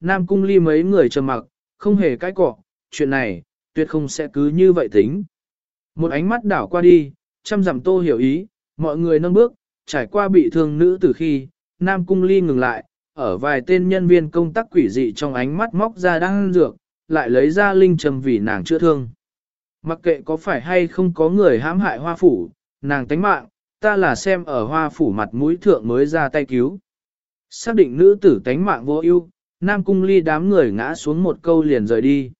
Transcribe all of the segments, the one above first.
Nam Cung Ly mấy người trầm mặc, không hề cãi cọ, chuyện này, tuyệt không sẽ cứ như vậy tính. Một ánh mắt đảo qua đi, chăm dặm tô hiểu ý, mọi người nâng bước, trải qua bị thương nữ từ khi, Nam Cung Ly ngừng lại, ở vài tên nhân viên công tác quỷ dị trong ánh mắt móc ra đang dược, lại lấy ra linh trầm vì nàng chữa thương. Mặc kệ có phải hay không có người hãm hại hoa phủ, nàng tánh mạng, ta là xem ở hoa phủ mặt mũi thượng mới ra tay cứu. Xác định nữ tử tánh mạng vô ưu, Nam Cung Ly đám người ngã xuống một câu liền rời đi.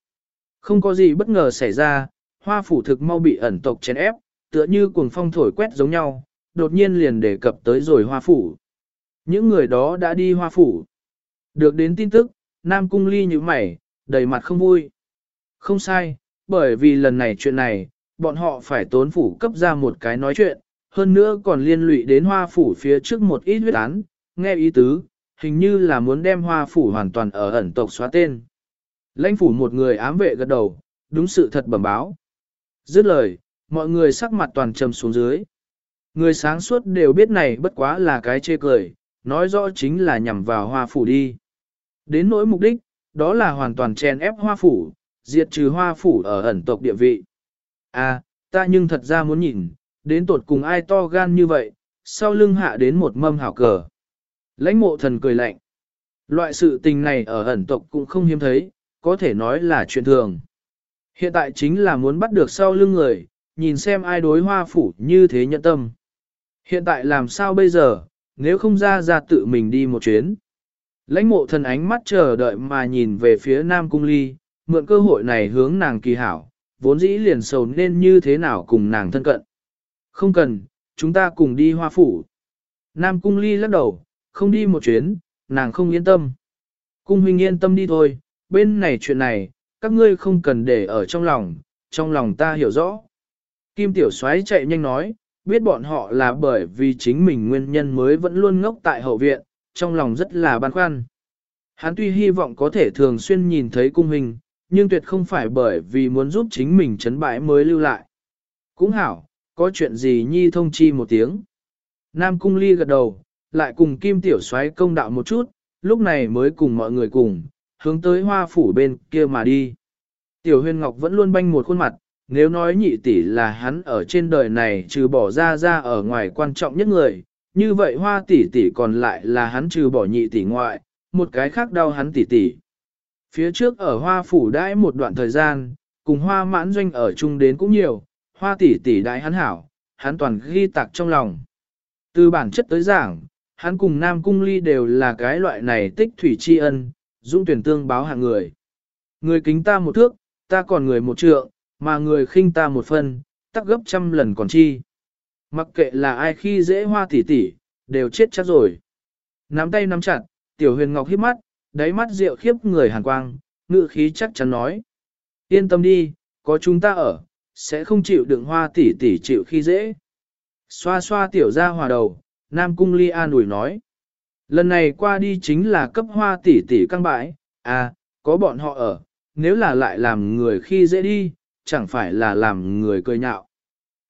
Không có gì bất ngờ xảy ra, hoa phủ thực mau bị ẩn tộc chèn ép, tựa như cuồng phong thổi quét giống nhau, đột nhiên liền đề cập tới rồi hoa phủ. Những người đó đã đi hoa phủ. Được đến tin tức, Nam Cung Ly như mày, đầy mặt không vui. Không sai, bởi vì lần này chuyện này, bọn họ phải tốn phủ cấp ra một cái nói chuyện, hơn nữa còn liên lụy đến hoa phủ phía trước một ít huyết án, nghe ý tứ, hình như là muốn đem hoa phủ hoàn toàn ở ẩn tộc xóa tên. Lãnh phủ một người ám vệ gật đầu, đúng sự thật bẩm báo. Dứt lời, mọi người sắc mặt toàn trầm xuống dưới. Người sáng suốt đều biết này bất quá là cái chê cười, nói rõ chính là nhằm vào hoa phủ đi. Đến nỗi mục đích, đó là hoàn toàn chen ép hoa phủ, diệt trừ hoa phủ ở ẩn tộc địa vị. À, ta nhưng thật ra muốn nhìn, đến tột cùng ai to gan như vậy, sau lưng hạ đến một mâm hảo cờ. Lãnh mộ thần cười lạnh. Loại sự tình này ở ẩn tộc cũng không hiếm thấy, có thể nói là chuyện thường. Hiện tại chính là muốn bắt được sau lưng người, nhìn xem ai đối hoa phủ như thế nhận tâm. Hiện tại làm sao bây giờ, nếu không ra ra tự mình đi một chuyến. Lãnh mộ thần ánh mắt chờ đợi mà nhìn về phía Nam Cung Ly, mượn cơ hội này hướng nàng kỳ hảo, vốn dĩ liền sầu nên như thế nào cùng nàng thân cận. Không cần, chúng ta cùng đi hoa phủ. Nam Cung Ly lắc đầu, không đi một chuyến, nàng không yên tâm. Cung huynh yên tâm đi thôi, bên này chuyện này, các ngươi không cần để ở trong lòng, trong lòng ta hiểu rõ. Kim Tiểu Soái chạy nhanh nói, biết bọn họ là bởi vì chính mình nguyên nhân mới vẫn luôn ngốc tại hậu viện, trong lòng rất là băn khoăn. Hắn tuy hy vọng có thể thường xuyên nhìn thấy cung hình, nhưng tuyệt không phải bởi vì muốn giúp chính mình chấn bãi mới lưu lại. Cũng hảo, có chuyện gì nhi thông chi một tiếng. Nam cung ly gật đầu, lại cùng kim tiểu xoáy công đạo một chút, lúc này mới cùng mọi người cùng, hướng tới hoa phủ bên kia mà đi. Tiểu huyền ngọc vẫn luôn banh một khuôn mặt, nếu nói nhị tỷ là hắn ở trên đời này trừ bỏ ra ra ở ngoài quan trọng nhất người, như vậy hoa tỷ tỷ còn lại là hắn trừ bỏ nhị tỷ ngoại, một cái khác đau hắn tỷ tỷ. Phía trước ở hoa phủ đãi một đoạn thời gian, cùng hoa mãn doanh ở chung đến cũng nhiều, hoa tỷ tỷ đãi hắn hảo, hắn toàn ghi tạc trong lòng. Từ bản chất tới giảng, hắn cùng Nam Cung Ly đều là cái loại này tích thủy tri ân, dung tuyển tương báo hạng người. Người kính ta một thước, ta còn người một trượng, mà người khinh ta một phân, tắc gấp trăm lần còn chi. Mặc kệ là ai khi dễ hoa tỷ tỷ, đều chết chắc rồi. Nắm tay nắm chặt, tiểu huyền ngọc hiếp mắt, đáy mắt rượu khiếp người hàn quang, ngự khí chắc chắn nói. Yên tâm đi, có chúng ta ở, sẽ không chịu đựng hoa tỷ tỷ chịu khi dễ. Xoa xoa tiểu ra hòa đầu, Nam Cung Ly an ủi nói. Lần này qua đi chính là cấp hoa tỷ tỷ căng bãi, à, có bọn họ ở, nếu là lại làm người khi dễ đi, chẳng phải là làm người cười nhạo.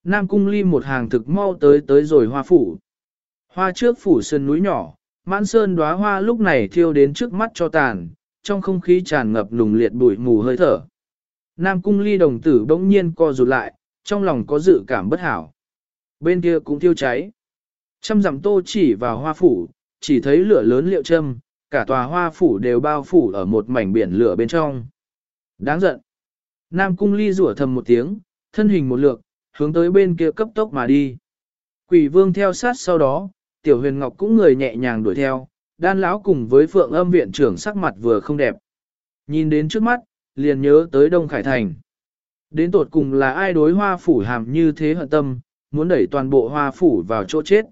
Nam Cung Ly một hàng thực mau tới tới rồi hoa phủ. Hoa trước phủ sơn núi nhỏ, mãn sơn đóa hoa lúc này thiêu đến trước mắt cho tàn, trong không khí tràn ngập nùng liệt bụi mù hơi thở. Nam Cung Ly đồng tử bỗng nhiên co rụt lại, trong lòng có dự cảm bất hảo. Bên kia cũng thiêu cháy. Trăm dặm tô chỉ vào hoa phủ, chỉ thấy lửa lớn liệu châm, cả tòa hoa phủ đều bao phủ ở một mảnh biển lửa bên trong. Đáng giận. Nam cung ly rủa thầm một tiếng, thân hình một lượt, hướng tới bên kia cấp tốc mà đi. Quỷ vương theo sát sau đó, tiểu huyền ngọc cũng người nhẹ nhàng đuổi theo, đan lão cùng với phượng âm viện trưởng sắc mặt vừa không đẹp. Nhìn đến trước mắt, liền nhớ tới Đông Khải Thành. Đến tột cùng là ai đối hoa phủ hàm như thế hận tâm, muốn đẩy toàn bộ hoa phủ vào chỗ chết.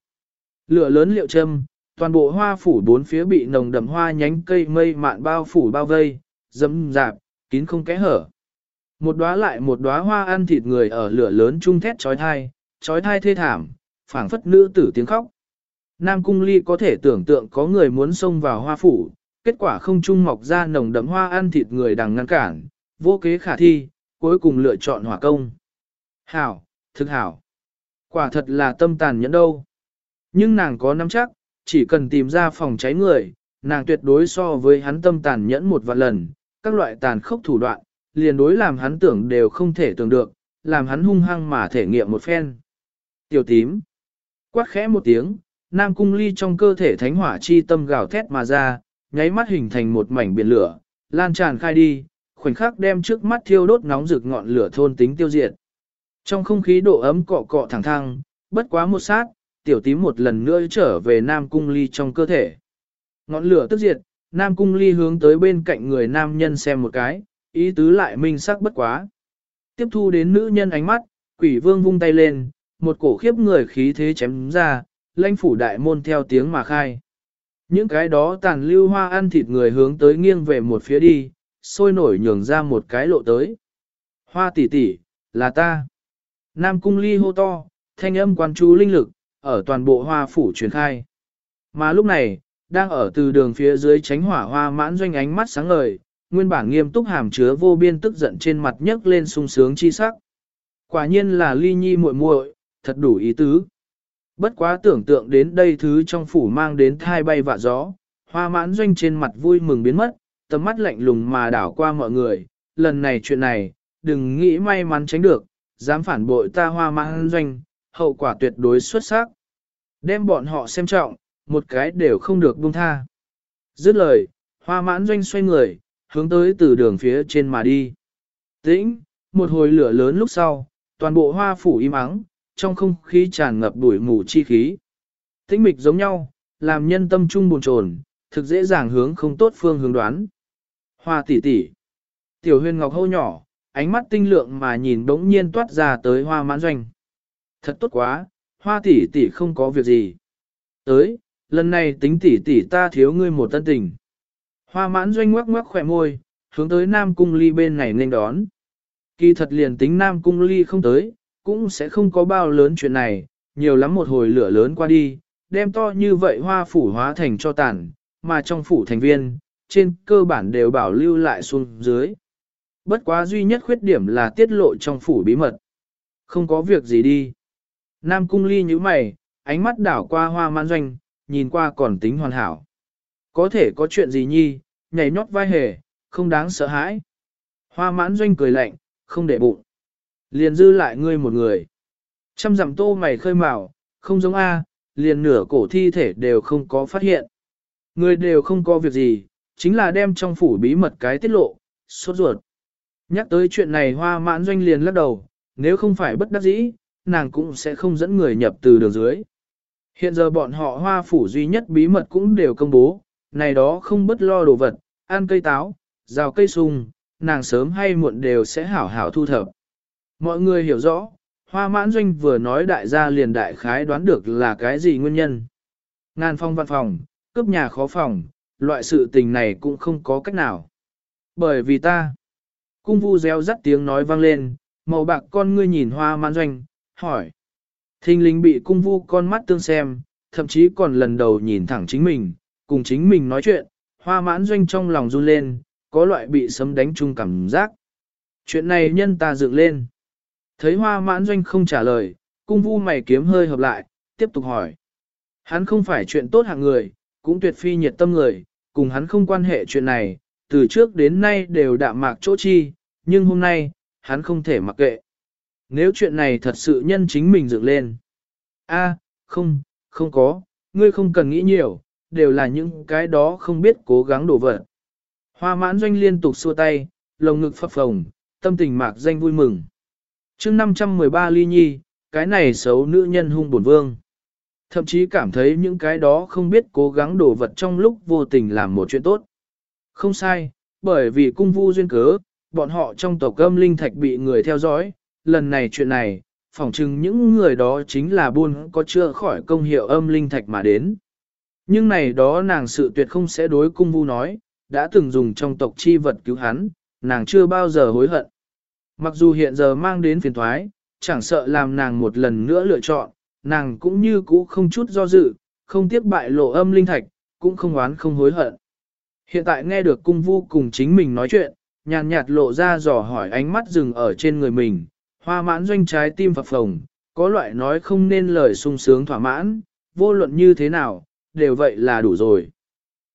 Lửa lớn liệu châm, toàn bộ hoa phủ bốn phía bị nồng đậm hoa nhánh cây mây mạn bao phủ bao vây, dẫm dạp, kín không kẽ hở. Một đóa lại một đóa hoa ăn thịt người ở lửa lớn trung thét trói thai, trói thai thê thảm, phảng phất nữ tử tiếng khóc. Nam Cung Ly có thể tưởng tượng có người muốn xông vào hoa phủ, kết quả không trung mọc ra nồng đậm hoa ăn thịt người đằng ngăn cản, vô kế khả thi, cuối cùng lựa chọn hỏa công. Hảo, thực hảo. Quả thật là tâm tàn nhẫn đâu. Nhưng nàng có nắm chắc, chỉ cần tìm ra phòng cháy người, nàng tuyệt đối so với hắn tâm tàn nhẫn một vạn lần, các loại tàn khốc thủ đoạn, liền đối làm hắn tưởng đều không thể tưởng được, làm hắn hung hăng mà thể nghiệm một phen. Tiểu tím, quát khẽ một tiếng, Nam Cung Ly trong cơ thể thánh hỏa chi tâm gào thét mà ra, nháy mắt hình thành một mảnh biển lửa, lan tràn khai đi, khoảnh khắc đem trước mắt thiêu đốt nóng rực ngọn lửa thôn tính tiêu diệt. Trong không khí độ ấm cọ cọ thẳng thăng, bất quá một sát, tiểu tím một lần nữa trở về Nam Cung Ly trong cơ thể. Ngọn lửa tức diệt, Nam Cung Ly hướng tới bên cạnh người nam nhân xem một cái, ý tứ lại minh sắc bất quá. Tiếp thu đến nữ nhân ánh mắt, quỷ vương vung tay lên, một cổ khiếp người khí thế chém ra, lãnh phủ đại môn theo tiếng mà khai. Những cái đó tàn lưu hoa ăn thịt người hướng tới nghiêng về một phía đi, sôi nổi nhường ra một cái lộ tới. Hoa tỷ tỷ, là ta. Nam cung ly hô to, thanh âm quan chú linh lực, ở toàn bộ hoa phủ truyền khai. Mà lúc này, đang ở từ đường phía dưới tránh hỏa hoa mãn doanh ánh mắt sáng ngời, nguyên bản nghiêm túc hàm chứa vô biên tức giận trên mặt nhấc lên sung sướng chi sắc. Quả nhiên là ly nhi muội muội, thật đủ ý tứ. Bất quá tưởng tượng đến đây thứ trong phủ mang đến thai bay vạ gió, hoa mãn doanh trên mặt vui mừng biến mất, tầm mắt lạnh lùng mà đảo qua mọi người, lần này chuyện này, đừng nghĩ may mắn tránh được, dám phản bội ta hoa mãn doanh, hậu quả tuyệt đối xuất sắc. Đem bọn họ xem trọng, một cái đều không được buông tha. Dứt lời, hoa mãn doanh xoay người, hướng tới từ đường phía trên mà đi. Tĩnh, một hồi lửa lớn lúc sau, toàn bộ hoa phủ im ắng, trong không khí tràn ngập đuổi mù chi khí. Tĩnh mịch giống nhau, làm nhân tâm trung buồn chồn, thực dễ dàng hướng không tốt phương hướng đoán. Hoa tỷ tỷ. Tiểu huyền ngọc hô nhỏ, ánh mắt tinh lượng mà nhìn đống nhiên toát ra tới hoa mãn doanh. Thật tốt quá, hoa tỷ tỷ không có việc gì. Tới, lần này tính tỷ tỷ ta thiếu ngươi một tân tình. Hoa mãn doanh ngoắc ngoắc khỏe môi, hướng tới Nam Cung Ly bên này nên đón. Kỳ thật liền tính Nam Cung Ly không tới, cũng sẽ không có bao lớn chuyện này, nhiều lắm một hồi lửa lớn qua đi, đem to như vậy hoa phủ hóa thành cho tàn, mà trong phủ thành viên, trên cơ bản đều bảo lưu lại xuống dưới. Bất quá duy nhất khuyết điểm là tiết lộ trong phủ bí mật. Không có việc gì đi. Nam cung ly như mày, ánh mắt đảo qua hoa mãn doanh, nhìn qua còn tính hoàn hảo. Có thể có chuyện gì nhi, nhảy nhót vai hề, không đáng sợ hãi. Hoa mãn doanh cười lạnh, không để bụng. Liền dư lại ngươi một người. Trăm dặm tô mày khơi mào, không giống A, liền nửa cổ thi thể đều không có phát hiện. Người đều không có việc gì, chính là đem trong phủ bí mật cái tiết lộ, sốt ruột. Nhắc tới chuyện này hoa mãn doanh liền lắc đầu, nếu không phải bất đắc dĩ, nàng cũng sẽ không dẫn người nhập từ đường dưới. Hiện giờ bọn họ hoa phủ duy nhất bí mật cũng đều công bố, này đó không bất lo đồ vật, ăn cây táo, rào cây sung, nàng sớm hay muộn đều sẽ hảo hảo thu thập. Mọi người hiểu rõ, hoa mãn doanh vừa nói đại gia liền đại khái đoán được là cái gì nguyên nhân. Ngàn phong văn phòng, cướp nhà khó phòng, loại sự tình này cũng không có cách nào. Bởi vì ta, cung vu réo rắt tiếng nói vang lên, màu bạc con ngươi nhìn hoa mãn doanh, hỏi. Thinh linh bị cung vu con mắt tương xem, thậm chí còn lần đầu nhìn thẳng chính mình, cùng chính mình nói chuyện, hoa mãn doanh trong lòng run lên, có loại bị sấm đánh chung cảm giác. Chuyện này nhân ta dựng lên. Thấy hoa mãn doanh không trả lời, cung vu mày kiếm hơi hợp lại, tiếp tục hỏi. Hắn không phải chuyện tốt hạng người, cũng tuyệt phi nhiệt tâm người, cùng hắn không quan hệ chuyện này, từ trước đến nay đều đạm mạc chỗ chi, nhưng hôm nay, hắn không thể mặc kệ. Nếu chuyện này thật sự nhân chính mình dựng lên. a không, không có, ngươi không cần nghĩ nhiều, đều là những cái đó không biết cố gắng đổ vỡ. Hoa mãn doanh liên tục xua tay, lồng ngực phập phồng, tâm tình mạc danh vui mừng. chương 513 ly nhi, cái này xấu nữ nhân hung bổn vương. Thậm chí cảm thấy những cái đó không biết cố gắng đổ vật trong lúc vô tình làm một chuyện tốt. Không sai, bởi vì cung vu duyên cớ, bọn họ trong tộc âm linh thạch bị người theo dõi, lần này chuyện này, phỏng chừng những người đó chính là buôn có chưa khỏi công hiệu âm linh thạch mà đến. Nhưng này đó nàng sự tuyệt không sẽ đối cung vu nói, đã từng dùng trong tộc chi vật cứu hắn, nàng chưa bao giờ hối hận. Mặc dù hiện giờ mang đến phiền thoái, chẳng sợ làm nàng một lần nữa lựa chọn, nàng cũng như cũ không chút do dự, không tiếc bại lộ âm linh thạch, cũng không oán không hối hận. Hiện tại nghe được cung vu cùng chính mình nói chuyện, nhàn nhạt lộ ra dò hỏi ánh mắt dừng ở trên người mình, hoa mãn doanh trái tim phập phồng, có loại nói không nên lời sung sướng thỏa mãn, vô luận như thế nào, đều vậy là đủ rồi.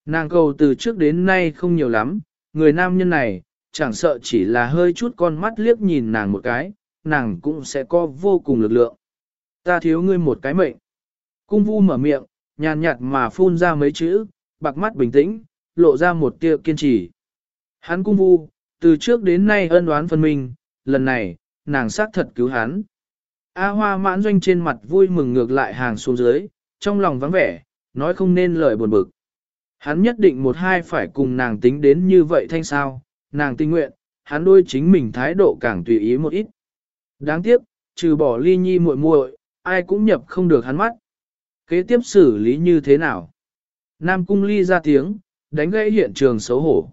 Nàng cầu từ trước đến nay không nhiều lắm, người nam nhân này, chẳng sợ chỉ là hơi chút con mắt liếc nhìn nàng một cái, nàng cũng sẽ có vô cùng lực lượng. Ta thiếu ngươi một cái mệnh. Cung vu mở miệng, nhàn nhạt mà phun ra mấy chữ, bạc mắt bình tĩnh, lộ ra một tia kiên trì. Hắn cung vu, từ trước đến nay ân oán phân minh, lần này, nàng xác thật cứu hắn. A hoa mãn doanh trên mặt vui mừng ngược lại hàng xuống dưới, trong lòng vắng vẻ, nói không nên lời buồn bực. Hắn nhất định một hai phải cùng nàng tính đến như vậy thanh sao, nàng tình nguyện, hắn đôi chính mình thái độ càng tùy ý một ít. Đáng tiếc, trừ bỏ ly nhi muội muội, ai cũng nhập không được hắn mắt. Kế tiếp xử lý như thế nào? Nam cung ly ra tiếng, đánh gãy hiện trường xấu hổ.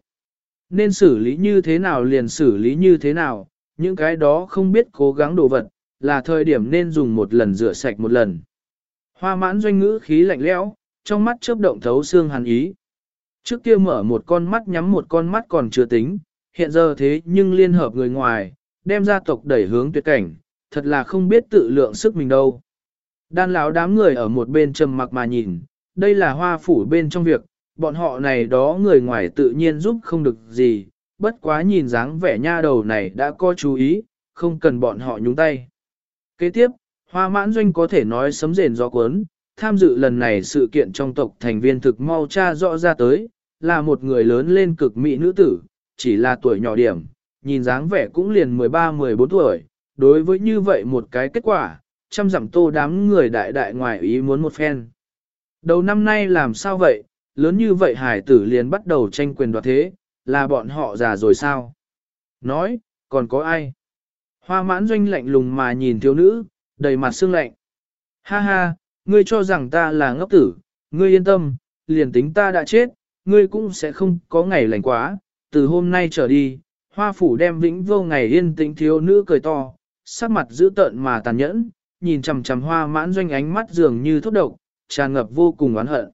Nên xử lý như thế nào liền xử lý như thế nào, những cái đó không biết cố gắng đồ vật, là thời điểm nên dùng một lần rửa sạch một lần. Hoa mãn doanh ngữ khí lạnh lẽo, trong mắt chớp động thấu xương hàn ý. Trước kia mở một con mắt nhắm một con mắt còn chưa tính, hiện giờ thế nhưng liên hợp người ngoài, đem gia tộc đẩy hướng tuyệt cảnh, thật là không biết tự lượng sức mình đâu. Đan lão đám người ở một bên trầm mặc mà nhìn, đây là hoa phủ bên trong việc, bọn họ này đó người ngoài tự nhiên giúp không được gì, bất quá nhìn dáng vẻ nha đầu này đã có chú ý, không cần bọn họ nhúng tay. Kế tiếp, hoa mãn doanh có thể nói sấm rền gió cuốn, tham dự lần này sự kiện trong tộc thành viên thực mau cha rõ ra tới, là một người lớn lên cực mỹ nữ tử, chỉ là tuổi nhỏ điểm, nhìn dáng vẻ cũng liền 13-14 tuổi, đối với như vậy một cái kết quả, trăm dặm tô đám người đại đại ngoài ý muốn một phen. Đầu năm nay làm sao vậy, lớn như vậy hải tử liền bắt đầu tranh quyền đoạt thế, là bọn họ già rồi sao? Nói, còn có ai? Hoa mãn doanh lạnh lùng mà nhìn thiếu nữ, đầy mặt sương lạnh. Ha ha, ngươi cho rằng ta là ngốc tử, ngươi yên tâm, liền tính ta đã chết, ngươi cũng sẽ không có ngày lành quá, từ hôm nay trở đi, hoa phủ đem vĩnh vô ngày yên tĩnh thiếu nữ cười to, sắc mặt dữ tợn mà tàn nhẫn, nhìn chằm chằm hoa mãn doanh ánh mắt dường như thốt độc, tràn ngập vô cùng oán hận.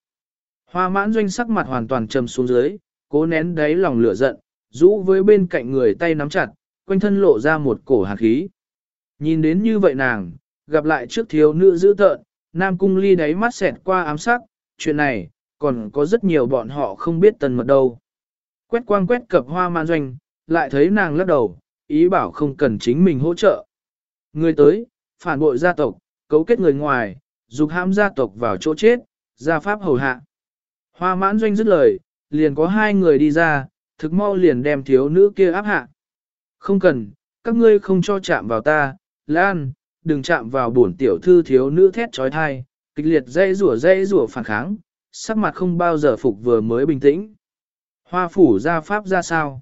Hoa mãn doanh sắc mặt hoàn toàn trầm xuống dưới, cố nén đáy lòng lửa giận, rũ với bên cạnh người tay nắm chặt, quanh thân lộ ra một cổ hàn khí. Nhìn đến như vậy nàng, gặp lại trước thiếu nữ dữ tợn, nam cung ly đáy mắt xẹt qua ám sắc, chuyện này, còn có rất nhiều bọn họ không biết tần mật đâu. Quét quang quét cập hoa mãn doanh, lại thấy nàng lắc đầu, ý bảo không cần chính mình hỗ trợ. Người tới, phản bội gia tộc, cấu kết người ngoài, dục hãm gia tộc vào chỗ chết, gia pháp hầu hạ. Hoa mãn doanh dứt lời, liền có hai người đi ra, thực mau liền đem thiếu nữ kia áp hạ. Không cần, các ngươi không cho chạm vào ta, Lan, đừng chạm vào bổn tiểu thư thiếu nữ thét trói thai, kịch liệt dây rủa dây rủa phản kháng, sắc mặt không bao giờ phục vừa mới bình tĩnh. Hoa phủ gia pháp ra sao?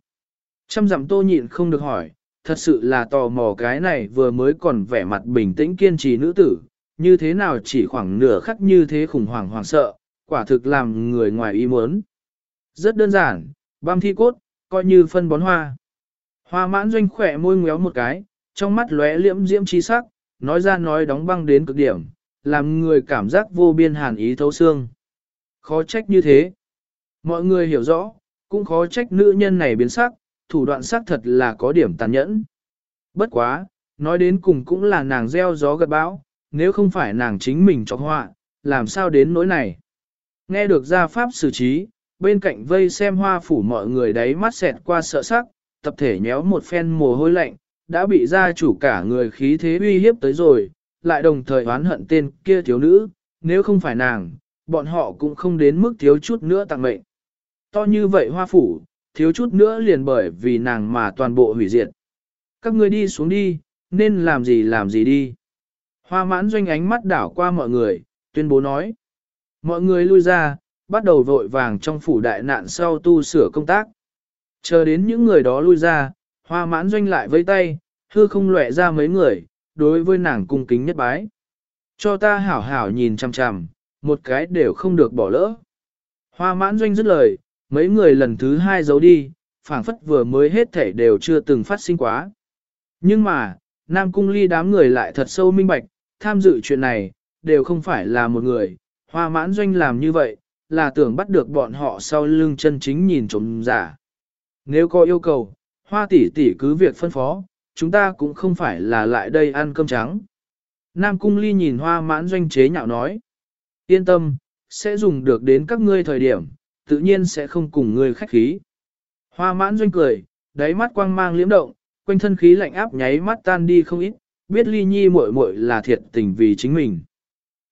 Trăm dặm tô nhịn không được hỏi, thật sự là tò mò cái này vừa mới còn vẻ mặt bình tĩnh kiên trì nữ tử, như thế nào chỉ khoảng nửa khắc như thế khủng hoảng hoảng sợ, quả thực làm người ngoài ý muốn. Rất đơn giản, băm thi cốt, coi như phân bón hoa. Hoa mãn doanh khỏe môi ngéo một cái, trong mắt lóe liễm diễm trí sắc, nói ra nói đóng băng đến cực điểm, làm người cảm giác vô biên hàn ý thấu xương. Khó trách như thế. Mọi người hiểu rõ, cũng khó trách nữ nhân này biến sắc, thủ đoạn sắc thật là có điểm tàn nhẫn. Bất quá, nói đến cùng cũng là nàng gieo gió gật bão, nếu không phải nàng chính mình cho họa, làm sao đến nỗi này. Nghe được gia pháp xử trí, bên cạnh vây xem hoa phủ mọi người đấy mắt xẹt qua sợ sắc, tập thể nhéo một phen mồ hôi lạnh, đã bị gia chủ cả người khí thế uy hiếp tới rồi, lại đồng thời oán hận tên kia thiếu nữ, nếu không phải nàng, bọn họ cũng không đến mức thiếu chút nữa tặng mệnh. To như vậy hoa phủ, thiếu chút nữa liền bởi vì nàng mà toàn bộ hủy diệt. Các ngươi đi xuống đi, nên làm gì làm gì đi. Hoa mãn doanh ánh mắt đảo qua mọi người, tuyên bố nói. Mọi người lui ra, bắt đầu vội vàng trong phủ đại nạn sau tu sửa công tác. Chờ đến những người đó lui ra, hoa mãn doanh lại với tay, hư không lệ ra mấy người, đối với nàng cung kính nhất bái. Cho ta hảo hảo nhìn chằm chằm, một cái đều không được bỏ lỡ. Hoa mãn doanh dứt lời, mấy người lần thứ hai giấu đi, phảng phất vừa mới hết thể đều chưa từng phát sinh quá. Nhưng mà, Nam Cung Ly đám người lại thật sâu minh bạch, tham dự chuyện này, đều không phải là một người, hoa mãn doanh làm như vậy, là tưởng bắt được bọn họ sau lưng chân chính nhìn trộm giả. Nếu có yêu cầu, hoa tỷ tỷ cứ việc phân phó, chúng ta cũng không phải là lại đây ăn cơm trắng. Nam Cung Ly nhìn hoa mãn doanh chế nhạo nói. Yên tâm, sẽ dùng được đến các ngươi thời điểm, tự nhiên sẽ không cùng ngươi khách khí. Hoa mãn doanh cười, đáy mắt quang mang liễm động, quanh thân khí lạnh áp nháy mắt tan đi không ít, biết ly nhi muội muội là thiệt tình vì chính mình.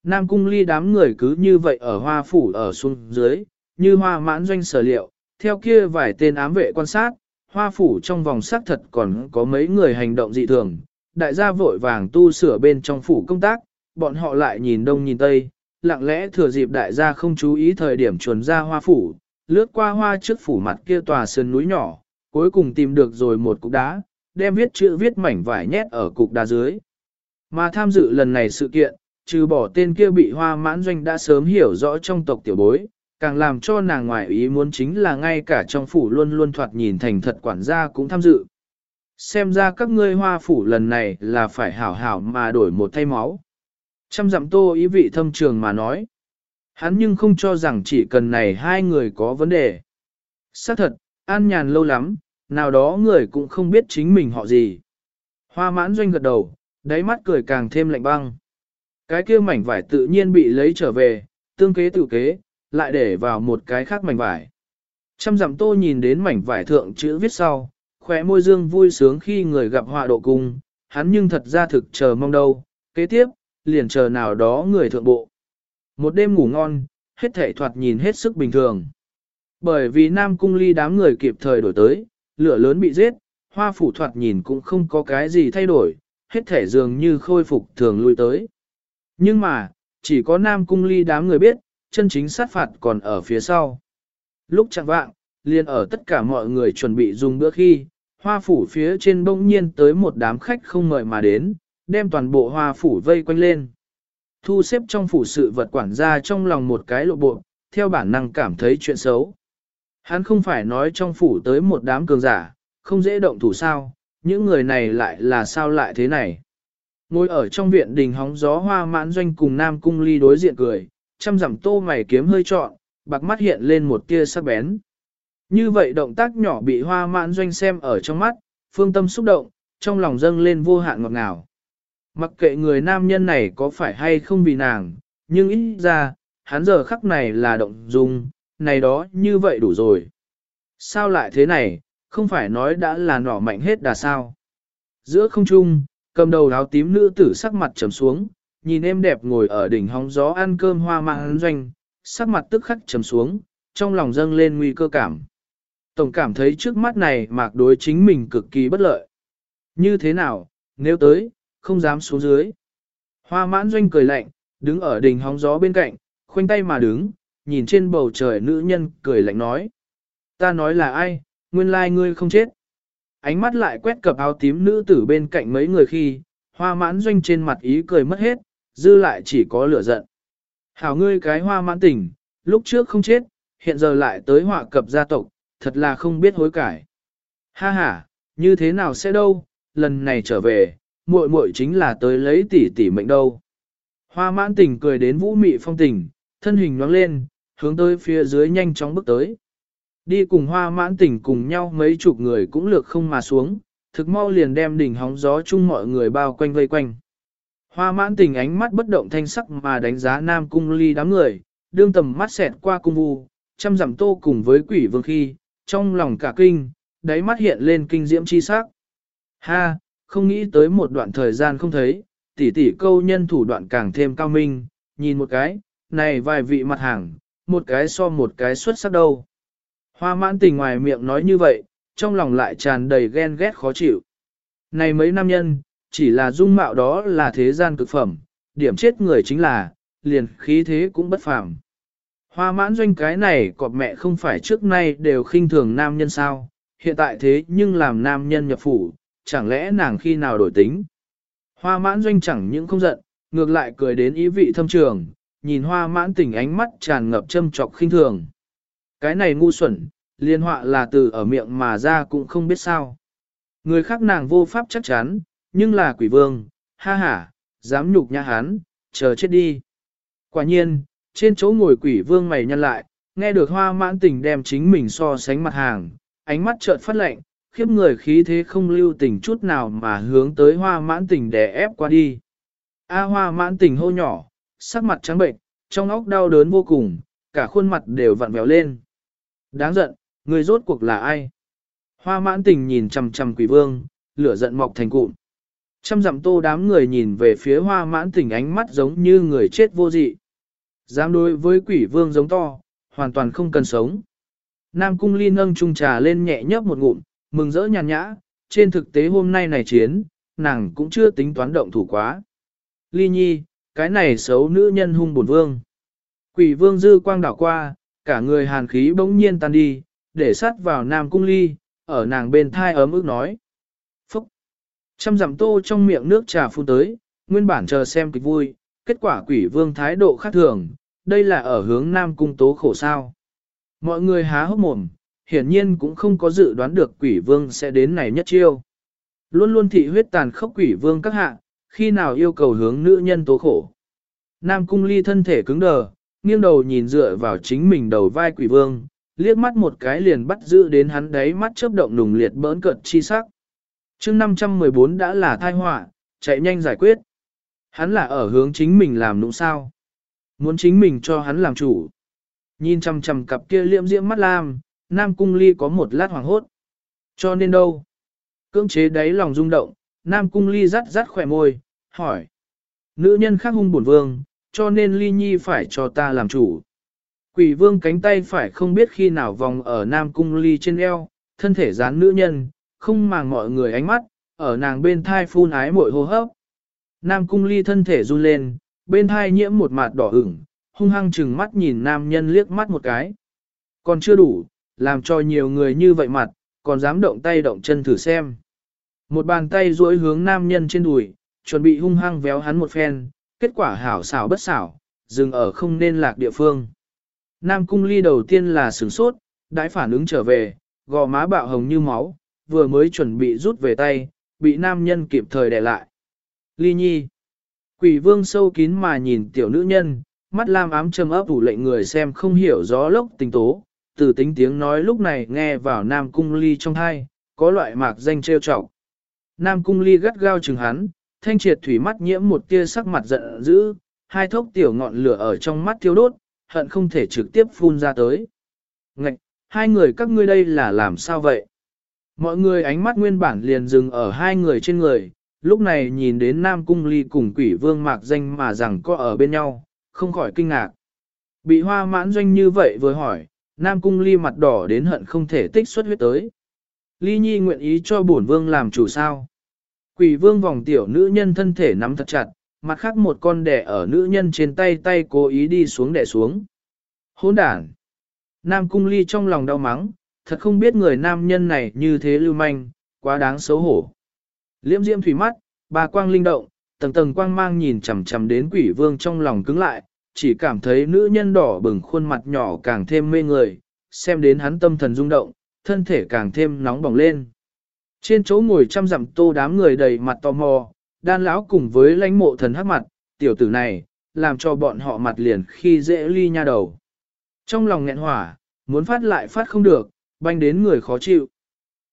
Nam cung ly đám người cứ như vậy ở hoa phủ ở xuống dưới, như hoa mãn doanh sở liệu, theo kia vài tên ám vệ quan sát, hoa phủ trong vòng xác thật còn có mấy người hành động dị thường, đại gia vội vàng tu sửa bên trong phủ công tác, bọn họ lại nhìn đông nhìn tây, lặng lẽ thừa dịp đại gia không chú ý thời điểm chuẩn ra hoa phủ, lướt qua hoa trước phủ mặt kia tòa sơn núi nhỏ, cuối cùng tìm được rồi một cục đá, đem viết chữ viết mảnh vải nhét ở cục đá dưới. Mà tham dự lần này sự kiện, trừ bỏ tên kia bị hoa mãn doanh đã sớm hiểu rõ trong tộc tiểu bối, càng làm cho nàng ngoại ý muốn chính là ngay cả trong phủ luôn luôn thoạt nhìn thành thật quản gia cũng tham dự. Xem ra các ngươi hoa phủ lần này là phải hảo hảo mà đổi một thay máu. Trăm dặm tô ý vị thâm trường mà nói. Hắn nhưng không cho rằng chỉ cần này hai người có vấn đề. Xác thật, an nhàn lâu lắm, nào đó người cũng không biết chính mình họ gì. Hoa mãn doanh gật đầu, đáy mắt cười càng thêm lạnh băng. Cái kia mảnh vải tự nhiên bị lấy trở về, tương kế tự kế, lại để vào một cái khác mảnh vải. Trăm dặm tô nhìn đến mảnh vải thượng chữ viết sau, khỏe môi dương vui sướng khi người gặp họa độ cung, hắn nhưng thật ra thực chờ mong đâu, kế tiếp, liền chờ nào đó người thượng bộ. Một đêm ngủ ngon, hết thể thoạt nhìn hết sức bình thường. Bởi vì Nam Cung ly đám người kịp thời đổi tới, lửa lớn bị giết, hoa phủ thoạt nhìn cũng không có cái gì thay đổi, hết thể dường như khôi phục thường lui tới. Nhưng mà, chỉ có Nam Cung ly đám người biết, chân chính sát phạt còn ở phía sau. Lúc chẳng vạng, liền ở tất cả mọi người chuẩn bị dùng bữa khi, hoa phủ phía trên bỗng nhiên tới một đám khách không mời mà đến, đem toàn bộ hoa phủ vây quanh lên. Thu xếp trong phủ sự vật quản gia trong lòng một cái lộ bộ, theo bản năng cảm thấy chuyện xấu. Hắn không phải nói trong phủ tới một đám cường giả, không dễ động thủ sao, những người này lại là sao lại thế này. Ngồi ở trong viện đình hóng gió hoa mãn doanh cùng Nam Cung Ly đối diện cười, chăm dặm tô mày kiếm hơi trọn, bạc mắt hiện lên một tia sắc bén. Như vậy động tác nhỏ bị hoa mãn doanh xem ở trong mắt, phương tâm xúc động, trong lòng dâng lên vô hạn ngọt ngào. Mặc kệ người nam nhân này có phải hay không vì nàng, nhưng ít ra, hắn giờ khắc này là động dung, này đó như vậy đủ rồi. Sao lại thế này, không phải nói đã là nỏ mạnh hết đà sao. Giữa không trung, cầm đầu áo tím nữ tử sắc mặt trầm xuống, nhìn em đẹp ngồi ở đỉnh hóng gió ăn cơm hoa mạng doanh, sắc mặt tức khắc trầm xuống, trong lòng dâng lên nguy cơ cảm. Tổng cảm thấy trước mắt này mạc đối chính mình cực kỳ bất lợi. Như thế nào, nếu tới, không dám xuống dưới. Hoa mãn doanh cười lạnh, đứng ở đỉnh hóng gió bên cạnh, khoanh tay mà đứng, nhìn trên bầu trời nữ nhân cười lạnh nói. Ta nói là ai, nguyên lai ngươi không chết. Ánh mắt lại quét cặp áo tím nữ tử bên cạnh mấy người khi, hoa mãn doanh trên mặt ý cười mất hết, dư lại chỉ có lửa giận. Hảo ngươi cái hoa mãn tỉnh, lúc trước không chết, hiện giờ lại tới họa cập gia tộc, thật là không biết hối cải. Ha ha, như thế nào sẽ đâu, lần này trở về, muội muội chính là tới lấy tỷ tỷ mệnh đâu. Hoa mãn tỉnh cười đến vũ mị phong tình, thân hình nhoáng lên, hướng tới phía dưới nhanh chóng bước tới. Đi cùng hoa mãn tỉnh cùng nhau mấy chục người cũng lược không mà xuống, thực mau liền đem đỉnh hóng gió chung mọi người bao quanh vây quanh. Hoa mãn tình ánh mắt bất động thanh sắc mà đánh giá nam cung ly đám người, đương tầm mắt xẹt qua cung vu, chăm dặm tô cùng với quỷ vương khi, trong lòng cả kinh, đáy mắt hiện lên kinh diễm chi sắc. Ha, không nghĩ tới một đoạn thời gian không thấy, tỷ tỷ câu nhân thủ đoạn càng thêm cao minh, nhìn một cái, này vài vị mặt hàng, một cái so một cái xuất sắc đâu. Hoa mãn tình ngoài miệng nói như vậy, trong lòng lại tràn đầy ghen ghét khó chịu. Này mấy nam nhân, chỉ là dung mạo đó là thế gian cực phẩm, điểm chết người chính là, liền khí thế cũng bất phàm. Hoa mãn doanh cái này cọp mẹ không phải trước nay đều khinh thường nam nhân sao, hiện tại thế nhưng làm nam nhân nhập phủ, chẳng lẽ nàng khi nào đổi tính. Hoa mãn doanh chẳng những không giận, ngược lại cười đến ý vị thâm trường, nhìn hoa mãn tình ánh mắt tràn ngập châm trọc khinh thường. Cái này ngu xuẩn, liên họa là từ ở miệng mà ra cũng không biết sao. Người khác nàng vô pháp chắc chắn, nhưng là quỷ vương, ha ha, dám nhục nhã hắn, chờ chết đi. Quả nhiên, trên chỗ ngồi quỷ vương mày nhăn lại, nghe được hoa mãn tình đem chính mình so sánh mặt hàng, ánh mắt chợt phát lệnh, khiếp người khí thế không lưu tình chút nào mà hướng tới hoa mãn tình để ép qua đi. A hoa mãn tình hô nhỏ, sắc mặt trắng bệnh, trong óc đau đớn vô cùng, cả khuôn mặt đều vặn vẹo lên. Đáng giận, người rốt cuộc là ai? Hoa mãn tình nhìn chằm chằm quỷ vương, lửa giận mọc thành cụm. Trăm dặm tô đám người nhìn về phía hoa mãn tình ánh mắt giống như người chết vô dị. Dám đối với quỷ vương giống to, hoàn toàn không cần sống. Nam cung ly nâng chung trà lên nhẹ nhấp một ngụm, mừng rỡ nhàn nhã, trên thực tế hôm nay này chiến, nàng cũng chưa tính toán động thủ quá. Ly nhi, cái này xấu nữ nhân hung bổn vương. Quỷ vương dư quang đảo qua, cả người hàn khí bỗng nhiên tan đi, để sát vào nam cung ly, ở nàng bên thai ấm ức nói. Phúc! Trăm giảm tô trong miệng nước trà phun tới, nguyên bản chờ xem kịch vui, kết quả quỷ vương thái độ khác thường, đây là ở hướng nam cung tố khổ sao. Mọi người há hốc mồm, hiển nhiên cũng không có dự đoán được quỷ vương sẽ đến này nhất chiêu. Luôn luôn thị huyết tàn khốc quỷ vương các hạ, khi nào yêu cầu hướng nữ nhân tố khổ. Nam cung ly thân thể cứng đờ, nghiêng đầu nhìn dựa vào chính mình đầu vai quỷ vương, liếc mắt một cái liền bắt giữ đến hắn đấy mắt chớp động nùng liệt bỡn cợt chi sắc. chương 514 đã là thai họa chạy nhanh giải quyết. Hắn là ở hướng chính mình làm nũng sao. Muốn chính mình cho hắn làm chủ. Nhìn chằm chằm cặp kia liễm diễm mắt lam, Nam Cung Ly có một lát hoàng hốt. Cho nên đâu? Cưỡng chế đáy lòng rung động, Nam Cung Ly rắt rắt khỏe môi, hỏi. Nữ nhân khác hung bổn vương, cho nên Ly Nhi phải cho ta làm chủ. Quỷ vương cánh tay phải không biết khi nào vòng ở Nam Cung Ly trên eo, thân thể dán nữ nhân, không màng mọi người ánh mắt, ở nàng bên thai phun ái mội hô hấp. Nam Cung Ly thân thể run lên, bên thai nhiễm một mặt đỏ ửng, hung hăng chừng mắt nhìn nam nhân liếc mắt một cái. Còn chưa đủ, làm cho nhiều người như vậy mặt, còn dám động tay động chân thử xem. Một bàn tay duỗi hướng nam nhân trên đùi, chuẩn bị hung hăng véo hắn một phen, kết quả hảo xảo bất xảo, dừng ở không nên lạc địa phương. Nam cung ly đầu tiên là sửng sốt, đãi phản ứng trở về, gò má bạo hồng như máu, vừa mới chuẩn bị rút về tay, bị nam nhân kịp thời đè lại. Ly nhi. Quỷ vương sâu kín mà nhìn tiểu nữ nhân, mắt lam ám châm ấp ủ lệnh người xem không hiểu gió lốc tình tố, từ tính tiếng nói lúc này nghe vào Nam Cung Ly trong thai, có loại mạc danh trêu trọng. Nam Cung Ly gắt gao chừng hắn, thanh triệt thủy mắt nhiễm một tia sắc mặt giận dữ, hai thốc tiểu ngọn lửa ở trong mắt thiêu đốt, hận không thể trực tiếp phun ra tới. Ngạch, hai người các ngươi đây là làm sao vậy? Mọi người ánh mắt nguyên bản liền dừng ở hai người trên người, lúc này nhìn đến Nam Cung Ly cùng quỷ vương mạc danh mà rằng có ở bên nhau, không khỏi kinh ngạc. Bị hoa mãn doanh như vậy vừa hỏi, Nam Cung Ly mặt đỏ đến hận không thể tích xuất huyết tới. Ly Nhi nguyện ý cho bổn vương làm chủ sao. Quỷ vương vòng tiểu nữ nhân thân thể nắm thật chặt, mặt khác một con đẻ ở nữ nhân trên tay tay cố ý đi xuống đẻ xuống. Hỗn đản. Nam Cung Ly trong lòng đau mắng, thật không biết người nam nhân này như thế lưu manh, quá đáng xấu hổ. Liễm diễm thủy mắt, bà quang linh động, tầng tầng quang mang nhìn chằm chằm đến quỷ vương trong lòng cứng lại, chỉ cảm thấy nữ nhân đỏ bừng khuôn mặt nhỏ càng thêm mê người, xem đến hắn tâm thần rung động, thân thể càng thêm nóng bỏng lên. Trên chỗ ngồi trăm dặm tô đám người đầy mặt tò mò, đan lão cùng với lãnh mộ thần hắc mặt, tiểu tử này, làm cho bọn họ mặt liền khi dễ ly nha đầu. Trong lòng nghẹn hỏa, muốn phát lại phát không được, banh đến người khó chịu.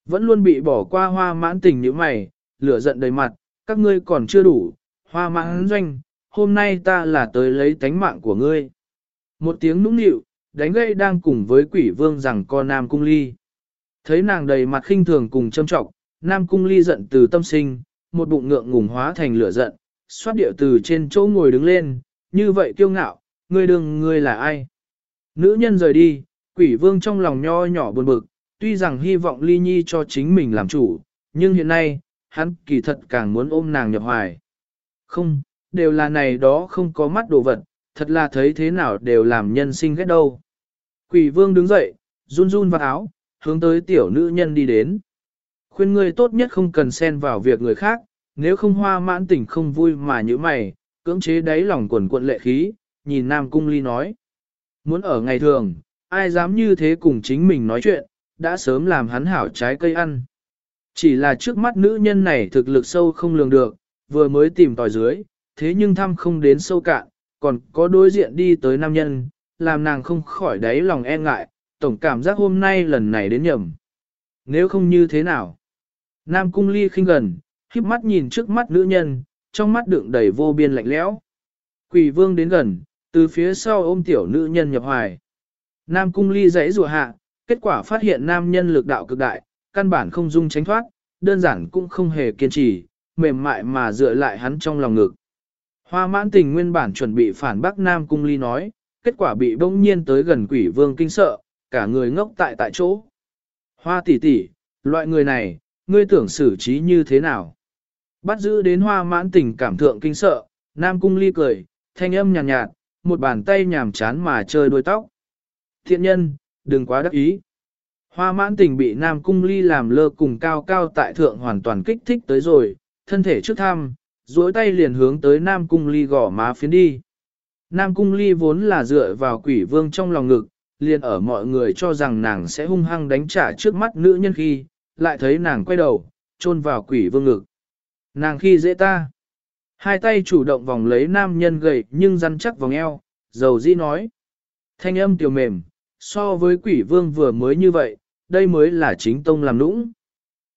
Vẫn luôn bị bỏ qua hoa mãn tình như mày, lửa giận đầy mặt, các ngươi còn chưa đủ, hoa mãn doanh, hôm nay ta là tới lấy tánh mạng của ngươi. Một tiếng nũng nịu, đánh gây đang cùng với quỷ vương rằng con Nam Cung Ly. Thấy nàng đầy mặt khinh thường cùng châm trọng, Nam Cung Ly giận từ tâm sinh, một bụng ngượng ngùng hóa thành lửa giận, xoát điệu từ trên chỗ ngồi đứng lên, như vậy kiêu ngạo, ngươi đừng ngươi là ai. Nữ nhân rời đi, quỷ vương trong lòng nho nhỏ buồn bực, tuy rằng hy vọng Ly Nhi cho chính mình làm chủ, nhưng hiện nay, hắn kỳ thật càng muốn ôm nàng nhập hoài. Không, đều là này đó không có mắt đồ vật, thật là thấy thế nào đều làm nhân sinh ghét đâu. Quỷ vương đứng dậy, run run vào áo, hướng tới tiểu nữ nhân đi đến. Khuyên ngươi tốt nhất không cần xen vào việc người khác, nếu không hoa mãn tỉnh không vui mà như mày, cưỡng chế đáy lòng quần quận lệ khí, nhìn Nam Cung Ly nói. Muốn ở ngày thường, ai dám như thế cùng chính mình nói chuyện, đã sớm làm hắn hảo trái cây ăn. Chỉ là trước mắt nữ nhân này thực lực sâu không lường được, vừa mới tìm tòi dưới, thế nhưng thăm không đến sâu cạn, còn có đối diện đi tới nam nhân, làm nàng không khỏi đáy lòng e ngại, tổng cảm giác hôm nay lần này đến nhầm. Nếu không như thế nào? Nam cung ly khinh gần, khiếp mắt nhìn trước mắt nữ nhân, trong mắt đựng đầy vô biên lạnh lẽo. Quỷ vương đến gần, từ phía sau ôm tiểu nữ nhân nhập hoài. Nam cung ly giãy rùa hạ, kết quả phát hiện nam nhân lực đạo cực đại, căn bản không dung tránh thoát, đơn giản cũng không hề kiên trì, mềm mại mà dựa lại hắn trong lòng ngực. Hoa mãn tình nguyên bản chuẩn bị phản bác Nam Cung Ly nói, kết quả bị bỗng nhiên tới gần quỷ vương kinh sợ, cả người ngốc tại tại chỗ. Hoa tỷ tỷ, loại người này, ngươi tưởng xử trí như thế nào? Bắt giữ đến hoa mãn tình cảm thượng kinh sợ, Nam Cung Ly cười, thanh âm nhàn nhạt, nhạt, một bàn tay nhàm chán mà chơi đôi tóc. Thiện nhân, đừng quá đắc ý. Hoa mãn tình bị Nam Cung Ly làm lơ cùng cao cao tại thượng hoàn toàn kích thích tới rồi, thân thể trước thăm, duỗi tay liền hướng tới Nam Cung Ly gõ má phiến đi. Nam Cung Ly vốn là dựa vào quỷ vương trong lòng ngực, liền ở mọi người cho rằng nàng sẽ hung hăng đánh trả trước mắt nữ nhân khi, lại thấy nàng quay đầu, chôn vào quỷ vương ngực. Nàng khi dễ ta. Hai tay chủ động vòng lấy nam nhân gầy nhưng rắn chắc vòng eo, dầu dĩ nói. Thanh âm tiểu mềm, so với quỷ vương vừa mới như vậy, đây mới là chính tông làm nũng.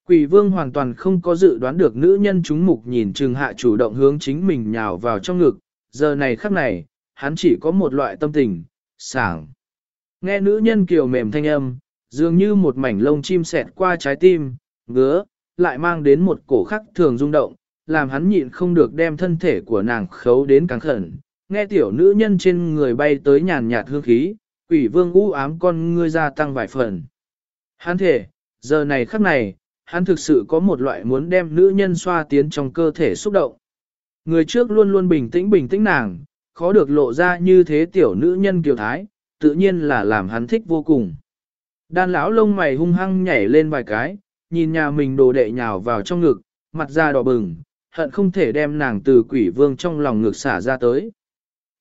Quỷ vương hoàn toàn không có dự đoán được nữ nhân chúng mục nhìn trừng hạ chủ động hướng chính mình nhào vào trong ngực, giờ này khắc này, hắn chỉ có một loại tâm tình, sảng. Nghe nữ nhân kiều mềm thanh âm, dường như một mảnh lông chim xẹt qua trái tim, ngứa, lại mang đến một cổ khắc thường rung động, làm hắn nhịn không được đem thân thể của nàng khấu đến càng khẩn. Nghe tiểu nữ nhân trên người bay tới nhàn nhạt hương khí, quỷ vương u ám con ngươi gia tăng vài phần. Hắn thể, giờ này khắc này, hắn thực sự có một loại muốn đem nữ nhân xoa tiến trong cơ thể xúc động. Người trước luôn luôn bình tĩnh bình tĩnh nàng, khó được lộ ra như thế tiểu nữ nhân kiều thái, tự nhiên là làm hắn thích vô cùng. Đan lão lông mày hung hăng nhảy lên vài cái, nhìn nhà mình đồ đệ nhào vào trong ngực, mặt da đỏ bừng, hận không thể đem nàng từ quỷ vương trong lòng ngực xả ra tới.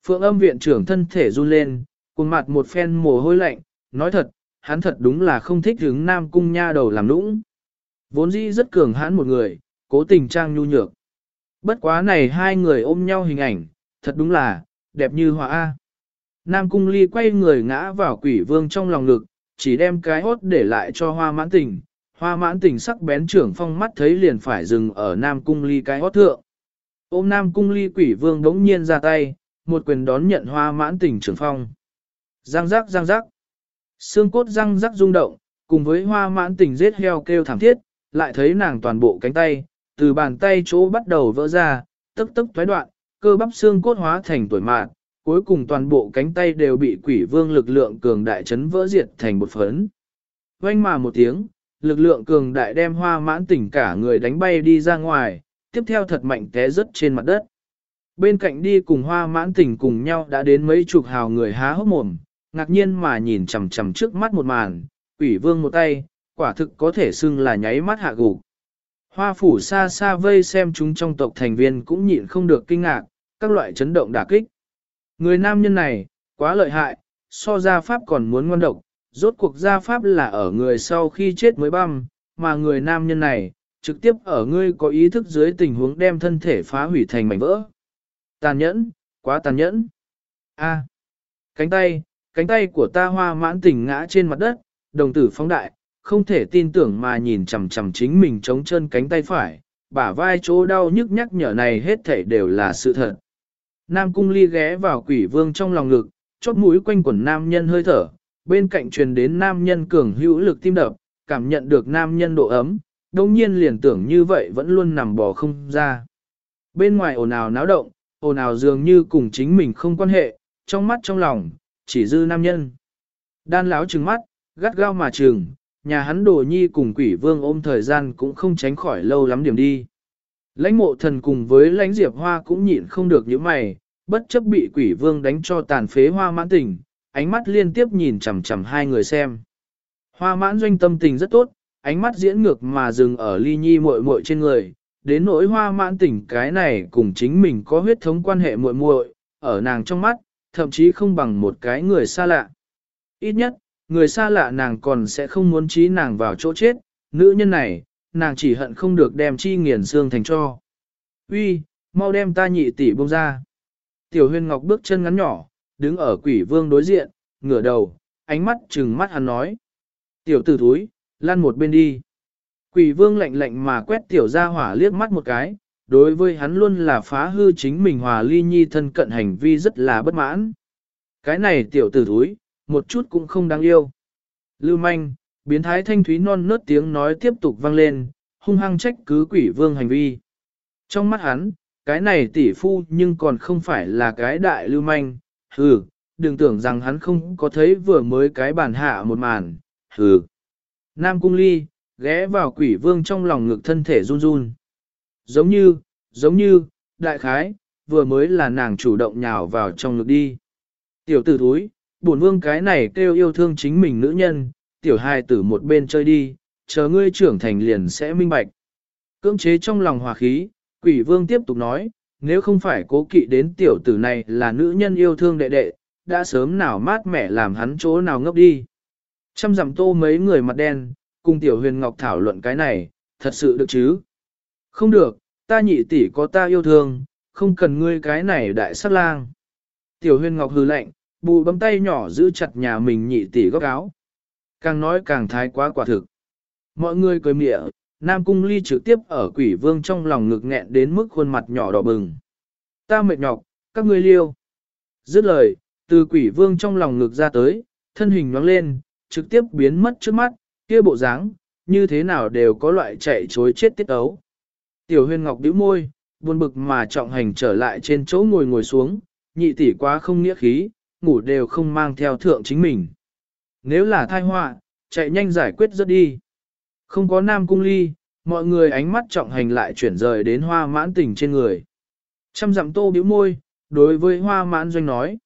Phượng âm viện trưởng thân thể run lên, cùng mặt một phen mồ hôi lạnh, nói thật, hắn thật đúng là không thích hứng nam cung nha đầu làm nũng. Vốn dĩ rất cường hãn một người, cố tình trang nhu nhược. Bất quá này hai người ôm nhau hình ảnh, thật đúng là, đẹp như họa A. Nam cung ly quay người ngã vào quỷ vương trong lòng ngực, chỉ đem cái hốt để lại cho hoa mãn tình. Hoa mãn tình sắc bén trưởng phong mắt thấy liền phải dừng ở Nam cung ly cái hốt thượng. Ôm Nam cung ly quỷ vương đống nhiên ra tay, một quyền đón nhận hoa mãn tình trưởng phong. Giang giác giang giác. Xương cốt răng rắc rung động, cùng với hoa mãn tình giết heo kêu thảm thiết, lại thấy nàng toàn bộ cánh tay, từ bàn tay chỗ bắt đầu vỡ ra, tức tức thoái đoạn, cơ bắp xương cốt hóa thành tuổi mạn, cuối cùng toàn bộ cánh tay đều bị quỷ vương lực lượng cường đại chấn vỡ diệt thành một phấn. Oanh mà một tiếng, lực lượng cường đại đem hoa mãn tỉnh cả người đánh bay đi ra ngoài, tiếp theo thật mạnh té rớt trên mặt đất. Bên cạnh đi cùng hoa mãn tỉnh cùng nhau đã đến mấy chục hào người há hốc mồm, ngạc nhiên mà nhìn chằm chằm trước mắt một màn, quỷ vương một tay, quả thực có thể xưng là nháy mắt hạ gục. Hoa phủ xa xa vây xem chúng trong tộc thành viên cũng nhịn không được kinh ngạc, các loại chấn động đả kích. Người nam nhân này, quá lợi hại, so gia pháp còn muốn ngon độc, rốt cuộc gia pháp là ở người sau khi chết mới băm, mà người nam nhân này, trực tiếp ở ngươi có ý thức dưới tình huống đem thân thể phá hủy thành mảnh vỡ. Tàn nhẫn, quá tàn nhẫn. A, cánh tay, cánh tay của ta hoa mãn tỉnh ngã trên mặt đất, đồng tử phóng đại, không thể tin tưởng mà nhìn chằm chằm chính mình chống chân cánh tay phải, bả vai chỗ đau nhức nhắc nhở này hết thảy đều là sự thật. Nam cung ly ghé vào quỷ vương trong lòng ngực, chót mũi quanh quẩn nam nhân hơi thở, bên cạnh truyền đến nam nhân cường hữu lực tim đập, cảm nhận được nam nhân độ ấm, đồng nhiên liền tưởng như vậy vẫn luôn nằm bò không ra. Bên ngoài ồn ào náo động, ồn ào dường như cùng chính mình không quan hệ, trong mắt trong lòng, chỉ dư nam nhân. Đan láo trừng mắt, gắt gao mà trừng, nhà hắn đồ nhi cùng quỷ vương ôm thời gian cũng không tránh khỏi lâu lắm điểm đi. Lãnh mộ thần cùng với lãnh diệp hoa cũng nhịn không được những mày, bất chấp bị quỷ vương đánh cho tàn phế hoa mãn tình, ánh mắt liên tiếp nhìn chằm chằm hai người xem. Hoa mãn doanh tâm tình rất tốt, ánh mắt diễn ngược mà dừng ở ly nhi muội muội trên người, đến nỗi hoa mãn tình cái này cùng chính mình có huyết thống quan hệ muội muội, ở nàng trong mắt, thậm chí không bằng một cái người xa lạ. Ít nhất, người xa lạ nàng còn sẽ không muốn trí nàng vào chỗ chết, nữ nhân này, nàng chỉ hận không được đem chi nghiền xương thành cho. Uy, mau đem ta nhị tỷ bông ra. Tiểu huyền ngọc bước chân ngắn nhỏ, đứng ở quỷ vương đối diện, ngửa đầu, ánh mắt trừng mắt hắn nói. Tiểu tử thúi, lăn một bên đi. Quỷ vương lạnh lạnh mà quét tiểu ra hỏa liếc mắt một cái, đối với hắn luôn là phá hư chính mình hòa ly nhi thân cận hành vi rất là bất mãn. Cái này tiểu tử thúi, một chút cũng không đáng yêu. Lưu manh, biến thái thanh thúy non nớt tiếng nói tiếp tục vang lên, hung hăng trách cứ quỷ vương hành vi. Trong mắt hắn, cái này tỷ phu nhưng còn không phải là cái đại lưu manh, hừ, đừng tưởng rằng hắn không có thấy vừa mới cái bản hạ một màn, hừ. Nam cung ly, ghé vào quỷ vương trong lòng ngực thân thể run run. Giống như, giống như, đại khái, vừa mới là nàng chủ động nhào vào trong ngực đi. Tiểu tử thúi, bổn vương cái này kêu yêu thương chính mình nữ nhân, tiểu hài tử một bên chơi đi, chờ ngươi trưởng thành liền sẽ minh bạch. Cưỡng chế trong lòng hòa khí, quỷ vương tiếp tục nói, nếu không phải cố kỵ đến tiểu tử này là nữ nhân yêu thương đệ đệ, đã sớm nào mát mẻ làm hắn chỗ nào ngốc đi. Trăm dặm tô mấy người mặt đen, cùng tiểu huyền ngọc thảo luận cái này, thật sự được chứ? Không được, ta nhị tỷ có ta yêu thương, không cần ngươi cái này đại sát lang. Tiểu huyền ngọc hừ lạnh, bù bấm tay nhỏ giữ chặt nhà mình nhị tỷ góc áo. Càng nói càng thái quá quả thực. Mọi người cười mỉa, Nam Cung Ly trực tiếp ở quỷ vương trong lòng ngực nghẹn đến mức khuôn mặt nhỏ đỏ bừng. Ta mệt nhọc, các ngươi liêu. Dứt lời, từ quỷ vương trong lòng ngực ra tới, thân hình nhoáng lên, trực tiếp biến mất trước mắt, kia bộ dáng, như thế nào đều có loại chạy chối chết tiết ấu. Tiểu huyền ngọc bĩu môi, buồn bực mà trọng hành trở lại trên chỗ ngồi ngồi xuống, nhị tỷ quá không nghĩa khí, ngủ đều không mang theo thượng chính mình. Nếu là thai họa, chạy nhanh giải quyết rất đi. Không có nam cung ly, mọi người ánh mắt trọng hành lại chuyển rời đến hoa mãn tình trên người. Trăm dặm tô bĩu môi, đối với hoa mãn doanh nói.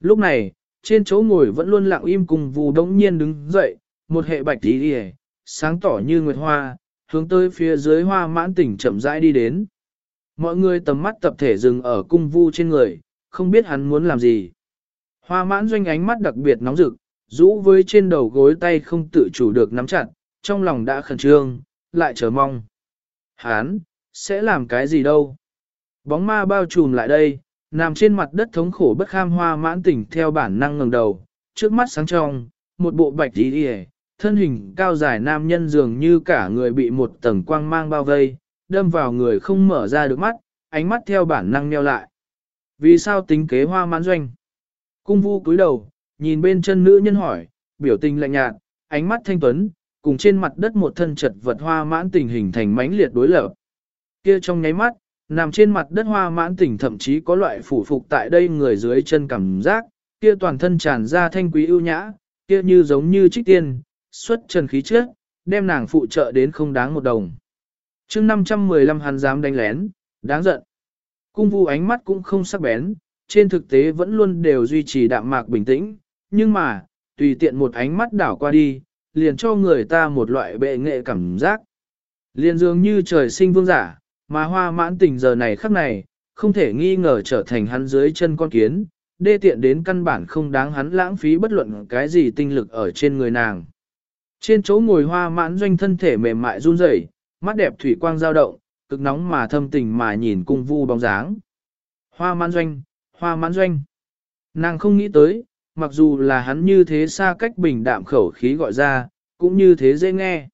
Lúc này, trên chỗ ngồi vẫn luôn lặng im cùng vù đống nhiên đứng dậy, một hệ bạch tí đi sáng tỏ như nguyệt hoa, hướng tới phía dưới hoa mãn tỉnh chậm rãi đi đến. Mọi người tầm mắt tập thể dừng ở cung vu trên người, không biết hắn muốn làm gì. Hoa mãn doanh ánh mắt đặc biệt nóng rực, rũ với trên đầu gối tay không tự chủ được nắm chặt, trong lòng đã khẩn trương, lại chờ mong. Hán, sẽ làm cái gì đâu? Bóng ma bao trùm lại đây, nằm trên mặt đất thống khổ bất kham hoa mãn tỉnh theo bản năng ngẩng đầu, trước mắt sáng trong, một bộ bạch tí đi thân hình cao dài nam nhân dường như cả người bị một tầng quang mang bao vây, đâm vào người không mở ra được mắt, ánh mắt theo bản năng nheo lại. Vì sao tính kế hoa mãn doanh? Cung vu cúi đầu, nhìn bên chân nữ nhân hỏi, biểu tình lạnh nhạt, ánh mắt thanh tuấn, cùng trên mặt đất một thân chật vật hoa mãn tình hình thành mãnh liệt đối lập. Kia trong nháy mắt, nằm trên mặt đất hoa mãn tình thậm chí có loại phủ phục tại đây người dưới chân cảm giác, kia toàn thân tràn ra thanh quý ưu nhã, kia như giống như trích tiên, xuất trần khí trước, đem nàng phụ trợ đến không đáng một đồng. chương 515 hắn dám đánh lén, đáng giận. Cung vu ánh mắt cũng không sắc bén, trên thực tế vẫn luôn đều duy trì đạm mạc bình tĩnh, nhưng mà, tùy tiện một ánh mắt đảo qua đi, liền cho người ta một loại bệ nghệ cảm giác. Liền dường như trời sinh vương giả, mà hoa mãn tình giờ này khắc này, không thể nghi ngờ trở thành hắn dưới chân con kiến, đê tiện đến căn bản không đáng hắn lãng phí bất luận cái gì tinh lực ở trên người nàng. Trên chỗ ngồi hoa mãn doanh thân thể mềm mại run rẩy, mắt đẹp thủy quang dao động, cực nóng mà thâm tình mà nhìn cung vu bóng dáng. Hoa mãn doanh, hoa mãn doanh. Nàng không nghĩ tới, mặc dù là hắn như thế xa cách bình đạm khẩu khí gọi ra, cũng như thế dễ nghe.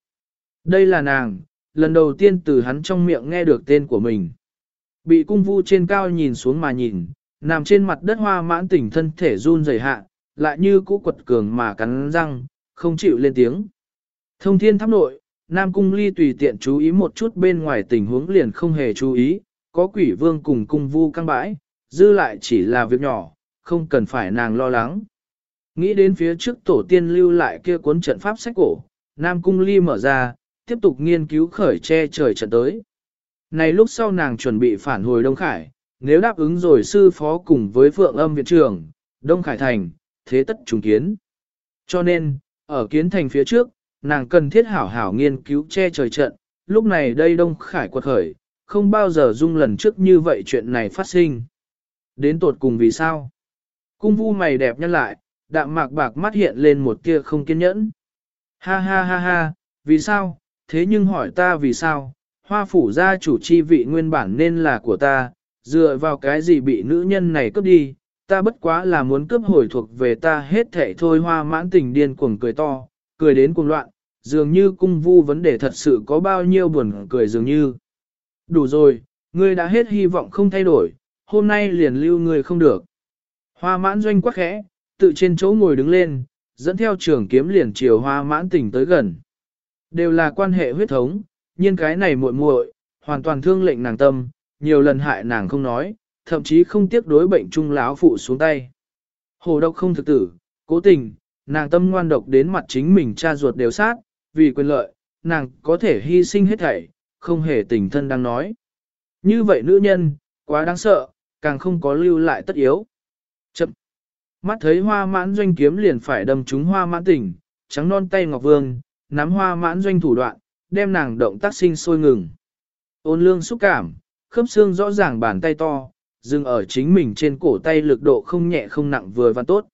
Đây là nàng, lần đầu tiên từ hắn trong miệng nghe được tên của mình. Bị cung vu trên cao nhìn xuống mà nhìn, nằm trên mặt đất hoa mãn tỉnh thân thể run rẩy hạ, lại như cũ quật cường mà cắn răng, không chịu lên tiếng. Thông thiên tháp nội, Nam Cung Ly tùy tiện chú ý một chút bên ngoài tình huống liền không hề chú ý, có quỷ vương cùng cung vu căng bãi, dư lại chỉ là việc nhỏ, không cần phải nàng lo lắng. Nghĩ đến phía trước tổ tiên lưu lại kia cuốn trận pháp sách cổ, Nam Cung Ly mở ra, tiếp tục nghiên cứu khởi che trời trận tới. Này lúc sau nàng chuẩn bị phản hồi Đông Khải, nếu đáp ứng rồi sư phó cùng với Phượng âm viện trưởng, Đông Khải Thành, thế tất trùng kiến. Cho nên, ở kiến thành phía trước, nàng cần thiết hảo hảo nghiên cứu che trời trận, lúc này đây Đông Khải quật khởi, không bao giờ dung lần trước như vậy chuyện này phát sinh. Đến tột cùng vì sao? Cung vu mày đẹp nhân lại, đạm mạc bạc mắt hiện lên một tia không kiên nhẫn. Ha ha ha ha, vì sao? Thế nhưng hỏi ta vì sao? Hoa phủ gia chủ chi vị nguyên bản nên là của ta, dựa vào cái gì bị nữ nhân này cướp đi, ta bất quá là muốn cướp hồi thuộc về ta hết thảy thôi hoa mãn tình điên cuồng cười to, cười đến cuồng loạn, dường như cung vu vấn đề thật sự có bao nhiêu buồn cười dường như. Đủ rồi, ngươi đã hết hy vọng không thay đổi, hôm nay liền lưu ngươi không được. Hoa mãn doanh quắc khẽ, tự trên chỗ ngồi đứng lên, dẫn theo trường kiếm liền chiều hoa mãn tình tới gần. Đều là quan hệ huyết thống, nhưng cái này muội muội hoàn toàn thương lệnh nàng tâm, nhiều lần hại nàng không nói, thậm chí không tiếc đối bệnh trung lão phụ xuống tay. Hồ độc không thực tử, cố tình, nàng tâm ngoan độc đến mặt chính mình cha ruột đều sát, vì quyền lợi, nàng có thể hy sinh hết thảy, không hề tình thân đang nói. Như vậy nữ nhân, quá đáng sợ, càng không có lưu lại tất yếu. Chậm. Mắt thấy hoa mãn doanh kiếm liền phải đâm trúng hoa mãn tỉnh, trắng non tay ngọc vương, nắm hoa mãn doanh thủ đoạn, đem nàng động tác sinh sôi ngừng. Ôn lương xúc cảm, khớp xương rõ ràng bàn tay to, dừng ở chính mình trên cổ tay lực độ không nhẹ không nặng vừa và tốt.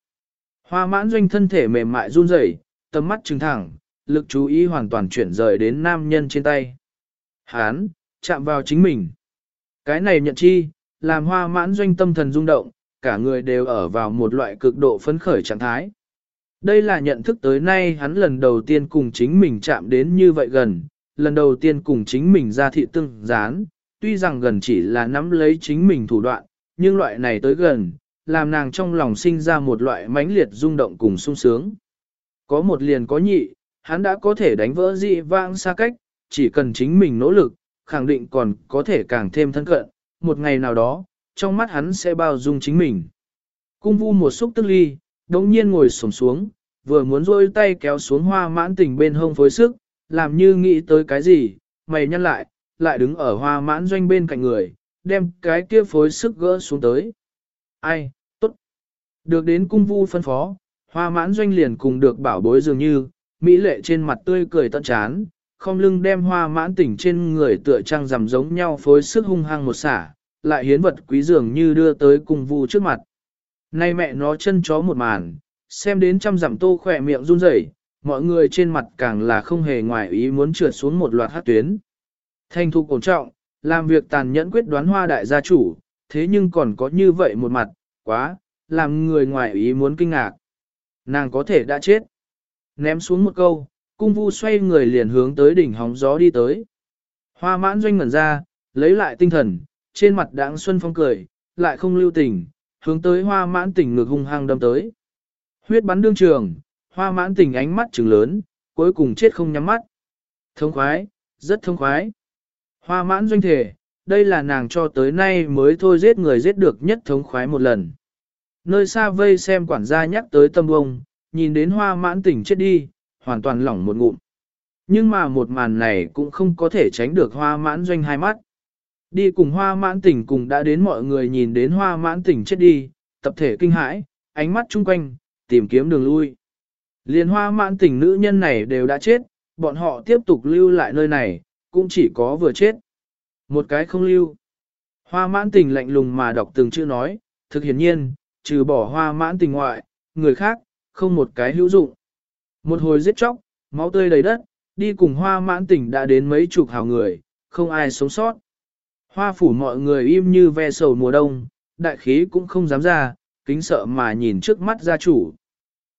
Hoa mãn doanh thân thể mềm mại run rẩy, tầm mắt trừng thẳng, lực chú ý hoàn toàn chuyển rời đến nam nhân trên tay. Hán, chạm vào chính mình. Cái này nhận chi, làm hoa mãn doanh tâm thần rung động, cả người đều ở vào một loại cực độ phấn khởi trạng thái. Đây là nhận thức tới nay hắn lần đầu tiên cùng chính mình chạm đến như vậy gần, lần đầu tiên cùng chính mình ra thị tương gián, tuy rằng gần chỉ là nắm lấy chính mình thủ đoạn, nhưng loại này tới gần, làm nàng trong lòng sinh ra một loại mãnh liệt rung động cùng sung sướng. Có một liền có nhị, hắn đã có thể đánh vỡ dị vãng xa cách, chỉ cần chính mình nỗ lực, khẳng định còn có thể càng thêm thân cận, một ngày nào đó, trong mắt hắn sẽ bao dung chính mình. Cung vu một xúc tức ly, đống nhiên ngồi sổm xuống, vừa muốn rôi tay kéo xuống hoa mãn tình bên hông phối sức, làm như nghĩ tới cái gì, mày nhăn lại, lại đứng ở hoa mãn doanh bên cạnh người, đem cái kia phối sức gỡ xuống tới. Ai, tốt. Được đến cung vu phân phó, hoa mãn doanh liền cùng được bảo bối dường như, mỹ lệ trên mặt tươi cười tận chán, không lưng đem hoa mãn tỉnh trên người tựa trăng rằm giống nhau phối sức hung hăng một xả, lại hiến vật quý dường như đưa tới cung vu trước mặt. Nay mẹ nó chân chó một màn, xem đến trăm dặm tô khỏe miệng run rẩy, mọi người trên mặt càng là không hề ngoài ý muốn trượt xuống một loạt hát tuyến. Thanh thu cổ trọng, làm việc tàn nhẫn quyết đoán hoa đại gia chủ, thế nhưng còn có như vậy một mặt, quá, làm người ngoài ý muốn kinh ngạc. Nàng có thể đã chết. Ném xuống một câu, cung vu xoay người liền hướng tới đỉnh hóng gió đi tới. Hoa mãn doanh ngẩn ra, lấy lại tinh thần, trên mặt đãng xuân phong cười, lại không lưu tình, hướng tới hoa mãn tỉnh ngược hung hăng đâm tới. Huyết bắn đương trường, hoa mãn tỉnh ánh mắt trừng lớn, cuối cùng chết không nhắm mắt. Thông khoái, rất thông khoái. Hoa mãn doanh thể, đây là nàng cho tới nay mới thôi giết người giết được nhất thống khoái một lần. Nơi xa vây xem quản gia nhắc tới tâm bông, nhìn đến hoa mãn tỉnh chết đi, hoàn toàn lỏng một ngụm. Nhưng mà một màn này cũng không có thể tránh được hoa mãn doanh hai mắt. Đi cùng hoa mãn tỉnh cùng đã đến mọi người nhìn đến hoa mãn tỉnh chết đi, tập thể kinh hãi, ánh mắt chung quanh, tìm kiếm đường lui. Liên hoa mãn tỉnh nữ nhân này đều đã chết, bọn họ tiếp tục lưu lại nơi này, cũng chỉ có vừa chết. Một cái không lưu. Hoa mãn tình lạnh lùng mà đọc từng chữ nói, thực hiển nhiên, trừ bỏ hoa mãn tình ngoại, người khác, không một cái hữu dụng. Một hồi giết chóc, máu tươi đầy đất, đi cùng hoa mãn tình đã đến mấy chục hào người, không ai sống sót. Hoa phủ mọi người im như ve sầu mùa đông, đại khí cũng không dám ra, kính sợ mà nhìn trước mắt gia chủ.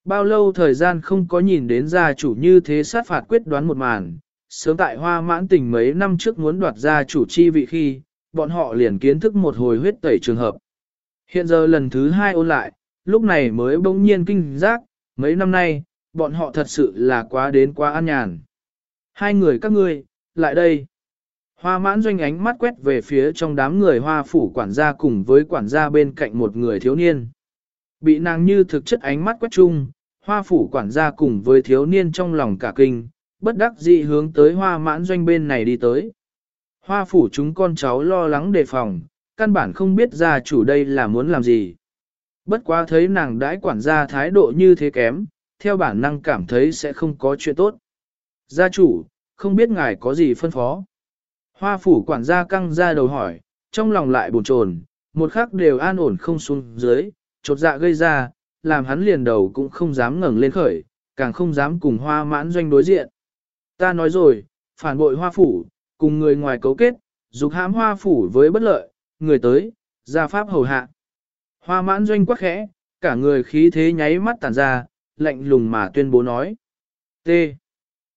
Bao lâu thời gian không có nhìn đến gia chủ như thế sát phạt quyết đoán một màn, sớm tại hoa mãn tình mấy năm trước muốn đoạt gia chủ chi vị khi, bọn họ liền kiến thức một hồi huyết tẩy trường hợp. Hiện giờ lần thứ hai ôn lại, lúc này mới bỗng nhiên kinh giác, mấy năm nay, bọn họ thật sự là quá đến quá an nhàn. Hai người các ngươi, lại đây. Hoa mãn doanh ánh mắt quét về phía trong đám người hoa phủ quản gia cùng với quản gia bên cạnh một người thiếu niên. Bị nàng như thực chất ánh mắt quét chung, hoa phủ quản gia cùng với thiếu niên trong lòng cả kinh, bất đắc dĩ hướng tới hoa mãn doanh bên này đi tới. Hoa phủ chúng con cháu lo lắng đề phòng, căn bản không biết gia chủ đây là muốn làm gì. Bất quá thấy nàng đãi quản gia thái độ như thế kém, theo bản năng cảm thấy sẽ không có chuyện tốt. Gia chủ, không biết ngài có gì phân phó. Hoa phủ quản gia căng ra đầu hỏi, trong lòng lại buồn chồn, một khắc đều an ổn không xuống dưới, chột dạ gây ra, làm hắn liền đầu cũng không dám ngẩng lên khởi, càng không dám cùng hoa mãn doanh đối diện. Ta nói rồi, phản bội hoa phủ, cùng người ngoài cấu kết, dục hãm hoa phủ với bất lợi, người tới, ra pháp hầu hạ. Hoa mãn doanh quắc khẽ, cả người khí thế nháy mắt tàn ra, lạnh lùng mà tuyên bố nói. T.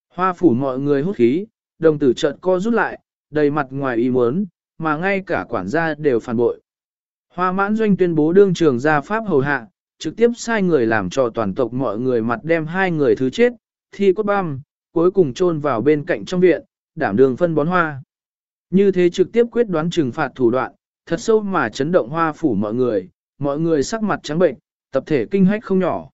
Hoa phủ mọi người hút khí, đồng tử trận co rút lại, đầy mặt ngoài ý muốn, mà ngay cả quản gia đều phản bội. Hoa mãn doanh tuyên bố đương trường ra pháp hầu hạ, trực tiếp sai người làm cho toàn tộc mọi người mặt đem hai người thứ chết, thi cốt băm, cuối cùng chôn vào bên cạnh trong viện, đảm đường phân bón hoa. Như thế trực tiếp quyết đoán trừng phạt thủ đoạn, thật sâu mà chấn động hoa phủ mọi người, mọi người sắc mặt trắng bệnh, tập thể kinh hách không nhỏ.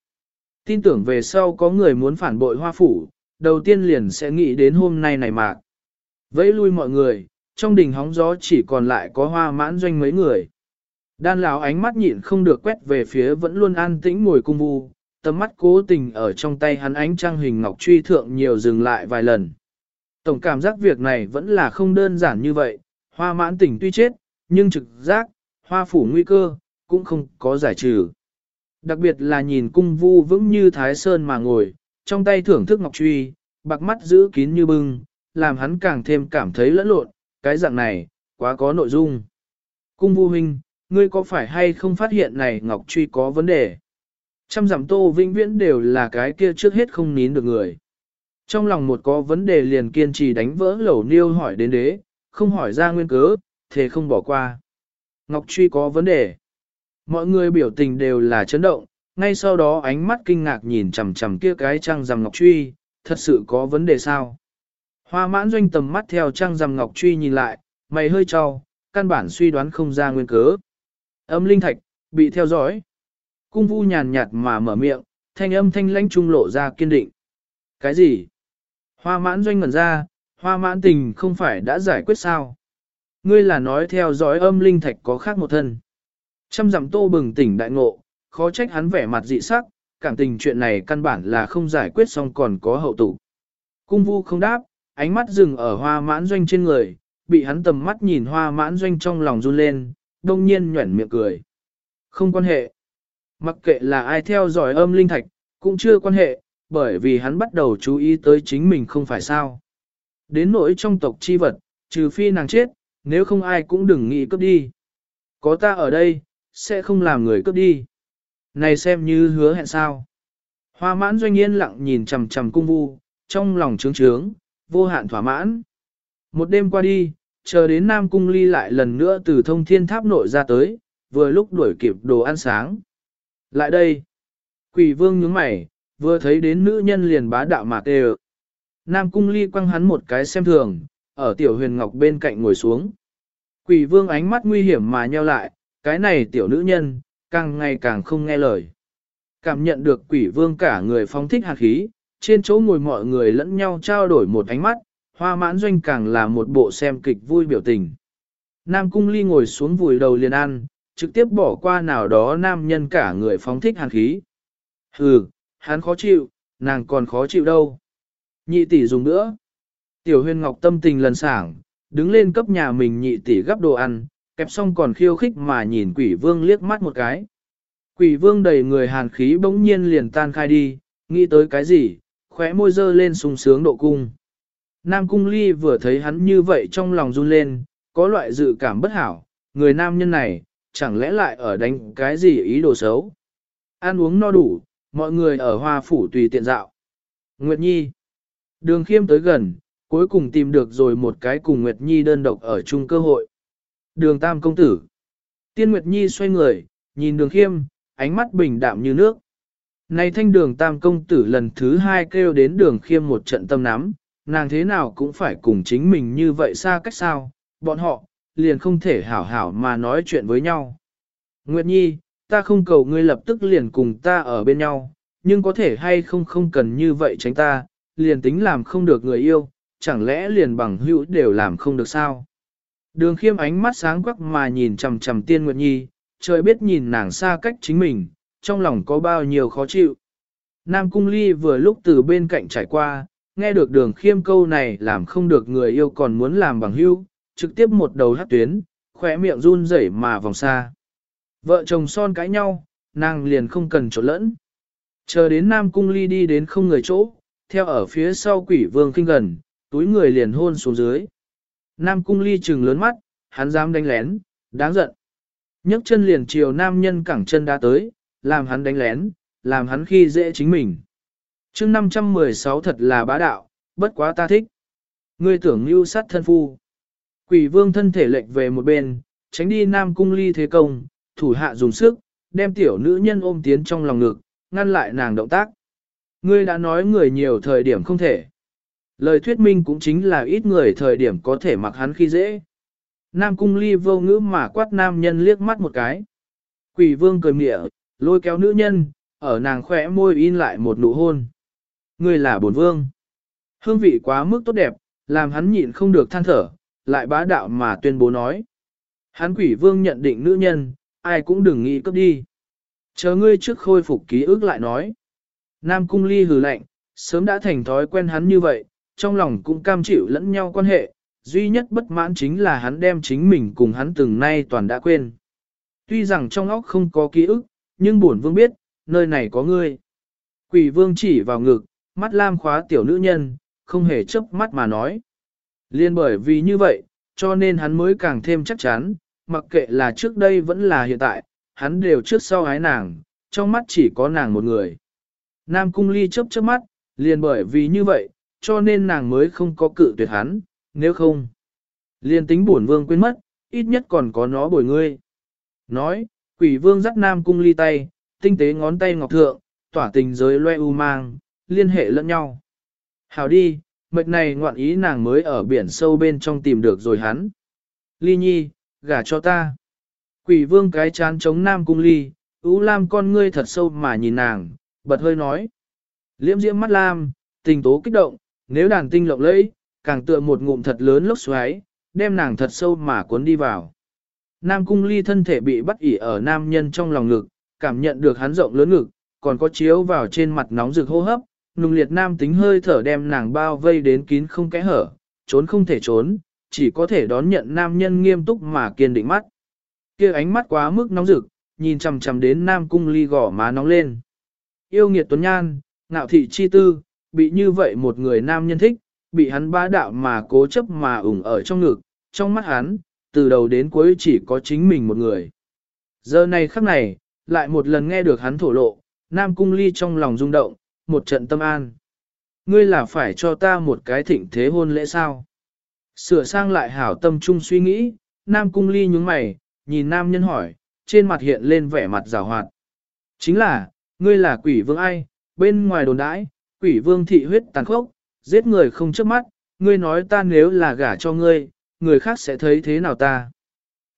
Tin tưởng về sau có người muốn phản bội hoa phủ, đầu tiên liền sẽ nghĩ đến hôm nay này mà. Vẫy lui mọi người, trong đình hóng gió chỉ còn lại có hoa mãn doanh mấy người. Đan lão ánh mắt nhịn không được quét về phía vẫn luôn an tĩnh ngồi cung vu, tầm mắt cố tình ở trong tay hắn ánh trang hình ngọc truy thượng nhiều dừng lại vài lần. Tổng cảm giác việc này vẫn là không đơn giản như vậy, hoa mãn tỉnh tuy chết, nhưng trực giác, hoa phủ nguy cơ, cũng không có giải trừ. Đặc biệt là nhìn cung vu vững như thái sơn mà ngồi, trong tay thưởng thức ngọc truy, bạc mắt giữ kín như bưng, làm hắn càng thêm cảm thấy lẫn lộn, cái dạng này, quá có nội dung. Cung vu huynh, ngươi có phải hay không phát hiện này ngọc truy có vấn đề? Trăm giảm tô vĩnh viễn đều là cái kia trước hết không nín được người. Trong lòng một có vấn đề liền kiên trì đánh vỡ lẩu niêu hỏi đến đế, không hỏi ra nguyên cớ, thế không bỏ qua. Ngọc Truy có vấn đề. Mọi người biểu tình đều là chấn động, ngay sau đó ánh mắt kinh ngạc nhìn chằm chằm kia cái trăng rằm Ngọc Truy, thật sự có vấn đề sao? Hoa mãn doanh tầm mắt theo trang rằm Ngọc Truy nhìn lại, mày hơi trao, căn bản suy đoán không ra nguyên cớ. Âm linh thạch, bị theo dõi. Cung vu nhàn nhạt mà mở miệng, thanh âm thanh lãnh trung lộ ra kiên định. Cái gì? Hoa mãn doanh ngẩn ra, hoa mãn tình không phải đã giải quyết sao? Ngươi là nói theo dõi âm linh thạch có khác một thân. Trăm dặm tô bừng tỉnh đại ngộ, khó trách hắn vẻ mặt dị sắc, cảm tình chuyện này căn bản là không giải quyết xong còn có hậu tụ. Cung vu không đáp, ánh mắt dừng ở hoa mãn doanh trên người, bị hắn tầm mắt nhìn hoa mãn doanh trong lòng run lên, đông nhiên nhuẩn miệng cười. Không quan hệ. Mặc kệ là ai theo dõi âm linh thạch, cũng chưa quan hệ, bởi vì hắn bắt đầu chú ý tới chính mình không phải sao. Đến nỗi trong tộc chi vật, trừ phi nàng chết, nếu không ai cũng đừng nghĩ cướp đi. Có ta ở đây, sẽ không làm người cướp đi. Này xem như hứa hẹn sao. Hoa mãn doanh yên lặng nhìn chầm chầm cung vu, trong lòng trướng trướng, vô hạn thỏa mãn. Một đêm qua đi, chờ đến Nam Cung Ly lại lần nữa từ thông thiên tháp nội ra tới, vừa lúc đuổi kịp đồ ăn sáng. Lại đây, quỷ vương nhướng mày, vừa thấy đến nữ nhân liền bá đạo mà tê Nam Cung Ly quăng hắn một cái xem thường, ở tiểu huyền ngọc bên cạnh ngồi xuống. Quỷ vương ánh mắt nguy hiểm mà nheo lại, cái này tiểu nữ nhân, càng ngày càng không nghe lời. Cảm nhận được quỷ vương cả người phóng thích hạt khí, trên chỗ ngồi mọi người lẫn nhau trao đổi một ánh mắt, hoa mãn doanh càng là một bộ xem kịch vui biểu tình. Nam cung ly ngồi xuống vùi đầu liền ăn, trực tiếp bỏ qua nào đó nam nhân cả người phóng thích hàn khí. Hừ, hắn khó chịu, nàng còn khó chịu đâu. Nhị tỷ dùng nữa. Tiểu huyền ngọc tâm tình lần sảng, đứng lên cấp nhà mình nhị tỷ gấp đồ ăn, kẹp xong còn khiêu khích mà nhìn quỷ vương liếc mắt một cái. Quỷ vương đầy người hàn khí bỗng nhiên liền tan khai đi, nghĩ tới cái gì, khóe môi dơ lên sung sướng độ cung. Nam cung ly vừa thấy hắn như vậy trong lòng run lên, có loại dự cảm bất hảo, người nam nhân này, chẳng lẽ lại ở đánh cái gì ý đồ xấu. Ăn uống no đủ, mọi người ở hoa phủ tùy tiện dạo. Nguyệt Nhi. Đường khiêm tới gần, cuối cùng tìm được rồi một cái cùng Nguyệt Nhi đơn độc ở chung cơ hội. Đường Tam Công Tử. Tiên Nguyệt Nhi xoay người, nhìn đường khiêm, ánh mắt bình đạm như nước. Này thanh đường Tam Công Tử lần thứ hai kêu đến đường khiêm một trận tâm nắm, nàng thế nào cũng phải cùng chính mình như vậy xa cách sao, bọn họ, liền không thể hảo hảo mà nói chuyện với nhau. Nguyệt Nhi, ta không cầu ngươi lập tức liền cùng ta ở bên nhau, nhưng có thể hay không không cần như vậy tránh ta, liền tính làm không được người yêu, chẳng lẽ liền bằng hữu đều làm không được sao? Đường khiêm ánh mắt sáng quắc mà nhìn chầm chầm tiên Nguyệt Nhi, trời biết nhìn nàng xa cách chính mình, trong lòng có bao nhiêu khó chịu. Nam Cung Ly vừa lúc từ bên cạnh trải qua, nghe được đường khiêm câu này làm không được người yêu còn muốn làm bằng hữu, trực tiếp một đầu hát tuyến, khỏe miệng run rẩy mà vòng xa. Vợ chồng son cãi nhau, nàng liền không cần trộn lẫn. Chờ đến Nam Cung Ly đi đến không người chỗ, theo ở phía sau quỷ vương kinh gần, túi người liền hôn xuống dưới. Nam Cung Ly trừng lớn mắt, hắn dám đánh lén, đáng giận. nhấc chân liền chiều nam nhân cẳng chân đã tới, làm hắn đánh lén, làm hắn khi dễ chính mình. chương 516 thật là bá đạo, bất quá ta thích. Ngươi tưởng lưu sát thân phu. Quỷ vương thân thể lệch về một bên, tránh đi Nam Cung Ly thế công, thủ hạ dùng sức, đem tiểu nữ nhân ôm tiến trong lòng ngực, ngăn lại nàng động tác. Ngươi đã nói người nhiều thời điểm không thể. Lời thuyết minh cũng chính là ít người thời điểm có thể mặc hắn khi dễ. Nam cung ly vô ngữ mà quát nam nhân liếc mắt một cái. Quỷ vương cười mịa, lôi kéo nữ nhân, ở nàng khỏe môi in lại một nụ hôn. Ngươi là bổn vương. Hương vị quá mức tốt đẹp, làm hắn nhịn không được than thở, lại bá đạo mà tuyên bố nói. Hắn quỷ vương nhận định nữ nhân, ai cũng đừng nghĩ cấp đi. Chờ ngươi trước khôi phục ký ức lại nói. Nam cung ly hừ lạnh, sớm đã thành thói quen hắn như vậy, trong lòng cũng cam chịu lẫn nhau quan hệ, duy nhất bất mãn chính là hắn đem chính mình cùng hắn từng nay toàn đã quên. Tuy rằng trong óc không có ký ức, nhưng bổn vương biết, nơi này có ngươi. Quỷ vương chỉ vào ngực, mắt lam khóa tiểu nữ nhân, không hề chớp mắt mà nói. Liên bởi vì như vậy, cho nên hắn mới càng thêm chắc chắn, mặc kệ là trước đây vẫn là hiện tại, hắn đều trước sau ái nàng, trong mắt chỉ có nàng một người. Nam cung ly chớp chớp mắt, liền bởi vì như vậy, cho nên nàng mới không có cự tuyệt hắn, nếu không. Liền tính bổn vương quên mất, ít nhất còn có nó bồi ngươi. Nói, quỷ vương dắt nam cung ly tay, tinh tế ngón tay ngọc thượng, tỏa tình giới loe u mang, liên hệ lẫn nhau. Hào đi, mệt này ngoạn ý nàng mới ở biển sâu bên trong tìm được rồi hắn. Ly nhi, gả cho ta. Quỷ vương cái chán chống nam cung ly, ú lam con ngươi thật sâu mà nhìn nàng, bật hơi nói. Liễm diễm mắt lam, tình tố kích động, nếu đàn tinh lộng lẫy, càng tựa một ngụm thật lớn lốc xoáy, đem nàng thật sâu mà cuốn đi vào. Nam cung ly thân thể bị bắt ỉ ở nam nhân trong lòng ngực, cảm nhận được hắn rộng lớn ngực, còn có chiếu vào trên mặt nóng rực hô hấp, nung liệt nam tính hơi thở đem nàng bao vây đến kín không kẽ hở, trốn không thể trốn, chỉ có thể đón nhận nam nhân nghiêm túc mà kiên định mắt. kia ánh mắt quá mức nóng rực, nhìn chằm chằm đến nam cung ly gỏ má nóng lên. Yêu nghiệt tuấn nhan, ngạo thị chi tư, bị như vậy một người nam nhân thích, bị hắn bá đạo mà cố chấp mà ủng ở trong ngực, trong mắt hắn, từ đầu đến cuối chỉ có chính mình một người. Giờ này khắc này, lại một lần nghe được hắn thổ lộ, Nam Cung Ly trong lòng rung động, một trận tâm an. Ngươi là phải cho ta một cái thịnh thế hôn lễ sao? Sửa sang lại hảo tâm trung suy nghĩ, Nam Cung Ly nhướng mày, nhìn Nam nhân hỏi, trên mặt hiện lên vẻ mặt rào hoạt. Chính là, ngươi là quỷ vương ai, bên ngoài đồn đãi, quỷ vương thị huyết tàn khốc, giết người không trước mắt, ngươi nói ta nếu là gả cho ngươi, người khác sẽ thấy thế nào ta?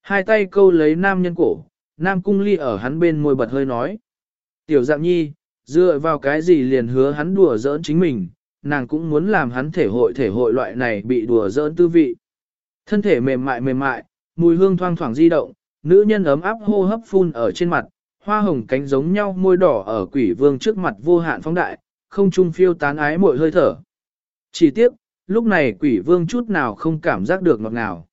Hai tay câu lấy nam nhân cổ, nam cung ly ở hắn bên môi bật hơi nói. Tiểu dạng nhi, dựa vào cái gì liền hứa hắn đùa giỡn chính mình, nàng cũng muốn làm hắn thể hội thể hội loại này bị đùa giỡn tư vị. Thân thể mềm mại mềm mại, mùi hương thoang thoảng di động, nữ nhân ấm áp hô hấp phun ở trên mặt, hoa hồng cánh giống nhau môi đỏ ở quỷ vương trước mặt vô hạn phóng đại, không trung phiêu tán ái mội hơi thở. Chỉ tiếc, lúc này quỷ vương chút nào không cảm giác được ngọt ngào.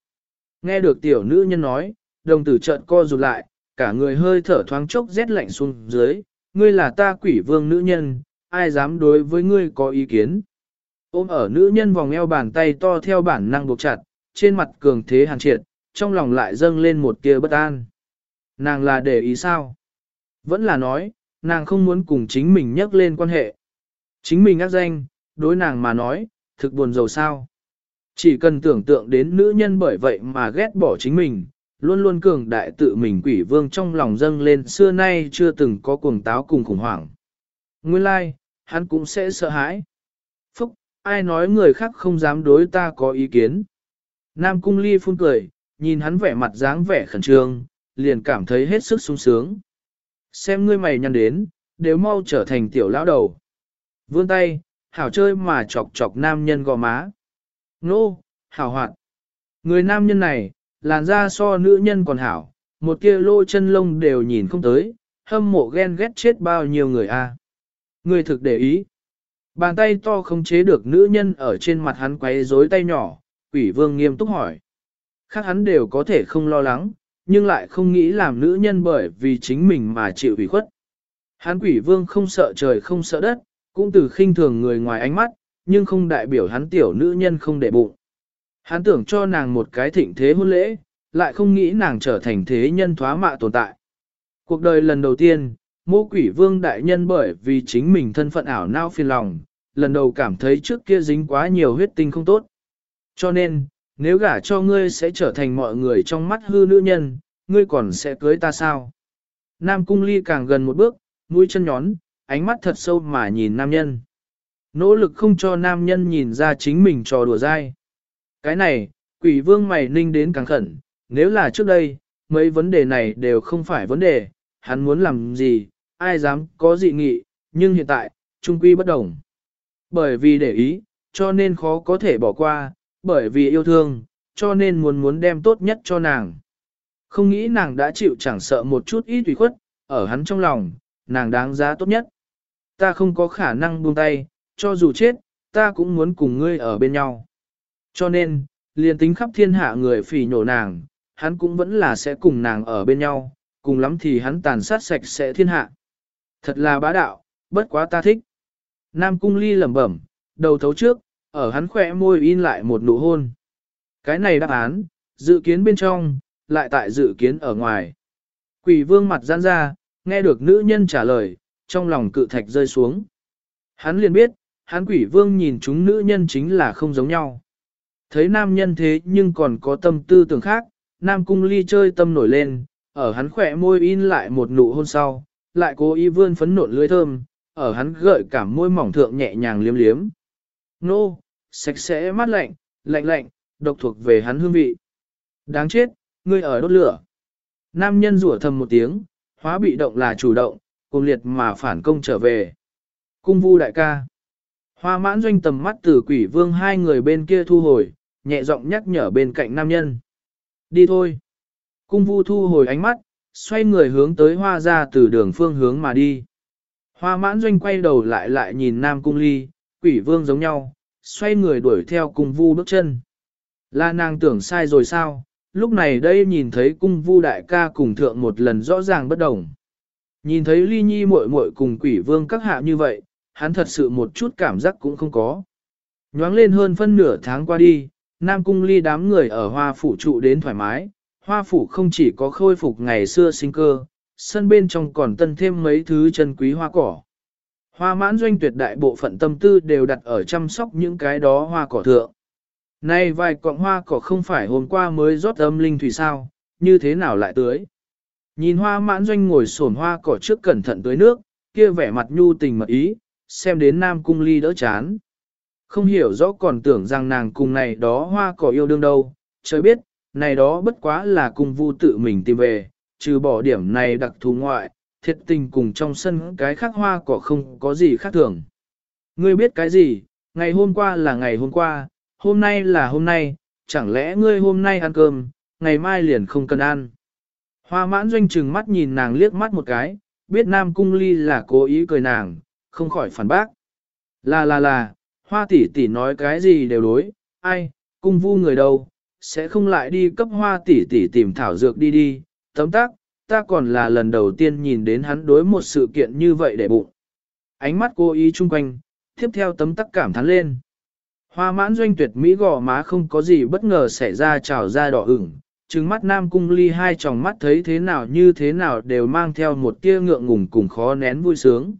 Nghe được tiểu nữ nhân nói, đồng tử trợn co rụt lại, cả người hơi thở thoáng chốc rét lạnh xuống dưới, ngươi là ta quỷ vương nữ nhân, ai dám đối với ngươi có ý kiến. Ôm ở nữ nhân vòng eo bàn tay to theo bản năng buộc chặt, trên mặt cường thế hàn triệt, trong lòng lại dâng lên một tia bất an. Nàng là để ý sao? Vẫn là nói, nàng không muốn cùng chính mình nhắc lên quan hệ. Chính mình ác danh, đối nàng mà nói, thực buồn rầu sao. Chỉ cần tưởng tượng đến nữ nhân bởi vậy mà ghét bỏ chính mình, luôn luôn cường đại tự mình quỷ vương trong lòng dâng lên xưa nay chưa từng có cuồng táo cùng khủng hoảng. Nguyên lai, like, hắn cũng sẽ sợ hãi. Phúc, ai nói người khác không dám đối ta có ý kiến. Nam cung ly phun cười, nhìn hắn vẻ mặt dáng vẻ khẩn trương, liền cảm thấy hết sức sung sướng. Xem ngươi mày nhăn đến, đều mau trở thành tiểu lão đầu. Vươn tay, hảo chơi mà chọc chọc nam nhân gò má. Nô, hảo hoạt. Người nam nhân này, làn da so nữ nhân còn hảo, một kia lô chân lông đều nhìn không tới, hâm mộ ghen ghét chết bao nhiêu người a. Người thực để ý. Bàn tay to không chế được nữ nhân ở trên mặt hắn quấy rối tay nhỏ, quỷ vương nghiêm túc hỏi. Khác hắn đều có thể không lo lắng, nhưng lại không nghĩ làm nữ nhân bởi vì chính mình mà chịu ủy khuất. Hắn quỷ vương không sợ trời không sợ đất, cũng từ khinh thường người ngoài ánh mắt, nhưng không đại biểu hắn tiểu nữ nhân không để bụng. Hắn tưởng cho nàng một cái thịnh thế hôn lễ, lại không nghĩ nàng trở thành thế nhân thoá mạ tồn tại. Cuộc đời lần đầu tiên, mô quỷ vương đại nhân bởi vì chính mình thân phận ảo nao phiền lòng, lần đầu cảm thấy trước kia dính quá nhiều huyết tinh không tốt. Cho nên, nếu gả cho ngươi sẽ trở thành mọi người trong mắt hư nữ nhân, ngươi còn sẽ cưới ta sao? Nam cung ly càng gần một bước, mũi chân nhón, ánh mắt thật sâu mà nhìn nam nhân. Nỗ lực không cho nam nhân nhìn ra chính mình trò đùa dai. Cái này, quỷ vương mày ninh đến càng khẩn, nếu là trước đây, mấy vấn đề này đều không phải vấn đề, hắn muốn làm gì, ai dám có dị nghị, nhưng hiện tại, trung quy bất đồng. Bởi vì để ý, cho nên khó có thể bỏ qua, bởi vì yêu thương, cho nên muốn muốn đem tốt nhất cho nàng. Không nghĩ nàng đã chịu chẳng sợ một chút ít tùy khuất, ở hắn trong lòng, nàng đáng giá tốt nhất. Ta không có khả năng buông tay, cho dù chết, ta cũng muốn cùng ngươi ở bên nhau. Cho nên, liền tính khắp thiên hạ người phỉ nhổ nàng, hắn cũng vẫn là sẽ cùng nàng ở bên nhau, cùng lắm thì hắn tàn sát sạch sẽ thiên hạ. Thật là bá đạo, bất quá ta thích. Nam cung ly lẩm bẩm, đầu thấu trước, ở hắn khỏe môi in lại một nụ hôn. Cái này đáp án, dự kiến bên trong, lại tại dự kiến ở ngoài. Quỷ vương mặt giãn ra, nghe được nữ nhân trả lời, trong lòng cự thạch rơi xuống. Hắn liền biết, hắn quỷ vương nhìn chúng nữ nhân chính là không giống nhau. Thấy nam nhân thế nhưng còn có tâm tư tưởng khác, nam cung ly chơi tâm nổi lên, ở hắn khỏe môi in lại một nụ hôn sau, lại cố ý vươn phấn nộn lưới thơm, ở hắn gợi cảm môi mỏng thượng nhẹ nhàng liếm liếm. Nô, sạch sẽ mát lạnh, lạnh lạnh, độc thuộc về hắn hương vị. Đáng chết, ngươi ở đốt lửa. Nam nhân rủa thầm một tiếng, hóa bị động là chủ động, cùng liệt mà phản công trở về. Cung vu đại ca. Hoa mãn doanh tầm mắt từ quỷ vương hai người bên kia thu hồi, nhẹ giọng nhắc nhở bên cạnh nam nhân. Đi thôi. Cung vu thu hồi ánh mắt, xoay người hướng tới hoa ra từ đường phương hướng mà đi. Hoa mãn doanh quay đầu lại lại nhìn nam cung ly, quỷ vương giống nhau, xoay người đuổi theo cung vu bước chân. Là nàng tưởng sai rồi sao, lúc này đây nhìn thấy cung vu đại ca cùng thượng một lần rõ ràng bất đồng. Nhìn thấy ly nhi muội muội cùng quỷ vương các hạ như vậy, hắn thật sự một chút cảm giác cũng không có. Nhoáng lên hơn phân nửa tháng qua đi, Nam Cung ly đám người ở hoa phủ trụ đến thoải mái, hoa phủ không chỉ có khôi phục ngày xưa sinh cơ, sân bên trong còn tân thêm mấy thứ chân quý hoa cỏ. Hoa mãn doanh tuyệt đại bộ phận tâm tư đều đặt ở chăm sóc những cái đó hoa cỏ thượng. Nay vài cọng hoa cỏ không phải hôm qua mới rót âm linh thủy sao, như thế nào lại tưới. Nhìn hoa mãn doanh ngồi sổn hoa cỏ trước cẩn thận tưới nước, kia vẻ mặt nhu tình mật ý, xem đến nam cung ly đỡ chán. Không hiểu rõ còn tưởng rằng nàng cùng này đó hoa cỏ yêu đương đâu, trời biết, này đó bất quá là cung vu tự mình tìm về, trừ bỏ điểm này đặc thù ngoại, thiệt tình cùng trong sân cái khác hoa cỏ không có gì khác thường. Ngươi biết cái gì, ngày hôm qua là ngày hôm qua, hôm nay là hôm nay, chẳng lẽ ngươi hôm nay ăn cơm, ngày mai liền không cần ăn. Hoa mãn doanh trừng mắt nhìn nàng liếc mắt một cái, biết Nam Cung Ly là cố ý cười nàng, không khỏi phản bác. Là là là, hoa tỷ tỷ nói cái gì đều đối, ai, cung vu người đâu, sẽ không lại đi cấp hoa tỷ tỷ tìm thảo dược đi đi, tấm tác, ta còn là lần đầu tiên nhìn đến hắn đối một sự kiện như vậy để bụng. Ánh mắt cô ý chung quanh, tiếp theo tấm tắc cảm thán lên. Hoa mãn doanh tuyệt mỹ gò má không có gì bất ngờ xảy ra trào ra đỏ ửng, trừng mắt nam cung ly hai tròng mắt thấy thế nào như thế nào đều mang theo một tia ngượng ngùng cùng khó nén vui sướng.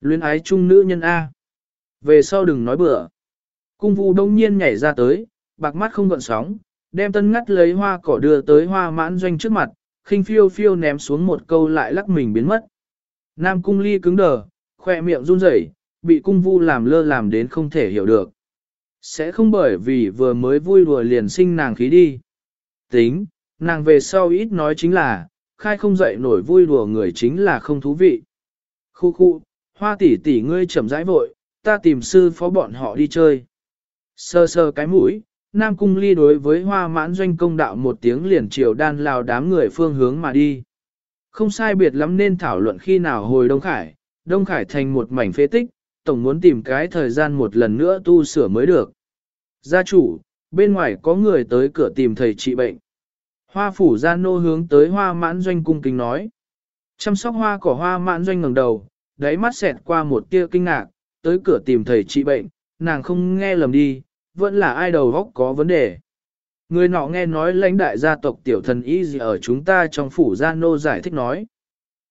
Luyến ái chung nữ nhân A. Về sau đừng nói bừa. Cung vu đông nhiên nhảy ra tới, bạc mắt không gợn sóng, đem tân ngắt lấy hoa cỏ đưa tới hoa mãn doanh trước mặt, khinh phiêu phiêu ném xuống một câu lại lắc mình biến mất. Nam cung ly cứng đờ, khoe miệng run rẩy, bị cung vu làm lơ làm đến không thể hiểu được. Sẽ không bởi vì vừa mới vui đùa liền sinh nàng khí đi. Tính, nàng về sau ít nói chính là, khai không dậy nổi vui đùa người chính là không thú vị. Khu khu, hoa tỷ tỷ ngươi chậm rãi vội, ta tìm sư phó bọn họ đi chơi. Sơ sơ cái mũi, Nam Cung Ly đối với hoa mãn doanh công đạo một tiếng liền chiều đan lào đám người phương hướng mà đi. Không sai biệt lắm nên thảo luận khi nào hồi Đông Khải, Đông Khải thành một mảnh phế tích, tổng muốn tìm cái thời gian một lần nữa tu sửa mới được. Gia chủ, bên ngoài có người tới cửa tìm thầy trị bệnh. Hoa phủ gia nô hướng tới hoa mãn doanh cung kính nói. Chăm sóc hoa cỏ hoa mãn doanh ngẩng đầu, đáy mắt xẹt qua một tia kinh ngạc, tới cửa tìm thầy trị bệnh, nàng không nghe lầm đi, vẫn là ai đầu góc có vấn đề. Người nọ nghe nói lãnh đại gia tộc tiểu thần y gì ở chúng ta trong phủ gia nô giải thích nói.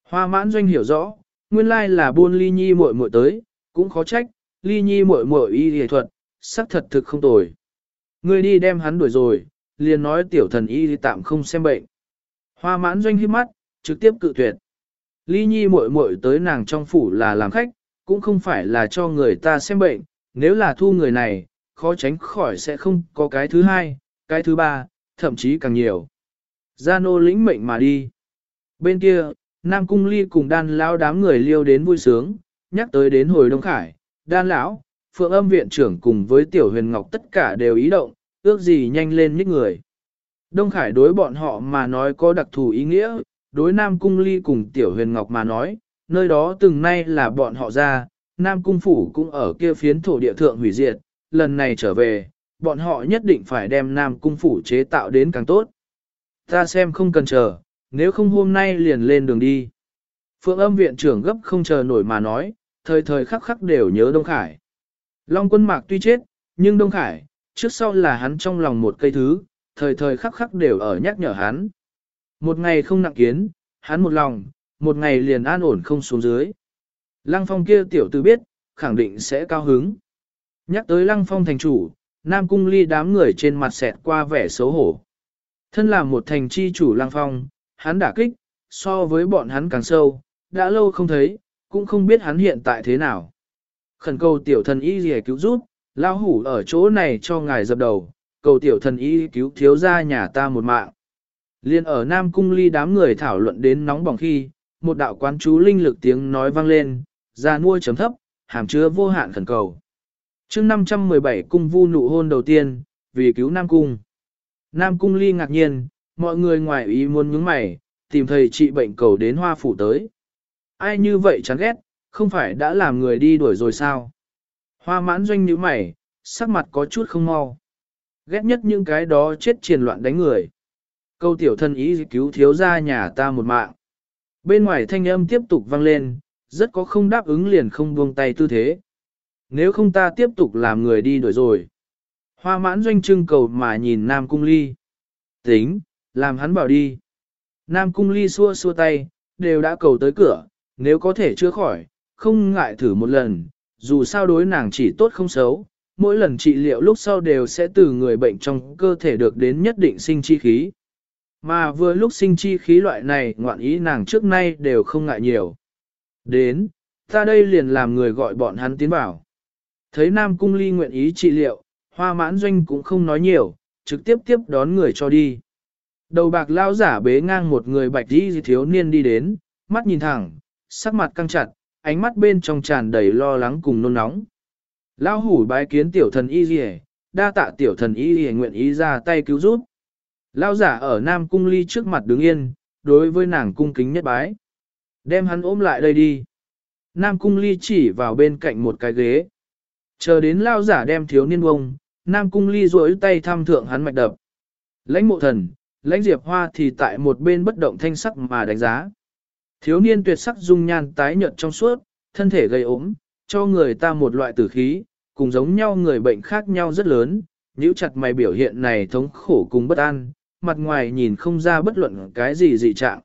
Hoa mãn doanh hiểu rõ, nguyên lai là buôn ly nhi muội muội tới, cũng khó trách, ly nhi muội muội y y thuật, sắc thật thực không tồi. Ngươi đi đem hắn đuổi rồi, liền nói tiểu thần y tạm không xem bệnh. Hoa mãn doanh hiếp mắt, trực tiếp cự tuyệt. Ly Nhi muội muội tới nàng trong phủ là làm khách, cũng không phải là cho người ta xem bệnh, nếu là thu người này, khó tránh khỏi sẽ không có cái thứ hai, cái thứ ba, thậm chí càng nhiều. Gia nô lĩnh mệnh mà đi. Bên kia, Nam Cung Ly cùng đan lão đám người liêu đến vui sướng, nhắc tới đến hồi Đông Khải, đan lão, phượng âm viện trưởng cùng với tiểu huyền ngọc tất cả đều ý động, ước gì nhanh lên nhích người. Đông Khải đối bọn họ mà nói có đặc thù ý nghĩa, đối Nam Cung Ly cùng tiểu huyền ngọc mà nói, nơi đó từng nay là bọn họ ra, Nam Cung Phủ cũng ở kia phiến thổ địa thượng hủy diệt, lần này trở về, bọn họ nhất định phải đem Nam Cung Phủ chế tạo đến càng tốt. Ta xem không cần chờ, nếu không hôm nay liền lên đường đi. Phượng âm viện trưởng gấp không chờ nổi mà nói, thời thời khắc khắc đều nhớ Đông Khải. Long quân mạc tuy chết, nhưng Đông Khải, trước sau là hắn trong lòng một cây thứ, thời thời khắc khắc đều ở nhắc nhở hắn. Một ngày không nặng kiến, hắn một lòng, một ngày liền an ổn không xuống dưới. Lăng phong kia tiểu tử biết, khẳng định sẽ cao hứng. Nhắc tới lăng phong thành chủ, Nam Cung ly đám người trên mặt xẹt qua vẻ xấu hổ. Thân là một thành chi chủ lăng phong, hắn đả kích, so với bọn hắn càng sâu, đã lâu không thấy, cũng không biết hắn hiện tại thế nào. Khẩn cầu tiểu thần y gì cứu giúp, lao hủ ở chỗ này cho ngài dập đầu, cầu tiểu thần y cứu thiếu gia nhà ta một mạng. Liên ở Nam Cung ly đám người thảo luận đến nóng bỏng khi, một đạo quán chú linh lực tiếng nói vang lên, ra nuôi chấm thấp, hàm chứa vô hạn khẩn cầu. chương 517 cung vu nụ hôn đầu tiên, vì cứu Nam Cung. Nam Cung ly ngạc nhiên, mọi người ngoài ý muốn nhướng mày, tìm thầy trị bệnh cầu đến hoa phủ tới. Ai như vậy chán ghét, không phải đã làm người đi đuổi rồi sao? Hoa mãn doanh nhíu mày, sắc mặt có chút không mau. Ghét nhất những cái đó chết triền loạn đánh người. Câu tiểu thân ý cứu thiếu ra nhà ta một mạng. Bên ngoài thanh âm tiếp tục vang lên, rất có không đáp ứng liền không buông tay tư thế. Nếu không ta tiếp tục làm người đi đổi rồi. Hoa mãn doanh trưng cầu mà nhìn Nam Cung Ly. Tính, làm hắn bảo đi. Nam Cung Ly xua xua tay, đều đã cầu tới cửa, nếu có thể chữa khỏi, không ngại thử một lần, dù sao đối nàng chỉ tốt không xấu, mỗi lần trị liệu lúc sau đều sẽ từ người bệnh trong cơ thể được đến nhất định sinh chi khí. Mà vừa lúc sinh chi khí loại này ngoạn ý nàng trước nay đều không ngại nhiều. Đến, ta đây liền làm người gọi bọn hắn tiến vào. Thấy Nam Cung Ly nguyện ý trị liệu, hoa mãn doanh cũng không nói nhiều, trực tiếp tiếp đón người cho đi. Đầu bạc lao giả bế ngang một người bạch đi thiếu niên đi đến, mắt nhìn thẳng, sắc mặt căng chặt, ánh mắt bên trong tràn đầy lo lắng cùng nôn nóng. Lao hủ bái kiến tiểu thần y gì đa tạ tiểu thần y gì nguyện ý ra tay cứu giúp. Lao giả ở Nam Cung Ly trước mặt đứng yên, đối với nàng cung kính nhất bái. Đem hắn ôm lại đây đi. Nam Cung Ly chỉ vào bên cạnh một cái ghế. Chờ đến Lao giả đem thiếu niên bông, Nam Cung Ly rối tay thăm thượng hắn mạch đập. Lãnh mộ thần, lãnh diệp hoa thì tại một bên bất động thanh sắc mà đánh giá. Thiếu niên tuyệt sắc dung nhan tái nhợt trong suốt, thân thể gây ốm, cho người ta một loại tử khí, cùng giống nhau người bệnh khác nhau rất lớn, nhíu chặt mày biểu hiện này thống khổ cùng bất an, mặt ngoài nhìn không ra bất luận cái gì dị trạng.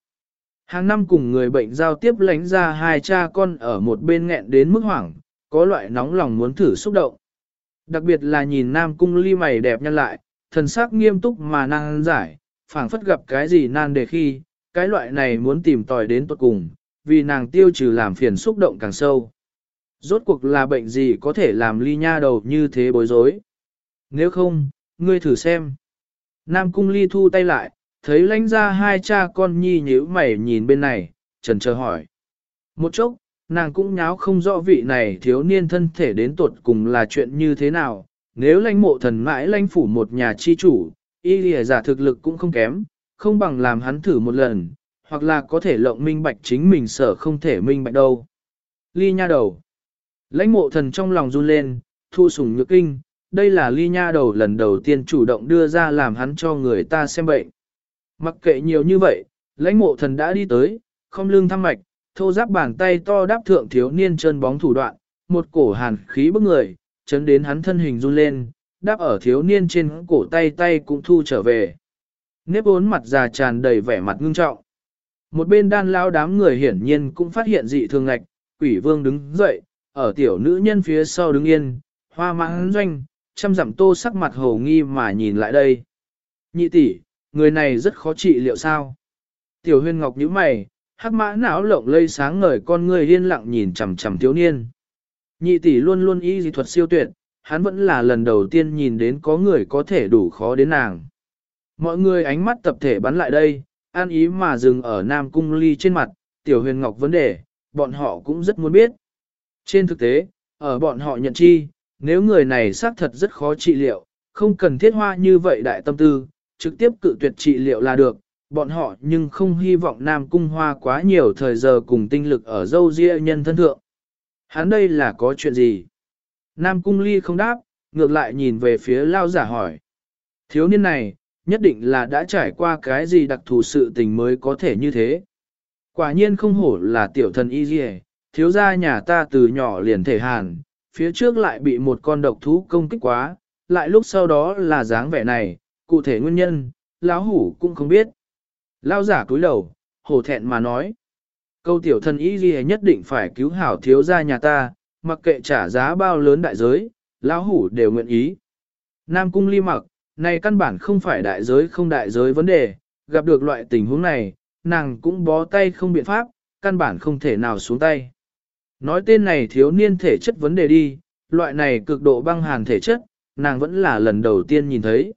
Hàng năm cùng người bệnh giao tiếp lánh ra hai cha con ở một bên nghẹn đến mức hoảng, có loại nóng lòng muốn thử xúc động. Đặc biệt là nhìn nam cung ly mày đẹp nhân lại, thần sắc nghiêm túc mà năng giải, phảng phất gặp cái gì nan đề khi, cái loại này muốn tìm tòi đến tuật cùng, vì nàng tiêu trừ làm phiền xúc động càng sâu. Rốt cuộc là bệnh gì có thể làm ly nha đầu như thế bối rối? Nếu không, ngươi thử xem. Nam cung ly thu tay lại, thấy lánh ra hai cha con nhi nhíu mày nhìn bên này, trần chờ hỏi. Một chốc, nàng cũng nháo không rõ vị này thiếu niên thân thể đến tuột cùng là chuyện như thế nào, nếu lãnh mộ thần mãi lãnh phủ một nhà chi chủ, y lìa giả thực lực cũng không kém, không bằng làm hắn thử một lần, hoặc là có thể lộng minh bạch chính mình sở không thể minh bạch đâu. Ly nha đầu. Lãnh mộ thần trong lòng run lên, thu sủng nhược kinh, đây là ly nha đầu lần đầu tiên chủ động đưa ra làm hắn cho người ta xem bệnh. Mặc kệ nhiều như vậy, lãnh mộ thần đã đi tới, không lương thăm mạch, thô giáp bàn tay to đáp thượng thiếu niên chân bóng thủ đoạn, một cổ hàn khí bức người, chấn đến hắn thân hình run lên, đáp ở thiếu niên trên cổ tay tay cũng thu trở về. Nếp ốn mặt già tràn đầy vẻ mặt ngưng trọng. Một bên đan lao đám người hiển nhiên cũng phát hiện dị thường ngạch, quỷ vương đứng dậy, ở tiểu nữ nhân phía sau đứng yên, hoa mãn doanh, chăm dặm tô sắc mặt hồ nghi mà nhìn lại đây. Nhị tỷ, người này rất khó trị liệu sao? Tiểu huyên ngọc nhíu mày, hắc mã não lộng lây sáng ngời con người yên lặng nhìn chằm chằm thiếu niên. Nhị tỷ luôn luôn y dị thuật siêu tuyệt, hắn vẫn là lần đầu tiên nhìn đến có người có thể đủ khó đến nàng. Mọi người ánh mắt tập thể bắn lại đây, an ý mà dừng ở Nam Cung Ly trên mặt, tiểu huyền ngọc vấn đề, bọn họ cũng rất muốn biết. Trên thực tế, ở bọn họ nhận chi, nếu người này xác thật rất khó trị liệu, không cần thiết hoa như vậy đại tâm tư, trực tiếp cự tuyệt trị liệu là được, bọn họ nhưng không hy vọng Nam Cung Hoa quá nhiều thời giờ cùng tinh lực ở dâu ria nhân thân thượng. Hắn đây là có chuyện gì? Nam Cung Ly không đáp, ngược lại nhìn về phía lao giả hỏi. Thiếu niên này, nhất định là đã trải qua cái gì đặc thù sự tình mới có thể như thế. Quả nhiên không hổ là tiểu thần y dì thiếu gia nhà ta từ nhỏ liền thể hàn, phía trước lại bị một con độc thú công kích quá, lại lúc sau đó là dáng vẻ này, cụ thể nguyên nhân, lão hủ cũng không biết. Lao giả cúi đầu, hổ thẹn mà nói. Câu tiểu thần y gì nhất định phải cứu hảo thiếu gia nhà ta, mặc kệ trả giá bao lớn đại giới, lão hủ đều nguyện ý. Nam cung ly mặc, này căn bản không phải đại giới không đại giới vấn đề, gặp được loại tình huống này, nàng cũng bó tay không biện pháp, căn bản không thể nào xuống tay. Nói tên này thiếu niên thể chất vấn đề đi, loại này cực độ băng hàn thể chất, nàng vẫn là lần đầu tiên nhìn thấy.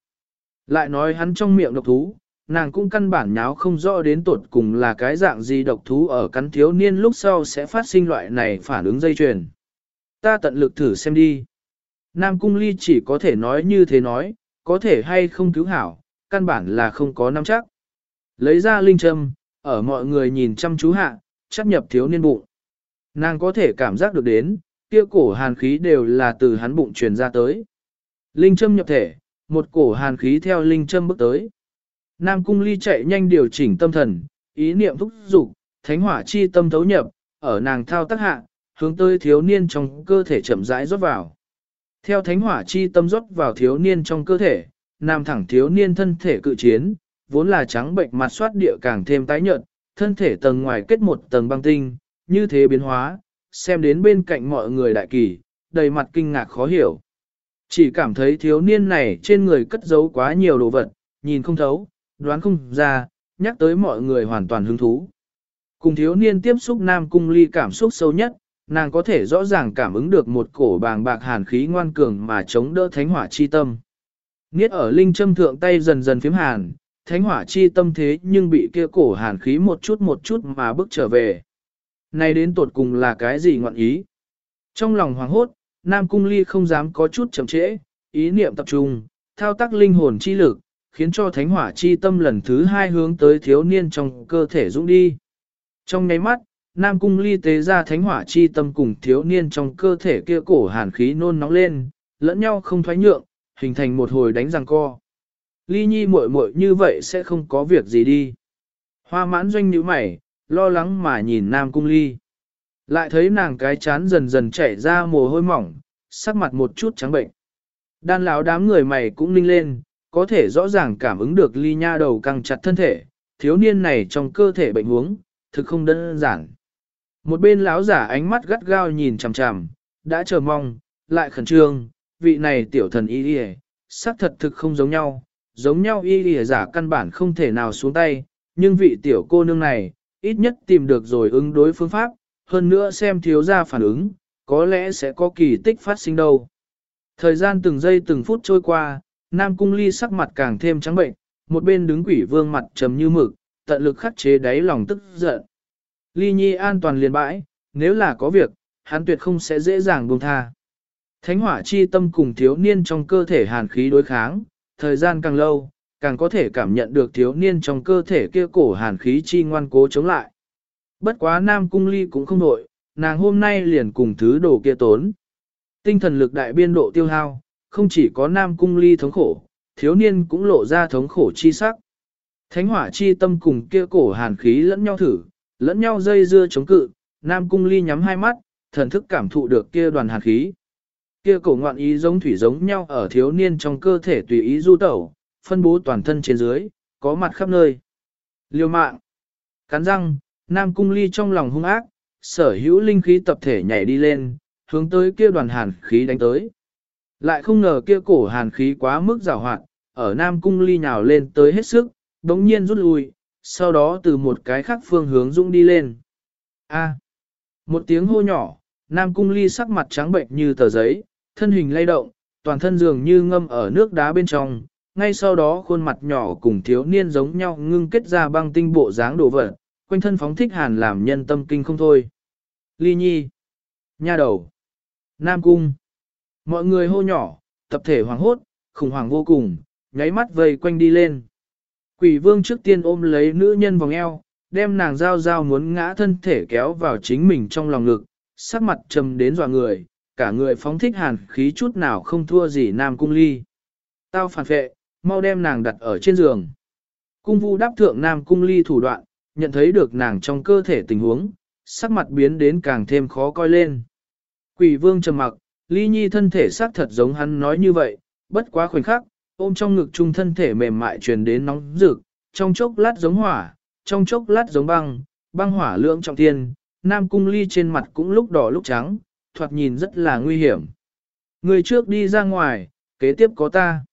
Lại nói hắn trong miệng độc thú, nàng cũng căn bản nháo không rõ đến tột cùng là cái dạng gì độc thú ở cắn thiếu niên lúc sau sẽ phát sinh loại này phản ứng dây chuyền. Ta tận lực thử xem đi. Nam Cung Ly chỉ có thể nói như thế nói, có thể hay không cứu hảo, căn bản là không có nắm chắc. Lấy ra linh châm, ở mọi người nhìn chăm chú hạ, chấp nhập thiếu niên bụng. Nàng có thể cảm giác được đến, kia cổ hàn khí đều là từ hắn bụng truyền ra tới. Linh châm nhập thể, một cổ hàn khí theo linh châm bước tới. Nam cung ly chạy nhanh điều chỉnh tâm thần, ý niệm thúc dục, thánh hỏa chi tâm thấu nhập, ở nàng thao tác hạ, hướng tới thiếu niên trong cơ thể chậm rãi rót vào. Theo thánh hỏa chi tâm rót vào thiếu niên trong cơ thể, nam thẳng thiếu niên thân thể cự chiến, vốn là trắng bệnh mặt soát địa càng thêm tái nhợt, thân thể tầng ngoài kết một tầng băng tinh, như thế biến hóa, xem đến bên cạnh mọi người đại kỳ, đầy mặt kinh ngạc khó hiểu. Chỉ cảm thấy thiếu niên này trên người cất giấu quá nhiều đồ vật, nhìn không thấu, đoán không ra, nhắc tới mọi người hoàn toàn hứng thú. Cùng thiếu niên tiếp xúc nam cung ly cảm xúc sâu nhất, nàng có thể rõ ràng cảm ứng được một cổ bàng bạc hàn khí ngoan cường mà chống đỡ thánh hỏa chi tâm. Niết ở linh châm thượng tay dần dần phím hàn, thánh hỏa chi tâm thế nhưng bị kia cổ hàn khí một chút một chút mà bước trở về. Này đến tột cùng là cái gì ngọn ý? Trong lòng hoàng hốt, Nam Cung Ly không dám có chút chậm trễ, ý niệm tập trung, thao tác linh hồn chi lực, khiến cho thánh hỏa chi tâm lần thứ hai hướng tới thiếu niên trong cơ thể dũng đi. Trong nháy mắt, Nam Cung Ly tế ra thánh hỏa chi tâm cùng thiếu niên trong cơ thể kia cổ hàn khí nôn nóng lên, lẫn nhau không thoái nhượng, hình thành một hồi đánh răng co. Ly nhi muội muội như vậy sẽ không có việc gì đi. Hoa mãn doanh nhíu mày, lo lắng mà nhìn Nam Cung Ly. Lại thấy nàng cái chán dần dần chảy ra mồ hôi mỏng, sắc mặt một chút trắng bệnh. Đan lão đám người mày cũng ninh lên, có thể rõ ràng cảm ứng được ly nha đầu căng chặt thân thể, thiếu niên này trong cơ thể bệnh huống, thực không đơn giản. Một bên lão giả ánh mắt gắt gao nhìn chằm chằm, đã chờ mong, lại khẩn trương, vị này tiểu thần y y, sắc thật thực không giống nhau, giống nhau y y giả căn bản không thể nào xuống tay, nhưng vị tiểu cô nương này, ít nhất tìm được rồi ứng đối phương pháp, hơn nữa xem thiếu ra phản ứng, có lẽ sẽ có kỳ tích phát sinh đâu. Thời gian từng giây từng phút trôi qua, Nam Cung Ly sắc mặt càng thêm trắng bệnh, một bên đứng quỷ vương mặt trầm như mực, tận lực khắc chế đáy lòng tức giận. Ly Nhi an toàn liền bãi, nếu là có việc, hắn tuyệt không sẽ dễ dàng buông tha. Thánh hỏa chi tâm cùng thiếu niên trong cơ thể hàn khí đối kháng, thời gian càng lâu, càng có thể cảm nhận được thiếu niên trong cơ thể kia cổ hàn khí chi ngoan cố chống lại. Bất quá Nam Cung Ly cũng không nổi, nàng hôm nay liền cùng thứ đồ kia tốn. Tinh thần lực đại biên độ tiêu hao, không chỉ có Nam Cung Ly thống khổ, thiếu niên cũng lộ ra thống khổ chi sắc. Thánh hỏa chi tâm cùng kia cổ hàn khí lẫn nhau thử, lẫn nhau dây dưa chống cự, Nam Cung Ly nhắm hai mắt, thần thức cảm thụ được kia đoàn hàn khí. Kia cổ ngoạn ý giống thủy giống nhau ở thiếu niên trong cơ thể tùy ý du tẩu, phân bố toàn thân trên dưới, có mặt khắp nơi. Liêu mạng, cắn răng, Nam Cung Ly trong lòng hung ác, sở hữu linh khí tập thể nhảy đi lên, hướng tới kia đoàn hàn khí đánh tới. Lại không ngờ kia cổ hàn khí quá mức rào hoạt, ở Nam Cung Ly nhào lên tới hết sức, đống nhiên rút lui, sau đó từ một cái khác phương hướng dũng đi lên. A. một tiếng hô nhỏ, Nam Cung Ly sắc mặt trắng bệnh như tờ giấy, thân hình lay động, toàn thân dường như ngâm ở nước đá bên trong, ngay sau đó khuôn mặt nhỏ cùng thiếu niên giống nhau ngưng kết ra băng tinh bộ dáng đồ vật, quanh thân phóng thích hàn làm nhân tâm kinh không thôi. Ly Nhi, Nha Đầu, Nam Cung, mọi người hô nhỏ, tập thể hoàng hốt, khủng hoảng vô cùng, nháy mắt vây quanh đi lên. Quỷ vương trước tiên ôm lấy nữ nhân vòng eo, đem nàng giao giao muốn ngã thân thể kéo vào chính mình trong lòng ngực, sắc mặt trầm đến dọa người, cả người phóng thích hàn khí chút nào không thua gì nam cung ly. Tao phản phệ, mau đem nàng đặt ở trên giường. Cung vu đáp thượng nam cung ly thủ đoạn, nhận thấy được nàng trong cơ thể tình huống, sắc mặt biến đến càng thêm khó coi lên. Quỷ vương trầm mặc, ly nhi thân thể sắc thật giống hắn nói như vậy, bất quá khoảnh khắc, ôm trong ngực chung thân thể mềm mại truyền đến nóng rực, trong chốc lát giống hỏa, trong chốc lát giống băng, băng hỏa lượng trọng thiên, nam cung ly trên mặt cũng lúc đỏ lúc trắng, thoạt nhìn rất là nguy hiểm. Người trước đi ra ngoài, kế tiếp có ta.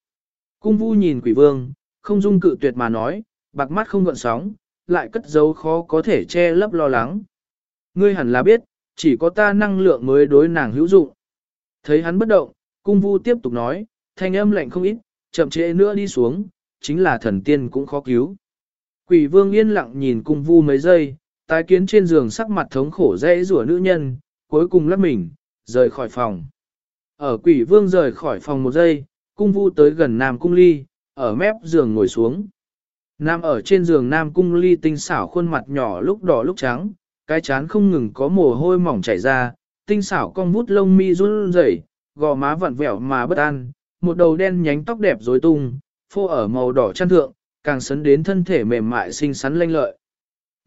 Cung vu nhìn quỷ vương, không dung cự tuyệt mà nói, bạc mắt không gợn sóng, lại cất giấu khó có thể che lấp lo lắng. Ngươi hẳn là biết, chỉ có ta năng lượng mới đối nàng hữu dụng. Thấy hắn bất động, cung vu tiếp tục nói, thanh âm lạnh không ít, chậm trễ nữa đi xuống, chính là thần tiên cũng khó cứu. Quỷ vương yên lặng nhìn cung vu mấy giây, tái kiến trên giường sắc mặt thống khổ dễ rủa nữ nhân, cuối cùng lắp mình, rời khỏi phòng. Ở quỷ vương rời khỏi phòng một giây, cung vu tới gần Nam Cung Ly, ở mép giường ngồi xuống. Nam ở trên giường Nam Cung Ly tinh xảo khuôn mặt nhỏ lúc đỏ lúc trắng, cái chán không ngừng có mồ hôi mỏng chảy ra, tinh xảo cong vút lông mi run rẩy, gò má vặn vẹo mà bất an, một đầu đen nhánh tóc đẹp rối tung, phô ở màu đỏ chăn thượng, càng sấn đến thân thể mềm mại xinh xắn lanh lợi.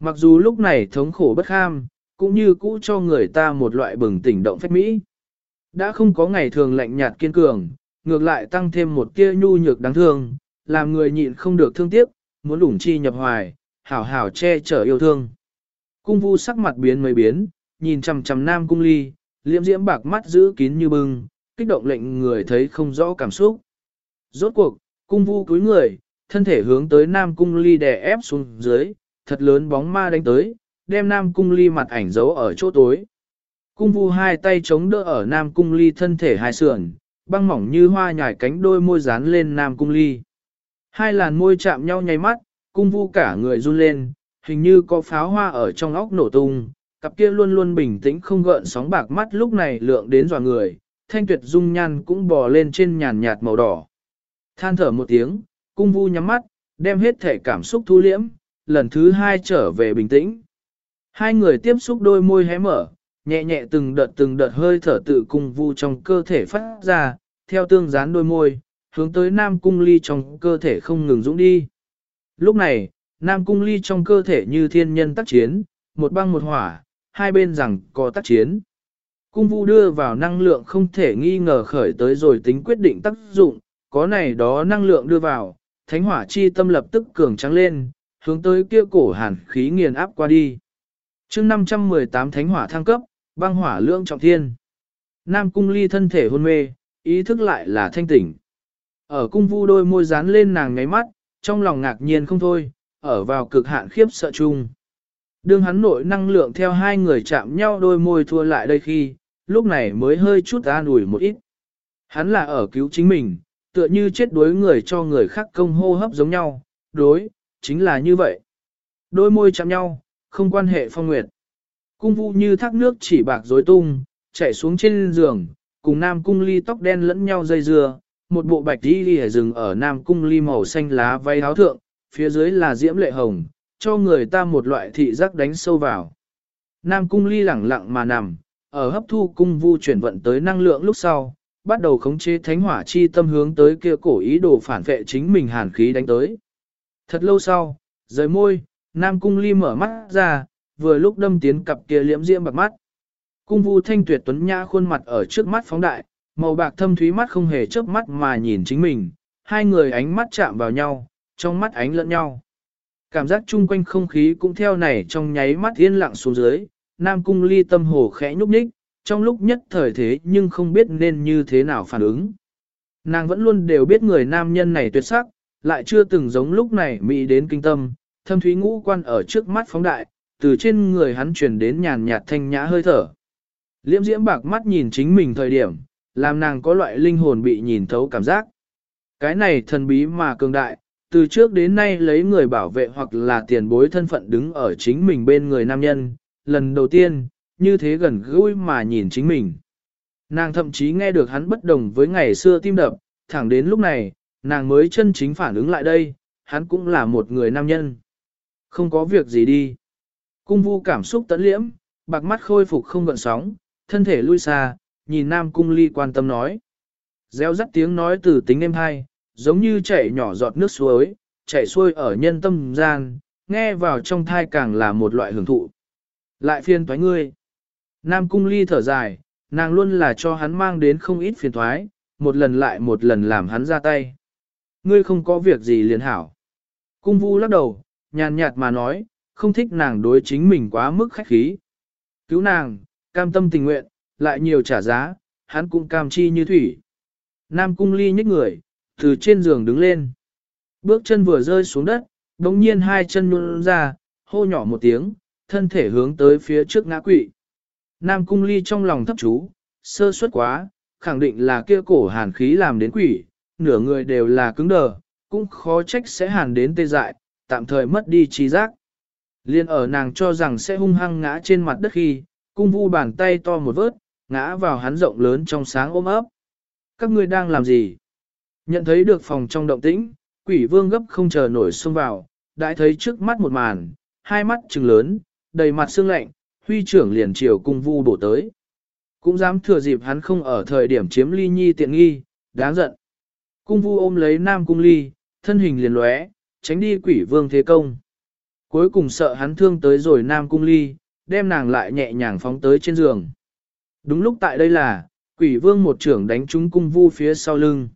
Mặc dù lúc này thống khổ bất kham, cũng như cũ cho người ta một loại bừng tỉnh động phách mỹ. Đã không có ngày thường lạnh nhạt kiên cường, ngược lại tăng thêm một kia nhu nhược đáng thương, làm người nhịn không được thương tiếc, muốn lủng chi nhập hoài, hảo hảo che chở yêu thương. Cung vu sắc mặt biến mấy biến, nhìn chằm chằm nam cung ly, liễm diễm bạc mắt giữ kín như bưng, kích động lệnh người thấy không rõ cảm xúc. Rốt cuộc, cung vu cúi người, thân thể hướng tới nam cung ly đè ép xuống dưới, thật lớn bóng ma đánh tới, đem nam cung ly mặt ảnh giấu ở chỗ tối. Cung vu hai tay chống đỡ ở nam cung ly thân thể hai sườn, băng mỏng như hoa nhài cánh đôi môi dán lên nam cung ly. Hai làn môi chạm nhau nháy mắt, cung vu cả người run lên, hình như có pháo hoa ở trong óc nổ tung, cặp kia luôn luôn bình tĩnh không gợn sóng bạc mắt lúc này lượng đến dò người, thanh tuyệt dung nhan cũng bò lên trên nhàn nhạt màu đỏ. Than thở một tiếng, cung vu nhắm mắt, đem hết thể cảm xúc thu liễm, lần thứ hai trở về bình tĩnh. Hai người tiếp xúc đôi môi hé mở, nhẹ nhẹ từng đợt từng đợt hơi thở tự cung vu trong cơ thể phát ra, theo tương dán đôi môi, hướng tới Nam Cung Ly trong cơ thể không ngừng dũng đi. Lúc này, Nam Cung Ly trong cơ thể như thiên nhân tác chiến, một băng một hỏa, hai bên rằng có tác chiến. Cung vu đưa vào năng lượng không thể nghi ngờ khởi tới rồi tính quyết định tác dụng, có này đó năng lượng đưa vào, thánh hỏa chi tâm lập tức cường trắng lên, hướng tới kia cổ hàn khí nghiền áp qua đi. chương 518 thánh hỏa thăng cấp, băng hỏa lượng trọng thiên. Nam cung ly thân thể hôn mê, ý thức lại là thanh tỉnh. Ở cung vu đôi môi dán lên nàng ngáy mắt, trong lòng ngạc nhiên không thôi, ở vào cực hạn khiếp sợ chung. Đương hắn nội năng lượng theo hai người chạm nhau đôi môi thua lại đây khi, lúc này mới hơi chút an ủi một ít. Hắn là ở cứu chính mình, tựa như chết đuối người cho người khác công hô hấp giống nhau, đối, chính là như vậy. Đôi môi chạm nhau, không quan hệ phong nguyệt. Cung vụ như thác nước chỉ bạc rối tung, chạy xuống trên giường, cùng nam cung ly tóc đen lẫn nhau dây dưa, một bộ bạch đi đi rừng ở nam cung ly màu xanh lá váy áo thượng, phía dưới là diễm lệ hồng, cho người ta một loại thị giác đánh sâu vào. Nam cung ly lẳng lặng mà nằm, ở hấp thu cung vu chuyển vận tới năng lượng lúc sau, bắt đầu khống chế thánh hỏa chi tâm hướng tới kia cổ ý đồ phản vệ chính mình hàn khí đánh tới. Thật lâu sau, rời môi, Nam cung ly mở mắt ra, vừa lúc đâm tiến cặp kia liễm diễm bạc mắt. Cung vu thanh tuyệt tuấn nhã khuôn mặt ở trước mắt phóng đại, màu bạc thâm thúy mắt không hề chớp mắt mà nhìn chính mình, hai người ánh mắt chạm vào nhau, trong mắt ánh lẫn nhau. Cảm giác chung quanh không khí cũng theo này trong nháy mắt yên lặng xuống dưới, Nam Cung ly tâm hồ khẽ nhúc nhích, trong lúc nhất thời thế nhưng không biết nên như thế nào phản ứng. Nàng vẫn luôn đều biết người nam nhân này tuyệt sắc, lại chưa từng giống lúc này mỹ đến kinh tâm, thâm thúy ngũ quan ở trước mắt phóng đại, từ trên người hắn truyền đến nhàn nhạt thanh nhã hơi thở. Liễm diễm bạc mắt nhìn chính mình thời điểm, làm nàng có loại linh hồn bị nhìn thấu cảm giác. Cái này thần bí mà cường đại, từ trước đến nay lấy người bảo vệ hoặc là tiền bối thân phận đứng ở chính mình bên người nam nhân, lần đầu tiên, như thế gần gũi mà nhìn chính mình. Nàng thậm chí nghe được hắn bất đồng với ngày xưa tim đập, thẳng đến lúc này, nàng mới chân chính phản ứng lại đây, hắn cũng là một người nam nhân. Không có việc gì đi. Cung vu cảm xúc tẫn liễm, bạc mắt khôi phục không gợn sóng, thân thể lui xa, nhìn nam cung ly quan tâm nói. Gieo rắt tiếng nói từ tính êm hai, giống như chảy nhỏ giọt nước suối, chảy xuôi ở nhân tâm gian, nghe vào trong thai càng là một loại hưởng thụ. Lại phiên thoái ngươi. Nam cung ly thở dài, nàng luôn là cho hắn mang đến không ít phiền thoái, một lần lại một lần làm hắn ra tay. Ngươi không có việc gì liền hảo. Cung vu lắc đầu, nhàn nhạt mà nói, không thích nàng đối chính mình quá mức khách khí. Cứu nàng, cam tâm tình nguyện, lại nhiều trả giá, hắn cũng cam chi như thủy. Nam cung ly nhích người, từ trên giường đứng lên. Bước chân vừa rơi xuống đất, đồng nhiên hai chân nhún ra, hô nhỏ một tiếng, thân thể hướng tới phía trước ngã quỵ. Nam cung ly trong lòng thấp chú, sơ suất quá, khẳng định là kia cổ hàn khí làm đến quỷ, nửa người đều là cứng đờ, cũng khó trách sẽ hàn đến tê dại, tạm thời mất đi trí giác. Liên ở nàng cho rằng sẽ hung hăng ngã trên mặt đất khi, cung vu bàn tay to một vớt, ngã vào hắn rộng lớn trong sáng ôm ấp. Các ngươi đang làm gì? Nhận thấy được phòng trong động tĩnh, quỷ vương gấp không chờ nổi xông vào, đã thấy trước mắt một màn, hai mắt trừng lớn, đầy mặt sương lạnh, huy trưởng liền chiều cung vu bổ tới. Cũng dám thừa dịp hắn không ở thời điểm chiếm ly nhi tiện nghi, đáng giận. Cung vu ôm lấy nam cung ly, thân hình liền lóe, tránh đi quỷ vương thế công. Cuối cùng sợ hắn thương tới rồi nam cung ly, đem nàng lại nhẹ nhàng phóng tới trên giường. Đúng lúc tại đây là, quỷ vương một trưởng đánh trúng cung vu phía sau lưng.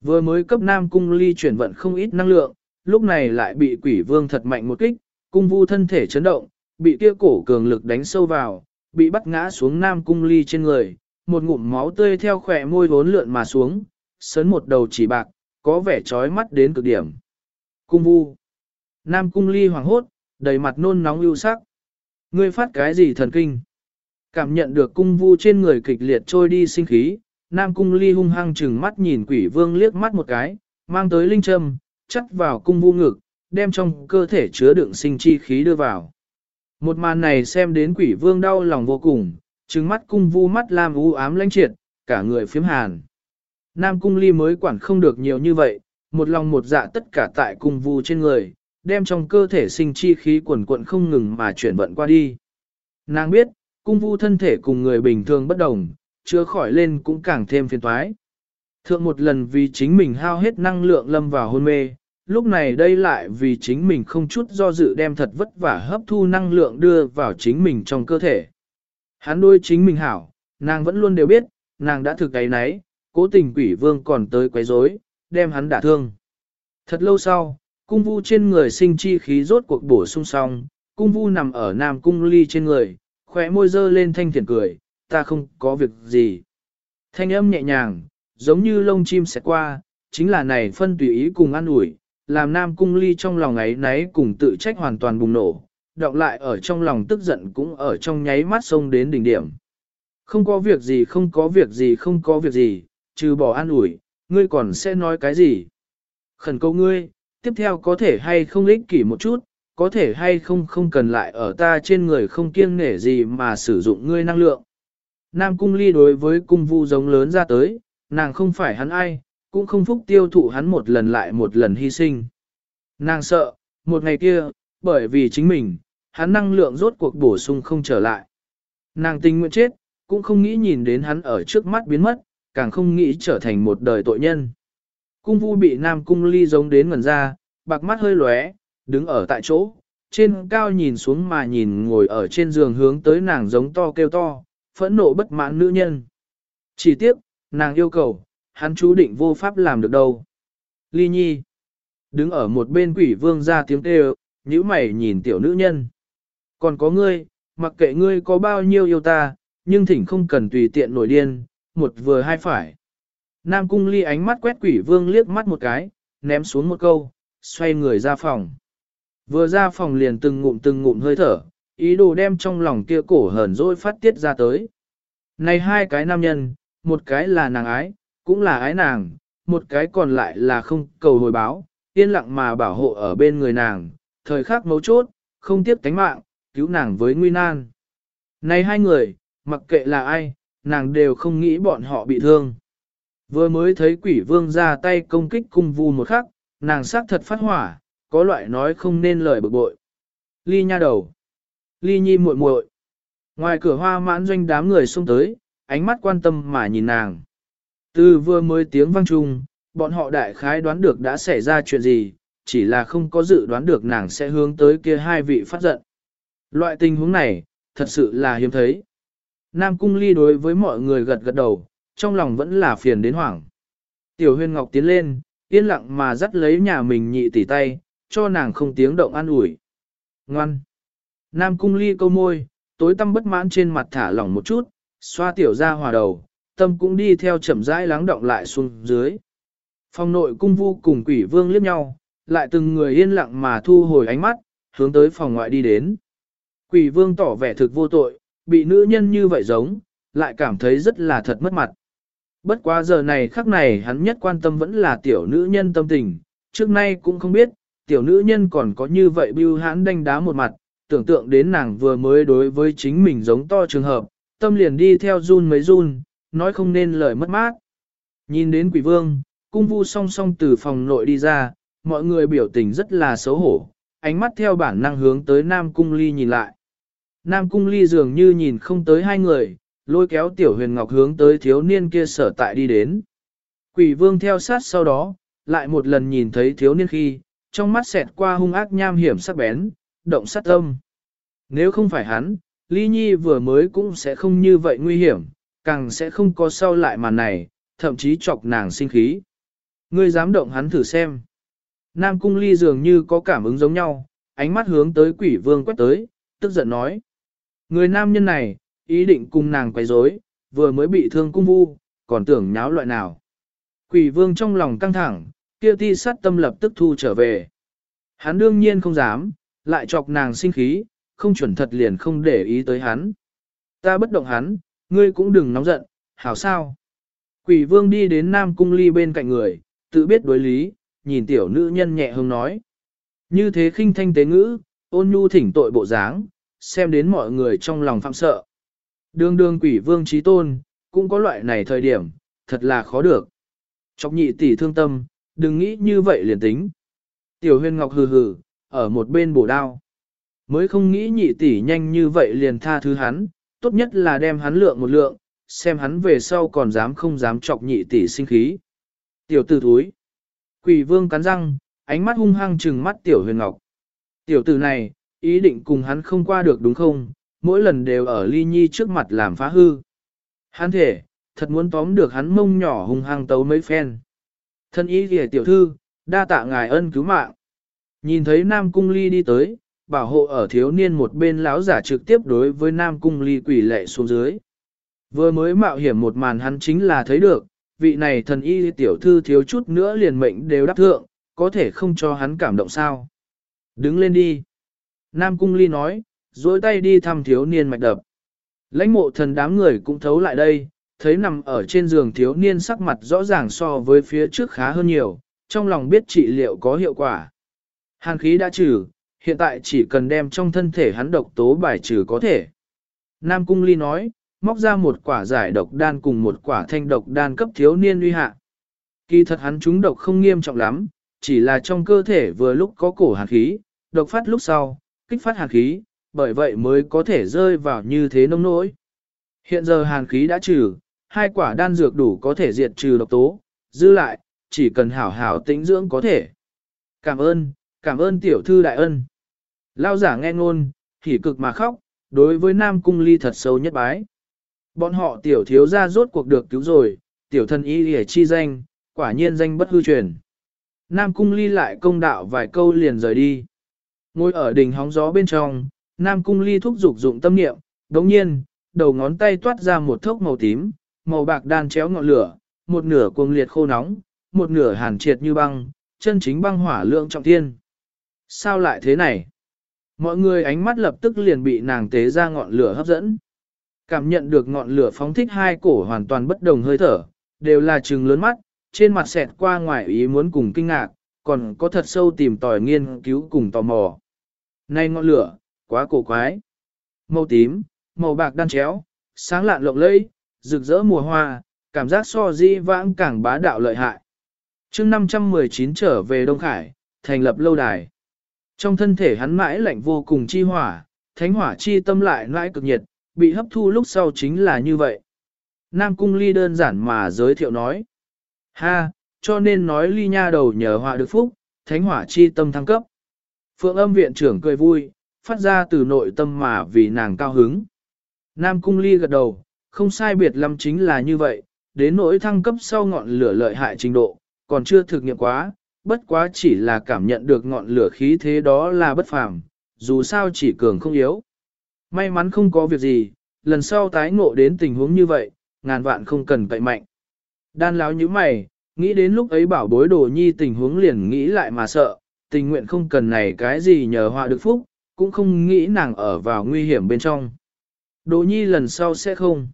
Vừa mới cấp nam cung ly chuyển vận không ít năng lượng, lúc này lại bị quỷ vương thật mạnh một kích, cung vu thân thể chấn động, bị kia cổ cường lực đánh sâu vào, bị bắt ngã xuống nam cung ly trên người, một ngụm máu tươi theo khỏe môi vốn lượn mà xuống, sớn một đầu chỉ bạc, có vẻ trói mắt đến cực điểm. Cung vu. Nam cung ly hoàng hốt, đầy mặt nôn nóng ưu sắc. Ngươi phát cái gì thần kinh? Cảm nhận được cung vu trên người kịch liệt trôi đi sinh khí, Nam cung ly hung hăng chừng mắt nhìn quỷ vương liếc mắt một cái, mang tới linh châm, chắt vào cung vu ngực, đem trong cơ thể chứa đựng sinh chi khí đưa vào. Một màn này xem đến quỷ vương đau lòng vô cùng, trừng mắt cung vu mắt lam u ám lãnh triệt, cả người phiếm hàn. Nam cung ly mới quản không được nhiều như vậy, một lòng một dạ tất cả tại cung vu trên người, đem trong cơ thể sinh chi khí quần quận không ngừng mà chuyển vận qua đi. Nàng biết, cung vu thân thể cùng người bình thường bất đồng, chưa khỏi lên cũng càng thêm phiền toái. Thượng một lần vì chính mình hao hết năng lượng lâm vào hôn mê, lúc này đây lại vì chính mình không chút do dự đem thật vất vả hấp thu năng lượng đưa vào chính mình trong cơ thể. Hắn đôi chính mình hảo, nàng vẫn luôn đều biết, nàng đã thực cái nấy, cố tình quỷ vương còn tới quấy rối, đem hắn đả thương. Thật lâu sau, cung vu trên người sinh chi khí rốt cuộc bổ sung xong, cung vu nằm ở nam cung ly trên người, khỏe môi dơ lên thanh thiện cười, ta không có việc gì. Thanh âm nhẹ nhàng, giống như lông chim sẽ qua, chính là này phân tùy ý cùng an ủi, làm nam cung ly trong lòng ấy náy cùng tự trách hoàn toàn bùng nổ, đọng lại ở trong lòng tức giận cũng ở trong nháy mắt sông đến đỉnh điểm. Không có việc gì không có việc gì không có việc gì, trừ bỏ an ủi, ngươi còn sẽ nói cái gì? Khẩn cầu ngươi, tiếp theo có thể hay không ích kỷ một chút, có thể hay không không cần lại ở ta trên người không kiêng nể gì mà sử dụng ngươi năng lượng. Nam cung ly đối với cung vu giống lớn ra tới, nàng không phải hắn ai, cũng không phúc tiêu thụ hắn một lần lại một lần hy sinh. Nàng sợ, một ngày kia, bởi vì chính mình, hắn năng lượng rốt cuộc bổ sung không trở lại. Nàng tình nguyện chết, cũng không nghĩ nhìn đến hắn ở trước mắt biến mất, càng không nghĩ trở thành một đời tội nhân. Cung vu bị nam cung ly giống đến ngần ra, bạc mắt hơi lóe, đứng ở tại chỗ, trên cao nhìn xuống mà nhìn ngồi ở trên giường hướng tới nàng giống to kêu to, phẫn nộ bất mãn nữ nhân. Chỉ tiếc, nàng yêu cầu, hắn chú định vô pháp làm được đâu. Ly nhi, đứng ở một bên quỷ vương ra tiếng kêu, nhíu mày nhìn tiểu nữ nhân. Còn có ngươi, mặc kệ ngươi có bao nhiêu yêu ta, nhưng thỉnh không cần tùy tiện nổi điên, một vừa hai phải. Nam cung ly ánh mắt quét quỷ vương liếc mắt một cái, ném xuống một câu, xoay người ra phòng. Vừa ra phòng liền từng ngụm từng ngụm hơi thở, ý đồ đem trong lòng kia cổ hờn dỗi phát tiết ra tới. Này hai cái nam nhân, một cái là nàng ái, cũng là ái nàng, một cái còn lại là không cầu hồi báo, yên lặng mà bảo hộ ở bên người nàng, thời khắc mấu chốt, không tiếc tánh mạng, cứu nàng với nguy nan. Này hai người, mặc kệ là ai, nàng đều không nghĩ bọn họ bị thương. Vừa mới thấy quỷ vương ra tay công kích cung vu một khắc, nàng xác thật phát hỏa, có loại nói không nên lời bực bội. Ly nha đầu. Ly nhi muội muội. Ngoài cửa hoa mãn doanh đám người xông tới, ánh mắt quan tâm mà nhìn nàng. Từ vừa mới tiếng vang chung, bọn họ đại khái đoán được đã xảy ra chuyện gì, chỉ là không có dự đoán được nàng sẽ hướng tới kia hai vị phát giận. Loại tình huống này, thật sự là hiếm thấy. Nam Cung Ly đối với mọi người gật gật đầu, trong lòng vẫn là phiền đến hoảng. Tiểu Huyên Ngọc tiến lên, yên lặng mà dắt lấy nhà mình nhị tỉ tay, cho nàng không tiếng động an ủi. Ngoan! Nam Cung Ly câu môi, tối tâm bất mãn trên mặt thả lỏng một chút, xoa tiểu ra hòa đầu, tâm cũng đi theo chậm rãi lắng động lại xuống dưới. Phòng nội cung vu cùng quỷ vương liếc nhau, lại từng người yên lặng mà thu hồi ánh mắt, hướng tới phòng ngoại đi đến. Quỷ vương tỏ vẻ thực vô tội, bị nữ nhân như vậy giống, lại cảm thấy rất là thật mất mặt. Bất quá giờ này khắc này hắn nhất quan tâm vẫn là tiểu nữ nhân tâm tình, trước nay cũng không biết, tiểu nữ nhân còn có như vậy bưu hãn đánh đá một mặt, tưởng tượng đến nàng vừa mới đối với chính mình giống to trường hợp, tâm liền đi theo run mấy run, nói không nên lời mất mát. Nhìn đến quỷ vương, cung vu song song từ phòng nội đi ra, mọi người biểu tình rất là xấu hổ, ánh mắt theo bản năng hướng tới Nam Cung Ly nhìn lại. Nam Cung Ly dường như nhìn không tới hai người, lôi kéo Tiểu Huyền Ngọc hướng tới thiếu niên kia sở tại đi đến. Quỷ vương theo sát sau đó, lại một lần nhìn thấy thiếu niên khi, trong mắt xẹt qua hung ác nham hiểm sắc bén, động sát tâm. Nếu không phải hắn, Ly Nhi vừa mới cũng sẽ không như vậy nguy hiểm, càng sẽ không có sau lại màn này, thậm chí chọc nàng sinh khí. Ngươi dám động hắn thử xem. Nam Cung Ly dường như có cảm ứng giống nhau, ánh mắt hướng tới quỷ vương quét tới, tức giận nói. Người nam nhân này, ý định cùng nàng quấy rối, vừa mới bị thương cung vu, còn tưởng nháo loại nào. Quỷ vương trong lòng căng thẳng, kia ti sát tâm lập tức thu trở về. Hắn đương nhiên không dám, lại chọc nàng sinh khí, không chuẩn thật liền không để ý tới hắn. Ta bất động hắn, ngươi cũng đừng nóng giận, hảo sao. Quỷ vương đi đến Nam Cung Ly bên cạnh người, tự biết đối lý, nhìn tiểu nữ nhân nhẹ hương nói. Như thế khinh thanh tế ngữ, ôn nhu thỉnh tội bộ dáng, xem đến mọi người trong lòng phạm sợ. Đường đường quỷ vương trí tôn, cũng có loại này thời điểm, thật là khó được. Chọc nhị tỷ thương tâm, đừng nghĩ như vậy liền tính. Tiểu huyên ngọc hừ hừ, ở một bên bổ đao. Mới không nghĩ nhị tỷ nhanh như vậy liền tha thứ hắn, tốt nhất là đem hắn lượng một lượng, xem hắn về sau còn dám không dám chọc nhị tỷ sinh khí. Tiểu tử thúi. Quỷ vương cắn răng, ánh mắt hung hăng trừng mắt tiểu huyền ngọc. Tiểu tử này, ý định cùng hắn không qua được đúng không, mỗi lần đều ở ly nhi trước mặt làm phá hư. Hắn thể, thật muốn tóm được hắn mông nhỏ hung hăng tấu mấy phen. Thân ý kìa tiểu thư, đa tạ ngài ân cứu mạng. Nhìn thấy Nam Cung Ly đi tới, bảo hộ ở thiếu niên một bên lão giả trực tiếp đối với Nam Cung Ly quỷ lệ xuống dưới. Vừa mới mạo hiểm một màn hắn chính là thấy được, vị này thần y tiểu thư thiếu chút nữa liền mệnh đều đáp thượng, có thể không cho hắn cảm động sao. Đứng lên đi. Nam Cung Ly nói, dối tay đi thăm thiếu niên mạch đập. Lãnh mộ thần đám người cũng thấu lại đây, thấy nằm ở trên giường thiếu niên sắc mặt rõ ràng so với phía trước khá hơn nhiều, trong lòng biết trị liệu có hiệu quả. Hàn khí đã trừ, hiện tại chỉ cần đem trong thân thể hắn độc tố bài trừ có thể. Nam Cung Ly nói, móc ra một quả giải độc đan cùng một quả thanh độc đan cấp thiếu niên uy hạ. Kỳ thật hắn trúng độc không nghiêm trọng lắm, chỉ là trong cơ thể vừa lúc có cổ hàn khí, độc phát lúc sau, kích phát hàn khí, bởi vậy mới có thể rơi vào như thế nông nỗi. Hiện giờ hàn khí đã trừ, hai quả đan dược đủ có thể diệt trừ độc tố, dư lại, chỉ cần hảo hảo tĩnh dưỡng có thể. Cảm ơn, cảm ơn tiểu thư đại ân. Lao giả nghe ngôn, hỉ cực mà khóc, đối với Nam Cung Ly thật sâu nhất bái. Bọn họ tiểu thiếu ra rốt cuộc được cứu rồi, tiểu thân y hề chi danh, quả nhiên danh bất hư truyền. Nam Cung Ly lại công đạo vài câu liền rời đi. Ngồi ở đỉnh hóng gió bên trong, Nam Cung Ly thúc dục dụng tâm niệm, đồng nhiên, đầu ngón tay toát ra một thốc màu tím, màu bạc đan chéo ngọn lửa, một nửa cuồng liệt khô nóng, một nửa hàn triệt như băng, chân chính băng hỏa lượng trọng thiên. sao lại thế này? Mọi người ánh mắt lập tức liền bị nàng tế ra ngọn lửa hấp dẫn. Cảm nhận được ngọn lửa phóng thích hai cổ hoàn toàn bất đồng hơi thở, đều là trừng lớn mắt, trên mặt xẹt qua ngoài ý muốn cùng kinh ngạc, còn có thật sâu tìm tòi nghiên cứu cùng tò mò. Này ngọn lửa, quá cổ quái. Màu tím, màu bạc đan chéo, sáng lạn lộng lẫy, rực rỡ mùa hoa, cảm giác so di vãng càng bá đạo lợi hại. chương 519 trở về Đông Khải, thành lập lâu đài. Trong thân thể hắn mãi lạnh vô cùng chi hỏa, thánh hỏa chi tâm lại mãi cực nhiệt, bị hấp thu lúc sau chính là như vậy. Nam Cung Ly đơn giản mà giới thiệu nói. Ha, cho nên nói Ly nha đầu nhờ họa được phúc, thánh hỏa chi tâm thăng cấp. Phượng âm viện trưởng cười vui, phát ra từ nội tâm mà vì nàng cao hứng. Nam Cung Ly gật đầu, không sai biệt lắm chính là như vậy, đến nỗi thăng cấp sau ngọn lửa lợi hại trình độ, còn chưa thực nghiệm quá, bất quá chỉ là cảm nhận được ngọn lửa khí thế đó là bất phàm, dù sao chỉ cường không yếu. May mắn không có việc gì, lần sau tái ngộ đến tình huống như vậy, ngàn vạn không cần cậy mạnh. Đan láo như mày, nghĩ đến lúc ấy bảo bối đồ nhi tình huống liền nghĩ lại mà sợ, tình nguyện không cần này cái gì nhờ họa được phúc, cũng không nghĩ nàng ở vào nguy hiểm bên trong. Đồ nhi lần sau sẽ không.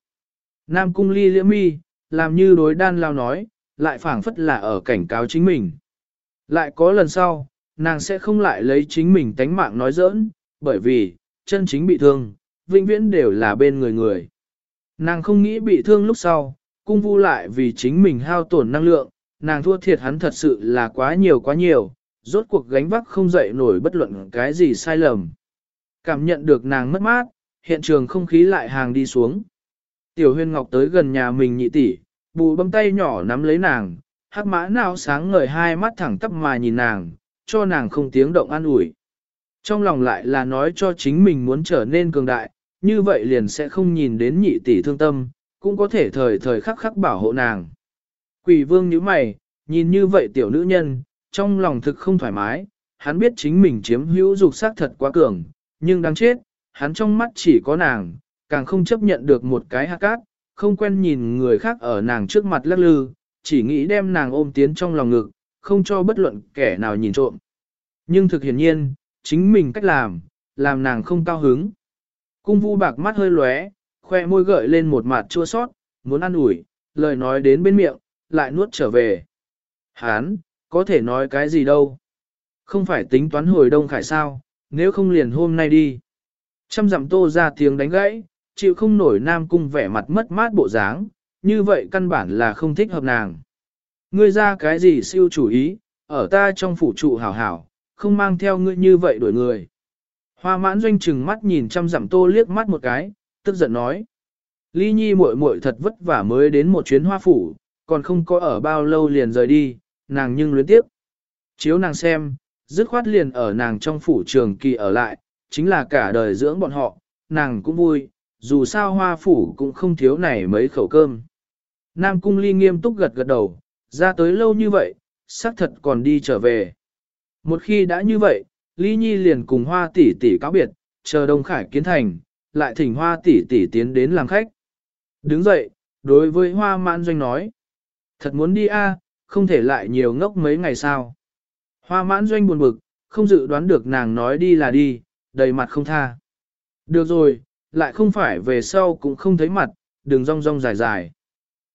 Nam cung ly liễm mi, làm như đối đan lao nói, lại phảng phất là ở cảnh cáo chính mình. Lại có lần sau, nàng sẽ không lại lấy chính mình tánh mạng nói giỡn, bởi vì, chân chính bị thương, vĩnh viễn đều là bên người người. Nàng không nghĩ bị thương lúc sau, cung vu lại vì chính mình hao tổn năng lượng, nàng thua thiệt hắn thật sự là quá nhiều quá nhiều, rốt cuộc gánh vác không dậy nổi bất luận cái gì sai lầm. Cảm nhận được nàng mất mát, hiện trường không khí lại hàng đi xuống. Tiểu huyên ngọc tới gần nhà mình nhị tỷ, bù bấm tay nhỏ nắm lấy nàng, hắc mã nào sáng ngời hai mắt thẳng tắp mà nhìn nàng, cho nàng không tiếng động an ủi. Trong lòng lại là nói cho chính mình muốn trở nên cường đại, như vậy liền sẽ không nhìn đến nhị tỷ thương tâm, cũng có thể thời thời khắc khắc bảo hộ nàng. Quỷ vương như mày, nhìn như vậy tiểu nữ nhân, trong lòng thực không thoải mái, hắn biết chính mình chiếm hữu dục sắc thật quá cường, nhưng đáng chết, hắn trong mắt chỉ có nàng, càng không chấp nhận được một cái hạ cát, không quen nhìn người khác ở nàng trước mặt lắc lư, chỉ nghĩ đem nàng ôm tiến trong lòng ngực, không cho bất luận kẻ nào nhìn trộm. Nhưng thực hiển nhiên, chính mình cách làm, làm nàng không cao hứng. Cung vu bạc mắt hơi lóe, khoe môi gợi lên một mặt chua sót, muốn ăn ủi, lời nói đến bên miệng, lại nuốt trở về. Hán, có thể nói cái gì đâu. Không phải tính toán hồi đông khải sao, nếu không liền hôm nay đi. Trăm dặm tô ra tiếng đánh gãy, chịu không nổi nam cung vẻ mặt mất mát bộ dáng, như vậy căn bản là không thích hợp nàng. Ngươi ra cái gì siêu chủ ý, ở ta trong phủ trụ hảo hảo, không mang theo ngươi như vậy đuổi người. Hoa mãn doanh chừng mắt nhìn chăm dặm tô liếc mắt một cái, tức giận nói. Ly nhi muội muội thật vất vả mới đến một chuyến hoa phủ, còn không có ở bao lâu liền rời đi, nàng nhưng luyến tiếp. Chiếu nàng xem, dứt khoát liền ở nàng trong phủ trường kỳ ở lại, chính là cả đời dưỡng bọn họ, nàng cũng vui, dù sao hoa phủ cũng không thiếu này mấy khẩu cơm. Nam cung ly nghiêm túc gật gật đầu, ra tới lâu như vậy, xác thật còn đi trở về. Một khi đã như vậy, ly nhi liền cùng hoa tỷ tỷ cáo biệt, chờ Đông Khải kiến thành, lại thỉnh hoa tỷ tỷ tiến đến làm khách. Đứng dậy, đối với hoa mãn doanh nói, thật muốn đi a, không thể lại nhiều ngốc mấy ngày sao. Hoa mãn doanh buồn bực, không dự đoán được nàng nói đi là đi, đầy mặt không tha. Được rồi, lại không phải về sau cũng không thấy mặt, đừng rong rong dài dài.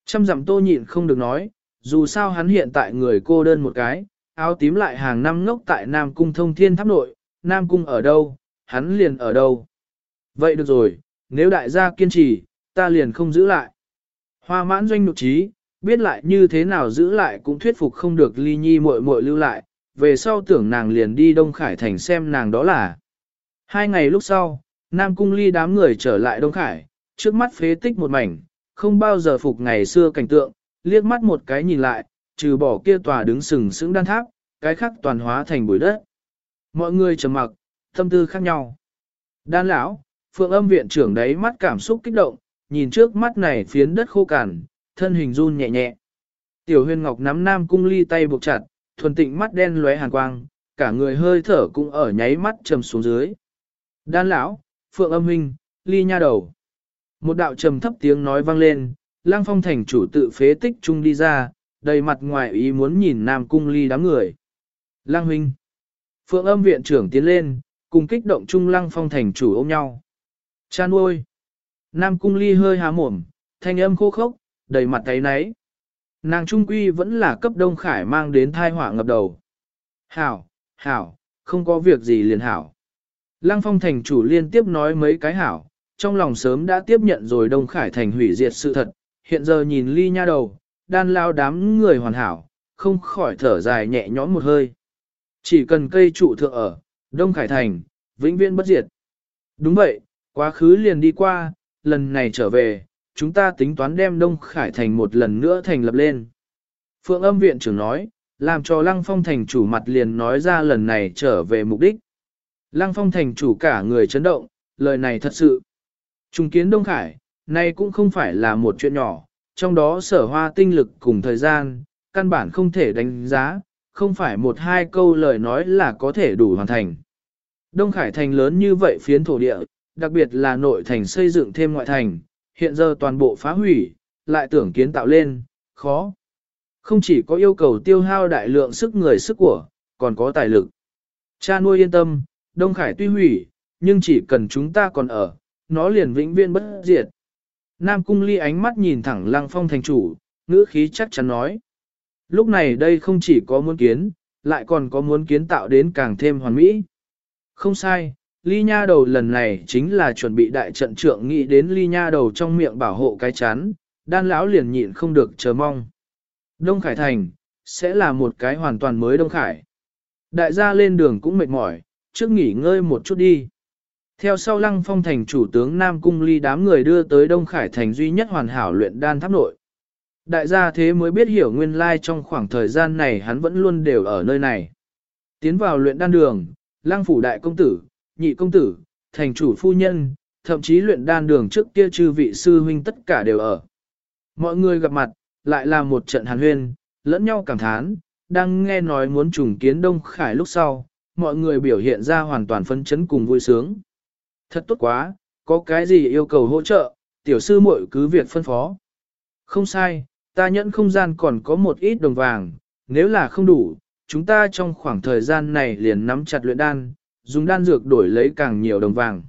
Trăm dặm tô nhịn không được nói, dù sao hắn hiện tại người cô đơn một cái, áo tím lại hàng năm ngốc tại Nam Cung thông thiên tháp nội, Nam Cung ở đâu, hắn liền ở đâu. Vậy được rồi, nếu đại gia kiên trì, ta liền không giữ lại. Hoa mãn doanh nụ trí, biết lại như thế nào giữ lại cũng thuyết phục không được ly nhi muội muội lưu lại, về sau tưởng nàng liền đi Đông Khải thành xem nàng đó là. Hai ngày lúc sau, Nam Cung ly đám người trở lại Đông Khải, trước mắt phế tích một mảnh, không bao giờ phục ngày xưa cảnh tượng, liếc mắt một cái nhìn lại, trừ bỏ kia tòa đứng sừng sững đan tháp, cái khác toàn hóa thành bụi đất. Mọi người trầm mặc, tâm tư khác nhau. Đan lão, phượng âm viện trưởng đấy mắt cảm xúc kích động, nhìn trước mắt này phiến đất khô cằn, thân hình run nhẹ nhẹ. Tiểu huyền ngọc nắm nam cung ly tay buộc chặt, thuần tịnh mắt đen lóe hàn quang, cả người hơi thở cũng ở nháy mắt trầm xuống dưới. Đan lão, phượng âm huynh, ly nha đầu. Một đạo trầm thấp tiếng nói vang lên, lang phong thành chủ tự phế tích trung đi ra, đầy mặt ngoài ý muốn nhìn nam cung ly đám người. Lang huynh. Phượng âm viện trưởng tiến lên, cùng kích động trung lăng phong thành chủ ôm nhau. Cha nuôi. Nam cung ly hơi há mồm, thanh âm khô khốc, đầy mặt thấy náy. Nàng trung quy vẫn là cấp đông khải mang đến thai họa ngập đầu. Hảo, hảo, không có việc gì liền hảo. Lăng phong thành chủ liên tiếp nói mấy cái hảo, trong lòng sớm đã tiếp nhận rồi đông khải thành hủy diệt sự thật, hiện giờ nhìn ly nha đầu, đan lao đám người hoàn hảo, không khỏi thở dài nhẹ nhõm một hơi. Chỉ cần cây trụ thượng ở, Đông Khải Thành, vĩnh viễn bất diệt. Đúng vậy, quá khứ liền đi qua, lần này trở về, chúng ta tính toán đem Đông Khải Thành một lần nữa thành lập lên. Phượng âm viện trưởng nói, làm cho Lăng Phong Thành chủ mặt liền nói ra lần này trở về mục đích. Lăng Phong Thành chủ cả người chấn động, lời này thật sự. Trung kiến Đông Khải, nay cũng không phải là một chuyện nhỏ, trong đó sở hoa tinh lực cùng thời gian, căn bản không thể đánh giá, không phải một hai câu lời nói là có thể đủ hoàn thành. Đông Khải thành lớn như vậy phiến thổ địa, đặc biệt là nội thành xây dựng thêm ngoại thành, hiện giờ toàn bộ phá hủy, lại tưởng kiến tạo lên, khó. Không chỉ có yêu cầu tiêu hao đại lượng sức người sức của, còn có tài lực. Cha nuôi yên tâm, Đông Khải tuy hủy, nhưng chỉ cần chúng ta còn ở, nó liền vĩnh viễn bất diệt. Nam Cung Ly ánh mắt nhìn thẳng Lăng Phong thành chủ, ngữ khí chắc chắn nói. Lúc này đây không chỉ có muốn kiến, lại còn có muốn kiến tạo đến càng thêm hoàn mỹ. Không sai, ly nha đầu lần này chính là chuẩn bị đại trận trưởng nghĩ đến ly nha đầu trong miệng bảo hộ cái chán, đan lão liền nhịn không được chờ mong. Đông Khải Thành, sẽ là một cái hoàn toàn mới Đông Khải. Đại gia lên đường cũng mệt mỏi, trước nghỉ ngơi một chút đi. Theo sau lăng phong thành chủ tướng Nam Cung ly đám người đưa tới Đông Khải Thành duy nhất hoàn hảo luyện đan tháp nội. Đại gia thế mới biết hiểu nguyên lai trong khoảng thời gian này hắn vẫn luôn đều ở nơi này. Tiến vào luyện đan đường, lăng phủ đại công tử, nhị công tử, thành chủ phu nhân, thậm chí luyện đan đường trước kia chư vị sư huynh tất cả đều ở. Mọi người gặp mặt, lại là một trận hàn huyên, lẫn nhau cảm thán, đang nghe nói muốn trùng kiến Đông Khải lúc sau, mọi người biểu hiện ra hoàn toàn phân chấn cùng vui sướng. Thật tốt quá, có cái gì yêu cầu hỗ trợ, tiểu sư muội cứ việc phân phó. Không sai, ta nhẫn không gian còn có một ít đồng vàng, nếu là không đủ, chúng ta trong khoảng thời gian này liền nắm chặt luyện đan, dùng đan dược đổi lấy càng nhiều đồng vàng.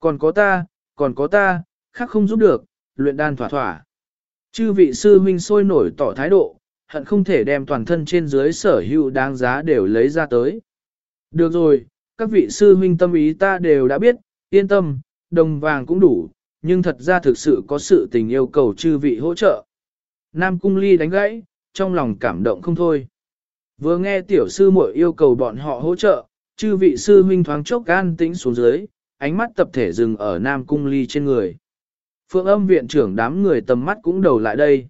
Còn có ta, còn có ta, khác không giúp được, luyện đan thỏa thỏa. Chư vị sư huynh sôi nổi tỏ thái độ, hận không thể đem toàn thân trên dưới sở hữu đáng giá đều lấy ra tới. Được rồi, các vị sư huynh tâm ý ta đều đã biết, yên tâm, đồng vàng cũng đủ, nhưng thật ra thực sự có sự tình yêu cầu chư vị hỗ trợ. Nam Cung Ly đánh gãy, trong lòng cảm động không thôi. Vừa nghe tiểu sư muội yêu cầu bọn họ hỗ trợ, chư vị sư huynh thoáng chốc gan tĩnh xuống dưới, ánh mắt tập thể dừng ở Nam Cung Ly trên người. Phượng âm viện trưởng đám người tầm mắt cũng đầu lại đây.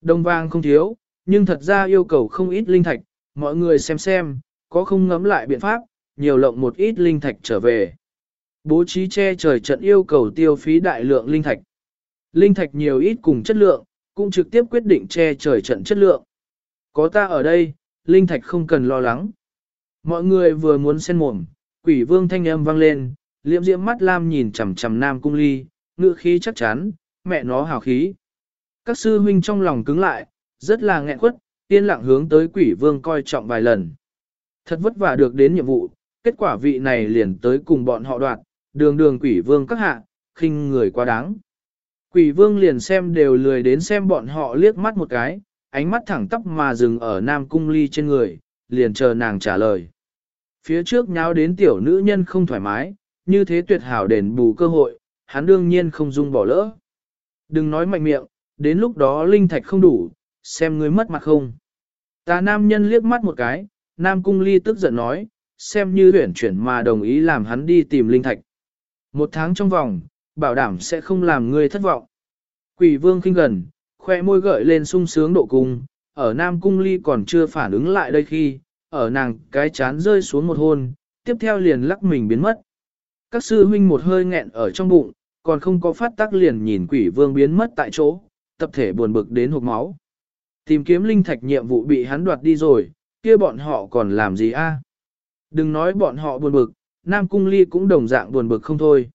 Đồng vang không thiếu, nhưng thật ra yêu cầu không ít linh thạch, mọi người xem xem, có không ngấm lại biện pháp, nhiều lộng một ít linh thạch trở về. Bố trí che trời trận yêu cầu tiêu phí đại lượng linh thạch. Linh thạch nhiều ít cùng chất lượng, cũng trực tiếp quyết định che trời trận chất lượng. Có ta ở đây, linh thạch không cần lo lắng. Mọi người vừa muốn xen mồm, quỷ vương thanh âm vang lên, liệm diễm mắt lam nhìn chằm chằm nam cung ly, ngựa khí chắc chắn, mẹ nó hào khí. Các sư huynh trong lòng cứng lại, rất là nghẹn quất, yên lặng hướng tới quỷ vương coi trọng vài lần. Thật vất vả được đến nhiệm vụ, kết quả vị này liền tới cùng bọn họ đoạt, đường đường quỷ vương các hạ, khinh người quá đáng. Quỷ vương liền xem đều lười đến xem bọn họ liếc mắt một cái, ánh mắt thẳng tắp mà dừng ở nam cung ly trên người, liền chờ nàng trả lời. Phía trước nháo đến tiểu nữ nhân không thoải mái, như thế tuyệt hảo đền bù cơ hội, hắn đương nhiên không dung bỏ lỡ. Đừng nói mạnh miệng, đến lúc đó linh thạch không đủ, xem ngươi mất mặt không. Ta nam nhân liếc mắt một cái, nam cung ly tức giận nói, xem như huyển chuyển mà đồng ý làm hắn đi tìm linh thạch. Một tháng trong vòng, bảo đảm sẽ không làm ngươi thất vọng. Quỷ vương kinh gần, khoe môi gợi lên sung sướng độ cung, ở Nam Cung Ly còn chưa phản ứng lại đây khi, ở nàng cái chán rơi xuống một hôn, tiếp theo liền lắc mình biến mất. Các sư huynh một hơi nghẹn ở trong bụng, còn không có phát tác liền nhìn quỷ vương biến mất tại chỗ, tập thể buồn bực đến hộp máu. Tìm kiếm linh thạch nhiệm vụ bị hắn đoạt đi rồi, kia bọn họ còn làm gì a? Đừng nói bọn họ buồn bực, Nam Cung Ly cũng đồng dạng buồn bực không thôi.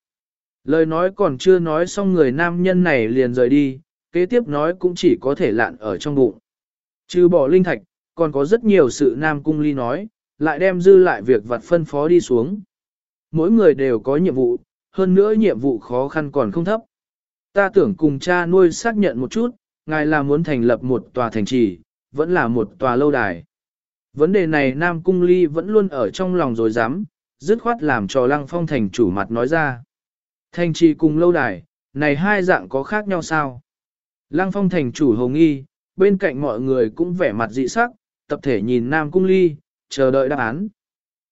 Lời nói còn chưa nói xong người nam nhân này liền rời đi, kế tiếp nói cũng chỉ có thể lạn ở trong bụng. Trừ bỏ linh thạch, còn có rất nhiều sự nam cung ly nói, lại đem dư lại việc vặt phân phó đi xuống. Mỗi người đều có nhiệm vụ, hơn nữa nhiệm vụ khó khăn còn không thấp. Ta tưởng cùng cha nuôi xác nhận một chút, ngài là muốn thành lập một tòa thành trì, vẫn là một tòa lâu đài. Vấn đề này Nam Cung Ly vẫn luôn ở trong lòng rồi dám, dứt khoát làm cho Lăng Phong thành chủ mặt nói ra. Thành trì cùng lâu đài, này hai dạng có khác nhau sao? Lăng Phong thành chủ hồng nghi, bên cạnh mọi người cũng vẻ mặt dị sắc, tập thể nhìn Nam Cung Ly, chờ đợi đáp án.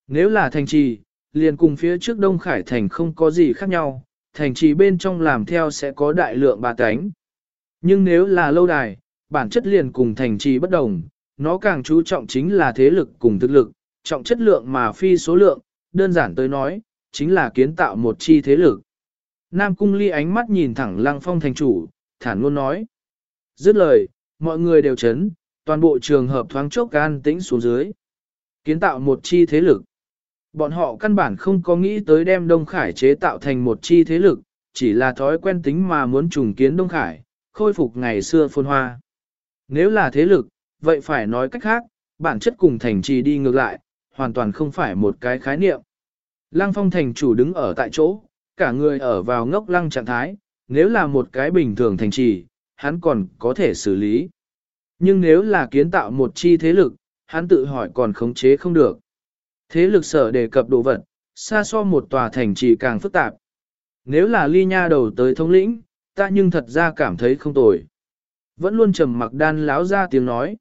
Nếu là thành trì, liền cùng phía trước Đông Khải Thành không có gì khác nhau, thành trì bên trong làm theo sẽ có đại lượng bà cánh. Nhưng nếu là lâu đài, bản chất liền cùng thành trì bất đồng, nó càng chú trọng chính là thế lực cùng thực lực, trọng chất lượng mà phi số lượng, đơn giản tới nói, chính là kiến tạo một chi thế lực. Nam Cung Ly ánh mắt nhìn thẳng Lăng Phong thành chủ, thản luôn nói. Dứt lời, mọi người đều chấn, toàn bộ trường hợp thoáng chốc gan tĩnh xuống dưới. Kiến tạo một chi thế lực. Bọn họ căn bản không có nghĩ tới đem Đông Khải chế tạo thành một chi thế lực, chỉ là thói quen tính mà muốn trùng kiến Đông Khải, khôi phục ngày xưa phồn hoa. Nếu là thế lực, vậy phải nói cách khác, bản chất cùng thành trì đi ngược lại, hoàn toàn không phải một cái khái niệm. Lăng phong thành chủ đứng ở tại chỗ, cả người ở vào ngốc lăng trạng thái, nếu là một cái bình thường thành trì, hắn còn có thể xử lý. Nhưng nếu là kiến tạo một chi thế lực, hắn tự hỏi còn khống chế không được. Thế lực sở đề cập đồ vật, xa so một tòa thành trì càng phức tạp. Nếu là ly nha đầu tới thống lĩnh, ta nhưng thật ra cảm thấy không tồi. Vẫn luôn trầm mặc đan láo ra tiếng nói.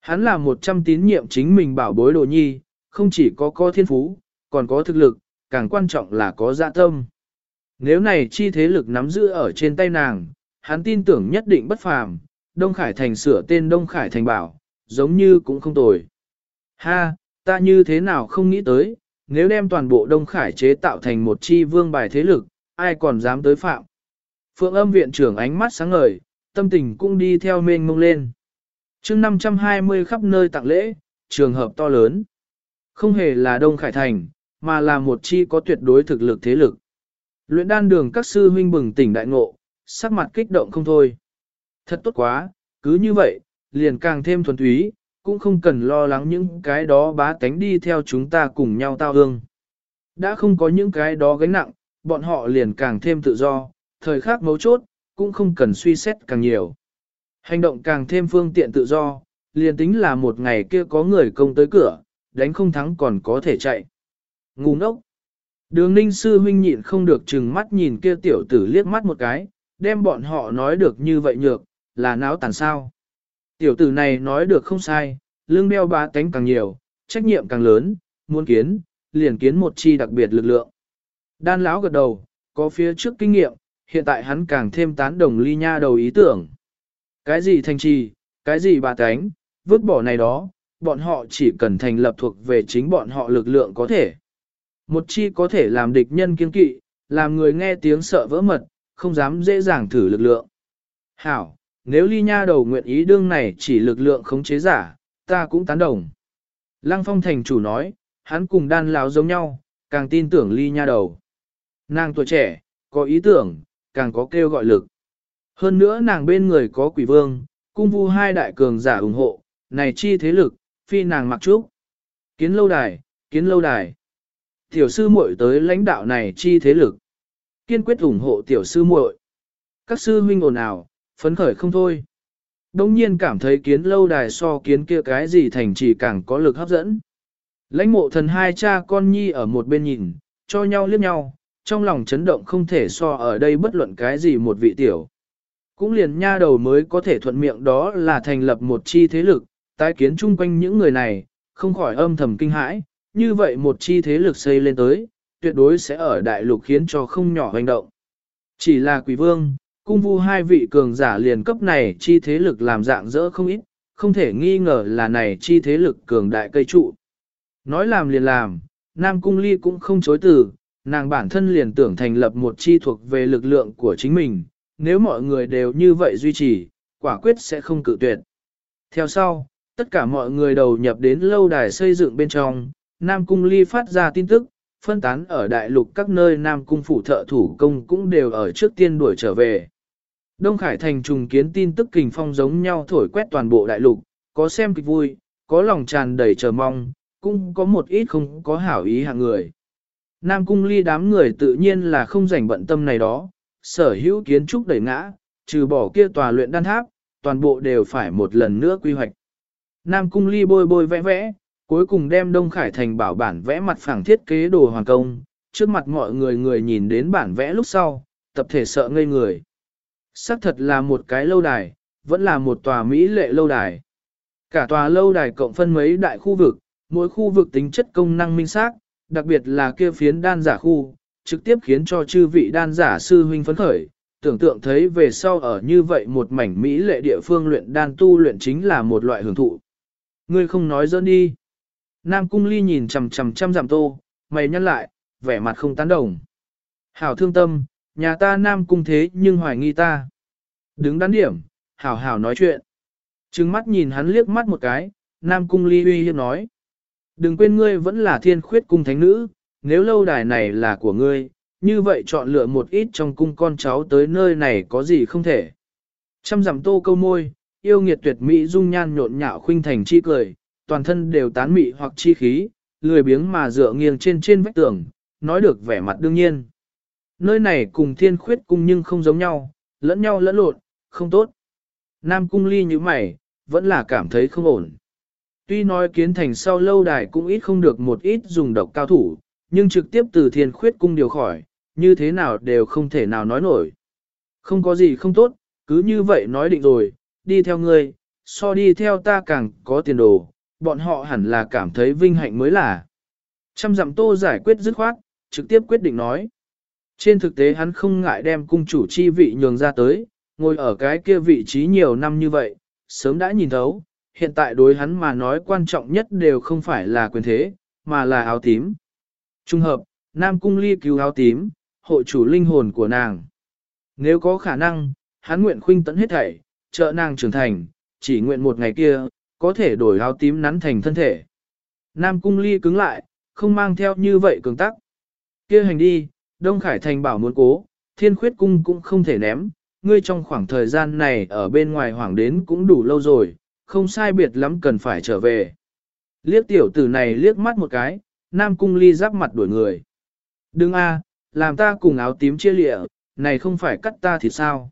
Hắn là một trăm tín nhiệm chính mình bảo bối đồ nhi, không chỉ có có thiên phú, còn có thực lực, càng quan trọng là có dạ tâm. Nếu này chi thế lực nắm giữ ở trên tay nàng, hắn tin tưởng nhất định bất phàm, Đông Khải Thành sửa tên Đông Khải Thành bảo, giống như cũng không tồi. Ha, ta như thế nào không nghĩ tới, nếu đem toàn bộ Đông Khải chế tạo thành một chi vương bài thế lực, ai còn dám tới phạm. Phượng âm viện trưởng ánh mắt sáng ngời, tâm tình cũng đi theo mênh mông lên. chương 520 khắp nơi tặng lễ, trường hợp to lớn. Không hề là Đông Khải Thành, mà là một chi có tuyệt đối thực lực thế lực. Luyện đan đường các sư huynh bừng tỉnh đại ngộ, sắc mặt kích động không thôi. Thật tốt quá, cứ như vậy, liền càng thêm thuần túy, cũng không cần lo lắng những cái đó bá tánh đi theo chúng ta cùng nhau tao hương. Đã không có những cái đó gánh nặng, bọn họ liền càng thêm tự do, thời khắc mấu chốt, cũng không cần suy xét càng nhiều. Hành động càng thêm phương tiện tự do, liền tính là một ngày kia có người công tới cửa, đánh không thắng còn có thể chạy. Ngu ngốc! Đường ninh sư huynh nhịn không được chừng mắt nhìn kia tiểu tử liếc mắt một cái, đem bọn họ nói được như vậy nhược, là náo tàn sao. Tiểu tử này nói được không sai, lương đeo ba tánh càng nhiều, trách nhiệm càng lớn, muốn kiến, liền kiến một chi đặc biệt lực lượng. Đan lão gật đầu, có phía trước kinh nghiệm, hiện tại hắn càng thêm tán đồng ly nha đầu ý tưởng. Cái gì thành trì, cái gì bà tánh, vứt bỏ này đó, bọn họ chỉ cần thành lập thuộc về chính bọn họ lực lượng có thể. Một chi có thể làm địch nhân kiên kỵ, làm người nghe tiếng sợ vỡ mật, không dám dễ dàng thử lực lượng. Hảo, nếu ly nha đầu nguyện ý đương này chỉ lực lượng khống chế giả, ta cũng tán đồng. Lăng phong thành chủ nói, hắn cùng đan lão giống nhau, càng tin tưởng ly nha đầu. Nàng tuổi trẻ, có ý tưởng, càng có kêu gọi lực. Hơn nữa nàng bên người có quỷ vương, cung vu hai đại cường giả ủng hộ, này chi thế lực, phi nàng mặc trúc. Kiến lâu đài, kiến lâu đài. Tiểu sư muội tới lãnh đạo này chi thế lực. Kiên quyết ủng hộ tiểu sư muội. Các sư huynh ồn ào, phấn khởi không thôi. Đông nhiên cảm thấy kiến lâu đài so kiến kia cái gì thành chỉ càng có lực hấp dẫn. Lãnh mộ thần hai cha con nhi ở một bên nhìn, cho nhau liếc nhau, trong lòng chấn động không thể so ở đây bất luận cái gì một vị tiểu. Cũng liền nha đầu mới có thể thuận miệng đó là thành lập một chi thế lực, tái kiến chung quanh những người này, không khỏi âm thầm kinh hãi, như vậy một chi thế lực xây lên tới, tuyệt đối sẽ ở đại lục khiến cho không nhỏ hành động. Chỉ là quỷ vương, cung vu hai vị cường giả liền cấp này chi thế lực làm dạng dỡ không ít, không thể nghi ngờ là này chi thế lực cường đại cây trụ. Nói làm liền làm, Nam Cung Ly cũng không chối từ, nàng bản thân liền tưởng thành lập một chi thuộc về lực lượng của chính mình, nếu mọi người đều như vậy duy trì, quả quyết sẽ không cự tuyệt. Theo sau, tất cả mọi người đầu nhập đến lâu đài xây dựng bên trong, Nam Cung Ly phát ra tin tức, phân tán ở đại lục các nơi Nam Cung phủ thợ thủ công cũng đều ở trước tiên đuổi trở về. Đông Khải Thành trùng kiến tin tức kình phong giống nhau thổi quét toàn bộ đại lục, có xem kịch vui, có lòng tràn đầy chờ mong, cũng có một ít không có hảo ý hạng người. Nam cung ly đám người tự nhiên là không rảnh bận tâm này đó, sở hữu kiến trúc đẩy ngã, trừ bỏ kia tòa luyện đan tháp, toàn bộ đều phải một lần nữa quy hoạch. Nam cung ly bôi bôi vẽ vẽ, cuối cùng đem Đông Khải thành bảo bản vẽ mặt phẳng thiết kế đồ hoàn công, trước mặt mọi người người nhìn đến bản vẽ lúc sau, tập thể sợ ngây người. Sắc thật là một cái lâu đài, vẫn là một tòa Mỹ lệ lâu đài. Cả tòa lâu đài cộng phân mấy đại khu vực, mỗi khu vực tính chất công năng minh xác, đặc biệt là kia phiến đan giả khu, trực tiếp khiến cho chư vị đan giả sư huynh phấn khởi, tưởng tượng thấy về sau ở như vậy một mảnh Mỹ lệ địa phương luyện đan tu luyện chính là một loại hưởng thụ. Ngươi không nói dỡn đi. Nam cung ly nhìn chầm chầm chăm giảm tô, mày nhăn lại, vẻ mặt không tán đồng. Hảo thương tâm, nhà ta Nam cung thế nhưng hoài nghi ta. Đứng đắn điểm, hảo hảo nói chuyện. Trừng mắt nhìn hắn liếc mắt một cái, Nam cung ly uy hiếp nói. Đừng quên ngươi vẫn là thiên khuyết cung thánh nữ, nếu lâu đài này là của ngươi, như vậy chọn lựa một ít trong cung con cháu tới nơi này có gì không thể. Chăm giảm tô câu môi, yêu nghiệt tuyệt mỹ dung nhan nhộn nhạo khuynh thành chi cười, toàn thân đều tán mị hoặc chi khí, lười biếng mà dựa nghiêng trên trên vách tường, nói được vẻ mặt đương nhiên. Nơi này cùng thiên khuyết cung nhưng không giống nhau, lẫn nhau lẫn lộn, không tốt. Nam cung ly như mày, vẫn là cảm thấy không ổn. Tuy nói kiến thành sau lâu đài cũng ít không được một ít dùng độc cao thủ, nhưng trực tiếp từ thiên khuyết cung điều khỏi, như thế nào đều không thể nào nói nổi. Không có gì không tốt, cứ như vậy nói định rồi, đi theo ngươi, so đi theo ta càng có tiền đồ, bọn họ hẳn là cảm thấy vinh hạnh mới là. Trăm dặm tô giải quyết dứt khoát, trực tiếp quyết định nói. Trên thực tế hắn không ngại đem cung chủ chi vị nhường ra tới, ngồi ở cái kia vị trí nhiều năm như vậy, sớm đã nhìn thấu, hiện tại đối hắn mà nói quan trọng nhất đều không phải là quyền thế, mà là áo tím. Trung hợp, Nam Cung Ly cứu áo tím, hộ chủ linh hồn của nàng. Nếu có khả năng, hắn nguyện khuynh tấn hết thảy, trợ nàng trưởng thành, chỉ nguyện một ngày kia, có thể đổi áo tím nắn thành thân thể. Nam Cung Ly cứng lại, không mang theo như vậy cường tắc. Kia hành đi, Đông Khải Thành bảo muốn cố, thiên khuyết cung cũng không thể ném, ngươi trong khoảng thời gian này ở bên ngoài hoảng đến cũng đủ lâu rồi, không sai biệt lắm cần phải trở về. Liếc tiểu tử này liếc mắt một cái, Nam Cung Ly giáp mặt đuổi người. Đừng a, làm ta cùng áo tím chia lịa, này không phải cắt ta thì sao?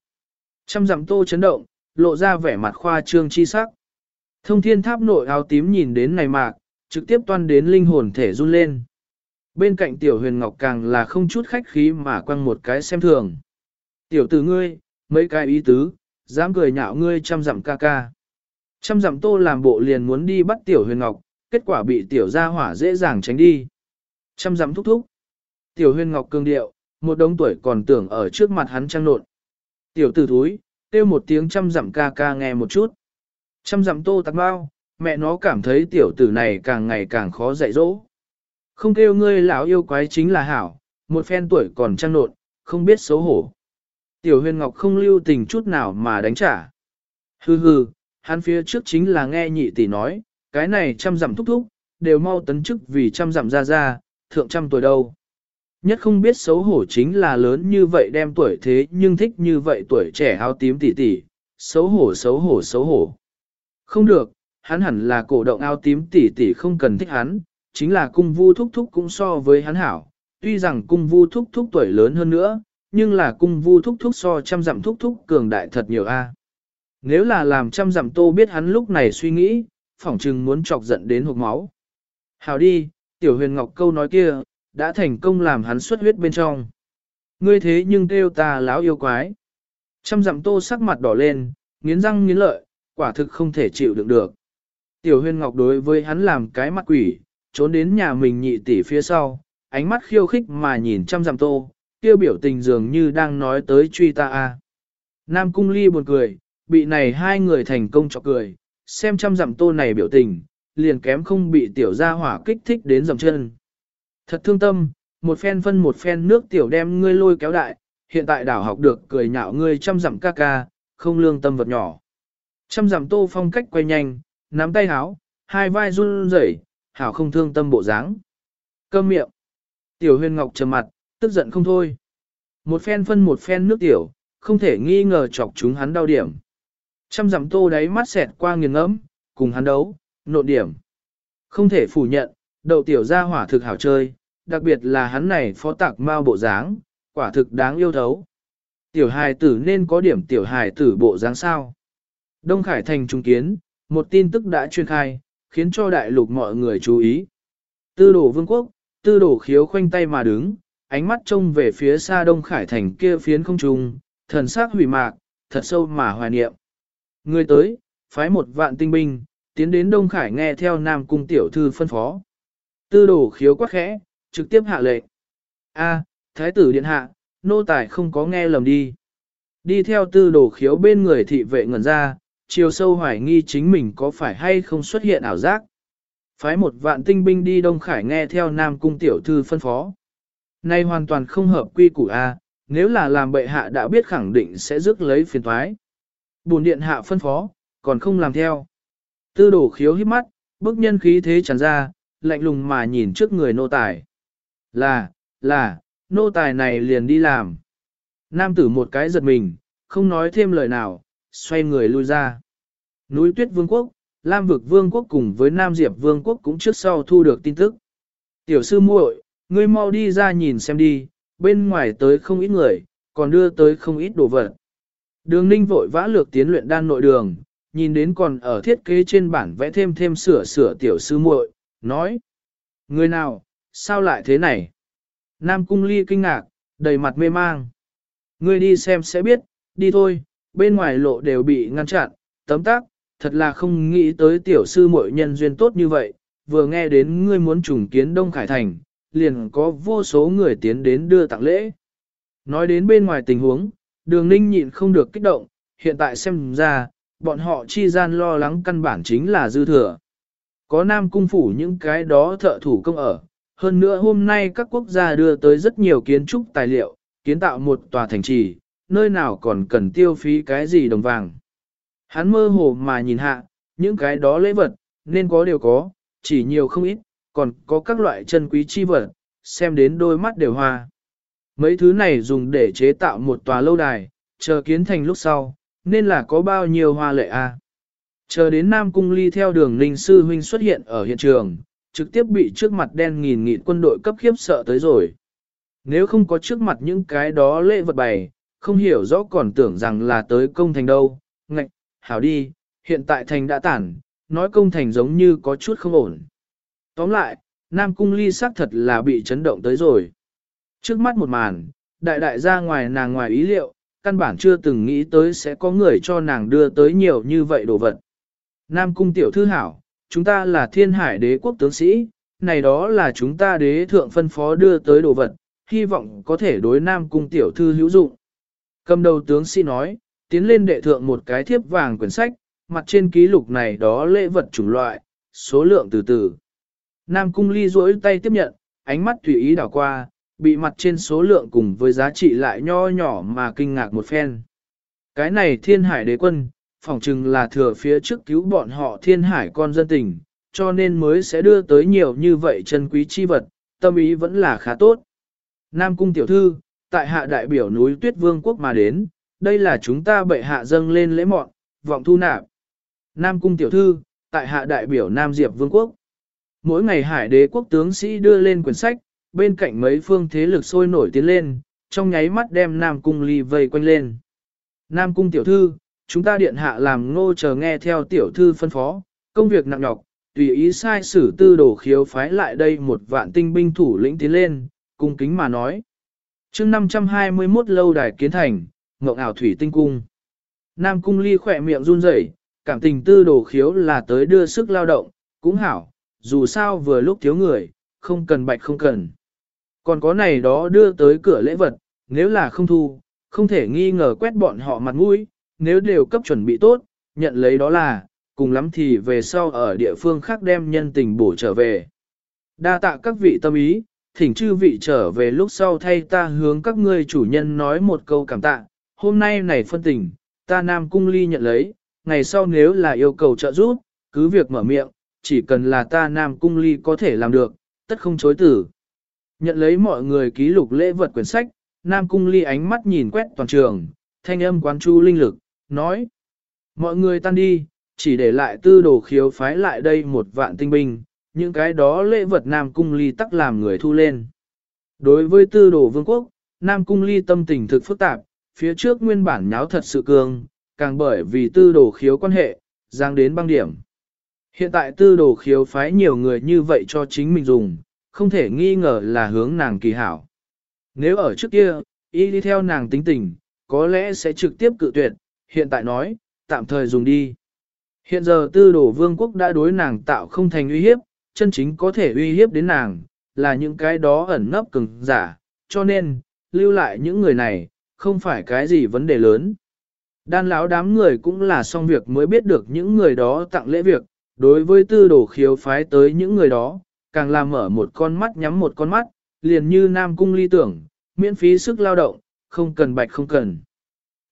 Trăm dặm tô chấn động, lộ ra vẻ mặt khoa trương chi sắc. Thông thiên tháp nội áo tím nhìn đến này mạc, trực tiếp toan đến linh hồn thể run lên. Bên cạnh tiểu huyền ngọc càng là không chút khách khí mà quăng một cái xem thường. Tiểu tử ngươi, mấy cái ý tứ, dám cười nhạo ngươi trăm dặm ca ca. Trăm dặm tô làm bộ liền muốn đi bắt tiểu huyền ngọc, kết quả bị tiểu gia hỏa dễ dàng tránh đi. Trăm dặm thúc thúc. Tiểu huyền ngọc cương điệu, một đống tuổi còn tưởng ở trước mặt hắn trăng nộn. Tiểu tử thúi, kêu một tiếng trăm dặm ca ca nghe một chút. Trăm dặm tô tạc bao, mẹ nó cảm thấy tiểu tử này càng ngày càng khó dạy dỗ. Không kêu ngươi lão yêu quái chính là hảo, một phen tuổi còn trăng nộn, không biết xấu hổ. Tiểu huyền ngọc không lưu tình chút nào mà đánh trả. Hừ hừ, hắn phía trước chính là nghe nhị tỷ nói, cái này trăm dặm thúc thúc, đều mau tấn chức vì trăm dặm ra ra, thượng trăm tuổi đâu. Nhất không biết xấu hổ chính là lớn như vậy đem tuổi thế nhưng thích như vậy tuổi trẻ áo tím tỉ tỉ xấu hổ xấu hổ xấu hổ. Không được, hắn hẳn là cổ động áo tím tỉ tỉ không cần thích hắn, chính là cung vu thúc thúc cũng so với hắn hảo, tuy rằng cung vu thúc thúc tuổi lớn hơn nữa, nhưng là cung vu thúc thúc so trăm dặm thúc thúc cường đại thật nhiều a. Nếu là làm trăm dặm tô biết hắn lúc này suy nghĩ, phỏng chừng muốn chọc giận đến hộp máu. Hào đi, tiểu huyền ngọc câu nói kia, đã thành công làm hắn xuất huyết bên trong. Ngươi thế nhưng kêu ta láo yêu quái. Trăm dặm tô sắc mặt đỏ lên, nghiến răng nghiến lợi, quả thực không thể chịu đựng được. Tiểu Huyên ngọc đối với hắn làm cái mặt quỷ, trốn đến nhà mình nhị tỷ phía sau, ánh mắt khiêu khích mà nhìn trăm dặm tô, kêu biểu tình dường như đang nói tới truy ta a. Nam cung ly buồn cười, bị này hai người thành công cho cười, xem trăm dặm tô này biểu tình, liền kém không bị tiểu gia hỏa kích thích đến dầm chân. Thật thương tâm, một phen phân một phen nước tiểu đem ngươi lôi kéo đại, hiện tại đảo học được cười nhạo ngươi chăm dặm ca ca, không lương tâm vật nhỏ. chăm dặm tô phong cách quay nhanh, nắm tay háo, hai vai run rẩy, hảo không thương tâm bộ dáng. Cơm miệng. Tiểu huyền ngọc trầm mặt, tức giận không thôi. Một phen phân một phen nước tiểu, không thể nghi ngờ chọc chúng hắn đau điểm. chăm dặm tô đáy mắt xẹt qua nghiền ngẫm, cùng hắn đấu, nộ điểm. Không thể phủ nhận, Đậu tiểu gia hỏa thực hảo chơi, đặc biệt là hắn này phó tạc mau bộ dáng, quả thực đáng yêu thấu. Tiểu hài tử nên có điểm tiểu hài tử bộ dáng sao. Đông Khải Thành trung kiến, một tin tức đã truyền khai, khiến cho đại lục mọi người chú ý. Tư đổ vương quốc, tư đổ khiếu khoanh tay mà đứng, ánh mắt trông về phía xa Đông Khải Thành kia phiến không trung, thần sắc hủy mạc, thật sâu mà hoài niệm. Người tới, phái một vạn tinh binh, tiến đến Đông Khải nghe theo Nam Cung tiểu thư phân phó. Tư đồ khiếu quắc khẽ, trực tiếp hạ lệnh. A, Thái tử điện hạ, nô tài không có nghe lầm đi. Đi theo tư đồ khiếu bên người thị vệ ngẩn ra, chiều sâu hoài nghi chính mình có phải hay không xuất hiện ảo giác. Phái một vạn tinh binh đi Đông Khải nghe theo Nam Cung tiểu thư phân phó. Nay hoàn toàn không hợp quy củ A, nếu là làm bệ hạ đã biết khẳng định sẽ rước lấy phiền thoái. Bùn điện hạ phân phó, còn không làm theo. Tư đổ khiếu hít mắt, bức nhân khí thế tràn ra, lạnh lùng mà nhìn trước người nô tài. Là, là, nô tài này liền đi làm. Nam tử một cái giật mình, không nói thêm lời nào, xoay người lui ra. Núi tuyết vương quốc, Lam vực vương quốc cùng với Nam Diệp vương quốc cũng trước sau thu được tin tức. Tiểu sư muội, ngươi mau đi ra nhìn xem đi, bên ngoài tới không ít người, còn đưa tới không ít đồ vật. Đường ninh vội vã lược tiến luyện đan nội đường, nhìn đến còn ở thiết kế trên bản vẽ thêm thêm sửa sửa tiểu sư muội, nói. Người nào, sao lại thế này? Nam cung ly kinh ngạc, đầy mặt mê mang. Ngươi đi xem sẽ biết, đi thôi, bên ngoài lộ đều bị ngăn chặn, tấm tắc thật là không nghĩ tới tiểu sư muội nhân duyên tốt như vậy, vừa nghe đến ngươi muốn trùng kiến Đông Khải Thành, liền có vô số người tiến đến đưa tặng lễ. Nói đến bên ngoài tình huống, đường ninh nhịn không được kích động, hiện tại xem ra, bọn họ chi gian lo lắng căn bản chính là dư thừa. Có nam cung phủ những cái đó thợ thủ công ở, hơn nữa hôm nay các quốc gia đưa tới rất nhiều kiến trúc tài liệu, kiến tạo một tòa thành trì, nơi nào còn cần tiêu phí cái gì đồng vàng. Hắn mơ hồ mà nhìn hạ, những cái đó lễ vật, nên có đều có, chỉ nhiều không ít, còn có các loại chân quý chi vật, xem đến đôi mắt đều hoa. Mấy thứ này dùng để chế tạo một tòa lâu đài, chờ kiến thành lúc sau, nên là có bao nhiêu hoa lệ a. Chờ đến Nam Cung Ly theo đường Ninh Sư Huynh xuất hiện ở hiện trường, trực tiếp bị trước mặt đen nghìn nghịt quân đội cấp khiếp sợ tới rồi. Nếu không có trước mặt những cái đó lễ vật bày, không hiểu rõ còn tưởng rằng là tới công thành đâu, ngạch, hảo đi, hiện tại thành đã tản, nói công thành giống như có chút không ổn. Tóm lại, Nam Cung Ly xác thật là bị chấn động tới rồi. Trước mắt một màn, đại đại ra ngoài nàng ngoài ý liệu, căn bản chưa từng nghĩ tới sẽ có người cho nàng đưa tới nhiều như vậy đồ vật. Nam Cung Tiểu Thư Hảo, chúng ta là thiên hải đế quốc tướng sĩ, này đó là chúng ta đế thượng phân phó đưa tới đồ vật, hy vọng có thể đối Nam Cung Tiểu Thư hữu dụng. Cầm đầu tướng sĩ nói, tiến lên đệ thượng một cái thiếp vàng quyển sách, mặt trên ký lục này đó lễ vật chủng loại, số lượng từ từ. Nam Cung Ly duỗi tay tiếp nhận, ánh mắt tùy ý đảo qua, bị mặt trên số lượng cùng với giá trị lại nho nhỏ mà kinh ngạc một phen. Cái này thiên hải đế quân, phỏng chừng là thừa phía trước cứu bọn họ thiên hải con dân tình, cho nên mới sẽ đưa tới nhiều như vậy chân quý chi vật, tâm ý vẫn là khá tốt. Nam Cung Tiểu Thư, tại hạ đại biểu núi Tuyết Vương quốc mà đến, đây là chúng ta bệ hạ dâng lên lễ mọn, vọng thu nạp. Nam Cung Tiểu Thư, tại hạ đại biểu Nam Diệp Vương quốc. Mỗi ngày hải đế quốc tướng sĩ đưa lên quyển sách, bên cạnh mấy phương thế lực sôi nổi tiến lên, trong nháy mắt đem Nam Cung ly vây quanh lên. Nam Cung Tiểu Thư, chúng ta điện hạ làm ngô chờ nghe theo Tiểu Thư phân phó, công việc nặng nhọc, tùy ý sai sử tư đồ khiếu phái lại đây một vạn tinh binh thủ lĩnh tiến lên, cung kính mà nói. chương 521 lâu đài kiến thành, ngộng ảo thủy tinh cung. Nam cung ly khỏe miệng run rẩy, cảm tình tư đồ khiếu là tới đưa sức lao động, cũng hảo, dù sao vừa lúc thiếu người, không cần bạch không cần. Còn có này đó đưa tới cửa lễ vật, nếu là không thu, không thể nghi ngờ quét bọn họ mặt mũi, nếu đều cấp chuẩn bị tốt, nhận lấy đó là, cùng lắm thì về sau ở địa phương khác đem nhân tình bổ trở về. Đa tạ các vị tâm ý, thỉnh chư vị trở về lúc sau thay ta hướng các ngươi chủ nhân nói một câu cảm tạ, hôm nay này phân tình, ta Nam Cung Ly nhận lấy, ngày sau nếu là yêu cầu trợ giúp, cứ việc mở miệng, chỉ cần là ta Nam Cung Ly có thể làm được, tất không chối tử. Nhận lấy mọi người ký lục lễ vật quyển sách, Nam Cung Ly ánh mắt nhìn quét toàn trường, thanh âm quán chu linh lực, nói. Mọi người tan đi, chỉ để lại tư đồ khiếu phái lại đây một vạn tinh binh, những cái đó lễ vật Nam Cung Ly tắc làm người thu lên. Đối với tư đồ vương quốc, Nam Cung Ly tâm tình thực phức tạp, phía trước nguyên bản nháo thật sự cường, càng bởi vì tư đồ khiếu quan hệ, giang đến băng điểm. Hiện tại tư đồ khiếu phái nhiều người như vậy cho chính mình dùng, không thể nghi ngờ là hướng nàng kỳ hảo. Nếu ở trước kia, y đi theo nàng tính tình, có lẽ sẽ trực tiếp cự tuyệt, hiện tại nói, tạm thời dùng đi. Hiện giờ tư đổ vương quốc đã đối nàng tạo không thành uy hiếp, chân chính có thể uy hiếp đến nàng, là những cái đó ẩn nấp cứng, giả, cho nên, lưu lại những người này, không phải cái gì vấn đề lớn. Đan lão đám người cũng là xong việc mới biết được những người đó tặng lễ việc, đối với tư đồ khiếu phái tới những người đó, càng làm mở một con mắt nhắm một con mắt, liền như Nam Cung ly tưởng, miễn phí sức lao động, không cần bạch không cần.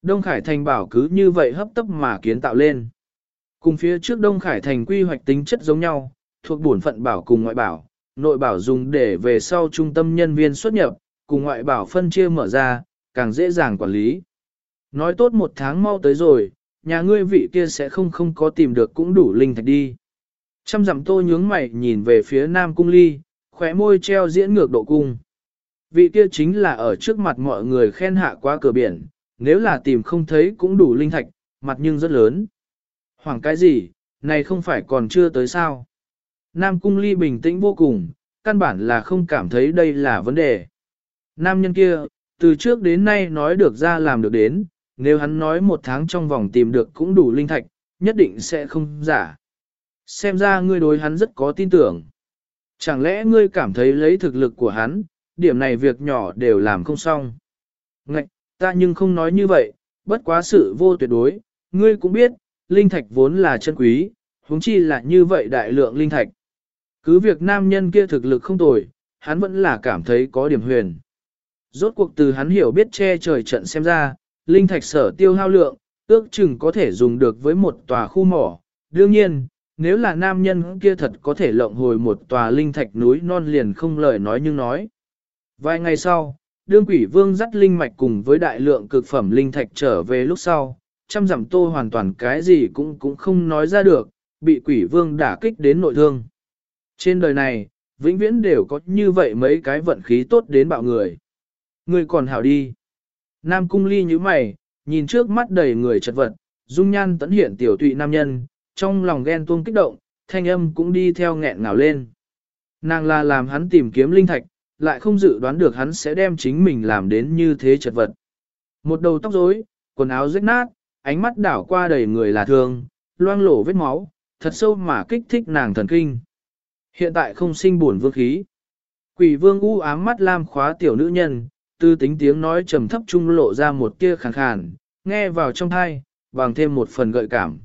Đông Khải Thành bảo cứ như vậy hấp tấp mà kiến tạo lên. Cùng phía trước Đông Khải Thành quy hoạch tính chất giống nhau, thuộc bổn phận bảo cùng ngoại bảo, nội bảo dùng để về sau trung tâm nhân viên xuất nhập, cùng ngoại bảo phân chia mở ra, càng dễ dàng quản lý. Nói tốt một tháng mau tới rồi, nhà ngươi vị kia sẽ không không có tìm được cũng đủ linh thạch đi. Trăm dặm tô nhướng mày nhìn về phía Nam Cung Ly, khóe môi treo diễn ngược độ cung. Vị kia chính là ở trước mặt mọi người khen hạ qua cửa biển, nếu là tìm không thấy cũng đủ linh thạch, mặt nhưng rất lớn. Hoảng cái gì, này không phải còn chưa tới sao. Nam Cung Ly bình tĩnh vô cùng, căn bản là không cảm thấy đây là vấn đề. Nam nhân kia, từ trước đến nay nói được ra làm được đến, nếu hắn nói một tháng trong vòng tìm được cũng đủ linh thạch, nhất định sẽ không giả. Xem ra ngươi đối hắn rất có tin tưởng. Chẳng lẽ ngươi cảm thấy lấy thực lực của hắn, điểm này việc nhỏ đều làm không xong. Ngạch, ta nhưng không nói như vậy, bất quá sự vô tuyệt đối, ngươi cũng biết, linh thạch vốn là chân quý, huống chi là như vậy đại lượng linh thạch. Cứ việc nam nhân kia thực lực không tồi, hắn vẫn là cảm thấy có điểm huyền. Rốt cuộc từ hắn hiểu biết che trời trận xem ra, linh thạch sở tiêu hao lượng, ước chừng có thể dùng được với một tòa khu mỏ. Đương nhiên, nếu là nam nhân kia thật có thể lộng hồi một tòa linh thạch núi non liền không lời nói nhưng nói. Vài ngày sau, đương quỷ vương dắt linh mạch cùng với đại lượng cực phẩm linh thạch trở về lúc sau, trăm dặm tô hoàn toàn cái gì cũng cũng không nói ra được, bị quỷ vương đả kích đến nội thương. Trên đời này, vĩnh viễn đều có như vậy mấy cái vận khí tốt đến bạo người. Người còn hảo đi. Nam cung ly như mày, nhìn trước mắt đầy người chật vật, dung nhan tấn hiện tiểu tụy nam nhân, trong lòng ghen tuông kích động, thanh âm cũng đi theo nghẹn ngào lên. Nàng là làm hắn tìm kiếm linh thạch, lại không dự đoán được hắn sẽ đem chính mình làm đến như thế chật vật. Một đầu tóc rối, quần áo rách nát, ánh mắt đảo qua đầy người là thương, loang lổ vết máu, thật sâu mà kích thích nàng thần kinh. Hiện tại không sinh buồn vương khí. Quỷ vương u ám mắt lam khóa tiểu nữ nhân, tư tính tiếng nói trầm thấp trung lộ ra một tia khàn khàn, nghe vào trong thai, bằng thêm một phần gợi cảm.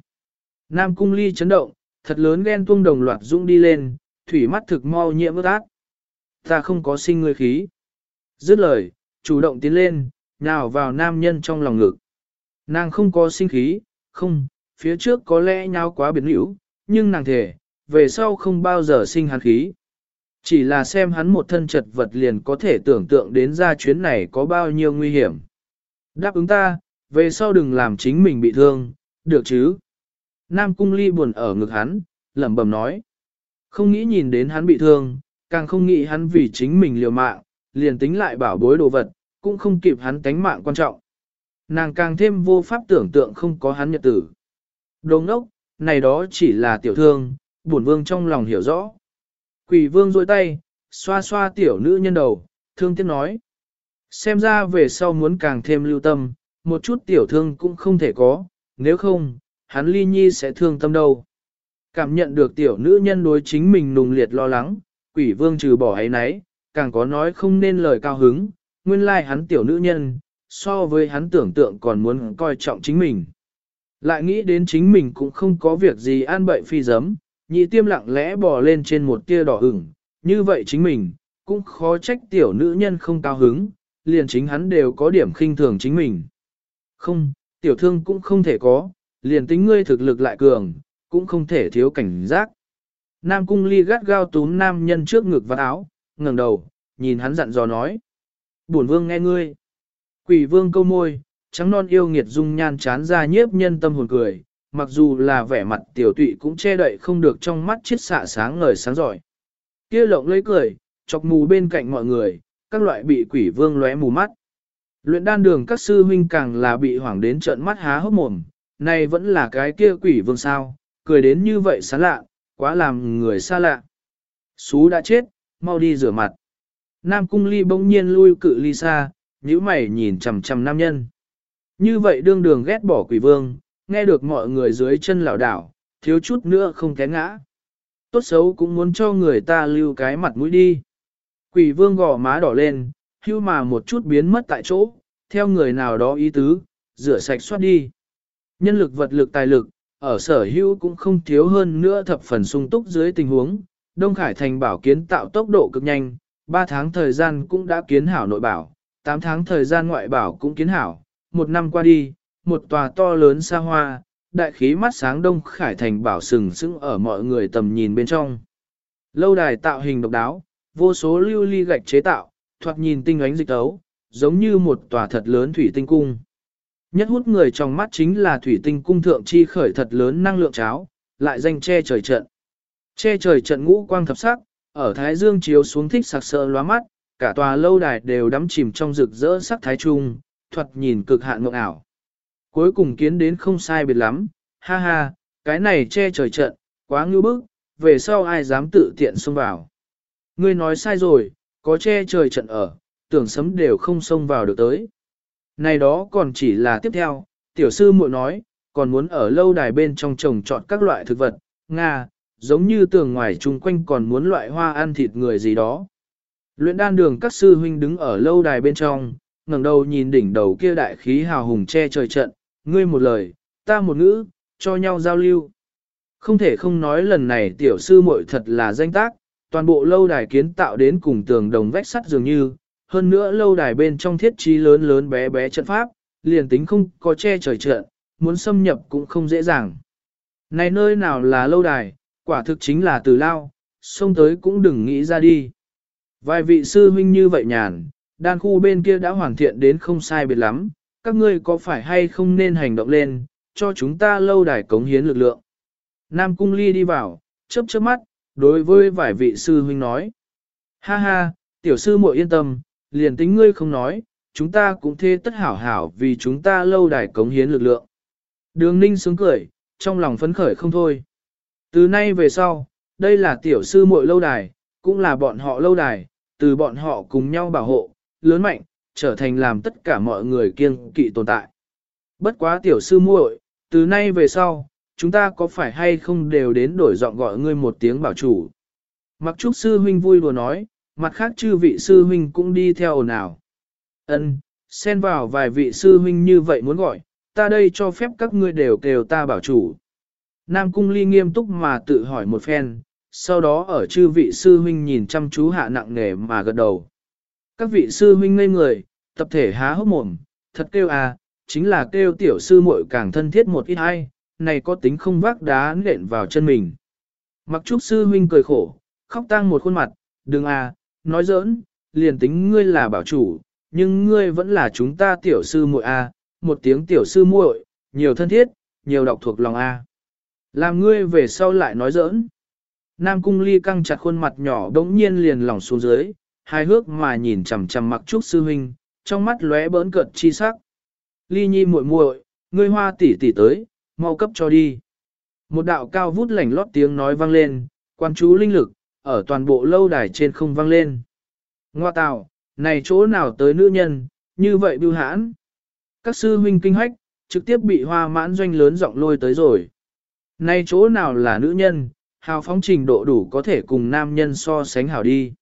Nam cung ly chấn động, thật lớn ghen tuông đồng loạt dũng đi lên, thủy mắt thực mau nhiễm ướt át. Ta không có sinh ngươi khí. Dứt lời, chủ động tiến lên, nhào vào nam nhân trong lòng ngực. Nàng không có sinh khí, không, phía trước có lẽ nhau quá biến hữu, nhưng nàng thể, về sau không bao giờ sinh hắn khí. Chỉ là xem hắn một thân chật vật liền có thể tưởng tượng đến ra chuyến này có bao nhiêu nguy hiểm. Đáp ứng ta, về sau đừng làm chính mình bị thương, được chứ? Nam cung ly buồn ở ngực hắn, lẩm bẩm nói. Không nghĩ nhìn đến hắn bị thương, càng không nghĩ hắn vì chính mình liều mạng, liền tính lại bảo bối đồ vật, cũng không kịp hắn tánh mạng quan trọng. Nàng càng thêm vô pháp tưởng tượng không có hắn nhật tử. Đồ ngốc, này đó chỉ là tiểu thương, bổn vương trong lòng hiểu rõ. Quỷ vương dôi tay, xoa xoa tiểu nữ nhân đầu, thương tiếc nói. Xem ra về sau muốn càng thêm lưu tâm, một chút tiểu thương cũng không thể có, nếu không, hắn ly nhi sẽ thương tâm đâu. Cảm nhận được tiểu nữ nhân đối chính mình nùng liệt lo lắng, quỷ vương trừ bỏ ấy nấy, càng có nói không nên lời cao hứng, nguyên lai like hắn tiểu nữ nhân, so với hắn tưởng tượng còn muốn coi trọng chính mình. Lại nghĩ đến chính mình cũng không có việc gì an bậy phi giấm, nhị tiêm lặng lẽ bò lên trên một tia đỏ ửng, như vậy chính mình, cũng khó trách tiểu nữ nhân không cao hứng, liền chính hắn đều có điểm khinh thường chính mình. Không, tiểu thương cũng không thể có, liền tính ngươi thực lực lại cường, cũng không thể thiếu cảnh giác. Nam cung ly gắt gao túm nam nhân trước ngực và áo, ngẩng đầu, nhìn hắn dặn dò nói. Bổn vương nghe ngươi. Quỷ vương câu môi, trắng non yêu nghiệt dung nhan chán ra nhiếp nhân tâm hồn cười, mặc dù là vẻ mặt tiểu tụy cũng che đậy không được trong mắt chiết xạ sáng ngời sáng giỏi. kia lộng lấy cười, chọc mù bên cạnh mọi người, các loại bị quỷ vương lóe mù mắt. Luyện đan đường các sư huynh càng là bị hoảng đến trợn mắt há hốc mồm, này vẫn là cái kia quỷ vương sao, cười đến như vậy sán lạ, quá làm người xa lạ. Xú đã chết, mau đi rửa mặt. Nam cung ly bỗng nhiên lui cự ly xa, nhíu mày nhìn chầm chầm nam nhân. Như vậy đương đường ghét bỏ quỷ vương, nghe được mọi người dưới chân lảo đảo, thiếu chút nữa không té ngã. Tốt xấu cũng muốn cho người ta lưu cái mặt mũi đi. Quỷ vương gò má đỏ lên, hưu mà một chút biến mất tại chỗ, theo người nào đó ý tứ, rửa sạch xoát đi. Nhân lực vật lực tài lực, ở sở hữu cũng không thiếu hơn nữa thập phần sung túc dưới tình huống. Đông Khải Thành bảo kiến tạo tốc độ cực nhanh, 3 tháng thời gian cũng đã kiến hảo nội bảo, 8 tháng thời gian ngoại bảo cũng kiến hảo. Một năm qua đi, một tòa to lớn xa hoa, đại khí mắt sáng Đông Khải Thành bảo sừng sững ở mọi người tầm nhìn bên trong. Lâu đài tạo hình độc đáo, vô số lưu ly gạch chế tạo, thoạt nhìn tinh ánh dịch tấu, giống như một tòa thật lớn thủy tinh cung. Nhất hút người trong mắt chính là thủy tinh cung thượng chi khởi thật lớn năng lượng cháo, lại danh che trời trận. Che trời trận ngũ quang thập sắc, ở Thái Dương chiếu xuống thích sặc sỡ lóa mắt, cả tòa lâu đài đều đắm chìm trong rực rỡ sắc thái trung, thuật nhìn cực hạn mộng ảo. Cuối cùng kiến đến không sai biệt lắm, ha ha, cái này che trời trận, quá ngưu bức, về sau ai dám tự tiện xông vào. Ngươi nói sai rồi, có che trời trận ở, tưởng sấm đều không xông vào được tới. Này đó còn chỉ là tiếp theo, tiểu sư muội nói, còn muốn ở lâu đài bên trong trồng trọt các loại thực vật, Nga, giống như tường ngoài chung quanh còn muốn loại hoa ăn thịt người gì đó. Luyện đan đường các sư huynh đứng ở lâu đài bên trong, ngẩng đầu nhìn đỉnh đầu kia đại khí hào hùng che trời trận, ngươi một lời, ta một ngữ, cho nhau giao lưu. Không thể không nói lần này tiểu sư muội thật là danh tác, toàn bộ lâu đài kiến tạo đến cùng tường đồng vách sắt dường như, hơn nữa lâu đài bên trong thiết trí lớn lớn bé bé trận pháp, liền tính không có che trời trận, muốn xâm nhập cũng không dễ dàng. Này nơi nào là lâu đài, quả thực chính là từ lao, xông tới cũng đừng nghĩ ra đi. Vài vị sư huynh như vậy nhàn, đan khu bên kia đã hoàn thiện đến không sai biệt lắm, các ngươi có phải hay không nên hành động lên, cho chúng ta lâu đài cống hiến lực lượng. Nam Cung Ly đi vào, chớp chớp mắt, đối với vài vị sư huynh nói. Ha ha, tiểu sư muội yên tâm, liền tính ngươi không nói, chúng ta cũng thê tất hảo hảo vì chúng ta lâu đài cống hiến lực lượng. Đường ninh sướng cười, trong lòng phấn khởi không thôi. Từ nay về sau, đây là tiểu sư muội lâu đài, cũng là bọn họ lâu đài, từ bọn họ cùng nhau bảo hộ, lớn mạnh, trở thành làm tất cả mọi người kiêng kỵ tồn tại. Bất quá tiểu sư muội, từ nay về sau, chúng ta có phải hay không đều đến đổi giọng gọi ngươi một tiếng bảo chủ. Mặc trúc sư huynh vui đùa nói, mặt khác chư vị sư huynh cũng đi theo ồn ào. Ân, xen vào vài vị sư huynh như vậy muốn gọi, ta đây cho phép các ngươi đều kêu ta bảo chủ. Nam Cung Ly nghiêm túc mà tự hỏi một phen, sau đó ở chư vị sư huynh nhìn chăm chú hạ nặng nề mà gật đầu. Các vị sư huynh ngây người, tập thể há hốc mồm, thật kêu à, chính là kêu tiểu sư muội càng thân thiết một ít hay, này có tính không vác đá nện vào chân mình. Mặc trúc sư huynh cười khổ, khóc tang một khuôn mặt, đừng à, nói giỡn, liền tính ngươi là bảo chủ, nhưng ngươi vẫn là chúng ta tiểu sư muội a, một tiếng tiểu sư muội, nhiều thân thiết, nhiều đọc thuộc lòng a. Làm ngươi về sau lại nói giỡn. Nam cung ly căng chặt khuôn mặt nhỏ đống nhiên liền lỏng xuống dưới, hai hước mà nhìn chằm chằm mặc trúc sư huynh, trong mắt lóe bỡn cợt chi sắc. Ly nhi muội muội, ngươi hoa tỷ tỷ tới, mau cấp cho đi. Một đạo cao vút lảnh lót tiếng nói vang lên, quan chú linh lực, ở toàn bộ lâu đài trên không vang lên. Ngoa tạo, này chỗ nào tới nữ nhân, như vậy bưu hãn. Các sư huynh kinh hách, trực tiếp bị hoa mãn doanh lớn giọng lôi tới rồi. Này chỗ nào là nữ nhân, hào phóng trình độ đủ có thể cùng nam nhân so sánh hảo đi.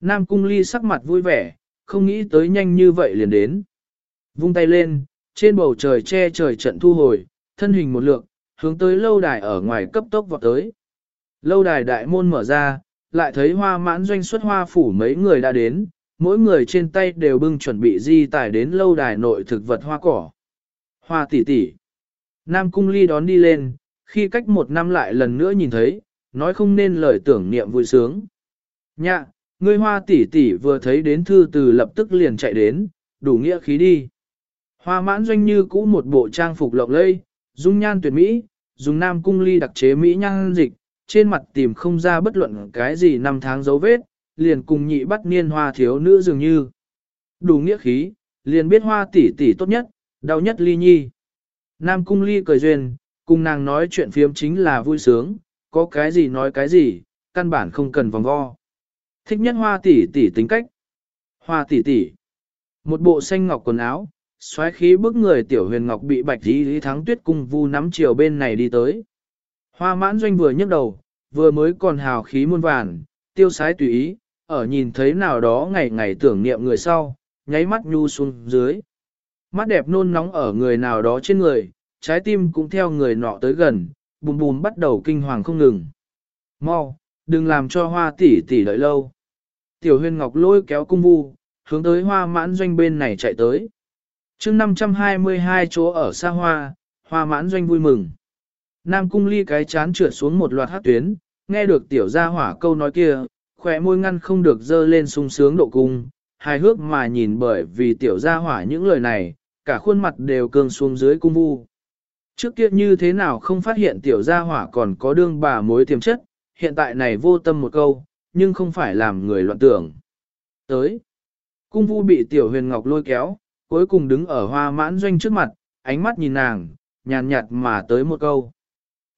Nam cung ly sắc mặt vui vẻ, không nghĩ tới nhanh như vậy liền đến. Vung tay lên, trên bầu trời che trời trận thu hồi, thân hình một lượng, hướng tới lâu đài ở ngoài cấp tốc vọt tới. Lâu đài đại môn mở ra, lại thấy hoa mãn doanh xuất hoa phủ mấy người đã đến, mỗi người trên tay đều bưng chuẩn bị di tải đến lâu đài nội thực vật hoa cỏ. Hoa tỷ tỷ. Nam cung ly đón đi lên, khi cách một năm lại lần nữa nhìn thấy, nói không nên lời tưởng niệm vui sướng. Nhạ, ngươi hoa tỷ tỷ vừa thấy đến thư từ lập tức liền chạy đến, đủ nghĩa khí đi. Hoa mãn doanh như cũ một bộ trang phục lộng lây, dung nhan tuyệt mỹ, dùng nam cung ly đặc chế mỹ nhan dịch, trên mặt tìm không ra bất luận cái gì năm tháng dấu vết, liền cùng nhị bắt niên hoa thiếu nữ dường như. Đủ nghĩa khí, liền biết hoa tỷ tỷ tốt nhất, đau nhất ly nhi. Nam cung ly cười duyên, cùng nàng nói chuyện phiếm chính là vui sướng, có cái gì nói cái gì, căn bản không cần vòng vo. Thích nhất hoa tỷ tỷ tính cách. Hoa tỷ tỷ. Một bộ xanh ngọc quần áo, xoáy khí bức người tiểu huyền ngọc bị bạch tí lý thắng tuyết cung vu nắm chiều bên này đi tới. Hoa mãn doanh vừa nhấc đầu, vừa mới còn hào khí muôn vàn, tiêu sái tùy ý, ở nhìn thấy nào đó ngày ngày tưởng niệm người sau, nháy mắt nhu xuống dưới. Mắt đẹp nôn nóng ở người nào đó trên người, trái tim cũng theo người nọ tới gần, bùm bùm bắt đầu kinh hoàng không ngừng. Mau, đừng làm cho hoa tỷ tỷ đợi lâu. Tiểu huyền ngọc lôi kéo cung vu, hướng tới hoa mãn doanh bên này chạy tới. chương 522 chỗ ở xa hoa, hoa mãn doanh vui mừng. Nam cung ly cái chán trượt xuống một loạt hát tuyến, nghe được tiểu gia hỏa câu nói kia, khỏe môi ngăn không được dơ lên sung sướng độ cung, hài hước mà nhìn bởi vì tiểu gia hỏa những lời này, cả khuôn mặt đều cường xuống dưới cung vu. Trước kia như thế nào không phát hiện tiểu gia hỏa còn có đương bà mối tiềm chất, hiện tại này vô tâm một câu, nhưng không phải làm người loạn tưởng. Tới, cung vu bị tiểu huyền ngọc lôi kéo, cuối cùng đứng ở hoa mãn doanh trước mặt, ánh mắt nhìn nàng, nhàn nhạt mà tới một câu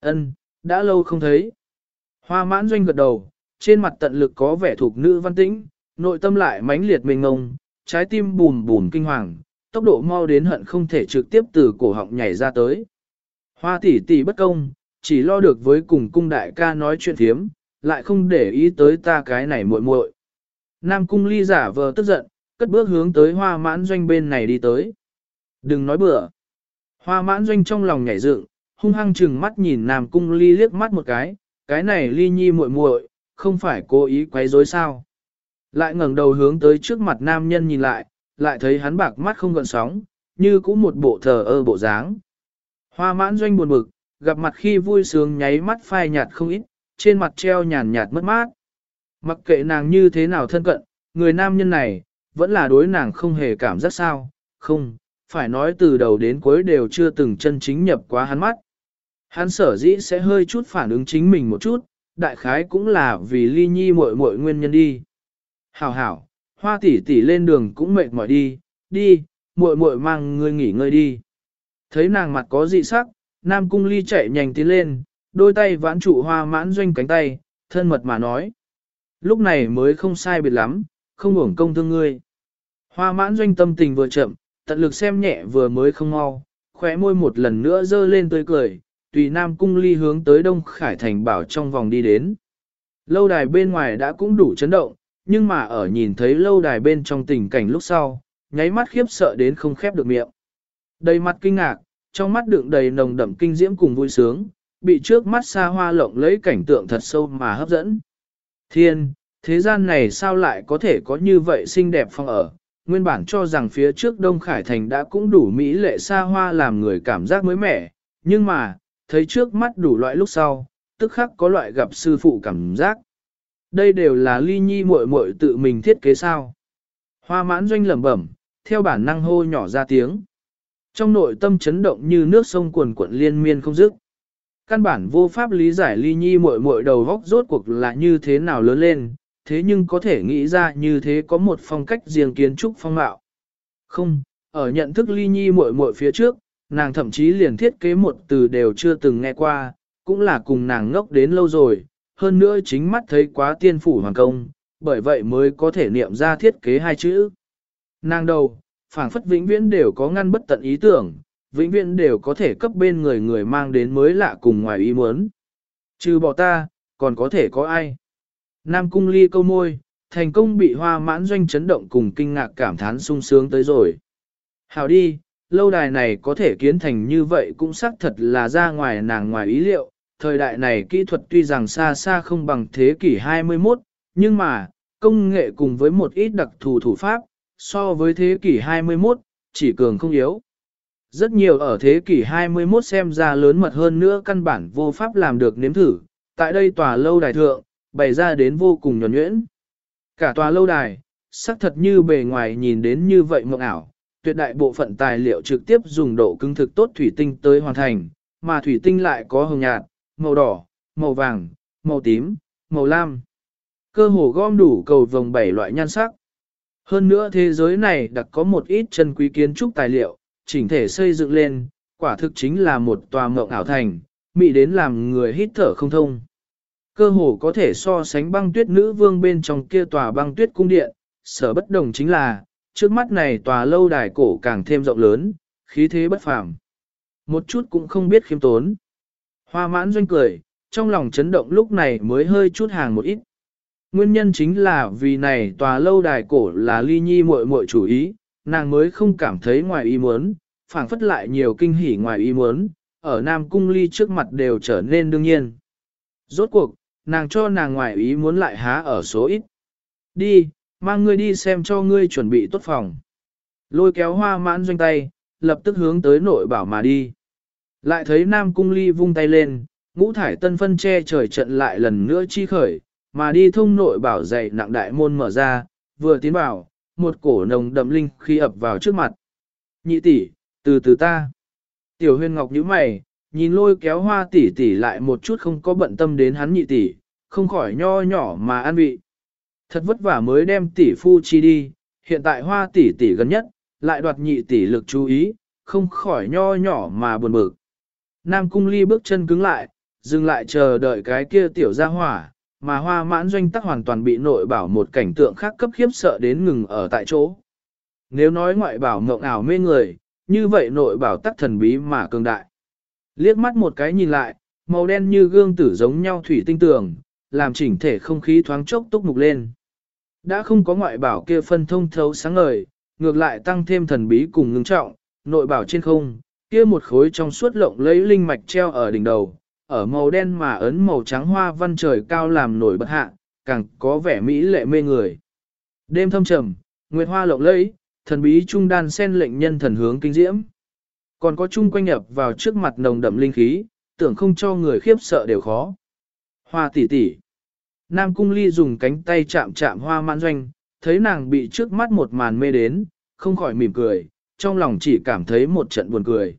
ân đã lâu không thấy. Hoa mãn doanh gật đầu, trên mặt tận lực có vẻ thuộc nữ văn tĩnh, nội tâm lại mãnh liệt mênh ngông, trái tim bùm bùm kinh hoàng, tốc độ mau đến hận không thể trực tiếp từ cổ họng nhảy ra tới. Hoa tỷ tỷ bất công, chỉ lo được với cùng cung đại ca nói chuyện thiếm, lại không để ý tới ta cái này muội muội. Nam cung ly giả vờ tức giận, cất bước hướng tới hoa mãn doanh bên này đi tới. Đừng nói bừa. Hoa mãn doanh trong lòng nhảy dựng, hung hăng chừng mắt nhìn Nam cung ly liếc mắt một cái, cái này ly nhi muội muội, không phải cố ý quấy rối sao. Lại ngẩng đầu hướng tới trước mặt nam nhân nhìn lại, lại thấy hắn bạc mắt không gợn sóng, như cũng một bộ thờ ơ bộ dáng. Hoa mãn doanh buồn bực, gặp mặt khi vui sướng nháy mắt phai nhạt không ít, trên mặt treo nhàn nhạt mất mát. Mặc kệ nàng như thế nào thân cận, người nam nhân này, vẫn là đối nàng không hề cảm giác sao, không, phải nói từ đầu đến cuối đều chưa từng chân chính nhập quá hắn mắt. Hắn sở dĩ sẽ hơi chút phản ứng chính mình một chút, đại khái cũng là vì ly nhi muội muội nguyên nhân đi. Hảo hảo, hoa tỷ tỷ lên đường cũng mệt mỏi đi, đi, muội muội mang ngươi nghỉ ngơi đi. Thấy nàng mặt có dị sắc, Nam Cung Ly chạy nhanh tiến lên, đôi tay vãn trụ hoa mãn doanh cánh tay, thân mật mà nói. Lúc này mới không sai biệt lắm, không uổng công thương ngươi. Hoa mãn doanh tâm tình vừa chậm, tận lực xem nhẹ vừa mới không mau, khóe môi một lần nữa dơ lên tươi cười, tùy Nam Cung Ly hướng tới Đông Khải Thành bảo trong vòng đi đến. Lâu đài bên ngoài đã cũng đủ chấn động, nhưng mà ở nhìn thấy lâu đài bên trong tình cảnh lúc sau, nháy mắt khiếp sợ đến không khép được miệng. Đầy mặt kinh ngạc, trong mắt đựng đầy nồng đậm kinh diễm cùng vui sướng, bị trước mắt xa hoa lộng lấy cảnh tượng thật sâu mà hấp dẫn. Thiên, thế gian này sao lại có thể có như vậy xinh đẹp phong ở, nguyên bản cho rằng phía trước Đông Khải Thành đã cũng đủ mỹ lệ xa hoa làm người cảm giác mới mẻ, nhưng mà, thấy trước mắt đủ loại lúc sau, tức khắc có loại gặp sư phụ cảm giác. Đây đều là ly nhi muội muội tự mình thiết kế sao. Hoa mãn doanh lẩm bẩm, theo bản năng hô nhỏ ra tiếng. Trong nội tâm chấn động như nước sông cuồn cuộn liên miên không dứt. Căn bản vô pháp lý giải ly nhi muội muội đầu góc rốt cuộc là như thế nào lớn lên, thế nhưng có thể nghĩ ra như thế có một phong cách riêng kiến trúc phong mạo. Không, ở nhận thức ly nhi muội muội phía trước, nàng thậm chí liền thiết kế một từ đều chưa từng nghe qua, cũng là cùng nàng ngốc đến lâu rồi, hơn nữa chính mắt thấy quá tiên phủ hoàng công, bởi vậy mới có thể niệm ra thiết kế hai chữ. Nàng đầu, phảng phất vĩnh viễn đều có ngăn bất tận ý tưởng, vĩnh viễn đều có thể cấp bên người người mang đến mới lạ cùng ngoài ý muốn. Trừ bỏ ta, còn có thể có ai? Nam cung ly câu môi, thành công bị hoa mãn doanh chấn động cùng kinh ngạc cảm thán sung sướng tới rồi. Hào đi, lâu đài này có thể kiến thành như vậy cũng xác thật là ra ngoài nàng ngoài ý liệu, thời đại này kỹ thuật tuy rằng xa xa không bằng thế kỷ 21, nhưng mà, công nghệ cùng với một ít đặc thù thủ pháp, so với thế kỷ 21, chỉ cường không yếu. Rất nhiều ở thế kỷ 21 xem ra lớn mật hơn nữa căn bản vô pháp làm được nếm thử, tại đây tòa lâu đài thượng, bày ra đến vô cùng nhuẩn nhuyễn. Cả tòa lâu đài, sắc thật như bề ngoài nhìn đến như vậy mộng ảo, tuyệt đại bộ phận tài liệu trực tiếp dùng độ cứng thực tốt thủy tinh tới hoàn thành, mà thủy tinh lại có hồng nhạt, màu đỏ, màu vàng, màu tím, màu lam. Cơ hồ gom đủ cầu vòng bảy loại nhan sắc. Hơn nữa thế giới này đặc có một ít chân quý kiến trúc tài liệu, chỉnh thể xây dựng lên, quả thực chính là một tòa mộng ảo thành, mị đến làm người hít thở không thông. Cơ hồ có thể so sánh băng tuyết nữ vương bên trong kia tòa băng tuyết cung điện, sở bất đồng chính là, trước mắt này tòa lâu đài cổ càng thêm rộng lớn, khí thế bất phàm. Một chút cũng không biết khiêm tốn. Hoa mãn doanh cười, trong lòng chấn động lúc này mới hơi chút hàng một ít. Nguyên nhân chính là vì này tòa lâu đài cổ là ly nhi muội muội chủ ý, nàng mới không cảm thấy ngoài ý muốn, phảng phất lại nhiều kinh hỉ ngoài ý muốn, ở Nam Cung ly trước mặt đều trở nên đương nhiên. Rốt cuộc, nàng cho nàng ngoài ý muốn lại há ở số ít. Đi, mang ngươi đi xem cho ngươi chuẩn bị tốt phòng. Lôi kéo hoa mãn doanh tay, lập tức hướng tới nội bảo mà đi. Lại thấy Nam Cung ly vung tay lên, ngũ thải tân phân che trời trận lại lần nữa chi khởi, mà đi thông nội bảo dày nặng đại môn mở ra, vừa tiến vào, một cổ nồng đậm linh khi ập vào trước mặt. Nhị tỷ, từ từ ta. Tiểu huyền ngọc nhíu mày, nhìn lôi kéo hoa tỷ tỷ lại một chút không có bận tâm đến hắn nhị tỷ, không khỏi nho nhỏ mà an vị. Thật vất vả mới đem tỷ phu chi đi, hiện tại hoa tỷ tỷ gần nhất, lại đoạt nhị tỷ lực chú ý, không khỏi nho nhỏ mà buồn bực. Nam cung ly bước chân cứng lại, dừng lại chờ đợi cái kia tiểu ra hỏa, mà hoa mãn doanh tắc hoàn toàn bị nội bảo một cảnh tượng khác cấp khiếp sợ đến ngừng ở tại chỗ. Nếu nói ngoại bảo mộng ảo mê người, như vậy nội bảo tắc thần bí mà cường đại. Liếc mắt một cái nhìn lại, màu đen như gương tử giống nhau thủy tinh tường, làm chỉnh thể không khí thoáng chốc túc mục lên. Đã không có ngoại bảo kia phân thông thấu sáng ngời, ngược lại tăng thêm thần bí cùng ngưng trọng, nội bảo trên không, kia một khối trong suốt lộng lấy linh mạch treo ở đỉnh đầu, ở màu đen mà ấn màu trắng hoa văn trời cao làm nổi bật hạ, càng có vẻ mỹ lệ mê người. Đêm thâm trầm, nguyệt hoa lộng lẫy, thần bí trung đan sen lệnh nhân thần hướng kinh diễm. Còn có chung quanh nhập vào trước mặt nồng đậm linh khí, tưởng không cho người khiếp sợ đều khó. Hoa tỷ tỷ. Nam cung ly dùng cánh tay chạm chạm hoa mãn doanh, thấy nàng bị trước mắt một màn mê đến, không khỏi mỉm cười, trong lòng chỉ cảm thấy một trận buồn cười.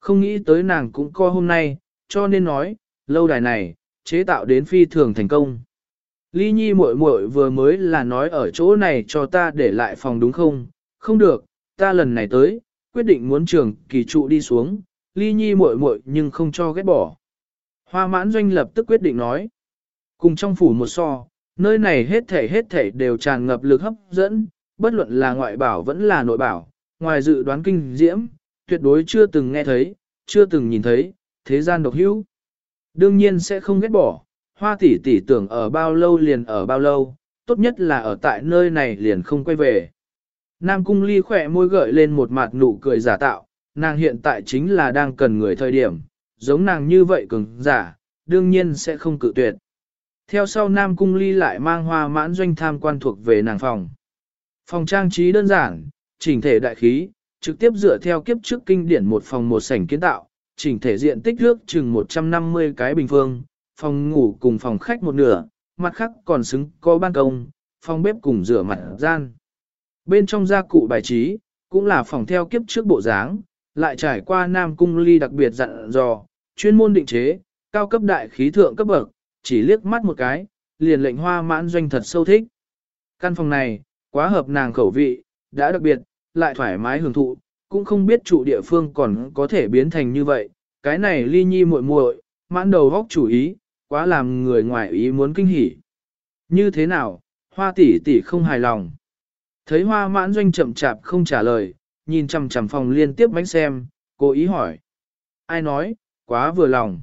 Không nghĩ tới nàng cũng co hôm nay, cho nên nói, lâu đài này, chế tạo đến phi thường thành công. Ly nhi muội muội vừa mới là nói ở chỗ này cho ta để lại phòng đúng không? Không được, ta lần này tới, quyết định muốn trường kỳ trụ đi xuống, ly nhi muội muội nhưng không cho ghét bỏ. Hoa mãn doanh lập tức quyết định nói. Cùng trong phủ một so, nơi này hết thể hết thể đều tràn ngập lực hấp dẫn, bất luận là ngoại bảo vẫn là nội bảo, ngoài dự đoán kinh diễm, tuyệt đối chưa từng nghe thấy, chưa từng nhìn thấy, thế gian độc hữu. Đương nhiên sẽ không ghét bỏ, hoa tỷ tỷ tưởng ở bao lâu liền ở bao lâu, tốt nhất là ở tại nơi này liền không quay về. Nam cung ly khỏe môi gợi lên một mặt nụ cười giả tạo, nàng hiện tại chính là đang cần người thời điểm, giống nàng như vậy cứng giả, đương nhiên sẽ không cự tuyệt. Theo sau Nam cung ly lại mang hoa mãn doanh tham quan thuộc về nàng phòng. Phòng trang trí đơn giản, chỉnh thể đại khí, trực tiếp dựa theo kiếp trước kinh điển một phòng một sảnh kiến tạo, chỉnh thể diện tích nước chừng 150 cái bình phương, phòng ngủ cùng phòng khách một nửa, mặt khác còn xứng có ban công, phòng bếp cùng rửa mặt gian. Bên trong gia cụ bài trí, cũng là phòng theo kiếp trước bộ dáng, lại trải qua Nam Cung Ly đặc biệt dặn dò, chuyên môn định chế, cao cấp đại khí thượng cấp bậc, chỉ liếc mắt một cái, liền lệnh hoa mãn doanh thật sâu thích. Căn phòng này, quá hợp nàng khẩu vị, đã đặc biệt, lại thoải mái hưởng thụ, cũng không biết trụ địa phương còn có thể biến thành như vậy, cái này ly nhi muội muội, mãn đầu góc chủ ý, quá làm người ngoài ý muốn kinh hỉ. Như thế nào, hoa tỷ tỷ không hài lòng. Thấy hoa mãn doanh chậm chạp không trả lời, nhìn chằm chằm phòng liên tiếp bánh xem, cố ý hỏi. Ai nói, quá vừa lòng.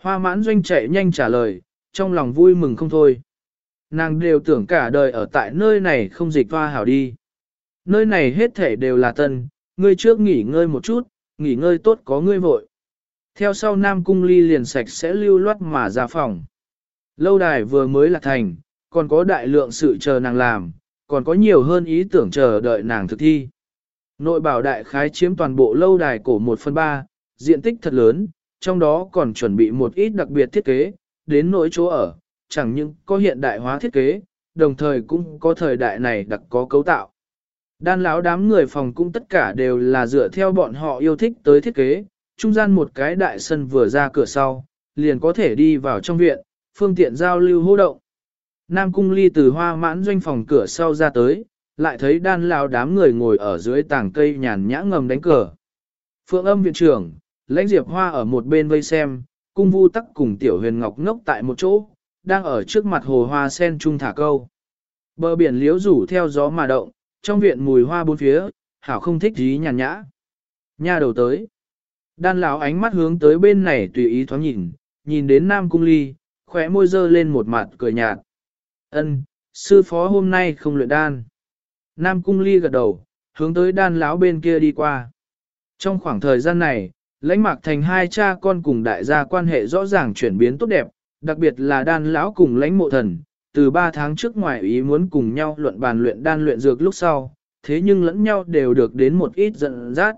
Hoa mãn doanh chạy nhanh trả lời, trong lòng vui mừng không thôi. Nàng đều tưởng cả đời ở tại nơi này không dịch hoa hảo đi. Nơi này hết thể đều là tân, ngươi trước nghỉ ngơi một chút, nghỉ ngơi tốt có ngươi vội. Theo sau Nam Cung Ly liền sạch sẽ lưu loát mà ra phòng. Lâu đài vừa mới là thành, còn có đại lượng sự chờ nàng làm, còn có nhiều hơn ý tưởng chờ đợi nàng thực thi. Nội bảo đại khái chiếm toàn bộ lâu đài cổ 1 phần 3, diện tích thật lớn, trong đó còn chuẩn bị một ít đặc biệt thiết kế, đến nỗi chỗ ở, chẳng những có hiện đại hóa thiết kế, đồng thời cũng có thời đại này đặc có cấu tạo. Đan lão đám người phòng cũng tất cả đều là dựa theo bọn họ yêu thích tới thiết kế, trung gian một cái đại sân vừa ra cửa sau, liền có thể đi vào trong viện, phương tiện giao lưu hô động. Nam cung ly từ hoa mãn doanh phòng cửa sau ra tới, lại thấy đan lão đám người ngồi ở dưới tảng cây nhàn nhã ngầm đánh cờ. Phượng âm viện trưởng, lãnh diệp hoa ở một bên vây xem, cung vu tắc cùng tiểu huyền ngọc ngốc tại một chỗ, đang ở trước mặt hồ hoa sen trung thả câu. Bờ biển liếu rủ theo gió mà động, trong viện mùi hoa bốn phía, hảo không thích gì nhàn nhã. Nha đầu tới. Đan lão ánh mắt hướng tới bên này tùy ý thoáng nhìn, nhìn đến Nam Cung Ly, khỏe môi dơ lên một mặt cười nhạt. Ân, sư phó hôm nay không luyện đan. Nam Cung Ly gật đầu, hướng tới đan lão bên kia đi qua. Trong khoảng thời gian này, lãnh mạc thành hai cha con cùng đại gia quan hệ rõ ràng chuyển biến tốt đẹp, đặc biệt là đan lão cùng lãnh mộ thần, từ ba tháng trước ngoài ý muốn cùng nhau luận bàn luyện đan luyện dược lúc sau, thế nhưng lẫn nhau đều được đến một ít giận dắt.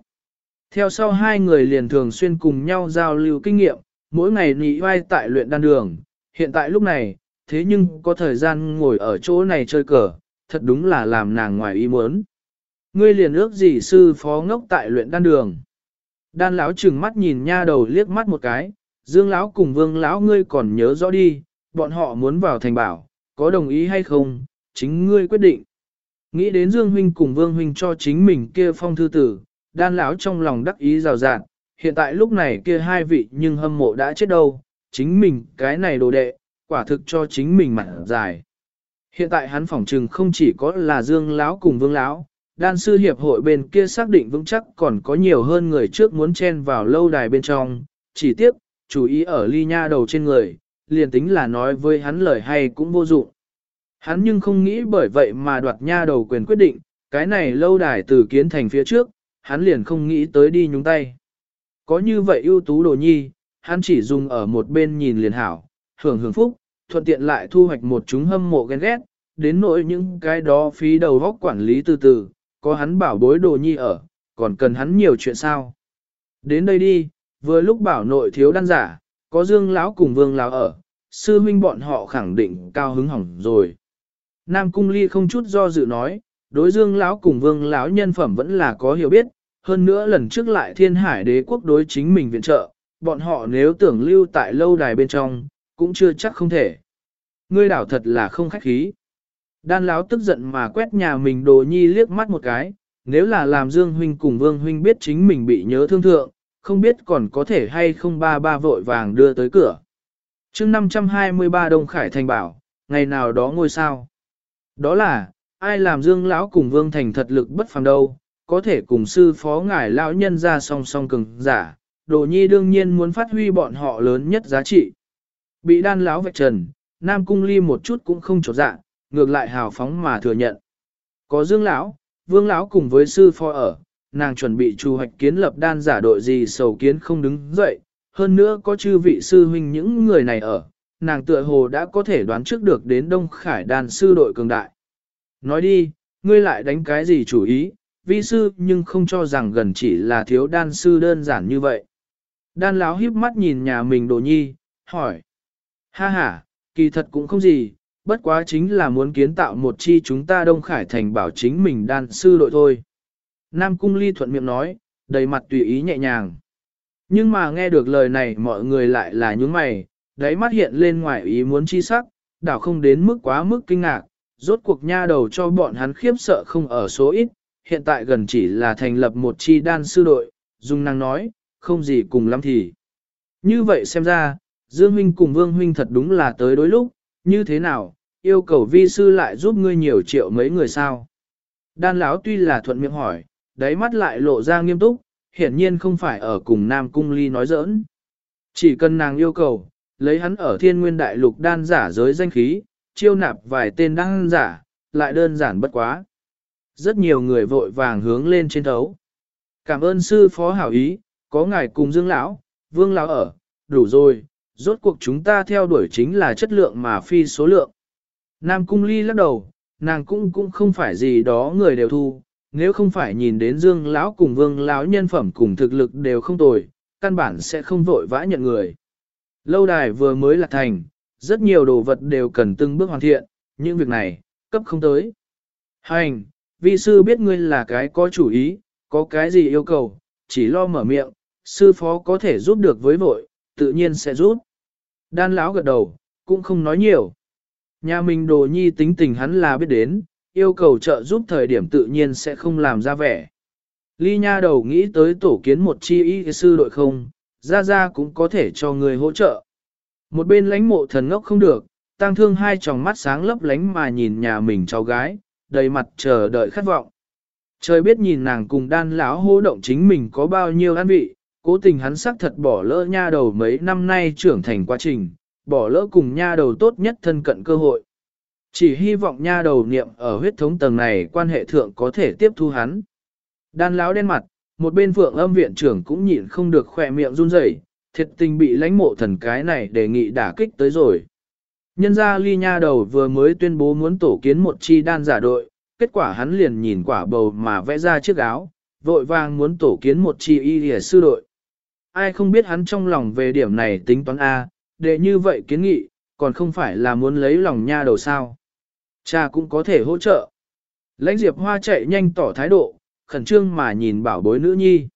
Theo sau hai người liền thường xuyên cùng nhau giao lưu kinh nghiệm, mỗi ngày nị vai tại luyện đan đường, hiện tại lúc này, thế nhưng có thời gian ngồi ở chỗ này chơi cờ, thật đúng là làm nàng ngoài ý muốn. Ngươi liền ước gì sư phó ngốc tại luyện đan đường. Đan lão trừng mắt nhìn nha đầu liếc mắt một cái, Dương lão cùng Vương lão ngươi còn nhớ rõ đi, bọn họ muốn vào thành bảo, có đồng ý hay không, chính ngươi quyết định. Nghĩ đến Dương huynh cùng Vương huynh cho chính mình kia phong thư tử, đan lão trong lòng đắc ý rào rạt, hiện tại lúc này kia hai vị nhưng hâm mộ đã chết đâu, chính mình cái này đồ đệ, quả thực cho chính mình mặt dài. Hiện tại hắn phỏng trừng không chỉ có là Dương lão cùng Vương lão, đan sư hiệp hội bên kia xác định vững chắc còn có nhiều hơn người trước muốn chen vào lâu đài bên trong, chỉ tiếc, chú ý ở ly nha đầu trên người, liền tính là nói với hắn lời hay cũng vô dụng. Hắn nhưng không nghĩ bởi vậy mà đoạt nha đầu quyền quyết định, cái này lâu đài từ kiến thành phía trước, hắn liền không nghĩ tới đi nhúng tay. Có như vậy ưu tú đồ nhi, hắn chỉ dùng ở một bên nhìn liền hảo, hưởng hưởng phúc, thuận tiện lại thu hoạch một chúng hâm mộ ghen ghét, đến nỗi những cái đó phí đầu góc quản lý từ từ, có hắn bảo bối đồ nhi ở, còn cần hắn nhiều chuyện sao. Đến đây đi, vừa lúc bảo nội thiếu đan giả, có dương lão cùng vương lão ở, sư huynh bọn họ khẳng định cao hứng hỏng rồi. Nam Cung Ly không chút do dự nói, đối dương lão cùng vương lão nhân phẩm vẫn là có hiểu biết, hơn nữa lần trước lại thiên hải đế quốc đối chính mình viện trợ, bọn họ nếu tưởng lưu tại lâu đài bên trong, cũng chưa chắc không thể. Ngươi đảo thật là không khách khí. Đan lão tức giận mà quét nhà mình đồ nhi liếc mắt một cái, nếu là làm Dương Huynh cùng Vương Huynh biết chính mình bị nhớ thương thượng, không biết còn có thể hay không ba ba vội vàng đưa tới cửa. chương 523 Đông Khải Thành bảo, ngày nào đó ngôi sao. Đó là, ai làm Dương lão cùng Vương Thành thật lực bất phàm đâu, có thể cùng sư phó ngài lão nhân ra song song cường giả, đồ nhi đương nhiên muốn phát huy bọn họ lớn nhất giá trị. Bị đan lão vạch trần, Nam Cung Ly một chút cũng không trột dạ, ngược lại hào phóng mà thừa nhận. Có Dương lão, Vương lão cùng với sư phó ở, nàng chuẩn bị chủ hoạch kiến lập đan giả đội gì sầu kiến không đứng dậy, hơn nữa có chư vị sư huynh những người này ở, nàng tựa hồ đã có thể đoán trước được đến Đông Khải đan sư đội cường đại. Nói đi, ngươi lại đánh cái gì chủ ý, vi sư nhưng không cho rằng gần chỉ là thiếu đan sư đơn giản như vậy. Đan lão híp mắt nhìn nhà mình đồ nhi, hỏi. Ha ha, kỳ thật cũng không gì, bất quá chính là muốn kiến tạo một chi chúng ta Đông Khải thành bảo chính mình đan sư đội thôi. Nam Cung Ly thuận miệng nói, đầy mặt tùy ý nhẹ nhàng. Nhưng mà nghe được lời này mọi người lại là những mày, đáy mắt hiện lên ngoài ý muốn chi sắc, đảo không đến mức quá mức kinh ngạc, rốt cuộc nha đầu cho bọn hắn khiếp sợ không ở số ít, hiện tại gần chỉ là thành lập một chi đan sư đội, dung năng nói, không gì cùng lắm thì. Như vậy xem ra, Dương Huynh cùng Vương Huynh thật đúng là tới đối lúc, như thế nào, yêu cầu vi sư lại giúp ngươi nhiều triệu mấy người sao. Đan lão tuy là thuận miệng hỏi, đáy mắt lại lộ ra nghiêm túc, hiển nhiên không phải ở cùng Nam Cung Ly nói giỡn. Chỉ cần nàng yêu cầu, lấy hắn ở thiên nguyên đại lục đan giả giới danh khí, chiêu nạp vài tên đan giả, lại đơn giản bất quá. Rất nhiều người vội vàng hướng lên trên thấu. Cảm ơn sư phó hảo ý, có ngài cùng dương lão, vương lão ở, đủ rồi, rốt cuộc chúng ta theo đuổi chính là chất lượng mà phi số lượng. Nam cung ly lắc đầu, nàng cũng cũng không phải gì đó người đều thu, nếu không phải nhìn đến dương lão cùng vương lão nhân phẩm cùng thực lực đều không tồi, căn bản sẽ không vội vã nhận người. Lâu đài vừa mới là thành, rất nhiều đồ vật đều cần từng bước hoàn thiện, những việc này, cấp không tới. Hành, vi sư biết ngươi là cái có chủ ý, có cái gì yêu cầu, chỉ lo mở miệng, sư phó có thể giúp được với vội, tự nhiên sẽ giúp. Đan lão gật đầu, cũng không nói nhiều. Nhà mình đồ nhi tính tình hắn là biết đến, yêu cầu trợ giúp thời điểm tự nhiên sẽ không làm ra vẻ. Ly nha đầu nghĩ tới tổ kiến một chi y sư đội không, ra ra cũng có thể cho người hỗ trợ. Một bên lãnh mộ thần ngốc không được, tăng thương hai tròng mắt sáng lấp lánh mà nhìn nhà mình cháu gái, đầy mặt chờ đợi khát vọng. Trời biết nhìn nàng cùng đan lão hô động chính mình có bao nhiêu an vị, cố tình hắn sắc thật bỏ lỡ nha đầu mấy năm nay trưởng thành quá trình, bỏ lỡ cùng nha đầu tốt nhất thân cận cơ hội. Chỉ hy vọng nha đầu niệm ở huyết thống tầng này quan hệ thượng có thể tiếp thu hắn. Đan lão đen mặt, một bên phượng âm viện trưởng cũng nhịn không được khỏe miệng run rẩy, thiệt tình bị lãnh mộ thần cái này đề nghị đả kích tới rồi. Nhân ra ly nha đầu vừa mới tuyên bố muốn tổ kiến một chi đan giả đội, kết quả hắn liền nhìn quả bầu mà vẽ ra chiếc áo, vội vàng muốn tổ kiến một chi y lìa sư đội. Ai không biết hắn trong lòng về điểm này tính toán A, để như vậy kiến nghị, còn không phải là muốn lấy lòng nha đầu sao. Cha cũng có thể hỗ trợ. Lãnh Diệp Hoa chạy nhanh tỏ thái độ, khẩn trương mà nhìn bảo bối nữ nhi.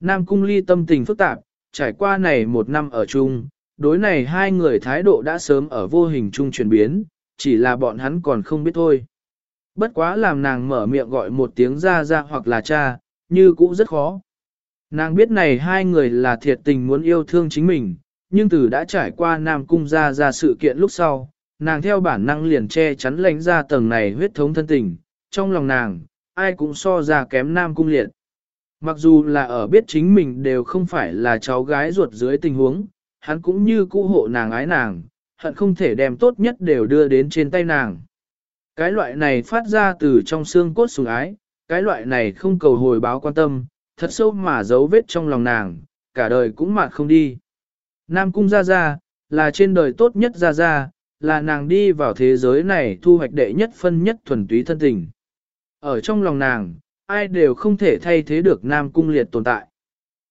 Nam Cung Ly tâm tình phức tạp, trải qua này một năm ở chung, đối này hai người thái độ đã sớm ở vô hình chung chuyển biến, chỉ là bọn hắn còn không biết thôi. Bất quá làm nàng mở miệng gọi một tiếng ra ra hoặc là cha, như cũng rất khó. Nàng biết này hai người là thiệt tình muốn yêu thương chính mình, nhưng từ đã trải qua Nam Cung ra ra sự kiện lúc sau, nàng theo bản năng liền che chắn lánh ra tầng này huyết thống thân tình, trong lòng nàng, ai cũng so ra kém Nam Cung liệt. Mặc dù là ở biết chính mình đều không phải là cháu gái ruột dưới tình huống, hắn cũng như cũ hộ nàng ái nàng, hận không thể đem tốt nhất đều đưa đến trên tay nàng. Cái loại này phát ra từ trong xương cốt sùng ái, cái loại này không cầu hồi báo quan tâm, thật sâu mà giấu vết trong lòng nàng, cả đời cũng mạt không đi. Nam cung gia gia là trên đời tốt nhất gia gia là nàng đi vào thế giới này thu hoạch đệ nhất phân nhất thuần túy thân tình. Ở trong lòng nàng, ai đều không thể thay thế được Nam cung liệt tồn tại.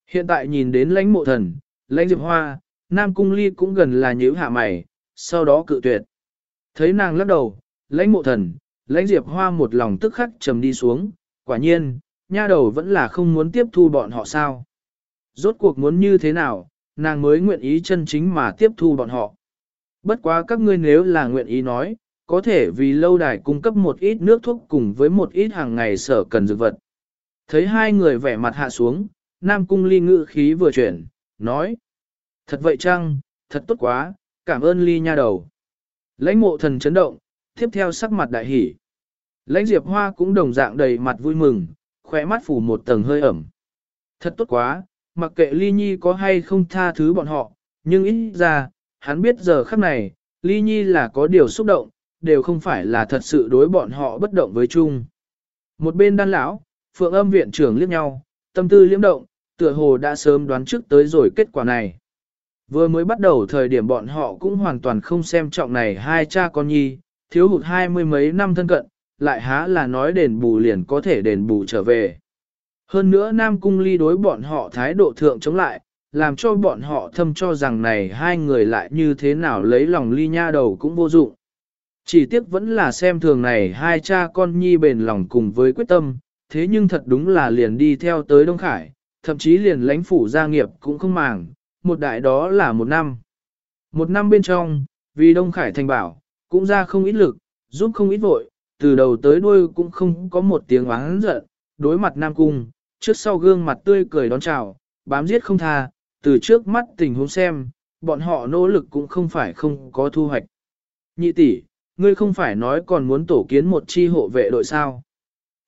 Hiện tại nhìn đến lãnh mộ thần, lãnh diệp hoa, Nam cung ly cũng gần là nhíu hạ mày, sau đó cự tuyệt. Thấy nàng lắc đầu, lãnh mộ thần, lãnh diệp hoa một lòng tức khắc trầm đi xuống, quả nhiên, nha đầu vẫn là không muốn tiếp thu bọn họ sao. Rốt cuộc muốn như thế nào, nàng mới nguyện ý chân chính mà tiếp thu bọn họ. Bất quá các ngươi nếu là nguyện ý nói, có thể vì lâu đài cung cấp một ít nước thuốc cùng với một ít hàng ngày sở cần dược vật. Thấy hai người vẻ mặt hạ xuống, Nam Cung Ly ngự khí vừa chuyển, nói. Thật vậy chăng, thật tốt quá, cảm ơn Ly nha đầu. Lãnh mộ thần chấn động, tiếp theo sắc mặt đại hỉ. Lãnh Diệp Hoa cũng đồng dạng đầy mặt vui mừng, khỏe mắt phủ một tầng hơi ẩm. Thật tốt quá, mặc kệ Ly Nhi có hay không tha thứ bọn họ, nhưng ít ra, hắn biết giờ khắc này, Ly Nhi là có điều xúc động, đều không phải là thật sự đối bọn họ bất động với chung. Một bên đan lão, phượng âm viện trưởng liếc nhau, tâm tư liếm động, tựa hồ đã sớm đoán trước tới rồi kết quả này. Vừa mới bắt đầu thời điểm bọn họ cũng hoàn toàn không xem trọng này hai cha con nhi, thiếu hụt hai mươi mấy năm thân cận, lại há là nói đền bù liền có thể đền bù trở về. Hơn nữa Nam Cung Ly đối bọn họ thái độ thượng chống lại, làm cho bọn họ thâm cho rằng này hai người lại như thế nào lấy lòng Ly nha đầu cũng vô dụng. Chỉ tiếc vẫn là xem thường này hai cha con nhi bền lòng cùng với quyết tâm, thế nhưng thật đúng là liền đi theo tới Đông Khải, thậm chí liền lãnh phủ gia nghiệp cũng không màng, một đại đó là một năm. Một năm bên trong, vì Đông Khải thành bảo, cũng ra không ít lực, giúp không ít vội, từ đầu tới đuôi cũng không có một tiếng oán giận, đối mặt Nam Cung, trước sau gương mặt tươi cười đón chào, bám giết không tha, từ trước mắt tình huống xem, bọn họ nỗ lực cũng không phải không có thu hoạch. Nhị tỷ, ngươi không phải nói còn muốn tổ kiến một chi hộ vệ đội sao.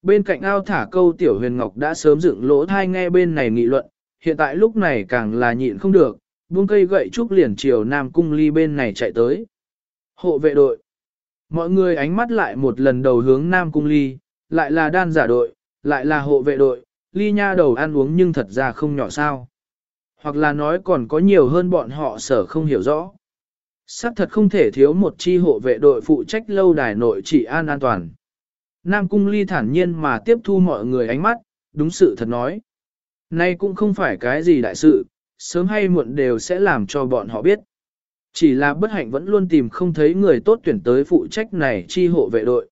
Bên cạnh ao thả câu tiểu huyền ngọc đã sớm dựng lỗ thai nghe bên này nghị luận, hiện tại lúc này càng là nhịn không được, buông cây gậy trúc liền chiều Nam Cung Ly bên này chạy tới. Hộ vệ đội. Mọi người ánh mắt lại một lần đầu hướng Nam Cung Ly, lại là đan giả đội, lại là hộ vệ đội, Ly nha đầu ăn uống nhưng thật ra không nhỏ sao. Hoặc là nói còn có nhiều hơn bọn họ sở không hiểu rõ. Sắc thật không thể thiếu một chi hộ vệ đội phụ trách lâu đài nội trị an an toàn. Nam Cung Ly thản nhiên mà tiếp thu mọi người ánh mắt, đúng sự thật nói. Nay cũng không phải cái gì đại sự, sớm hay muộn đều sẽ làm cho bọn họ biết. Chỉ là bất hạnh vẫn luôn tìm không thấy người tốt tuyển tới phụ trách này chi hộ vệ đội.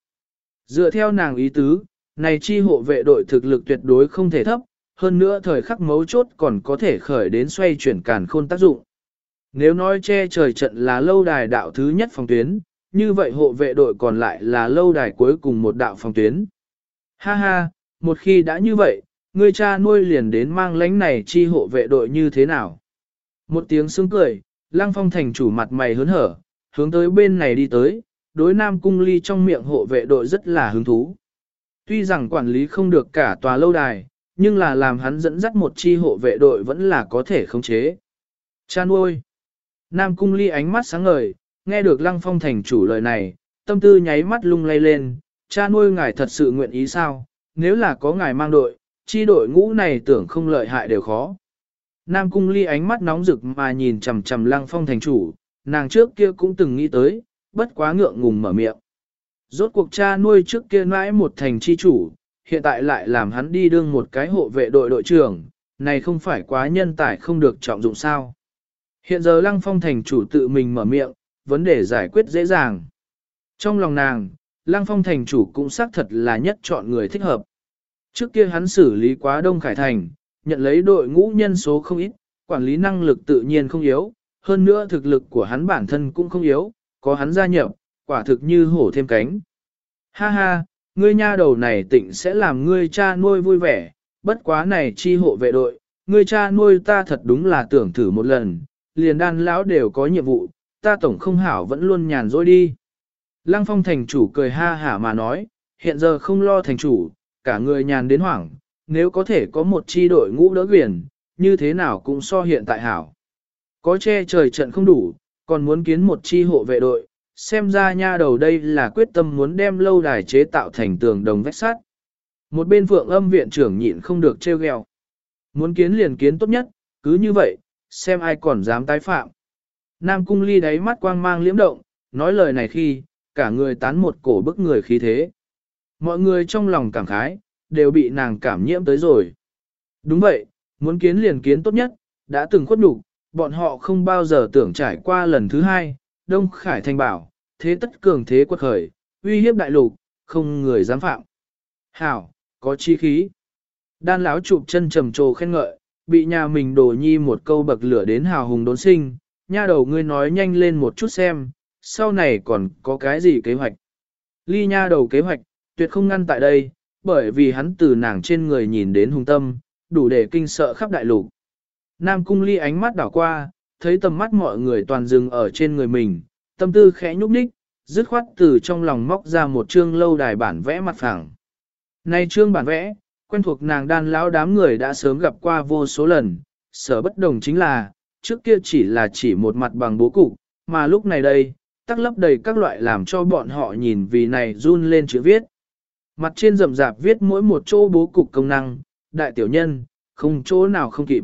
Dựa theo nàng ý tứ, này chi hộ vệ đội thực lực tuyệt đối không thể thấp, hơn nữa thời khắc mấu chốt còn có thể khởi đến xoay chuyển càn khôn tác dụng. Nếu nói che trời trận là lâu đài đạo thứ nhất phòng tuyến, như vậy hộ vệ đội còn lại là lâu đài cuối cùng một đạo phòng tuyến. Ha ha, một khi đã như vậy, ngươi cha nuôi liền đến mang lãnh này chi hộ vệ đội như thế nào? Một tiếng sướng cười, Lang Phong thành chủ mặt mày hớn hở, hướng tới bên này đi tới, đối Nam Cung Ly trong miệng hộ vệ đội rất là hứng thú. Tuy rằng quản lý không được cả tòa lâu đài, nhưng là làm hắn dẫn dắt một chi hộ vệ đội vẫn là có thể khống chế. Cha nuôi. Nam Cung Ly ánh mắt sáng ngời, nghe được Lăng Phong thành chủ lời này, tâm tư nháy mắt lung lay lên, cha nuôi ngài thật sự nguyện ý sao, nếu là có ngài mang đội, chi đội ngũ này tưởng không lợi hại đều khó. Nam Cung Ly ánh mắt nóng rực mà nhìn chầm chầm Lăng Phong thành chủ, nàng trước kia cũng từng nghĩ tới, bất quá ngượng ngùng mở miệng. Rốt cuộc cha nuôi trước kia mãi một thành chi chủ, hiện tại lại làm hắn đi đương một cái hộ vệ đội đội trưởng, này không phải quá nhân tài không được trọng dụng sao. Hiện giờ Lăng Phong thành chủ tự mình mở miệng, vấn đề giải quyết dễ dàng. Trong lòng nàng, Lăng Phong thành chủ cũng xác thật là nhất chọn người thích hợp. Trước kia hắn xử lý quá Đông Khải Thành, nhận lấy đội ngũ nhân số không ít, quản lý năng lực tự nhiên không yếu, hơn nữa thực lực của hắn bản thân cũng không yếu, có hắn gia nhập, quả thực như hổ thêm cánh. Ha ha, ngươi nha đầu này tịnh sẽ làm ngươi cha nuôi vui vẻ, bất quá này chi hộ vệ đội, ngươi cha nuôi ta thật đúng là tưởng thử một lần, liền đan lão đều có nhiệm vụ, ta tổng không hảo vẫn luôn nhàn rỗi đi. Lăng phong thành chủ cười ha hả mà nói, hiện giờ không lo thành chủ, cả người nhàn đến hoảng, nếu có thể có một chi đội ngũ đỡ quyền, như thế nào cũng so hiện tại hảo. Có che trời trận không đủ, còn muốn kiến một chi hộ vệ đội, xem ra nha đầu đây là quyết tâm muốn đem lâu đài chế tạo thành tường đồng vách sắt. Một bên phượng âm viện trưởng nhịn không được trêu ghẹo. Muốn kiến liền kiến tốt nhất, cứ như vậy, xem ai còn dám tái phạm. Nam cung ly đáy mắt quang mang liễm động, nói lời này khi, cả người tán một cổ bức người khí thế. Mọi người trong lòng cảm khái, đều bị nàng cảm nhiễm tới rồi. Đúng vậy, muốn kiến liền kiến tốt nhất, đã từng khuất đủ, bọn họ không bao giờ tưởng trải qua lần thứ hai, Đông Khải Thanh bảo, thế tất cường thế quật khởi, uy hiếp đại lục, không người dám phạm. Hảo, có chi khí. Đan lão chụp chân trầm trồ khen ngợi, bị nhà mình đổ nhi một câu bậc lửa đến hào hùng đốn sinh, nha đầu ngươi nói nhanh lên một chút xem, sau này còn có cái gì kế hoạch. Ly nha đầu kế hoạch, tuyệt không ngăn tại đây, bởi vì hắn từ nàng trên người nhìn đến hung tâm, đủ để kinh sợ khắp đại lục. Nam cung ly ánh mắt đảo qua, thấy tầm mắt mọi người toàn dừng ở trên người mình, tâm tư khẽ nhúc nhích, dứt khoát từ trong lòng móc ra một chương lâu đài bản vẽ mặt phẳng. nay chương bản vẽ, quen thuộc nàng đan lão đám người đã sớm gặp qua vô số lần, sở bất đồng chính là, trước kia chỉ là chỉ một mặt bằng bố cục, mà lúc này đây, tắc lấp đầy các loại làm cho bọn họ nhìn vì này run lên chữ viết. Mặt trên rậm rạp viết mỗi một chỗ bố cục công năng, đại tiểu nhân, không chỗ nào không kịp.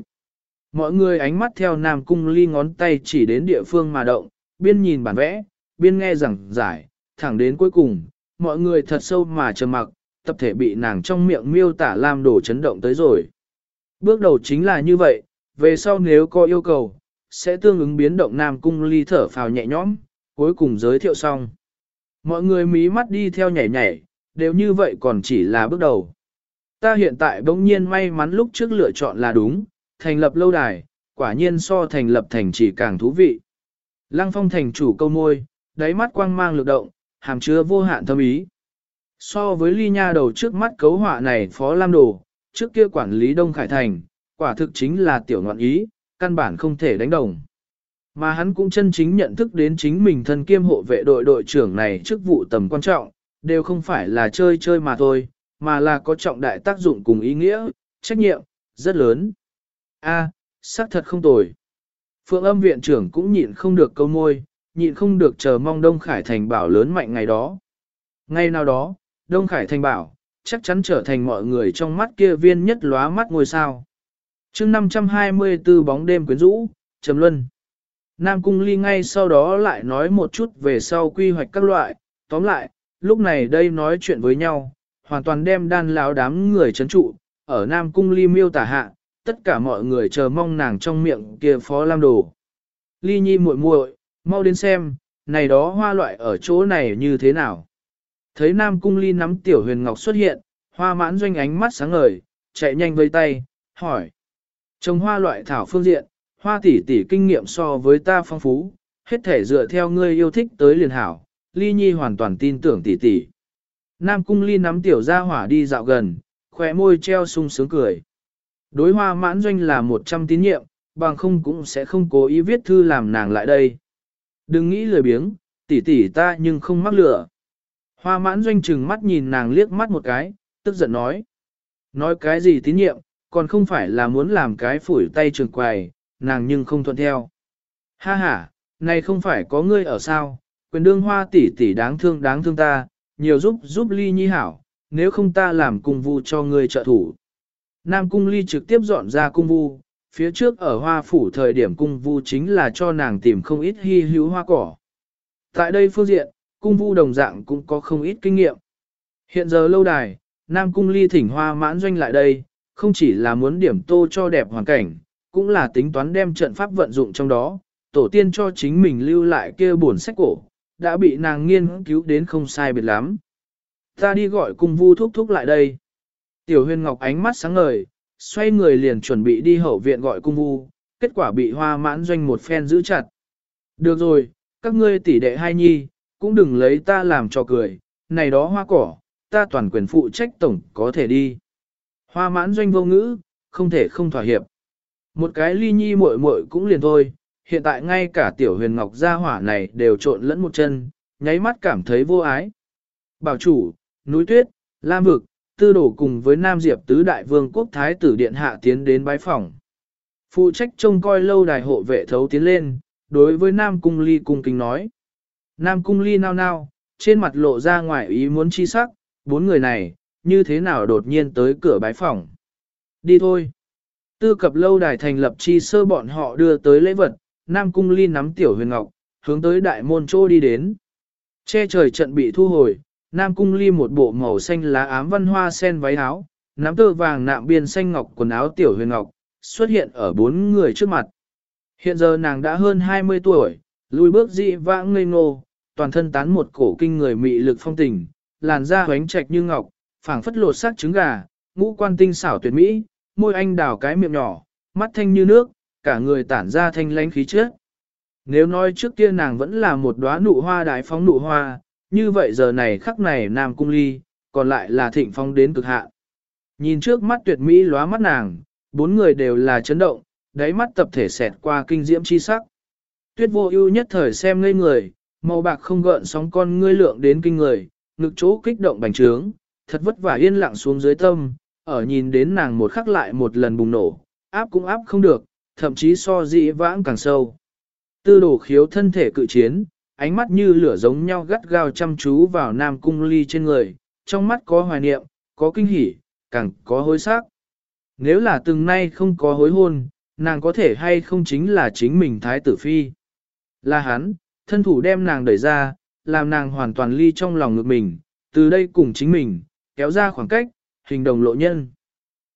Mọi người ánh mắt theo Nam Cung Ly ngón tay chỉ đến địa phương mà động, biên nhìn bản vẽ, biên nghe rằng giải, thẳng đến cuối cùng, mọi người thật sâu mà trầm mặc, tập thể bị nàng trong miệng miêu tả làm đổ chấn động tới rồi. Bước đầu chính là như vậy, về sau nếu có yêu cầu, sẽ tương ứng biến động Nam Cung Ly thở phào nhẹ nhõm, cuối cùng giới thiệu xong. Mọi người mí mắt đi theo nhảy nhảy, đều như vậy còn chỉ là bước đầu. Ta hiện tại bỗng nhiên may mắn lúc trước lựa chọn là đúng, thành lập lâu đài, quả nhiên so thành lập thành chỉ càng thú vị. Lăng phong thành chủ câu môi, đáy mắt quang mang lực động, hàm chứa vô hạn thâm ý. So với ly nha đầu trước mắt cấu họa này phó lam đồ, trước kia quản lý Đông Khải Thành, quả thực chính là tiểu ngoạn ý, căn bản không thể đánh đồng. Mà hắn cũng chân chính nhận thức đến chính mình thân kiêm hộ vệ đội đội trưởng này chức vụ tầm quan trọng, đều không phải là chơi chơi mà thôi, mà là có trọng đại tác dụng cùng ý nghĩa, trách nhiệm, rất lớn. A, xác thật không tồi. Phượng âm viện trưởng cũng nhịn không được câu môi, nhịn không được chờ mong Đông Khải Thành bảo lớn mạnh ngày đó. Ngày nào đó, Đông Khải Thành bảo, chắc chắn trở thành mọi người trong mắt kia viên nhất lóa mắt ngôi sao. chương 524 bóng đêm quyến rũ, Trầm Luân. Nam Cung Ly ngay sau đó lại nói một chút về sau quy hoạch các loại, tóm lại, lúc này đây nói chuyện với nhau, hoàn toàn đem đan lão đám người chấn trụ, ở Nam Cung Ly miêu tả hạ, tất cả mọi người chờ mong nàng trong miệng kia phó lam đồ. Ly nhi muội muội, mau đến xem, này đó hoa loại ở chỗ này như thế nào. Thấy Nam Cung Ly nắm tiểu huyền ngọc xuất hiện, hoa mãn doanh ánh mắt sáng ngời, chạy nhanh với tay, hỏi. Trồng hoa loại thảo phương diện, hoa tỷ tỷ kinh nghiệm so với ta phong phú, hết thể dựa theo ngươi yêu thích tới liền hảo, ly nhi hoàn toàn tin tưởng tỷ tỷ. Nam cung ly nắm tiểu ra hỏa đi dạo gần, khỏe môi treo sung sướng cười. Đối hoa mãn doanh là một trăm tín nhiệm, bằng không cũng sẽ không cố ý viết thư làm nàng lại đây. Đừng nghĩ lười biếng, tỷ tỷ ta nhưng không mắc lửa. Hoa mãn doanh trừng mắt nhìn nàng liếc mắt một cái, tức giận nói. Nói cái gì tín nhiệm, còn không phải là muốn làm cái phủi tay trường quài, nàng nhưng không thuận theo. Ha ha, này không phải có ngươi ở sao, quyền đương hoa tỷ tỷ đáng thương đáng thương ta, nhiều giúp giúp ly nhi hảo, nếu không ta làm cùng vụ cho ngươi trợ thủ. Nam cung ly trực tiếp dọn ra cung vu, phía trước ở hoa phủ thời điểm cung vu chính là cho nàng tìm không ít hy hữu hoa cỏ. Tại đây phương diện, cung vu đồng dạng cũng có không ít kinh nghiệm. Hiện giờ lâu đài, Nam cung ly thỉnh hoa mãn doanh lại đây, không chỉ là muốn điểm tô cho đẹp hoàn cảnh, cũng là tính toán đem trận pháp vận dụng trong đó, tổ tiên cho chính mình lưu lại kia buồn sách cổ, đã bị nàng nghiên cứu đến không sai biệt lắm. Ta đi gọi cung vu thúc thúc lại đây. Tiểu huyền ngọc ánh mắt sáng ngời, xoay người liền chuẩn bị đi hậu viện gọi cung vu, kết quả bị hoa mãn doanh một phen giữ chặt. Được rồi, các ngươi tỷ đệ hai nhi, cũng đừng lấy ta làm cho cười, này đó hoa cỏ, ta toàn quyền phụ trách tổng có thể đi. Hoa mãn doanh vô ngữ, không thể không thỏa hiệp. Một cái ly nhi muội muội cũng liền thôi, hiện tại ngay cả tiểu huyền ngọc gia hỏa này đều trộn lẫn một chân, nháy mắt cảm thấy vô ái. Bảo chủ, núi tuyết, lam vực, tư đổ cùng với Nam Diệp tứ đại vương quốc thái tử điện hạ tiến đến bái phòng. Phụ trách trông coi lâu đài hộ vệ thấu tiến lên, đối với Nam Cung Ly cung kính nói. Nam Cung Ly nao nao, trên mặt lộ ra ngoài ý muốn chi sắc, bốn người này, như thế nào đột nhiên tới cửa bái phòng. Đi thôi. Tư cập lâu đài thành lập chi sơ bọn họ đưa tới lễ vật, Nam Cung Ly nắm tiểu huyền ngọc, hướng tới đại môn trô đi đến. Che trời trận bị thu hồi, Nam Cung Ly một bộ màu xanh lá ám văn hoa sen váy áo, nắm tơ vàng nạm biên xanh ngọc quần áo tiểu huyền ngọc, xuất hiện ở bốn người trước mặt. Hiện giờ nàng đã hơn 20 tuổi, lùi bước dị vãng ngây ngô, toàn thân tán một cổ kinh người mị lực phong tình, làn da hoánh trạch như ngọc, phảng phất lột sắc trứng gà, ngũ quan tinh xảo tuyệt mỹ, môi anh đào cái miệng nhỏ, mắt thanh như nước, cả người tản ra thanh lãnh khí chất. Nếu nói trước kia nàng vẫn là một đóa nụ hoa đại phóng nụ hoa, như vậy giờ này khắc này nam cung ly, còn lại là thịnh phong đến cực hạn. Nhìn trước mắt tuyệt mỹ lóa mắt nàng, bốn người đều là chấn động, đáy mắt tập thể xẹt qua kinh diễm chi sắc. Tuyết vô ưu nhất thời xem ngây người, màu bạc không gợn sóng con ngươi lượng đến kinh người, ngực chỗ kích động bành trướng, thật vất vả yên lặng xuống dưới tâm, ở nhìn đến nàng một khắc lại một lần bùng nổ, áp cũng áp không được, thậm chí so dĩ vãng càng sâu. Tư đổ khiếu thân thể cự chiến, ánh mắt như lửa giống nhau gắt gao chăm chú vào nam cung ly trên người, trong mắt có hoài niệm, có kinh hỉ, càng có hối xác. Nếu là từng nay không có hối hôn, nàng có thể hay không chính là chính mình thái tử phi. Là hắn, thân thủ đem nàng đẩy ra, làm nàng hoàn toàn ly trong lòng ngực mình, từ đây cùng chính mình, kéo ra khoảng cách, hình đồng lộ nhân.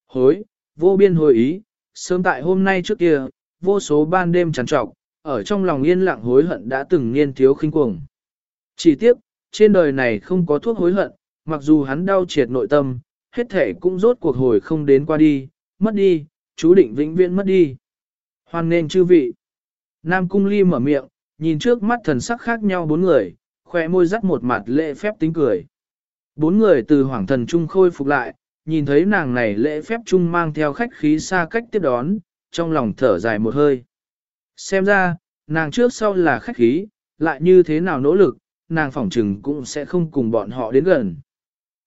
Hối, vô biên hồi ý, sớm tại hôm nay trước kia, vô số ban đêm trằn trọc, ở trong lòng yên lặng hối hận đã từng niên thiếu khinh cuồng. Chỉ tiếc, trên đời này không có thuốc hối hận, mặc dù hắn đau triệt nội tâm, hết thể cũng rốt cuộc hồi không đến qua đi, mất đi, chú định vĩnh viễn mất đi. Hoan nên chư vị. Nam Cung Ly mở miệng, nhìn trước mắt thần sắc khác nhau bốn người, khoe môi dắt một mặt lễ phép tính cười. Bốn người từ hoàng thần trung khôi phục lại, nhìn thấy nàng này lễ phép trung mang theo khách khí xa cách tiếp đón, trong lòng thở dài một hơi. Xem ra, nàng trước sau là khách khí, lại như thế nào nỗ lực, nàng phỏng trừng cũng sẽ không cùng bọn họ đến gần.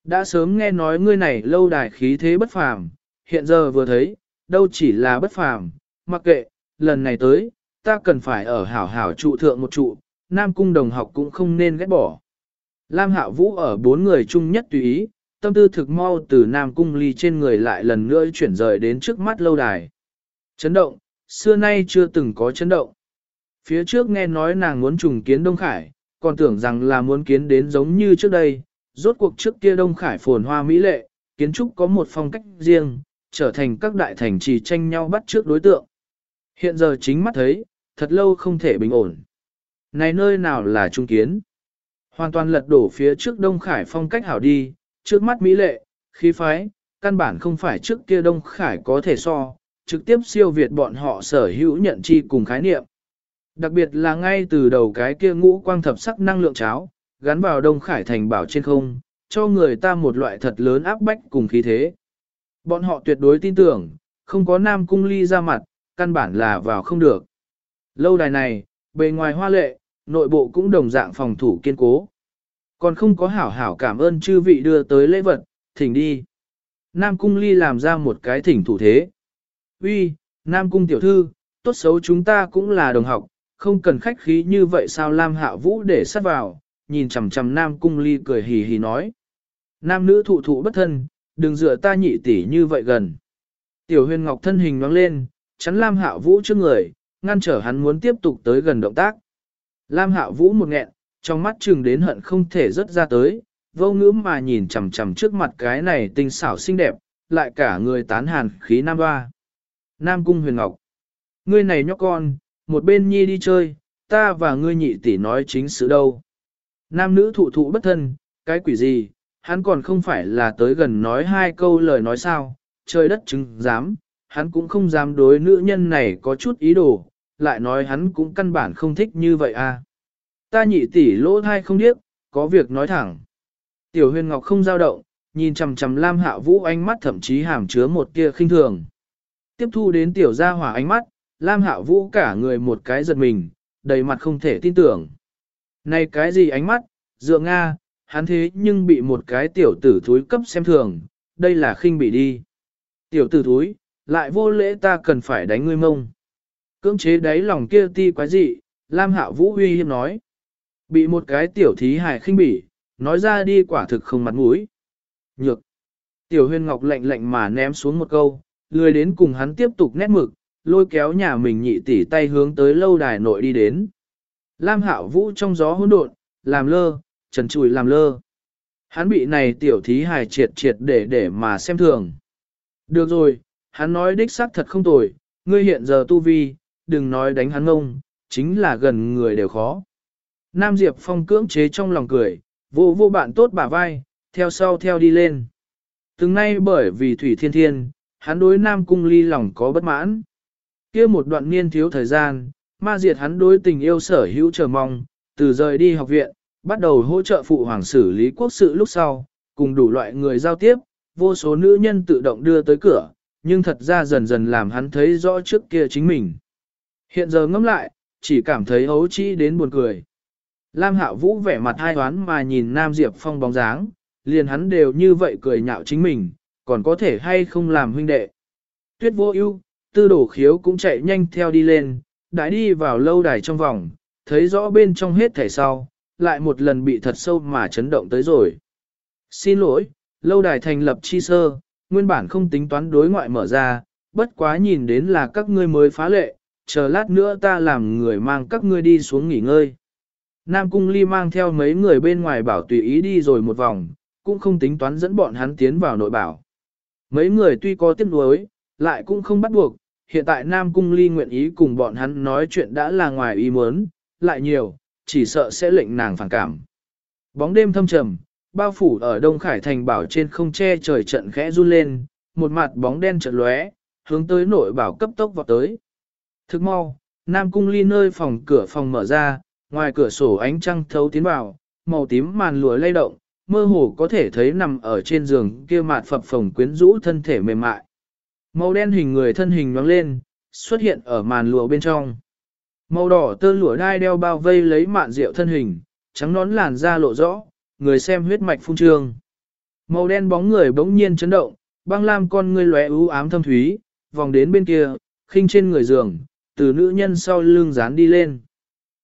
Đã sớm nghe nói ngươi này lâu đài khí thế bất phàm, hiện giờ vừa thấy, đâu chỉ là bất phàm, mặc kệ, lần này tới, ta cần phải ở hảo hảo trụ thượng một trụ, Nam Cung đồng học cũng không nên ghét bỏ. Lam Hạo Vũ ở bốn người chung nhất tùy ý, tâm tư thực mau từ Nam Cung ly trên người lại lần nữa chuyển rời đến trước mắt lâu đài. Chấn động, xưa nay chưa từng có chấn động. Phía trước nghe nói nàng muốn trùng kiến Đông Khải, còn tưởng rằng là muốn kiến đến giống như trước đây, rốt cuộc trước kia Đông Khải phồn hoa mỹ lệ, kiến trúc có một phong cách riêng, trở thành các đại thành trì tranh nhau bắt trước đối tượng. Hiện giờ chính mắt thấy, thật lâu không thể bình ổn. Này nơi nào là trung kiến? Hoàn toàn lật đổ phía trước Đông Khải phong cách hảo đi, trước mắt mỹ lệ, khí phái, căn bản không phải trước kia Đông Khải có thể so, trực tiếp siêu việt bọn họ sở hữu nhận chi cùng khái niệm. Đặc biệt là ngay từ đầu cái kia ngũ quang thập sắc năng lượng cháo, gắn vào Đông Khải Thành bảo trên không, cho người ta một loại thật lớn áp bách cùng khí thế. Bọn họ tuyệt đối tin tưởng, không có Nam Cung Ly ra mặt, căn bản là vào không được. Lâu đài này, bề ngoài hoa lệ, nội bộ cũng đồng dạng phòng thủ kiên cố. Còn không có hảo hảo cảm ơn chư vị đưa tới lễ vật, thỉnh đi. Nam Cung Ly làm ra một cái thỉnh thủ thế. Uy, Nam Cung tiểu thư, tốt xấu chúng ta cũng là đồng học, không cần khách khí như vậy sao Lam Hạ Vũ để sát vào, nhìn chằm chằm Nam Cung Ly cười hì hì nói. Nam nữ thụ thụ bất thân, đừng dựa ta nhị tỷ như vậy gần. Tiểu huyền ngọc thân hình nhoáng lên, chắn Lam Hạ Vũ trước người, ngăn trở hắn muốn tiếp tục tới gần động tác. Lam Hạ Vũ một nghẹn, trong mắt trừng đến hận không thể rớt ra tới, vô ngữ mà nhìn chằm chằm trước mặt cái này tinh xảo xinh đẹp, lại cả người tán hàn khí nam hoa. Nam Cung Huyền Ngọc. Ngươi này nhóc con, một bên nhi đi chơi, ta và ngươi nhị tỷ nói chính sự đâu. Nam nữ thụ thụ bất thân, cái quỷ gì, hắn còn không phải là tới gần nói hai câu lời nói sao, trời đất chứng dám, hắn cũng không dám đối nữ nhân này có chút ý đồ, lại nói hắn cũng căn bản không thích như vậy à. Ta nhị tỷ lỗ thai không điếc, có việc nói thẳng. Tiểu huyền ngọc không giao động, nhìn chằm chằm Lam Hạ Vũ ánh mắt thậm chí hàm chứa một tia khinh thường. Tiếp thu đến tiểu gia hỏa ánh mắt, Lam Hạ Vũ cả người một cái giật mình, đầy mặt không thể tin tưởng. Này cái gì ánh mắt, dựa Nga, hắn thế nhưng bị một cái tiểu tử thúi cấp xem thường, đây là khinh bị đi. Tiểu tử thúi, lại vô lễ ta cần phải đánh ngươi mông. Cưỡng chế đáy lòng kia ti quái dị, Lam Hạ Vũ huy hiếp nói. Bị một cái tiểu thí hài khinh bỉ, nói ra đi quả thực không mặt mũi. Nhược. Tiểu huyên ngọc lạnh lạnh mà ném xuống một câu, lười đến cùng hắn tiếp tục nét mực, lôi kéo nhà mình nhị tỷ tay hướng tới lâu đài nội đi đến. Lam Hạo Vũ trong gió hỗn độn, làm lơ, trần trùi làm lơ. Hắn bị này tiểu thí hài triệt triệt để để mà xem thường. Được rồi, hắn nói đích xác thật không tồi, ngươi hiện giờ tu vi, đừng nói đánh hắn ngông, chính là gần người đều khó. Nam Diệp Phong cưỡng chế trong lòng cười, vô vô bạn tốt bả vai, theo sau theo đi lên. Từng nay bởi vì Thủy Thiên Thiên, hắn đối Nam Cung Ly lòng có bất mãn. kia một đoạn niên thiếu thời gian, ma diệt hắn đối tình yêu sở hữu chờ mong, từ rời đi học viện, bắt đầu hỗ trợ phụ hoàng xử lý quốc sự lúc sau, cùng đủ loại người giao tiếp, vô số nữ nhân tự động đưa tới cửa, nhưng thật ra dần dần làm hắn thấy rõ trước kia chính mình. Hiện giờ ngẫm lại, chỉ cảm thấy hấu chi đến buồn cười. Lam Hạo Vũ vẻ mặt hai đoán mà nhìn Nam Diệp Phong bóng dáng, liền hắn đều như vậy cười nhạo chính mình, còn có thể hay không làm huynh đệ. Tuyết vô ưu, tư đổ khiếu cũng chạy nhanh theo đi lên, đã đi vào lâu đài trong vòng, thấy rõ bên trong hết thể sau, lại một lần bị thật sâu mà chấn động tới rồi. Xin lỗi, lâu đài thành lập chi sơ, nguyên bản không tính toán đối ngoại mở ra, bất quá nhìn đến là các ngươi mới phá lệ, chờ lát nữa ta làm người mang các ngươi đi xuống nghỉ ngơi. Nam Cung Ly mang theo mấy người bên ngoài bảo tùy ý đi rồi một vòng, cũng không tính toán dẫn bọn hắn tiến vào nội bảo. Mấy người tuy có tiếc nuối, lại cũng không bắt buộc, hiện tại Nam Cung Ly nguyện ý cùng bọn hắn nói chuyện đã là ngoài ý muốn, lại nhiều, chỉ sợ sẽ lệnh nàng phản cảm. Bóng đêm thâm trầm, bao phủ ở Đông Khải Thành bảo trên không che trời trận khẽ run lên, một mặt bóng đen chợt lóe, hướng tới nội bảo cấp tốc vào tới. Thức mau, Nam Cung Ly nơi phòng cửa phòng mở ra, ngoài cửa sổ ánh trăng thấu tiến vào, màu tím màn lụa lay động, mơ hồ có thể thấy nằm ở trên giường kia mạt phập phồng quyến rũ thân thể mềm mại. Màu đen hình người thân hình nhoáng lên, xuất hiện ở màn lụa bên trong. Màu đỏ tơ lụa đai đeo bao vây lấy mạn rượu thân hình, trắng nón làn da lộ rõ, người xem huyết mạch phung trương. Màu đen bóng người bỗng nhiên chấn động, băng lam con ngươi lóe ưu ám thâm thúy, vòng đến bên kia, khinh trên người giường, từ nữ nhân sau lưng dán đi lên.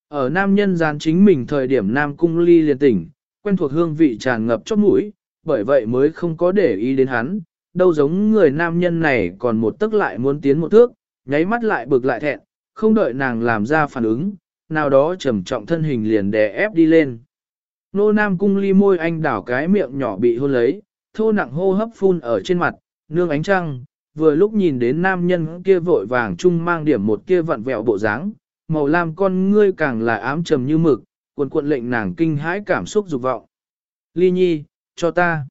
Ở nam nhân dán chính mình thời điểm nam cung ly liền tỉnh, quen thuộc hương vị tràn ngập chót mũi, bởi vậy mới không có để ý đến hắn, đâu giống người nam nhân này còn một tức lại muốn tiến một thước, nháy mắt lại bực lại thẹn, không đợi nàng làm ra phản ứng, nào đó trầm trọng thân hình liền đè ép đi lên. Nô nam cung ly môi anh đảo cái miệng nhỏ bị hôn lấy, thô nặng hô hấp phun ở trên mặt, nương ánh trăng, vừa lúc nhìn đến nam nhân kia vội vàng chung mang điểm một kia vặn vẹo bộ dáng, màu lam con ngươi càng là ám trầm như mực, cuộn cuộn lệnh nàng kinh hãi cảm xúc dục vọng. Ly nhi, cho ta.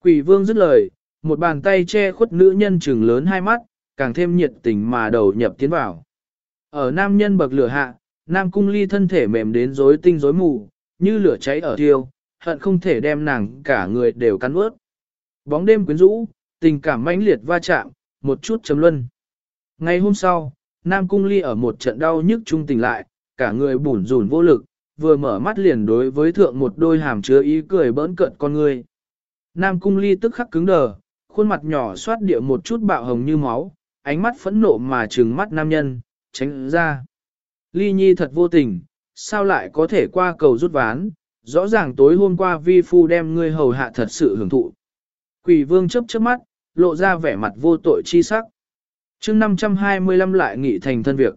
Quỷ vương dứt lời, một bàn tay che khuất nữ nhân trừng lớn hai mắt, càng thêm nhiệt tình mà đầu nhập tiến vào. Ở nam nhân bậc lửa hạ, nam cung ly thân thể mềm đến rối tinh rối mù, như lửa cháy ở thiêu, hận không thể đem nàng cả người đều cắn ướt. Bóng đêm quyến rũ, tình cảm mãnh liệt va chạm, một chút chấm luân. Ngày hôm sau, Nam Cung Ly ở một trận đau nhức trung tình lại, cả người bủn rủn vô lực, vừa mở mắt liền đối với thượng một đôi hàm chứa ý cười bỡn cợt con người. Nam Cung Ly tức khắc cứng đờ, khuôn mặt nhỏ xoát địa một chút bạo hồng như máu, ánh mắt phẫn nộ mà trừng mắt nam nhân, tránh ra. Ly Nhi thật vô tình, sao lại có thể qua cầu rút ván, rõ ràng tối hôm qua vi phu đem ngươi hầu hạ thật sự hưởng thụ. Quỷ vương chấp chớp mắt, lộ ra vẻ mặt vô tội chi sắc. chương 525 lại nghị thành thân việc.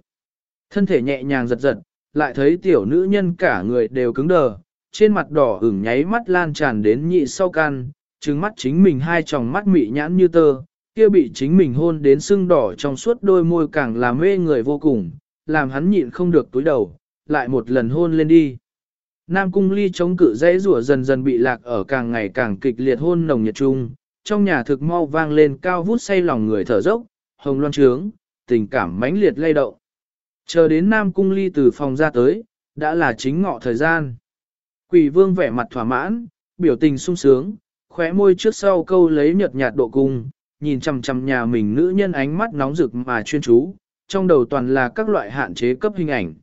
Thân thể nhẹ nhàng giật giật, lại thấy tiểu nữ nhân cả người đều cứng đờ, trên mặt đỏ ửng nháy mắt lan tràn đến nhị sau can, trừng mắt chính mình hai tròng mắt mị nhãn như tơ, kia bị chính mình hôn đến sưng đỏ trong suốt đôi môi càng làm mê người vô cùng, làm hắn nhịn không được túi đầu, lại một lần hôn lên đi. Nam cung ly chống cự dãy rủa dần dần bị lạc ở càng ngày càng kịch liệt hôn nồng nhiệt trung, trong nhà thực mau vang lên cao vút say lòng người thở dốc, hồng loan trướng, tình cảm mãnh liệt lay động. Chờ đến Nam cung ly từ phòng ra tới, đã là chính ngọ thời gian. Quỷ vương vẻ mặt thỏa mãn, biểu tình sung sướng, khóe môi trước sau câu lấy nhợt nhạt độ cung, nhìn chằm chằm nhà mình nữ nhân ánh mắt nóng rực mà chuyên chú, trong đầu toàn là các loại hạn chế cấp hình ảnh.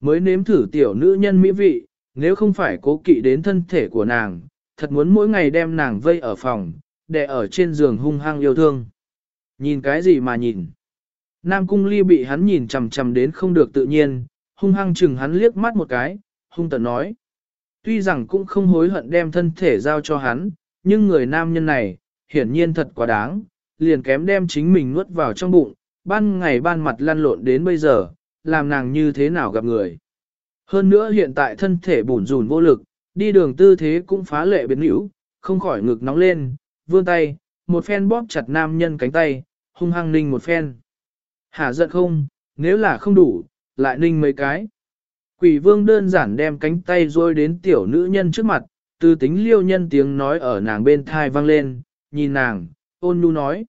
Mới nếm thử tiểu nữ nhân mỹ vị, nếu không phải cố kỵ đến thân thể của nàng, thật muốn mỗi ngày đem nàng vây ở phòng, để ở trên giường hung hăng yêu thương. Nhìn cái gì mà nhìn? Nam cung ly bị hắn nhìn chằm chằm đến không được tự nhiên, hung hăng chừng hắn liếc mắt một cái, hung tận nói. Tuy rằng cũng không hối hận đem thân thể giao cho hắn, nhưng người nam nhân này, hiển nhiên thật quá đáng, liền kém đem chính mình nuốt vào trong bụng, ban ngày ban mặt lăn lộn đến bây giờ, làm nàng như thế nào gặp người. Hơn nữa hiện tại thân thể bủn rủn vô lực, đi đường tư thế cũng phá lệ biến hữu, không khỏi ngực nóng lên, vươn tay, một phen bóp chặt nam nhân cánh tay, hung hăng ninh một phen. Hả giận không, nếu là không đủ, lại ninh mấy cái. Quỷ vương đơn giản đem cánh tay rôi đến tiểu nữ nhân trước mặt, từ tính liêu nhân tiếng nói ở nàng bên thai vang lên, nhìn nàng, ôn nhu nói.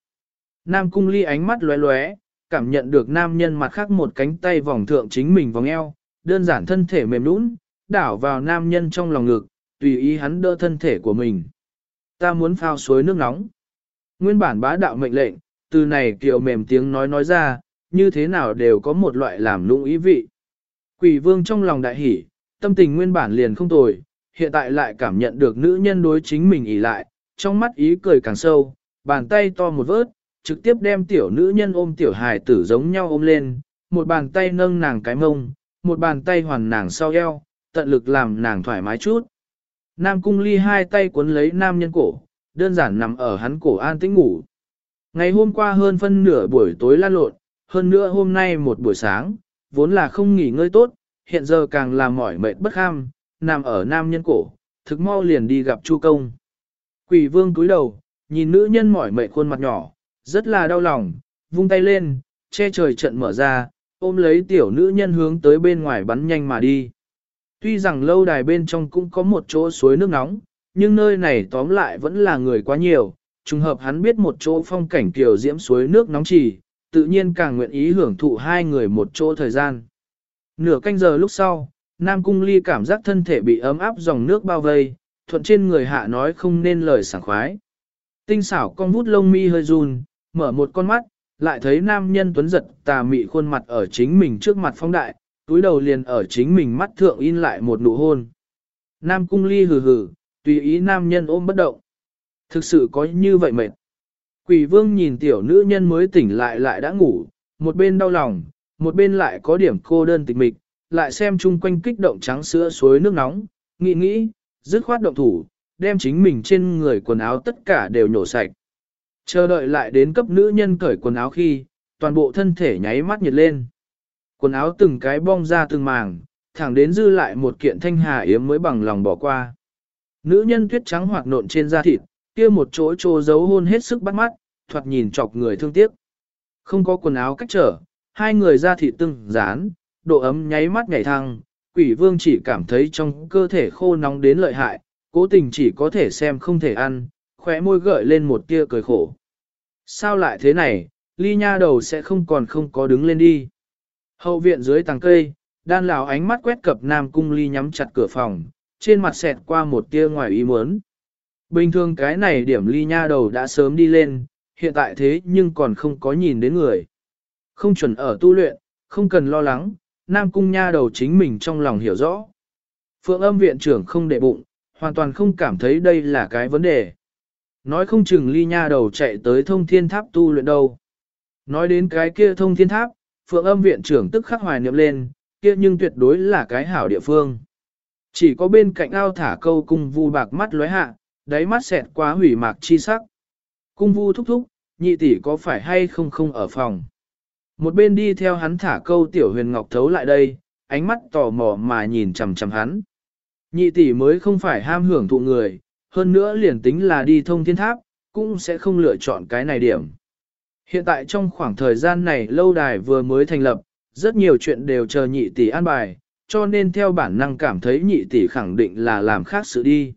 Nam cung ly ánh mắt lóe lóe, cảm nhận được nam nhân mặt khác một cánh tay vòng thượng chính mình vòng eo, đơn giản thân thể mềm nũng, đảo vào nam nhân trong lòng ngực, tùy ý hắn đỡ thân thể của mình. Ta muốn phao suối nước nóng. Nguyên bản bá đạo mệnh lệnh, từ này kiểu mềm tiếng nói nói ra, như thế nào đều có một loại làm lung ý vị. Quỷ vương trong lòng đại hỉ, tâm tình nguyên bản liền không tồi, hiện tại lại cảm nhận được nữ nhân đối chính mình ỉ lại, trong mắt ý cười càng sâu, bàn tay to một vớt, trực tiếp đem tiểu nữ nhân ôm tiểu hài tử giống nhau ôm lên, một bàn tay nâng nàng cái mông, một bàn tay hoàn nàng sau eo, tận lực làm nàng thoải mái chút. Nam cung ly hai tay cuốn lấy nam nhân cổ, đơn giản nằm ở hắn cổ an tĩnh ngủ. Ngày hôm qua hơn phân nửa buổi tối lan lộn, hơn nữa hôm nay một buổi sáng, vốn là không nghỉ ngơi tốt, hiện giờ càng làm mỏi mệt bất kham, nằm ở nam nhân cổ, thực mau liền đi gặp Chu công. Quỷ vương cúi đầu, nhìn nữ nhân mỏi mệt khuôn mặt nhỏ, rất là đau lòng, vung tay lên, che trời trận mở ra, ôm lấy tiểu nữ nhân hướng tới bên ngoài bắn nhanh mà đi. Tuy rằng lâu đài bên trong cũng có một chỗ suối nước nóng, nhưng nơi này tóm lại vẫn là người quá nhiều, trùng hợp hắn biết một chỗ phong cảnh tiểu diễm suối nước nóng chỉ, tự nhiên càng nguyện ý hưởng thụ hai người một chỗ thời gian. Nửa canh giờ lúc sau, Nam Cung Ly cảm giác thân thể bị ấm áp dòng nước bao vây, thuận trên người hạ nói không nên lời sảng khoái. Tinh xảo con vút lông mi hơi run, mở một con mắt, lại thấy nam nhân tuấn giật tà mị khuôn mặt ở chính mình trước mặt phong đại, túi đầu liền ở chính mình mắt thượng in lại một nụ hôn. Nam cung ly hừ hừ, tùy ý nam nhân ôm bất động. Thực sự có như vậy mệt. Quỷ vương nhìn tiểu nữ nhân mới tỉnh lại lại đã ngủ, một bên đau lòng, một bên lại có điểm cô đơn tịch mịch, lại xem chung quanh kích động trắng sữa suối nước nóng, nghĩ nghĩ, dứt khoát động thủ, đem chính mình trên người quần áo tất cả đều nhổ sạch. Chờ đợi lại đến cấp nữ nhân cởi quần áo khi, toàn bộ thân thể nháy mắt nhiệt lên. Quần áo từng cái bong ra từng màng, thẳng đến dư lại một kiện thanh hà yếm mới bằng lòng bỏ qua. Nữ nhân tuyết trắng hoạt nộn trên da thịt, kia một chỗ trô giấu hôn hết sức bắt mắt, thoạt nhìn chọc người thương tiếc. Không có quần áo cách trở, hai người ra thịt từng dán, độ ấm nháy mắt nhảy thăng, quỷ vương chỉ cảm thấy trong cơ thể khô nóng đến lợi hại, cố tình chỉ có thể xem không thể ăn, khóe môi gợi lên một tia cười khổ. Sao lại thế này, ly nha đầu sẽ không còn không có đứng lên đi. Hậu viện dưới tàng cây, đan lão ánh mắt quét cập nam cung ly nhắm chặt cửa phòng, trên mặt xẹt qua một tia ngoài ý muốn. Bình thường cái này điểm ly nha đầu đã sớm đi lên, hiện tại thế nhưng còn không có nhìn đến người. Không chuẩn ở tu luyện, không cần lo lắng, nam cung nha đầu chính mình trong lòng hiểu rõ. Phượng âm viện trưởng không để bụng, hoàn toàn không cảm thấy đây là cái vấn đề. Nói không chừng ly nha đầu chạy tới thông thiên tháp tu luyện đâu. Nói đến cái kia thông thiên tháp, phượng âm viện trưởng tức khắc hoài niệm lên, kia nhưng tuyệt đối là cái hảo địa phương. Chỉ có bên cạnh ao thả câu cung vu bạc mắt lóe hạ, đáy mắt xẹt quá hủy mạc chi sắc. Cung vu thúc thúc, nhị tỷ có phải hay không không ở phòng. Một bên đi theo hắn thả câu tiểu huyền ngọc thấu lại đây, ánh mắt tò mò mà nhìn chằm chằm hắn. Nhị tỷ mới không phải ham hưởng thụ người, hơn nữa liền tính là đi thông thiên tháp, cũng sẽ không lựa chọn cái này điểm. Hiện tại trong khoảng thời gian này lâu đài vừa mới thành lập, rất nhiều chuyện đều chờ nhị tỷ an bài, cho nên theo bản năng cảm thấy nhị tỷ khẳng định là làm khác sự đi.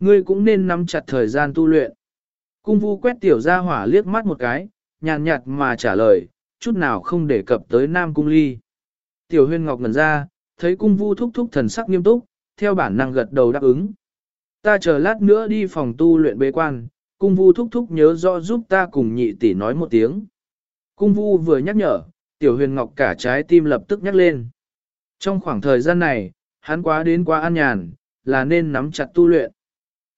Ngươi cũng nên nắm chặt thời gian tu luyện. Cung vu quét tiểu ra hỏa liếc mắt một cái, nhàn nhạt mà trả lời, chút nào không đề cập tới Nam Cung Ly. Tiểu huyên ngọc ngần ra, thấy cung vu thúc thúc thần sắc nghiêm túc, theo bản năng gật đầu đáp ứng. Ta chờ lát nữa đi phòng tu luyện bế quan, cung vu thúc thúc nhớ rõ giúp ta cùng nhị tỷ nói một tiếng. Cung vu vừa nhắc nhở, tiểu huyền ngọc cả trái tim lập tức nhắc lên. Trong khoảng thời gian này, hắn quá đến quá an nhàn, là nên nắm chặt tu luyện.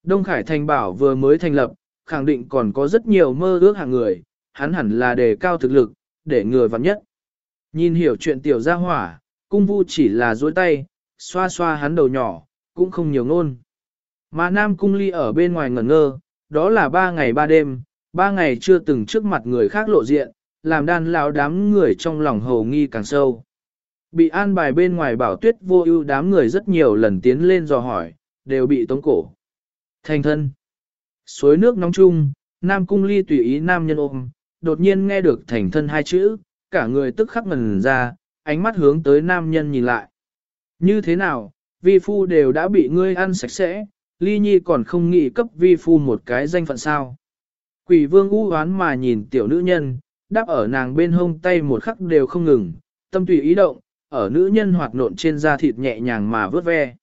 Đông Khải Thành Bảo vừa mới thành lập, khẳng định còn có rất nhiều mơ ước hàng người, hắn hẳn là đề cao thực lực, để người vặn nhất. Nhìn hiểu chuyện tiểu gia hỏa, cung vu chỉ là dối tay, xoa xoa hắn đầu nhỏ, cũng không nhiều ngôn. Mà Nam Cung Ly ở bên ngoài ngẩn ngơ, đó là ba ngày ba đêm, ba ngày chưa từng trước mặt người khác lộ diện, làm đan lão đám người trong lòng hầu nghi càng sâu. Bị an bài bên ngoài bảo tuyết vô ưu đám người rất nhiều lần tiến lên dò hỏi, đều bị tống cổ. Thành thân. Suối nước nóng chung, Nam Cung Ly tùy ý nam nhân ôm, đột nhiên nghe được thành thân hai chữ, cả người tức khắc ngần ra, ánh mắt hướng tới nam nhân nhìn lại. Như thế nào, vi phu đều đã bị ngươi ăn sạch sẽ, ly nhi còn không nghĩ cấp vi phu một cái danh phận sao. Quỷ vương u hoán mà nhìn tiểu nữ nhân, đáp ở nàng bên hông tay một khắc đều không ngừng, tâm tùy ý động, ở nữ nhân hoạt nộn trên da thịt nhẹ nhàng mà vớt ve.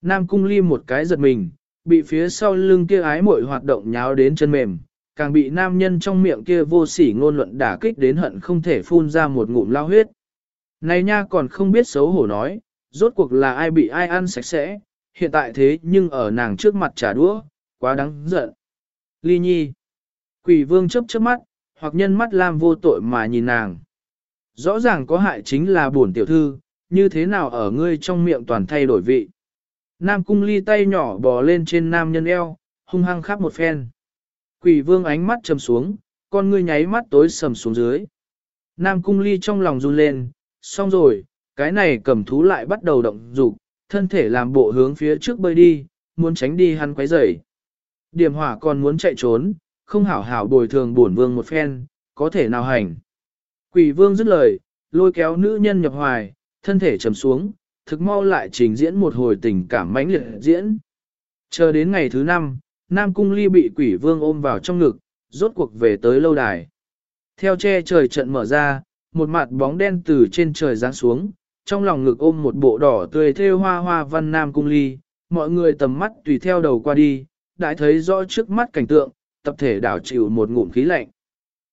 Nam cung ly một cái giật mình, bị phía sau lưng kia ái muội hoạt động nháo đến chân mềm, càng bị nam nhân trong miệng kia vô sỉ ngôn luận đả kích đến hận không thể phun ra một ngụm lao huyết. Này nha còn không biết xấu hổ nói, rốt cuộc là ai bị ai ăn sạch sẽ, hiện tại thế nhưng ở nàng trước mặt trả đũa, quá đáng giận. Ly nhi. Quỷ vương chấp chớp mắt, hoặc nhân mắt lam vô tội mà nhìn nàng. Rõ ràng có hại chính là buồn tiểu thư, như thế nào ở ngươi trong miệng toàn thay đổi vị. Nam cung ly tay nhỏ bò lên trên nam nhân eo, hung hăng khắp một phen. Quỷ vương ánh mắt trầm xuống, con ngươi nháy mắt tối sầm xuống dưới. Nam cung ly trong lòng run lên, xong rồi, cái này cầm thú lại bắt đầu động dục, thân thể làm bộ hướng phía trước bơi đi, muốn tránh đi hắn quấy rầy. Điểm hỏa còn muốn chạy trốn, không hảo hảo bồi thường bổn vương một phen, có thể nào hành. Quỷ vương dứt lời, lôi kéo nữ nhân nhập hoài, thân thể trầm xuống, thực mau lại trình diễn một hồi tình cảm mãnh liệt diễn. Chờ đến ngày thứ năm, Nam Cung Ly bị quỷ vương ôm vào trong ngực, rốt cuộc về tới lâu đài. Theo che trời trận mở ra, một mặt bóng đen từ trên trời giáng xuống, trong lòng ngực ôm một bộ đỏ tươi thêu hoa hoa văn Nam Cung Ly, mọi người tầm mắt tùy theo đầu qua đi, đã thấy rõ trước mắt cảnh tượng, tập thể đảo chịu một ngụm khí lạnh.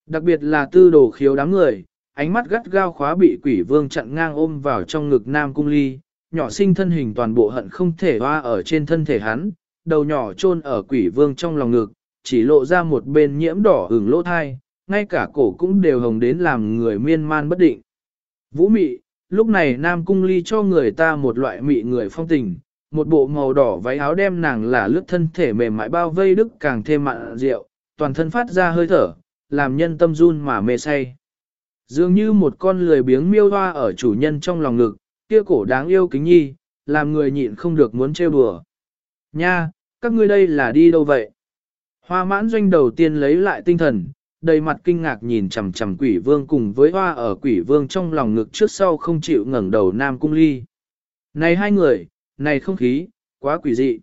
Đặc biệt là tư đồ khiếu đám người, ánh mắt gắt gao khóa bị quỷ vương chặn ngang ôm vào trong ngực Nam Cung Ly, nhỏ sinh thân hình toàn bộ hận không thể hoa ở trên thân thể hắn, đầu nhỏ chôn ở quỷ vương trong lòng ngực, chỉ lộ ra một bên nhiễm đỏ hừng lỗ thai, ngay cả cổ cũng đều hồng đến làm người miên man bất định. Vũ mị, lúc này Nam Cung Ly cho người ta một loại mị người phong tình, một bộ màu đỏ váy áo đem nàng là lướt thân thể mềm mại bao vây đức càng thêm mặn rượu, toàn thân phát ra hơi thở, làm nhân tâm run mà mê say. Dường như một con lười biếng miêu hoa ở chủ nhân trong lòng ngực, kia cổ đáng yêu kính nhi, làm người nhịn không được muốn trêu đùa. Nha, các ngươi đây là đi đâu vậy? Hoa mãn doanh đầu tiên lấy lại tinh thần, đầy mặt kinh ngạc nhìn chằm chằm quỷ vương cùng với hoa ở quỷ vương trong lòng ngực trước sau không chịu ngẩng đầu nam cung ly. Này hai người, này không khí, quá quỷ dị.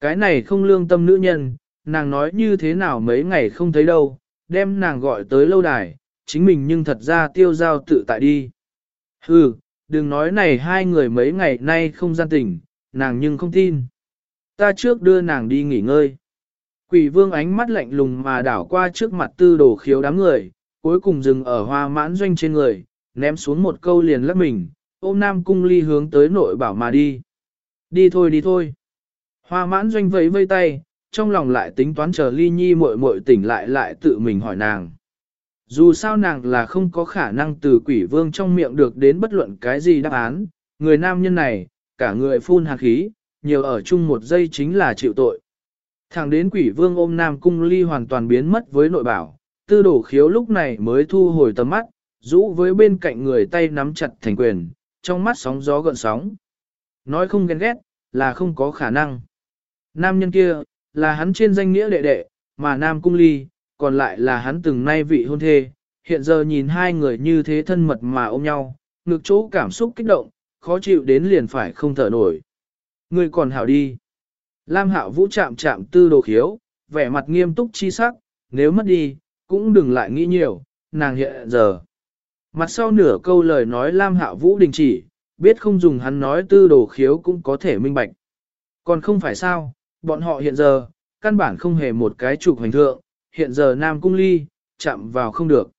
Cái này không lương tâm nữ nhân, nàng nói như thế nào mấy ngày không thấy đâu, đem nàng gọi tới lâu đài, chính mình nhưng thật ra tiêu giao tự tại đi. Hừ, đừng nói này hai người mấy ngày nay không gian tình, nàng nhưng không tin. Ta trước đưa nàng đi nghỉ ngơi. Quỷ vương ánh mắt lạnh lùng mà đảo qua trước mặt tư đồ khiếu đám người, cuối cùng dừng ở hoa mãn doanh trên người, ném xuống một câu liền lắc mình, ôm nam cung ly hướng tới nội bảo mà đi. Đi thôi đi thôi. Hoa mãn doanh vẫy vây tay, trong lòng lại tính toán chờ ly nhi muội muội tỉnh lại lại tự mình hỏi nàng. Dù sao nàng là không có khả năng từ quỷ vương trong miệng được đến bất luận cái gì đáp án, người nam nhân này, cả người phun hạt khí, nhiều ở chung một giây chính là chịu tội. Thẳng đến quỷ vương ôm nam cung ly hoàn toàn biến mất với nội bảo, tư đổ khiếu lúc này mới thu hồi tầm mắt, rũ với bên cạnh người tay nắm chặt thành quyền, trong mắt sóng gió gợn sóng. Nói không ghen ghét, là không có khả năng. Nam nhân kia, là hắn trên danh nghĩa đệ đệ, mà nam cung ly, còn lại là hắn từng nay vị hôn thê, hiện giờ nhìn hai người như thế thân mật mà ôm nhau, ngực chỗ cảm xúc kích động, khó chịu đến liền phải không thở nổi. Người còn hảo đi. Lam hạo vũ chạm chạm tư đồ khiếu, vẻ mặt nghiêm túc chi sắc, nếu mất đi, cũng đừng lại nghĩ nhiều, nàng hiện giờ. Mặt sau nửa câu lời nói Lam hạo vũ đình chỉ, biết không dùng hắn nói tư đồ khiếu cũng có thể minh bạch. Còn không phải sao, bọn họ hiện giờ, căn bản không hề một cái trục hành thượng, hiện giờ Nam Cung Ly, chạm vào không được.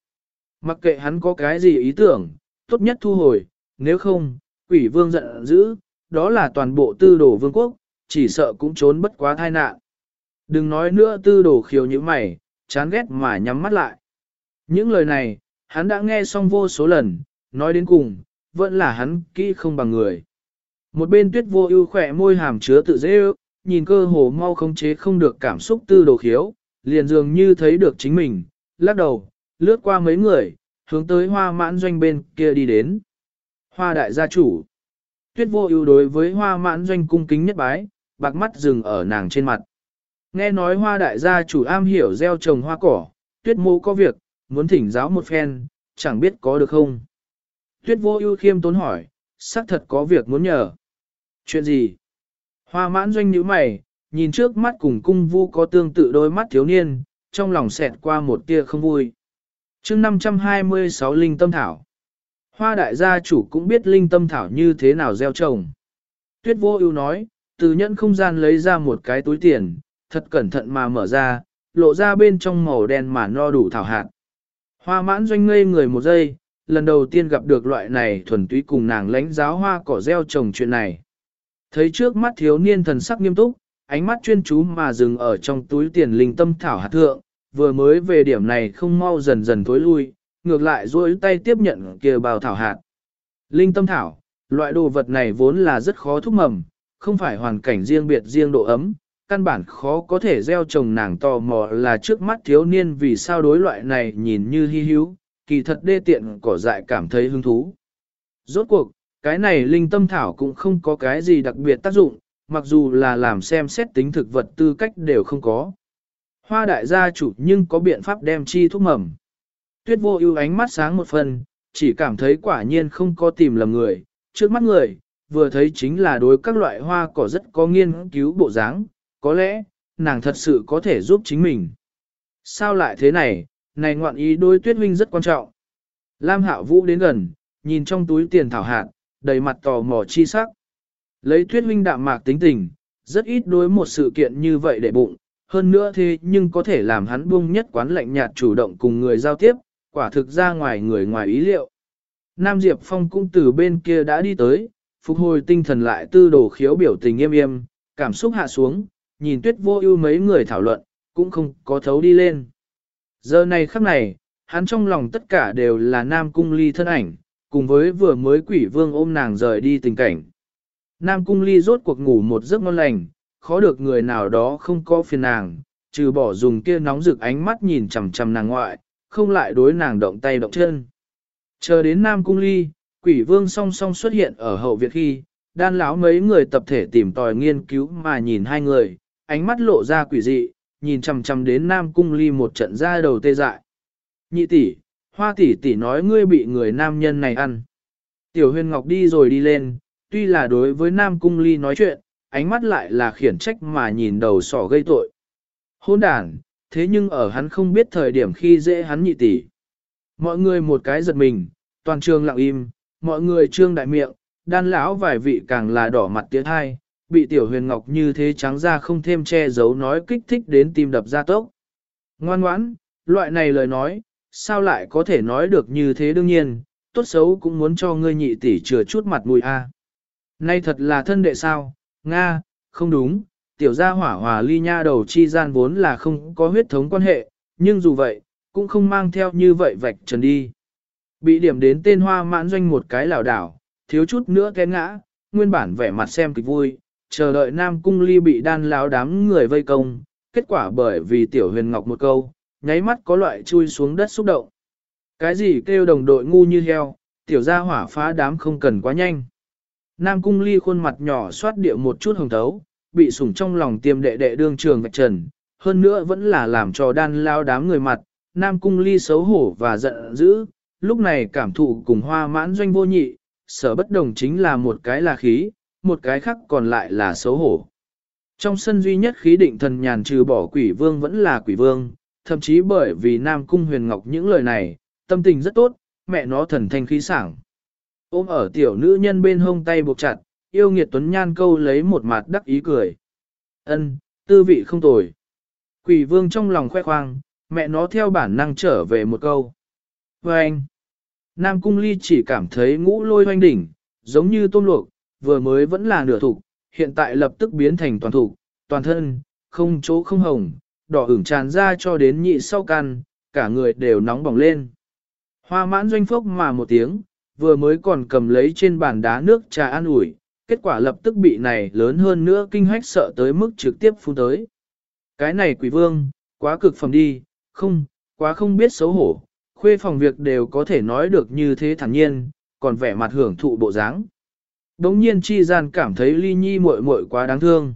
Mặc kệ hắn có cái gì ý tưởng, tốt nhất thu hồi, nếu không, quỷ vương giận dữ, đó là toàn bộ tư đồ vương quốc, chỉ sợ cũng trốn bất quá thai nạn. Đừng nói nữa tư đồ khiếu như mày, chán ghét mà nhắm mắt lại. Những lời này, hắn đã nghe xong vô số lần, nói đến cùng, vẫn là hắn kỹ không bằng người. Một bên tuyết vô ưu khỏe môi hàm chứa tự dễ ước, nhìn cơ hồ mau không chế không được cảm xúc tư đồ khiếu, liền dường như thấy được chính mình, lắc đầu, lướt qua mấy người, hướng tới hoa mãn doanh bên kia đi đến. Hoa đại gia chủ. Tuyết vô ưu đối với hoa mãn doanh cung kính nhất bái, bạc mắt dừng ở nàng trên mặt. Nghe nói hoa đại gia chủ am hiểu gieo trồng hoa cỏ, tuyết mô có việc, muốn thỉnh giáo một phen, chẳng biết có được không. Tuyết vô ưu khiêm tốn hỏi, xác thật có việc muốn nhờ. Chuyện gì? Hoa mãn doanh nhíu mày, nhìn trước mắt cùng cung vu có tương tự đôi mắt thiếu niên, trong lòng xẹt qua một tia không vui. chương 526 Linh Tâm Thảo Hoa đại gia chủ cũng biết Linh Tâm Thảo như thế nào gieo trồng. Tuyết vô ưu nói, từ nhẫn không gian lấy ra một cái túi tiền, thật cẩn thận mà mở ra, lộ ra bên trong màu đen mà no đủ thảo hạt. Hoa mãn doanh ngây người một giây, lần đầu tiên gặp được loại này thuần túy cùng nàng lãnh giáo hoa cỏ gieo trồng chuyện này. Thấy trước mắt thiếu niên thần sắc nghiêm túc, ánh mắt chuyên chú mà dừng ở trong túi tiền linh tâm thảo hạt thượng, vừa mới về điểm này không mau dần dần tối lui, ngược lại duỗi tay tiếp nhận kia bào thảo hạt. Linh tâm thảo, loại đồ vật này vốn là rất khó thúc mầm, không phải hoàn cảnh riêng biệt riêng độ ấm, căn bản khó có thể gieo trồng nàng tò mò là trước mắt thiếu niên vì sao đối loại này nhìn như hy hữu, kỳ thật đê tiện cỏ dại cảm thấy hứng thú. Rốt cuộc, cái này linh tâm thảo cũng không có cái gì đặc biệt tác dụng, mặc dù là làm xem xét tính thực vật tư cách đều không có. Hoa đại gia chủ nhưng có biện pháp đem chi thuốc mầm. Tuyết vô ưu ánh mắt sáng một phần, chỉ cảm thấy quả nhiên không có tìm lầm người, trước mắt người, vừa thấy chính là đối các loại hoa cỏ rất có nghiên cứu bộ dáng, có lẽ, nàng thật sự có thể giúp chính mình. Sao lại thế này, này ngoạn ý đôi tuyết huynh rất quan trọng. Lam Hạo Vũ đến gần, nhìn trong túi tiền thảo hạt, đầy mặt tò mò chi sắc. Lấy tuyết huynh đạm mạc tính tình, rất ít đối một sự kiện như vậy để bụng, hơn nữa thế nhưng có thể làm hắn buông nhất quán lạnh nhạt chủ động cùng người giao tiếp, quả thực ra ngoài người ngoài ý liệu. Nam Diệp Phong cũng từ bên kia đã đi tới, phục hồi tinh thần lại tư đồ khiếu biểu tình nghiêm yêm, cảm xúc hạ xuống, nhìn tuyết vô ưu mấy người thảo luận, cũng không có thấu đi lên. Giờ này khắc này, hắn trong lòng tất cả đều là Nam Cung Ly thân ảnh, cùng với vừa mới quỷ vương ôm nàng rời đi tình cảnh. Nam Cung Ly rốt cuộc ngủ một giấc ngon lành, khó được người nào đó không có phiền nàng, trừ bỏ dùng kia nóng rực ánh mắt nhìn chằm chằm nàng ngoại, không lại đối nàng động tay động chân. Chờ đến Nam Cung Ly, quỷ vương song song xuất hiện ở hậu viện khi, đan lão mấy người tập thể tìm tòi nghiên cứu mà nhìn hai người, ánh mắt lộ ra quỷ dị, nhìn chằm chằm đến Nam Cung Ly một trận ra đầu tê dại. Nhị tỷ, hoa tỷ tỷ nói ngươi bị người nam nhân này ăn. Tiểu huyền ngọc đi rồi đi lên, tuy là đối với Nam Cung Ly nói chuyện, ánh mắt lại là khiển trách mà nhìn đầu sỏ gây tội. Hôn đàn, thế nhưng ở hắn không biết thời điểm khi dễ hắn nhị tỷ. Mọi người một cái giật mình, toàn trường lặng im, mọi người trương đại miệng, đan lão vài vị càng là đỏ mặt tiếng hai, bị tiểu huyền ngọc như thế trắng ra không thêm che giấu nói kích thích đến tim đập ra tốc. Ngoan ngoãn, loại này lời nói, sao lại có thể nói được như thế đương nhiên, tốt xấu cũng muốn cho ngươi nhị tỷ chừa chút mặt mũi a. Nay thật là thân đệ sao, Nga, không đúng, tiểu gia hỏa hòa ly nha đầu chi gian vốn là không có huyết thống quan hệ, nhưng dù vậy, cũng không mang theo như vậy vạch trần đi. Bị điểm đến tên hoa mãn doanh một cái lảo đảo, thiếu chút nữa té ngã, nguyên bản vẻ mặt xem kịch vui, chờ đợi Nam Cung Ly bị đan láo đám người vây công, kết quả bởi vì tiểu huyền ngọc một câu, nháy mắt có loại chui xuống đất xúc động. Cái gì kêu đồng đội ngu như heo, tiểu gia hỏa phá đám không cần quá nhanh. Nam Cung Ly khuôn mặt nhỏ xoát địa một chút hồng thấu, bị sủng trong lòng tiêm đệ đệ đương trường vạch trần, hơn nữa vẫn là làm cho đan lao đám người mặt, Nam Cung Ly xấu hổ và giận dữ, lúc này cảm thụ cùng hoa mãn doanh vô nhị, sở bất đồng chính là một cái là khí, một cái khác còn lại là xấu hổ. Trong sân duy nhất khí định thần nhàn trừ bỏ quỷ vương vẫn là quỷ vương, thậm chí bởi vì Nam Cung Huyền Ngọc những lời này, tâm tình rất tốt, mẹ nó thần thanh khí sảng. Ôm ở tiểu nữ nhân bên hông tay buộc chặt, yêu nghiệt tuấn nhan câu lấy một mặt đắc ý cười. Ân, tư vị không tồi. Quỷ vương trong lòng khoe khoang, mẹ nó theo bản năng trở về một câu. Và anh, Nam Cung Ly chỉ cảm thấy ngũ lôi hoanh đỉnh, giống như tôm luộc, vừa mới vẫn là nửa thục, hiện tại lập tức biến thành toàn thục, toàn thân, không chỗ không hồng, đỏ ửng tràn ra cho đến nhị sau căn, cả người đều nóng bỏng lên. Hoa mãn doanh phốc mà một tiếng, vừa mới còn cầm lấy trên bàn đá nước trà an ủi, kết quả lập tức bị này lớn hơn nữa kinh hách sợ tới mức trực tiếp phun tới. Cái này quỷ vương, quá cực phẩm đi, không, quá không biết xấu hổ, khuê phòng việc đều có thể nói được như thế thản nhiên, còn vẻ mặt hưởng thụ bộ dáng. Đống nhiên chi gian cảm thấy ly nhi muội muội quá đáng thương.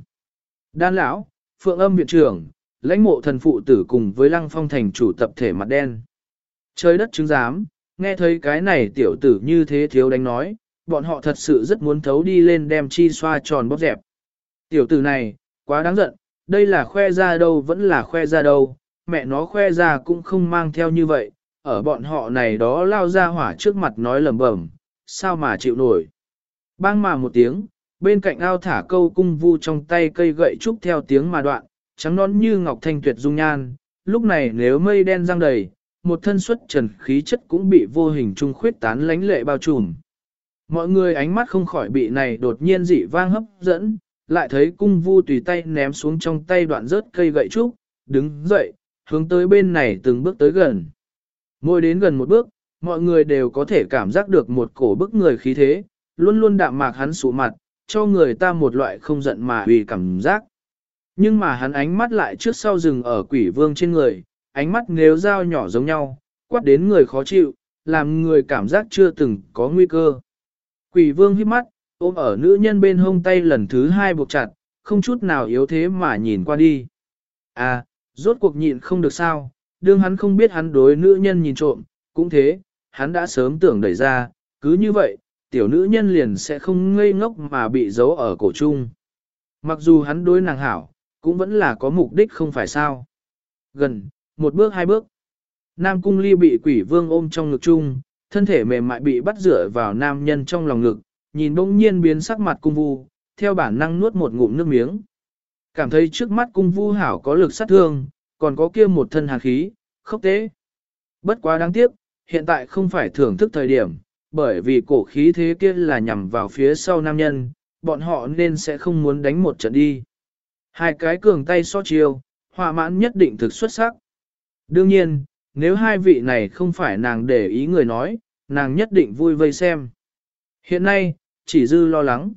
Đan lão, phượng âm viện trưởng, lãnh mộ thần phụ tử cùng với lăng phong thành chủ tập thể mặt đen. Trời đất chứng giám, nghe thấy cái này tiểu tử như thế thiếu đánh nói, bọn họ thật sự rất muốn thấu đi lên đem chi xoa tròn bóp dẹp. Tiểu tử này, quá đáng giận, đây là khoe ra đâu vẫn là khoe ra đâu, mẹ nó khoe ra cũng không mang theo như vậy, ở bọn họ này đó lao ra hỏa trước mặt nói lầm bẩm, sao mà chịu nổi. Bang mà một tiếng, bên cạnh ao thả câu cung vu trong tay cây gậy trúc theo tiếng mà đoạn, trắng nón như ngọc thanh tuyệt dung nhan, lúc này nếu mây đen răng đầy, một thân xuất trần khí chất cũng bị vô hình trung khuyết tán lánh lệ bao trùm. Mọi người ánh mắt không khỏi bị này đột nhiên dị vang hấp dẫn, lại thấy cung vu tùy tay ném xuống trong tay đoạn rớt cây gậy trúc, đứng dậy, hướng tới bên này từng bước tới gần. Mỗi đến gần một bước, mọi người đều có thể cảm giác được một cổ bức người khí thế, luôn luôn đạm mạc hắn sụ mặt, cho người ta một loại không giận mà vì cảm giác. Nhưng mà hắn ánh mắt lại trước sau rừng ở quỷ vương trên người, ánh mắt nếu dao nhỏ giống nhau, quát đến người khó chịu, làm người cảm giác chưa từng có nguy cơ. Quỷ vương hít mắt, ôm ở nữ nhân bên hông tay lần thứ hai buộc chặt, không chút nào yếu thế mà nhìn qua đi. À, rốt cuộc nhịn không được sao, đương hắn không biết hắn đối nữ nhân nhìn trộm, cũng thế, hắn đã sớm tưởng đẩy ra, cứ như vậy, tiểu nữ nhân liền sẽ không ngây ngốc mà bị giấu ở cổ chung. Mặc dù hắn đối nàng hảo, cũng vẫn là có mục đích không phải sao. Gần, một bước hai bước. Nam cung ly bị quỷ vương ôm trong ngực chung, thân thể mềm mại bị bắt rửa vào nam nhân trong lòng ngực, nhìn bỗng nhiên biến sắc mặt cung vu, theo bản năng nuốt một ngụm nước miếng. Cảm thấy trước mắt cung vu hảo có lực sát thương, còn có kia một thân hàn khí, khốc tế. Bất quá đáng tiếc, hiện tại không phải thưởng thức thời điểm, bởi vì cổ khí thế kia là nhằm vào phía sau nam nhân, bọn họ nên sẽ không muốn đánh một trận đi. Hai cái cường tay so chiêu, hòa mãn nhất định thực xuất sắc. Đương nhiên, nếu hai vị này không phải nàng để ý người nói, nàng nhất định vui vây xem. Hiện nay, chỉ dư lo lắng.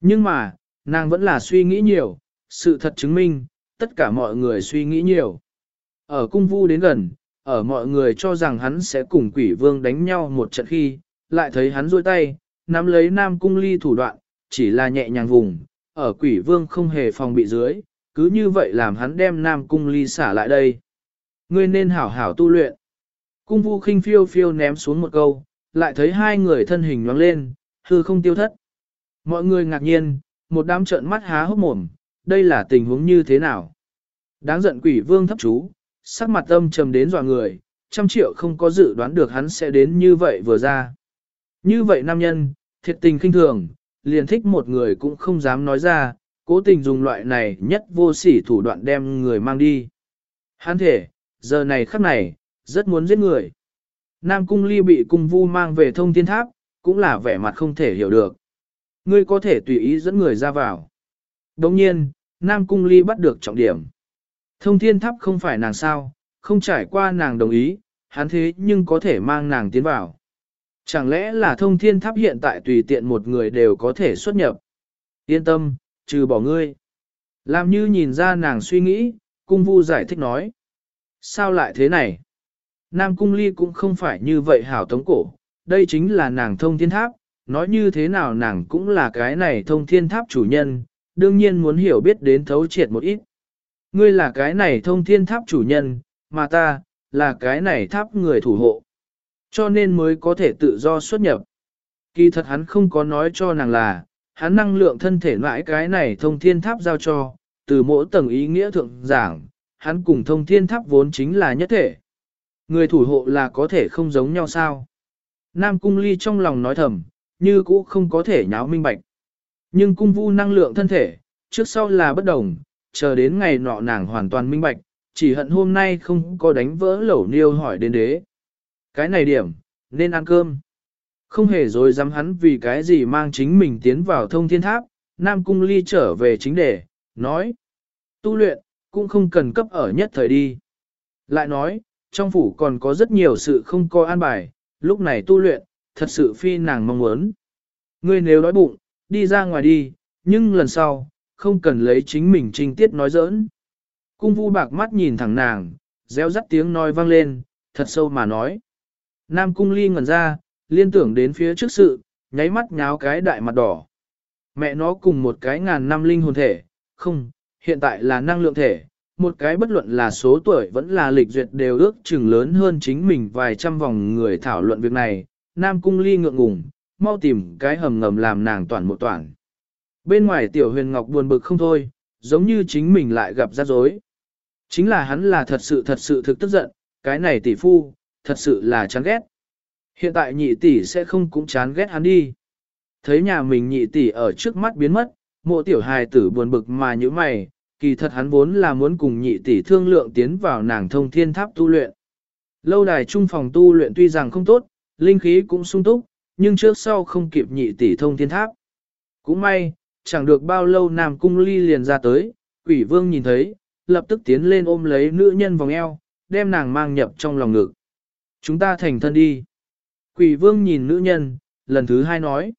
Nhưng mà, nàng vẫn là suy nghĩ nhiều, sự thật chứng minh, tất cả mọi người suy nghĩ nhiều. Ở cung vu đến gần, ở mọi người cho rằng hắn sẽ cùng quỷ vương đánh nhau một trận khi, lại thấy hắn rôi tay, nắm lấy nam cung ly thủ đoạn, chỉ là nhẹ nhàng vùng, ở quỷ vương không hề phòng bị dưới, cứ như vậy làm hắn đem nam cung ly xả lại đây. Ngươi nên hảo hảo tu luyện. Cung vu khinh phiêu phiêu ném xuống một câu, lại thấy hai người thân hình nhoáng lên, hư không tiêu thất. Mọi người ngạc nhiên, một đám trợn mắt há hốc mồm, đây là tình huống như thế nào? Đáng giận quỷ vương thấp chú, sắc mặt âm trầm đến dọa người, trăm triệu không có dự đoán được hắn sẽ đến như vậy vừa ra. Như vậy nam nhân, thiệt tình khinh thường, liền thích một người cũng không dám nói ra, cố tình dùng loại này nhất vô sỉ thủ đoạn đem người mang đi. Hắn thể, giờ này khắc này, rất muốn giết người. Nam cung ly bị cung vu mang về thông thiên tháp, cũng là vẻ mặt không thể hiểu được. Ngươi có thể tùy ý dẫn người ra vào. Đồng nhiên, Nam cung ly bắt được trọng điểm. Thông thiên tháp không phải nàng sao, không trải qua nàng đồng ý, hắn thế nhưng có thể mang nàng tiến vào. Chẳng lẽ là thông thiên tháp hiện tại tùy tiện một người đều có thể xuất nhập? Yên tâm, trừ bỏ ngươi. Làm như nhìn ra nàng suy nghĩ, cung vu giải thích nói. Sao lại thế này? Nam cung ly cũng không phải như vậy hảo tống cổ, đây chính là nàng thông thiên tháp, nói như thế nào nàng cũng là cái này thông thiên tháp chủ nhân, đương nhiên muốn hiểu biết đến thấu triệt một ít. Ngươi là cái này thông thiên tháp chủ nhân, mà ta, là cái này tháp người thủ hộ. Cho nên mới có thể tự do xuất nhập. Kỳ thật hắn không có nói cho nàng là, hắn năng lượng thân thể mãi cái này thông thiên tháp giao cho, từ mỗi tầng ý nghĩa thượng giảng, hắn cùng thông thiên tháp vốn chính là nhất thể. Người thủ hộ là có thể không giống nhau sao? Nam cung ly trong lòng nói thầm, như cũ không có thể nháo minh bạch. Nhưng cung vu năng lượng thân thể, trước sau là bất đồng, chờ đến ngày nọ nàng hoàn toàn minh bạch, chỉ hận hôm nay không có đánh vỡ lẩu niêu hỏi đến đế. Cái này điểm, nên ăn cơm. Không hề dối dám hắn vì cái gì mang chính mình tiến vào thông thiên tháp, Nam Cung Ly trở về chính đề, nói. Tu luyện, cũng không cần cấp ở nhất thời đi. Lại nói, trong phủ còn có rất nhiều sự không có an bài, lúc này tu luyện, thật sự phi nàng mong muốn. Ngươi nếu đói bụng, đi ra ngoài đi, nhưng lần sau, không cần lấy chính mình trinh tiết nói giỡn. Cung vu bạc mắt nhìn thẳng nàng, réo rắt tiếng nói vang lên, thật sâu mà nói. Nam cung ly ngẩn ra, liên tưởng đến phía trước sự, nháy mắt nháo cái đại mặt đỏ. Mẹ nó cùng một cái ngàn năm linh hồn thể, không, hiện tại là năng lượng thể, một cái bất luận là số tuổi vẫn là lịch duyệt đều ước chừng lớn hơn chính mình vài trăm vòng người thảo luận việc này, Nam Cung Ly ngượng ngùng, mau tìm cái hầm ngầm làm nàng toàn một toàn. Bên ngoài tiểu huyền ngọc buồn bực không thôi, giống như chính mình lại gặp rắc rối. Chính là hắn là thật sự thật sự thực tức giận, cái này tỷ phu, thật sự là chán ghét. Hiện tại nhị tỷ sẽ không cũng chán ghét hắn đi. Thấy nhà mình nhị tỷ ở trước mắt biến mất, mộ tiểu hài tử buồn bực mà như mày, kỳ thật hắn vốn là muốn cùng nhị tỷ thương lượng tiến vào nàng thông thiên tháp tu luyện. Lâu đài trung phòng tu luyện tuy rằng không tốt, linh khí cũng sung túc, nhưng trước sau không kịp nhị tỷ thông thiên tháp. Cũng may, chẳng được bao lâu Nam Cung Ly liền ra tới, quỷ vương nhìn thấy, lập tức tiến lên ôm lấy nữ nhân vòng eo, đem nàng mang nhập trong lòng ngực. Chúng ta thành thân đi. Quỷ vương nhìn nữ nhân, lần thứ hai nói.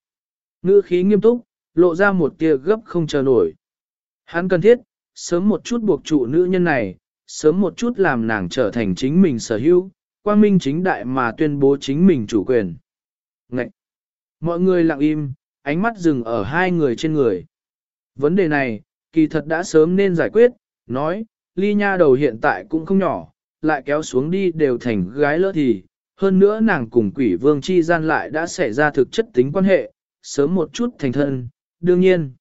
Ngữ khí nghiêm túc, lộ ra một tia gấp không chờ nổi. Hắn cần thiết, sớm một chút buộc trụ nữ nhân này, sớm một chút làm nàng trở thành chính mình sở hữu, quang minh chính đại mà tuyên bố chính mình chủ quyền. Ngậy! Mọi người lặng im, ánh mắt dừng ở hai người trên người. Vấn đề này, kỳ thật đã sớm nên giải quyết, nói, ly nha đầu hiện tại cũng không nhỏ, lại kéo xuống đi đều thành gái lỡ thì, hơn nữa nàng cùng quỷ vương chi gian lại đã xảy ra thực chất tính quan hệ, sớm một chút thành thân, đương nhiên.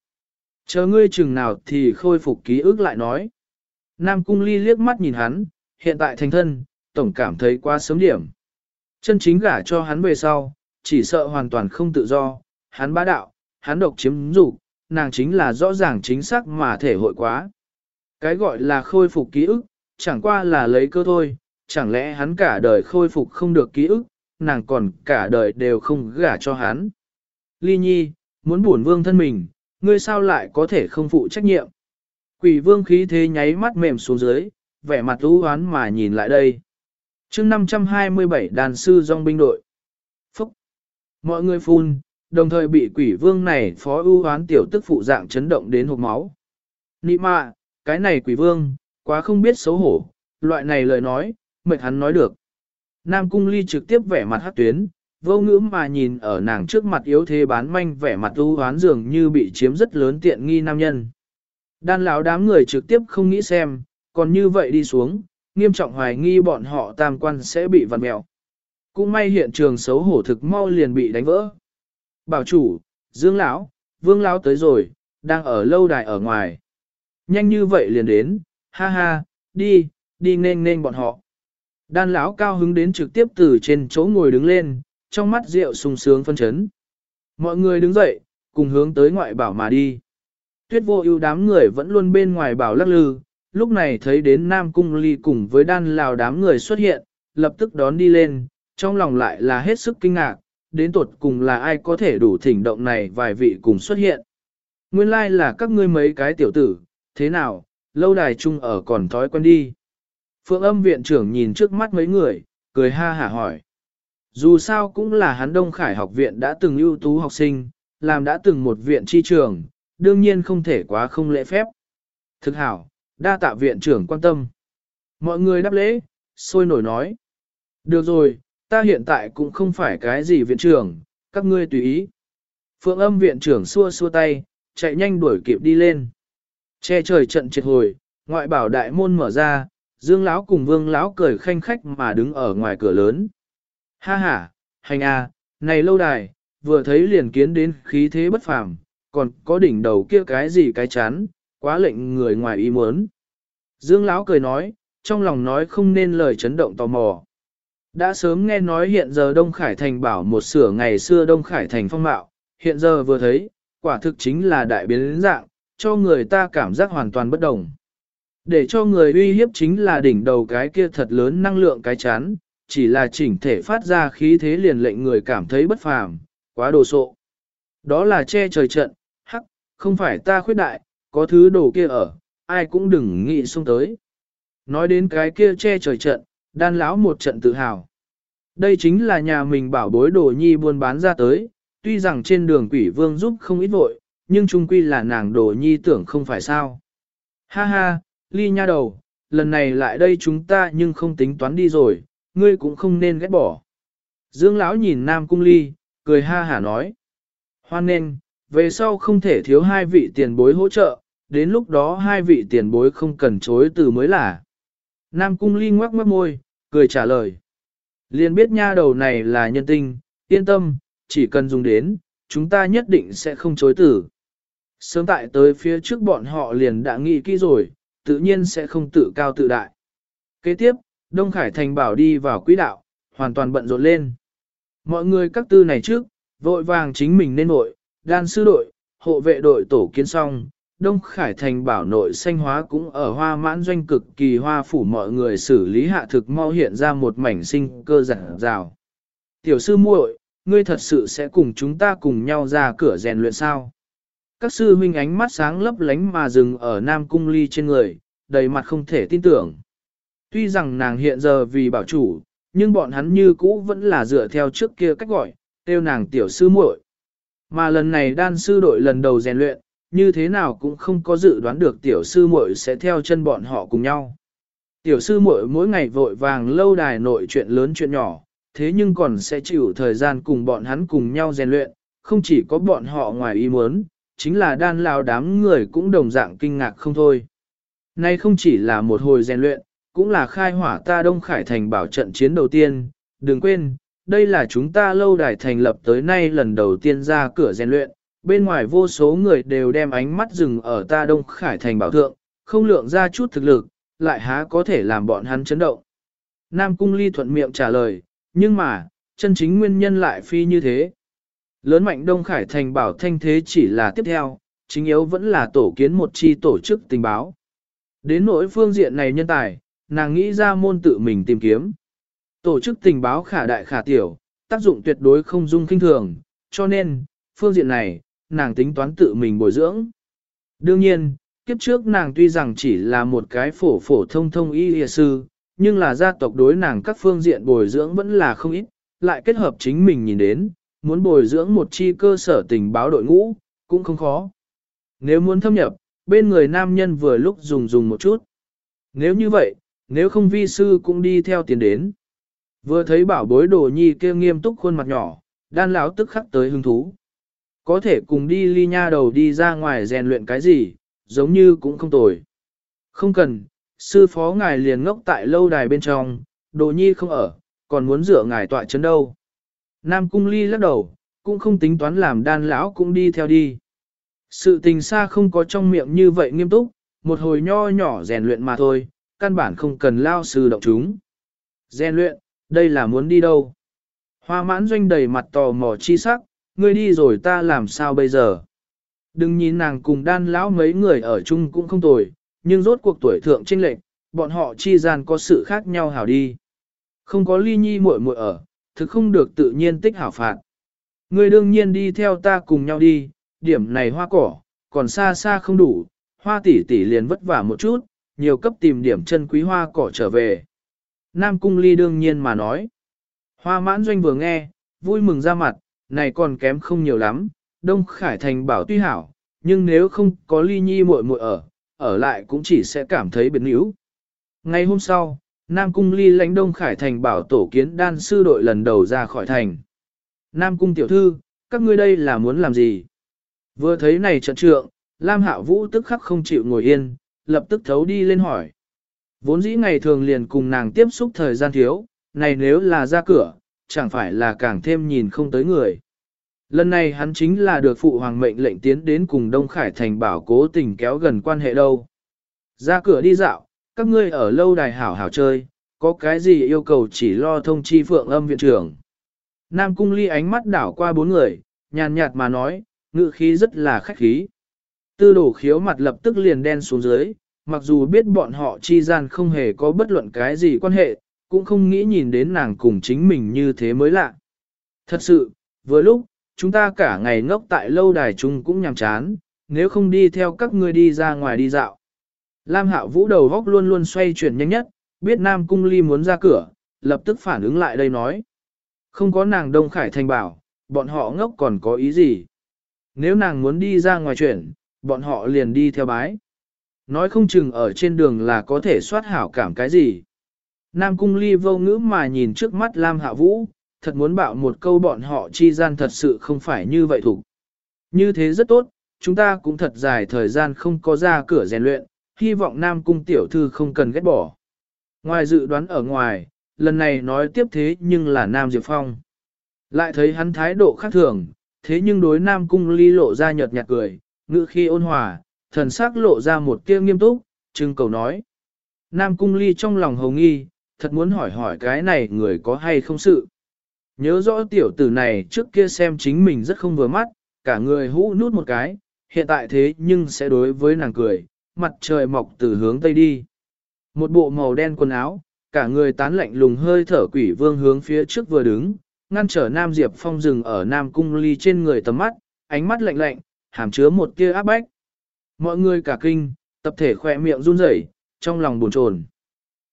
Chờ ngươi chừng nào thì khôi phục ký ức lại nói. Nam cung ly liếc mắt nhìn hắn, hiện tại thành thân, tổng cảm thấy quá sớm điểm. Chân chính gả cho hắn về sau, chỉ sợ hoàn toàn không tự do, hắn bá đạo, hắn độc chiếm dục, nàng chính là rõ ràng chính xác mà thể hội quá. Cái gọi là khôi phục ký ức, chẳng qua là lấy cơ thôi, chẳng lẽ hắn cả đời khôi phục không được ký ức, nàng còn cả đời đều không gả cho hắn. Ly nhi, muốn buồn vương thân mình, ngươi sao lại có thể không phụ trách nhiệm. Quỷ vương khí thế nháy mắt mềm xuống dưới, vẻ mặt lũ hoán mà nhìn lại đây. chương 527 đàn sư dòng binh đội. Phúc! Mọi người phun, đồng thời bị quỷ vương này phó ưu hoán tiểu tức phụ dạng chấn động đến hộp máu. Nị mạ, cái này quỷ vương, quá không biết xấu hổ, loại này lời nói, mệt hắn nói được. Nam cung ly trực tiếp vẻ mặt hát tuyến, vô ngữ mà nhìn ở nàng trước mặt yếu thế bán manh vẻ mặt u hoán dường như bị chiếm rất lớn tiện nghi nam nhân. Đan lão đám người trực tiếp không nghĩ xem, còn như vậy đi xuống, nghiêm trọng hoài nghi bọn họ tam quan sẽ bị vặn mẹo. Cũng may hiện trường xấu hổ thực mau liền bị đánh vỡ. Bảo chủ, Dương lão, Vương lão tới rồi, đang ở lâu đài ở ngoài. Nhanh như vậy liền đến, ha ha, đi, đi nên nên bọn họ. Đan lão cao hứng đến trực tiếp từ trên chỗ ngồi đứng lên, trong mắt rượu sung sướng phân chấn. Mọi người đứng dậy, cùng hướng tới ngoại bảo mà đi. Tuyết vô ưu đám người vẫn luôn bên ngoài bảo lắc lư, lúc này thấy đến Nam Cung Ly cùng với đan lào đám người xuất hiện, lập tức đón đi lên, trong lòng lại là hết sức kinh ngạc, đến tột cùng là ai có thể đủ thỉnh động này vài vị cùng xuất hiện. Nguyên lai like là các ngươi mấy cái tiểu tử, thế nào, lâu đài chung ở còn thói quen đi. Phượng âm viện trưởng nhìn trước mắt mấy người, cười ha hả hỏi. Dù sao cũng là hắn Đông Khải học viện đã từng ưu tú học sinh, làm đã từng một viện tri trường, đương nhiên không thể quá không lễ phép. Thực hảo, đa tạ viện trưởng quan tâm. Mọi người đáp lễ, sôi nổi nói. Được rồi, ta hiện tại cũng không phải cái gì viện trưởng, các ngươi tùy ý. Phượng âm viện trưởng xua xua tay, chạy nhanh đuổi kịp đi lên. Che trời trận triệt hồi, ngoại bảo đại môn mở ra, Dương lão cùng Vương lão cười khanh khách mà đứng ở ngoài cửa lớn. Ha ha, hành a, này lâu đài, vừa thấy liền kiến đến khí thế bất phàm, còn có đỉnh đầu kia cái gì cái chán, quá lệnh người ngoài ý muốn. Dương lão cười nói, trong lòng nói không nên lời chấn động tò mò. Đã sớm nghe nói hiện giờ Đông Khải Thành bảo một sửa ngày xưa Đông Khải Thành phong mạo, hiện giờ vừa thấy, quả thực chính là đại biến dạng, cho người ta cảm giác hoàn toàn bất đồng. Để cho người uy hiếp chính là đỉnh đầu cái kia thật lớn năng lượng cái chán, chỉ là chỉnh thể phát ra khí thế liền lệnh người cảm thấy bất phàm, quá đồ sộ. Đó là che trời trận, hắc, không phải ta khuyết đại, có thứ đồ kia ở, ai cũng đừng nghĩ xung tới. Nói đến cái kia che trời trận, đan lão một trận tự hào. Đây chính là nhà mình bảo bối đồ nhi buôn bán ra tới, tuy rằng trên đường quỷ vương giúp không ít vội, nhưng chung quy là nàng đồ nhi tưởng không phải sao. Ha ha, ly nha đầu, lần này lại đây chúng ta nhưng không tính toán đi rồi, ngươi cũng không nên ghét bỏ. Dương lão nhìn Nam Cung Ly, cười ha hả nói. Hoan nên, về sau không thể thiếu hai vị tiền bối hỗ trợ, đến lúc đó hai vị tiền bối không cần chối từ mới là. Nam Cung Ly ngoắc mất môi, cười trả lời. Liên biết nha đầu này là nhân tinh, yên tâm, chỉ cần dùng đến, chúng ta nhất định sẽ không chối từ. Sớm tại tới phía trước bọn họ liền đã nghĩ kỹ rồi, tự nhiên sẽ không tự cao tự đại. Kế tiếp, Đông Khải Thành bảo đi vào quỹ đạo, hoàn toàn bận rộn lên. Mọi người các tư này trước, vội vàng chính mình nên nội, đan sư đội, hộ vệ đội tổ kiến xong, Đông Khải Thành bảo nội xanh hóa cũng ở hoa mãn doanh cực kỳ hoa phủ mọi người xử lý hạ thực mau hiện ra một mảnh sinh cơ giản rào. Tiểu sư muội, ngươi thật sự sẽ cùng chúng ta cùng nhau ra cửa rèn luyện sao? Các sư huynh ánh mắt sáng lấp lánh mà dừng ở Nam Cung Ly trên người, đầy mặt không thể tin tưởng. Tuy rằng nàng hiện giờ vì bảo chủ, nhưng bọn hắn như cũ vẫn là dựa theo trước kia cách gọi, tiêu nàng tiểu sư muội. Mà lần này đan sư đội lần đầu rèn luyện, như thế nào cũng không có dự đoán được tiểu sư muội sẽ theo chân bọn họ cùng nhau. Tiểu sư muội mỗi ngày vội vàng lâu đài nội chuyện lớn chuyện nhỏ, thế nhưng còn sẽ chịu thời gian cùng bọn hắn cùng nhau rèn luyện, không chỉ có bọn họ ngoài ý muốn, chính là đan lao đám người cũng đồng dạng kinh ngạc không thôi. Nay không chỉ là một hồi rèn luyện, cũng là khai hỏa ta Đông Khải Thành bảo trận chiến đầu tiên, đừng quên, đây là chúng ta lâu đài thành lập tới nay lần đầu tiên ra cửa rèn luyện, bên ngoài vô số người đều đem ánh mắt dừng ở ta Đông Khải Thành bảo thượng, không lượng ra chút thực lực, lại há có thể làm bọn hắn chấn động. Nam Cung Ly thuận miệng trả lời, nhưng mà, chân chính nguyên nhân lại phi như thế. Lớn mạnh Đông Khải Thành bảo thanh thế chỉ là tiếp theo, chính yếu vẫn là tổ kiến một chi tổ chức tình báo. Đến nỗi phương diện này nhân tài, nàng nghĩ ra môn tự mình tìm kiếm. Tổ chức tình báo khả đại khả tiểu, tác dụng tuyệt đối không dung kinh thường, cho nên, phương diện này, nàng tính toán tự mình bồi dưỡng. Đương nhiên, kiếp trước nàng tuy rằng chỉ là một cái phổ phổ thông thông y y sư, nhưng là gia tộc đối nàng các phương diện bồi dưỡng vẫn là không ít, lại kết hợp chính mình nhìn đến, muốn bồi dưỡng một chi cơ sở tình báo đội ngũ, cũng không khó. Nếu muốn thâm nhập, bên người nam nhân vừa lúc dùng dùng một chút. Nếu như vậy, nếu không vi sư cũng đi theo tiền đến. Vừa thấy bảo bối đồ nhi kia nghiêm túc khuôn mặt nhỏ, đan lão tức khắc tới hứng thú. Có thể cùng đi ly nha đầu đi ra ngoài rèn luyện cái gì, giống như cũng không tồi. Không cần, sư phó ngài liền ngốc tại lâu đài bên trong, đồ nhi không ở, còn muốn rửa ngài tọa chấn đâu. Nam cung ly lắc đầu, cũng không tính toán làm đan lão cũng đi theo đi. Sự tình xa không có trong miệng như vậy nghiêm túc, một hồi nho nhỏ rèn luyện mà thôi, căn bản không cần lao sư động chúng. Gen luyện, đây là muốn đi đâu? Hoa mãn doanh đầy mặt tò mò chi sắc, ngươi đi rồi ta làm sao bây giờ? Đừng nhìn nàng cùng đan lão mấy người ở chung cũng không tồi, nhưng rốt cuộc tuổi thượng trinh lệch, bọn họ chi gian có sự khác nhau hảo đi. Không có ly nhi muội muội ở, thực không được tự nhiên tích hảo phạt. Ngươi đương nhiên đi theo ta cùng nhau đi, điểm này hoa cỏ, còn xa xa không đủ, hoa tỷ tỷ liền vất vả một chút, nhiều cấp tìm điểm chân quý hoa cỏ trở về. Nam Cung Ly đương nhiên mà nói. Hoa mãn doanh vừa nghe, vui mừng ra mặt, này còn kém không nhiều lắm, Đông Khải Thành bảo tuy hảo, nhưng nếu không có ly nhi muội muội ở, ở lại cũng chỉ sẽ cảm thấy biến yếu. Ngày hôm sau, Nam Cung ly lãnh Đông Khải Thành bảo tổ kiến đan sư đội lần đầu ra khỏi thành. Nam Cung tiểu thư, các ngươi đây là muốn làm gì? Vừa thấy này trận trượng, Lam Hạ Vũ tức khắc không chịu ngồi yên, lập tức thấu đi lên hỏi. Vốn dĩ ngày thường liền cùng nàng tiếp xúc thời gian thiếu, này nếu là ra cửa, chẳng phải là càng thêm nhìn không tới người. Lần này hắn chính là được phụ hoàng mệnh lệnh tiến đến cùng Đông Khải Thành bảo cố tình kéo gần quan hệ đâu. Ra cửa đi dạo, các ngươi ở lâu đài hảo hảo chơi, có cái gì yêu cầu chỉ lo thông chi phượng âm viện trưởng. Nam Cung Ly ánh mắt đảo qua bốn người, nhàn nhạt mà nói, ngự khí rất là khách khí. Tư đổ khiếu mặt lập tức liền đen xuống dưới, mặc dù biết bọn họ chi gian không hề có bất luận cái gì quan hệ, cũng không nghĩ nhìn đến nàng cùng chính mình như thế mới lạ. Thật sự, vừa lúc, chúng ta cả ngày ngốc tại lâu đài chung cũng nhàm chán, nếu không đi theo các ngươi đi ra ngoài đi dạo. Lam Hạo Vũ đầu góc luôn luôn xoay chuyển nhanh nhất, biết Nam Cung Ly muốn ra cửa, lập tức phản ứng lại đây nói. Không có nàng Đông Khải Thành bảo, bọn họ ngốc còn có ý gì? Nếu nàng muốn đi ra ngoài chuyển, bọn họ liền đi theo bái. Nói không chừng ở trên đường là có thể soát hảo cảm cái gì. Nam Cung Ly vô ngữ mà nhìn trước mắt Lam Hạ Vũ, thật muốn bảo một câu bọn họ chi gian thật sự không phải như vậy thủ. Như thế rất tốt, chúng ta cũng thật dài thời gian không có ra cửa rèn luyện, hy vọng Nam Cung tiểu thư không cần ghét bỏ. Ngoài dự đoán ở ngoài, lần này nói tiếp thế nhưng là Nam Diệp Phong. Lại thấy hắn thái độ khác thường, thế nhưng đối Nam Cung ly lộ ra nhợt nhạt cười, ngữ khi ôn hòa, thần sắc lộ ra một tia nghiêm túc, trưng cầu nói. Nam Cung ly trong lòng hồng nghi, thật muốn hỏi hỏi cái này người có hay không sự. Nhớ rõ tiểu tử này trước kia xem chính mình rất không vừa mắt, cả người hũ nút một cái, hiện tại thế nhưng sẽ đối với nàng cười, mặt trời mọc từ hướng tây đi. Một bộ màu đen quần áo, cả người tán lạnh lùng hơi thở quỷ vương hướng phía trước vừa đứng, ngăn trở Nam Diệp Phong dừng ở Nam Cung Ly trên người tầm mắt, ánh mắt lạnh lạnh, hàm chứa một tia áp bách. Mọi người cả kinh, tập thể khỏe miệng run rẩy, trong lòng buồn chồn.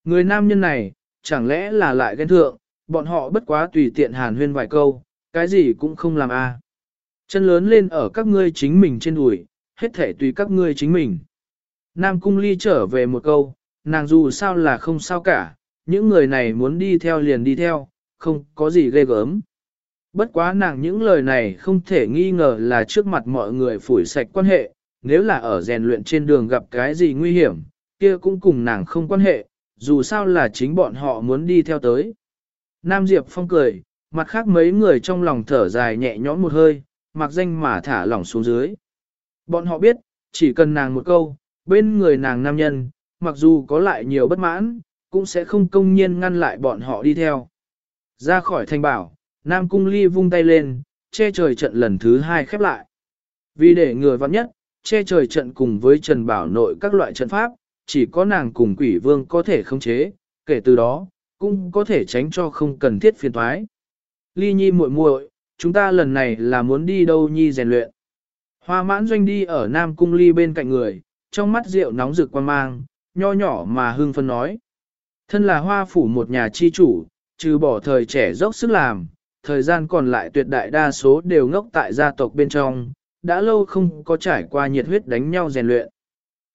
Người nam nhân này, chẳng lẽ là lại ghen thượng, bọn họ bất quá tùy tiện hàn huyên vài câu, cái gì cũng không làm a. Chân lớn lên ở các ngươi chính mình trên đùi, hết thể tùy các ngươi chính mình. Nam Cung Ly trở về một câu, nàng dù sao là không sao cả, những người này muốn đi theo liền đi theo, không có gì ghê gớm. Bất quá nàng những lời này không thể nghi ngờ là trước mặt mọi người phủi sạch quan hệ, nếu là ở rèn luyện trên đường gặp cái gì nguy hiểm, kia cũng cùng nàng không quan hệ, dù sao là chính bọn họ muốn đi theo tới. Nam Diệp Phong cười, mặt khác mấy người trong lòng thở dài nhẹ nhõm một hơi, mặc danh mà thả lỏng xuống dưới. Bọn họ biết, chỉ cần nàng một câu, bên người nàng nam nhân, mặc dù có lại nhiều bất mãn, cũng sẽ không công nhiên ngăn lại bọn họ đi theo. Ra khỏi thanh bảo, Nam Cung Ly vung tay lên, che trời trận lần thứ hai khép lại. Vì để người vắng nhất, che trời trận cùng với Trần Bảo nội các loại trận pháp, chỉ có nàng cùng quỷ vương có thể khống chế, kể từ đó, cũng có thể tránh cho không cần thiết phiền thoái. Ly nhi muội muội, chúng ta lần này là muốn đi đâu nhi rèn luyện. Hoa mãn doanh đi ở Nam Cung Ly bên cạnh người, trong mắt rượu nóng rực quan mang, nho nhỏ mà Hương phân nói. Thân là hoa phủ một nhà chi chủ, trừ bỏ thời trẻ dốc sức làm, thời gian còn lại tuyệt đại đa số đều ngốc tại gia tộc bên trong, đã lâu không có trải qua nhiệt huyết đánh nhau rèn luyện.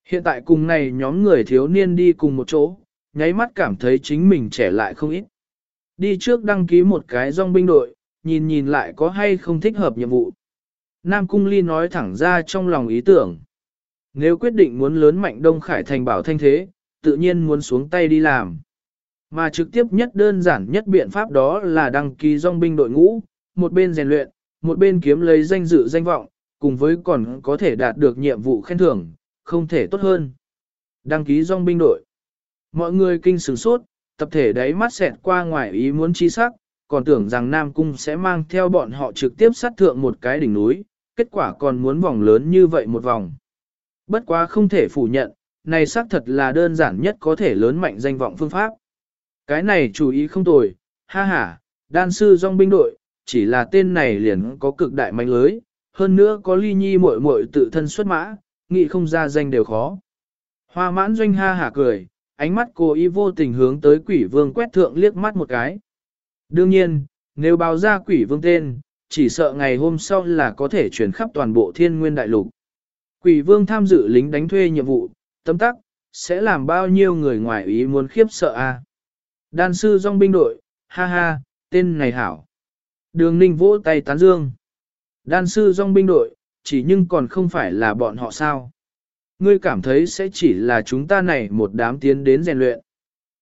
Hiện tại cùng này nhóm người thiếu niên đi cùng một chỗ, nháy mắt cảm thấy chính mình trẻ lại không ít. Đi trước đăng ký một cái dòng binh đội, nhìn nhìn lại có hay không thích hợp nhiệm vụ. Nam Cung Ly nói thẳng ra trong lòng ý tưởng. Nếu quyết định muốn lớn mạnh Đông Khải thành bảo thanh thế, tự nhiên muốn xuống tay đi làm. Mà trực tiếp nhất đơn giản nhất biện pháp đó là đăng ký dòng binh đội ngũ, một bên rèn luyện, một bên kiếm lấy danh dự danh vọng, cùng với còn có thể đạt được nhiệm vụ khen thưởng, không thể tốt hơn. Đăng ký dòng binh đội. Mọi người kinh sửng sốt, tập thể đấy mắt xẹt qua ngoài ý muốn chi sắc, còn tưởng rằng Nam Cung sẽ mang theo bọn họ trực tiếp sát thượng một cái đỉnh núi, kết quả còn muốn vòng lớn như vậy một vòng. Bất quá không thể phủ nhận, này xác thật là đơn giản nhất có thể lớn mạnh danh vọng phương pháp. Cái này chú ý không tồi, ha ha, đan sư dòng binh đội, chỉ là tên này liền có cực đại mạnh lưới, hơn nữa có ly nhi muội muội tự thân xuất mã, nghị không ra danh đều khó. Hoa mãn doanh ha hả cười, ánh mắt cô y vô tình hướng tới quỷ vương quét thượng liếc mắt một cái. Đương nhiên, nếu báo ra quỷ vương tên, chỉ sợ ngày hôm sau là có thể chuyển khắp toàn bộ thiên nguyên đại lục. Quỷ vương tham dự lính đánh thuê nhiệm vụ, tấm tắc, sẽ làm bao nhiêu người ngoài ý muốn khiếp sợ a Đan sư dòng binh đội, ha ha, tên này hảo. Đường ninh vỗ tay tán dương. Đan sư dòng binh đội, chỉ nhưng còn không phải là bọn họ sao. Ngươi cảm thấy sẽ chỉ là chúng ta này một đám tiến đến rèn luyện.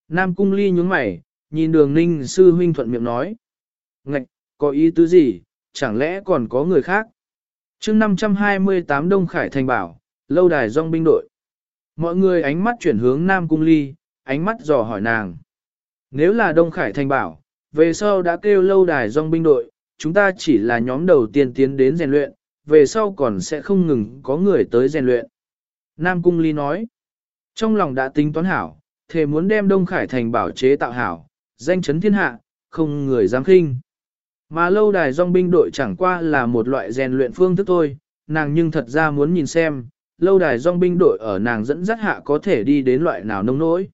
Nam cung ly nhướng mày, nhìn đường ninh sư huynh thuận miệng nói. Ngạch, có ý tứ gì, chẳng lẽ còn có người khác? chương 528 Đông Khải Thành Bảo, lâu đài dòng binh đội. Mọi người ánh mắt chuyển hướng Nam Cung Ly, ánh mắt dò hỏi nàng. Nếu là Đông Khải Thành Bảo, về sau đã kêu lâu đài dòng binh đội, chúng ta chỉ là nhóm đầu tiên tiến đến rèn luyện, về sau còn sẽ không ngừng có người tới rèn luyện. Nam Cung Ly nói, trong lòng đã tính toán hảo, thề muốn đem Đông Khải Thành Bảo chế tạo hảo, danh chấn thiên hạ, không người dám khinh. Mà lâu đài dòng binh đội chẳng qua là một loại rèn luyện phương thức thôi, nàng nhưng thật ra muốn nhìn xem, lâu đài dòng binh đội ở nàng dẫn dắt hạ có thể đi đến loại nào nông nỗi.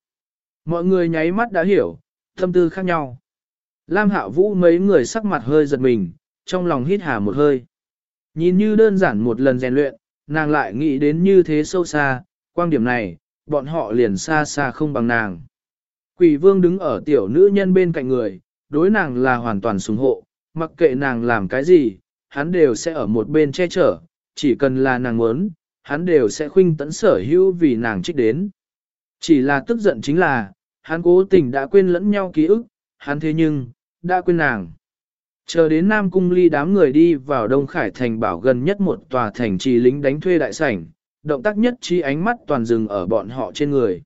Mọi người nháy mắt đã hiểu, tâm tư khác nhau. Lam hạ vũ mấy người sắc mặt hơi giật mình, trong lòng hít hà một hơi. Nhìn như đơn giản một lần rèn luyện, nàng lại nghĩ đến như thế sâu xa, quan điểm này, bọn họ liền xa xa không bằng nàng. Quỷ vương đứng ở tiểu nữ nhân bên cạnh người, đối nàng là hoàn toàn sùng hộ, mặc kệ nàng làm cái gì, hắn đều sẽ ở một bên che chở, chỉ cần là nàng muốn, hắn đều sẽ khuynh tấn sở hữu vì nàng trích đến. Chỉ là tức giận chính là, hắn cố tình đã quên lẫn nhau ký ức, hắn thế nhưng, đã quên nàng. Chờ đến Nam Cung Ly đám người đi vào Đông Khải Thành bảo gần nhất một tòa thành trì lính đánh thuê đại sảnh, động tác nhất chi ánh mắt toàn dừng ở bọn họ trên người.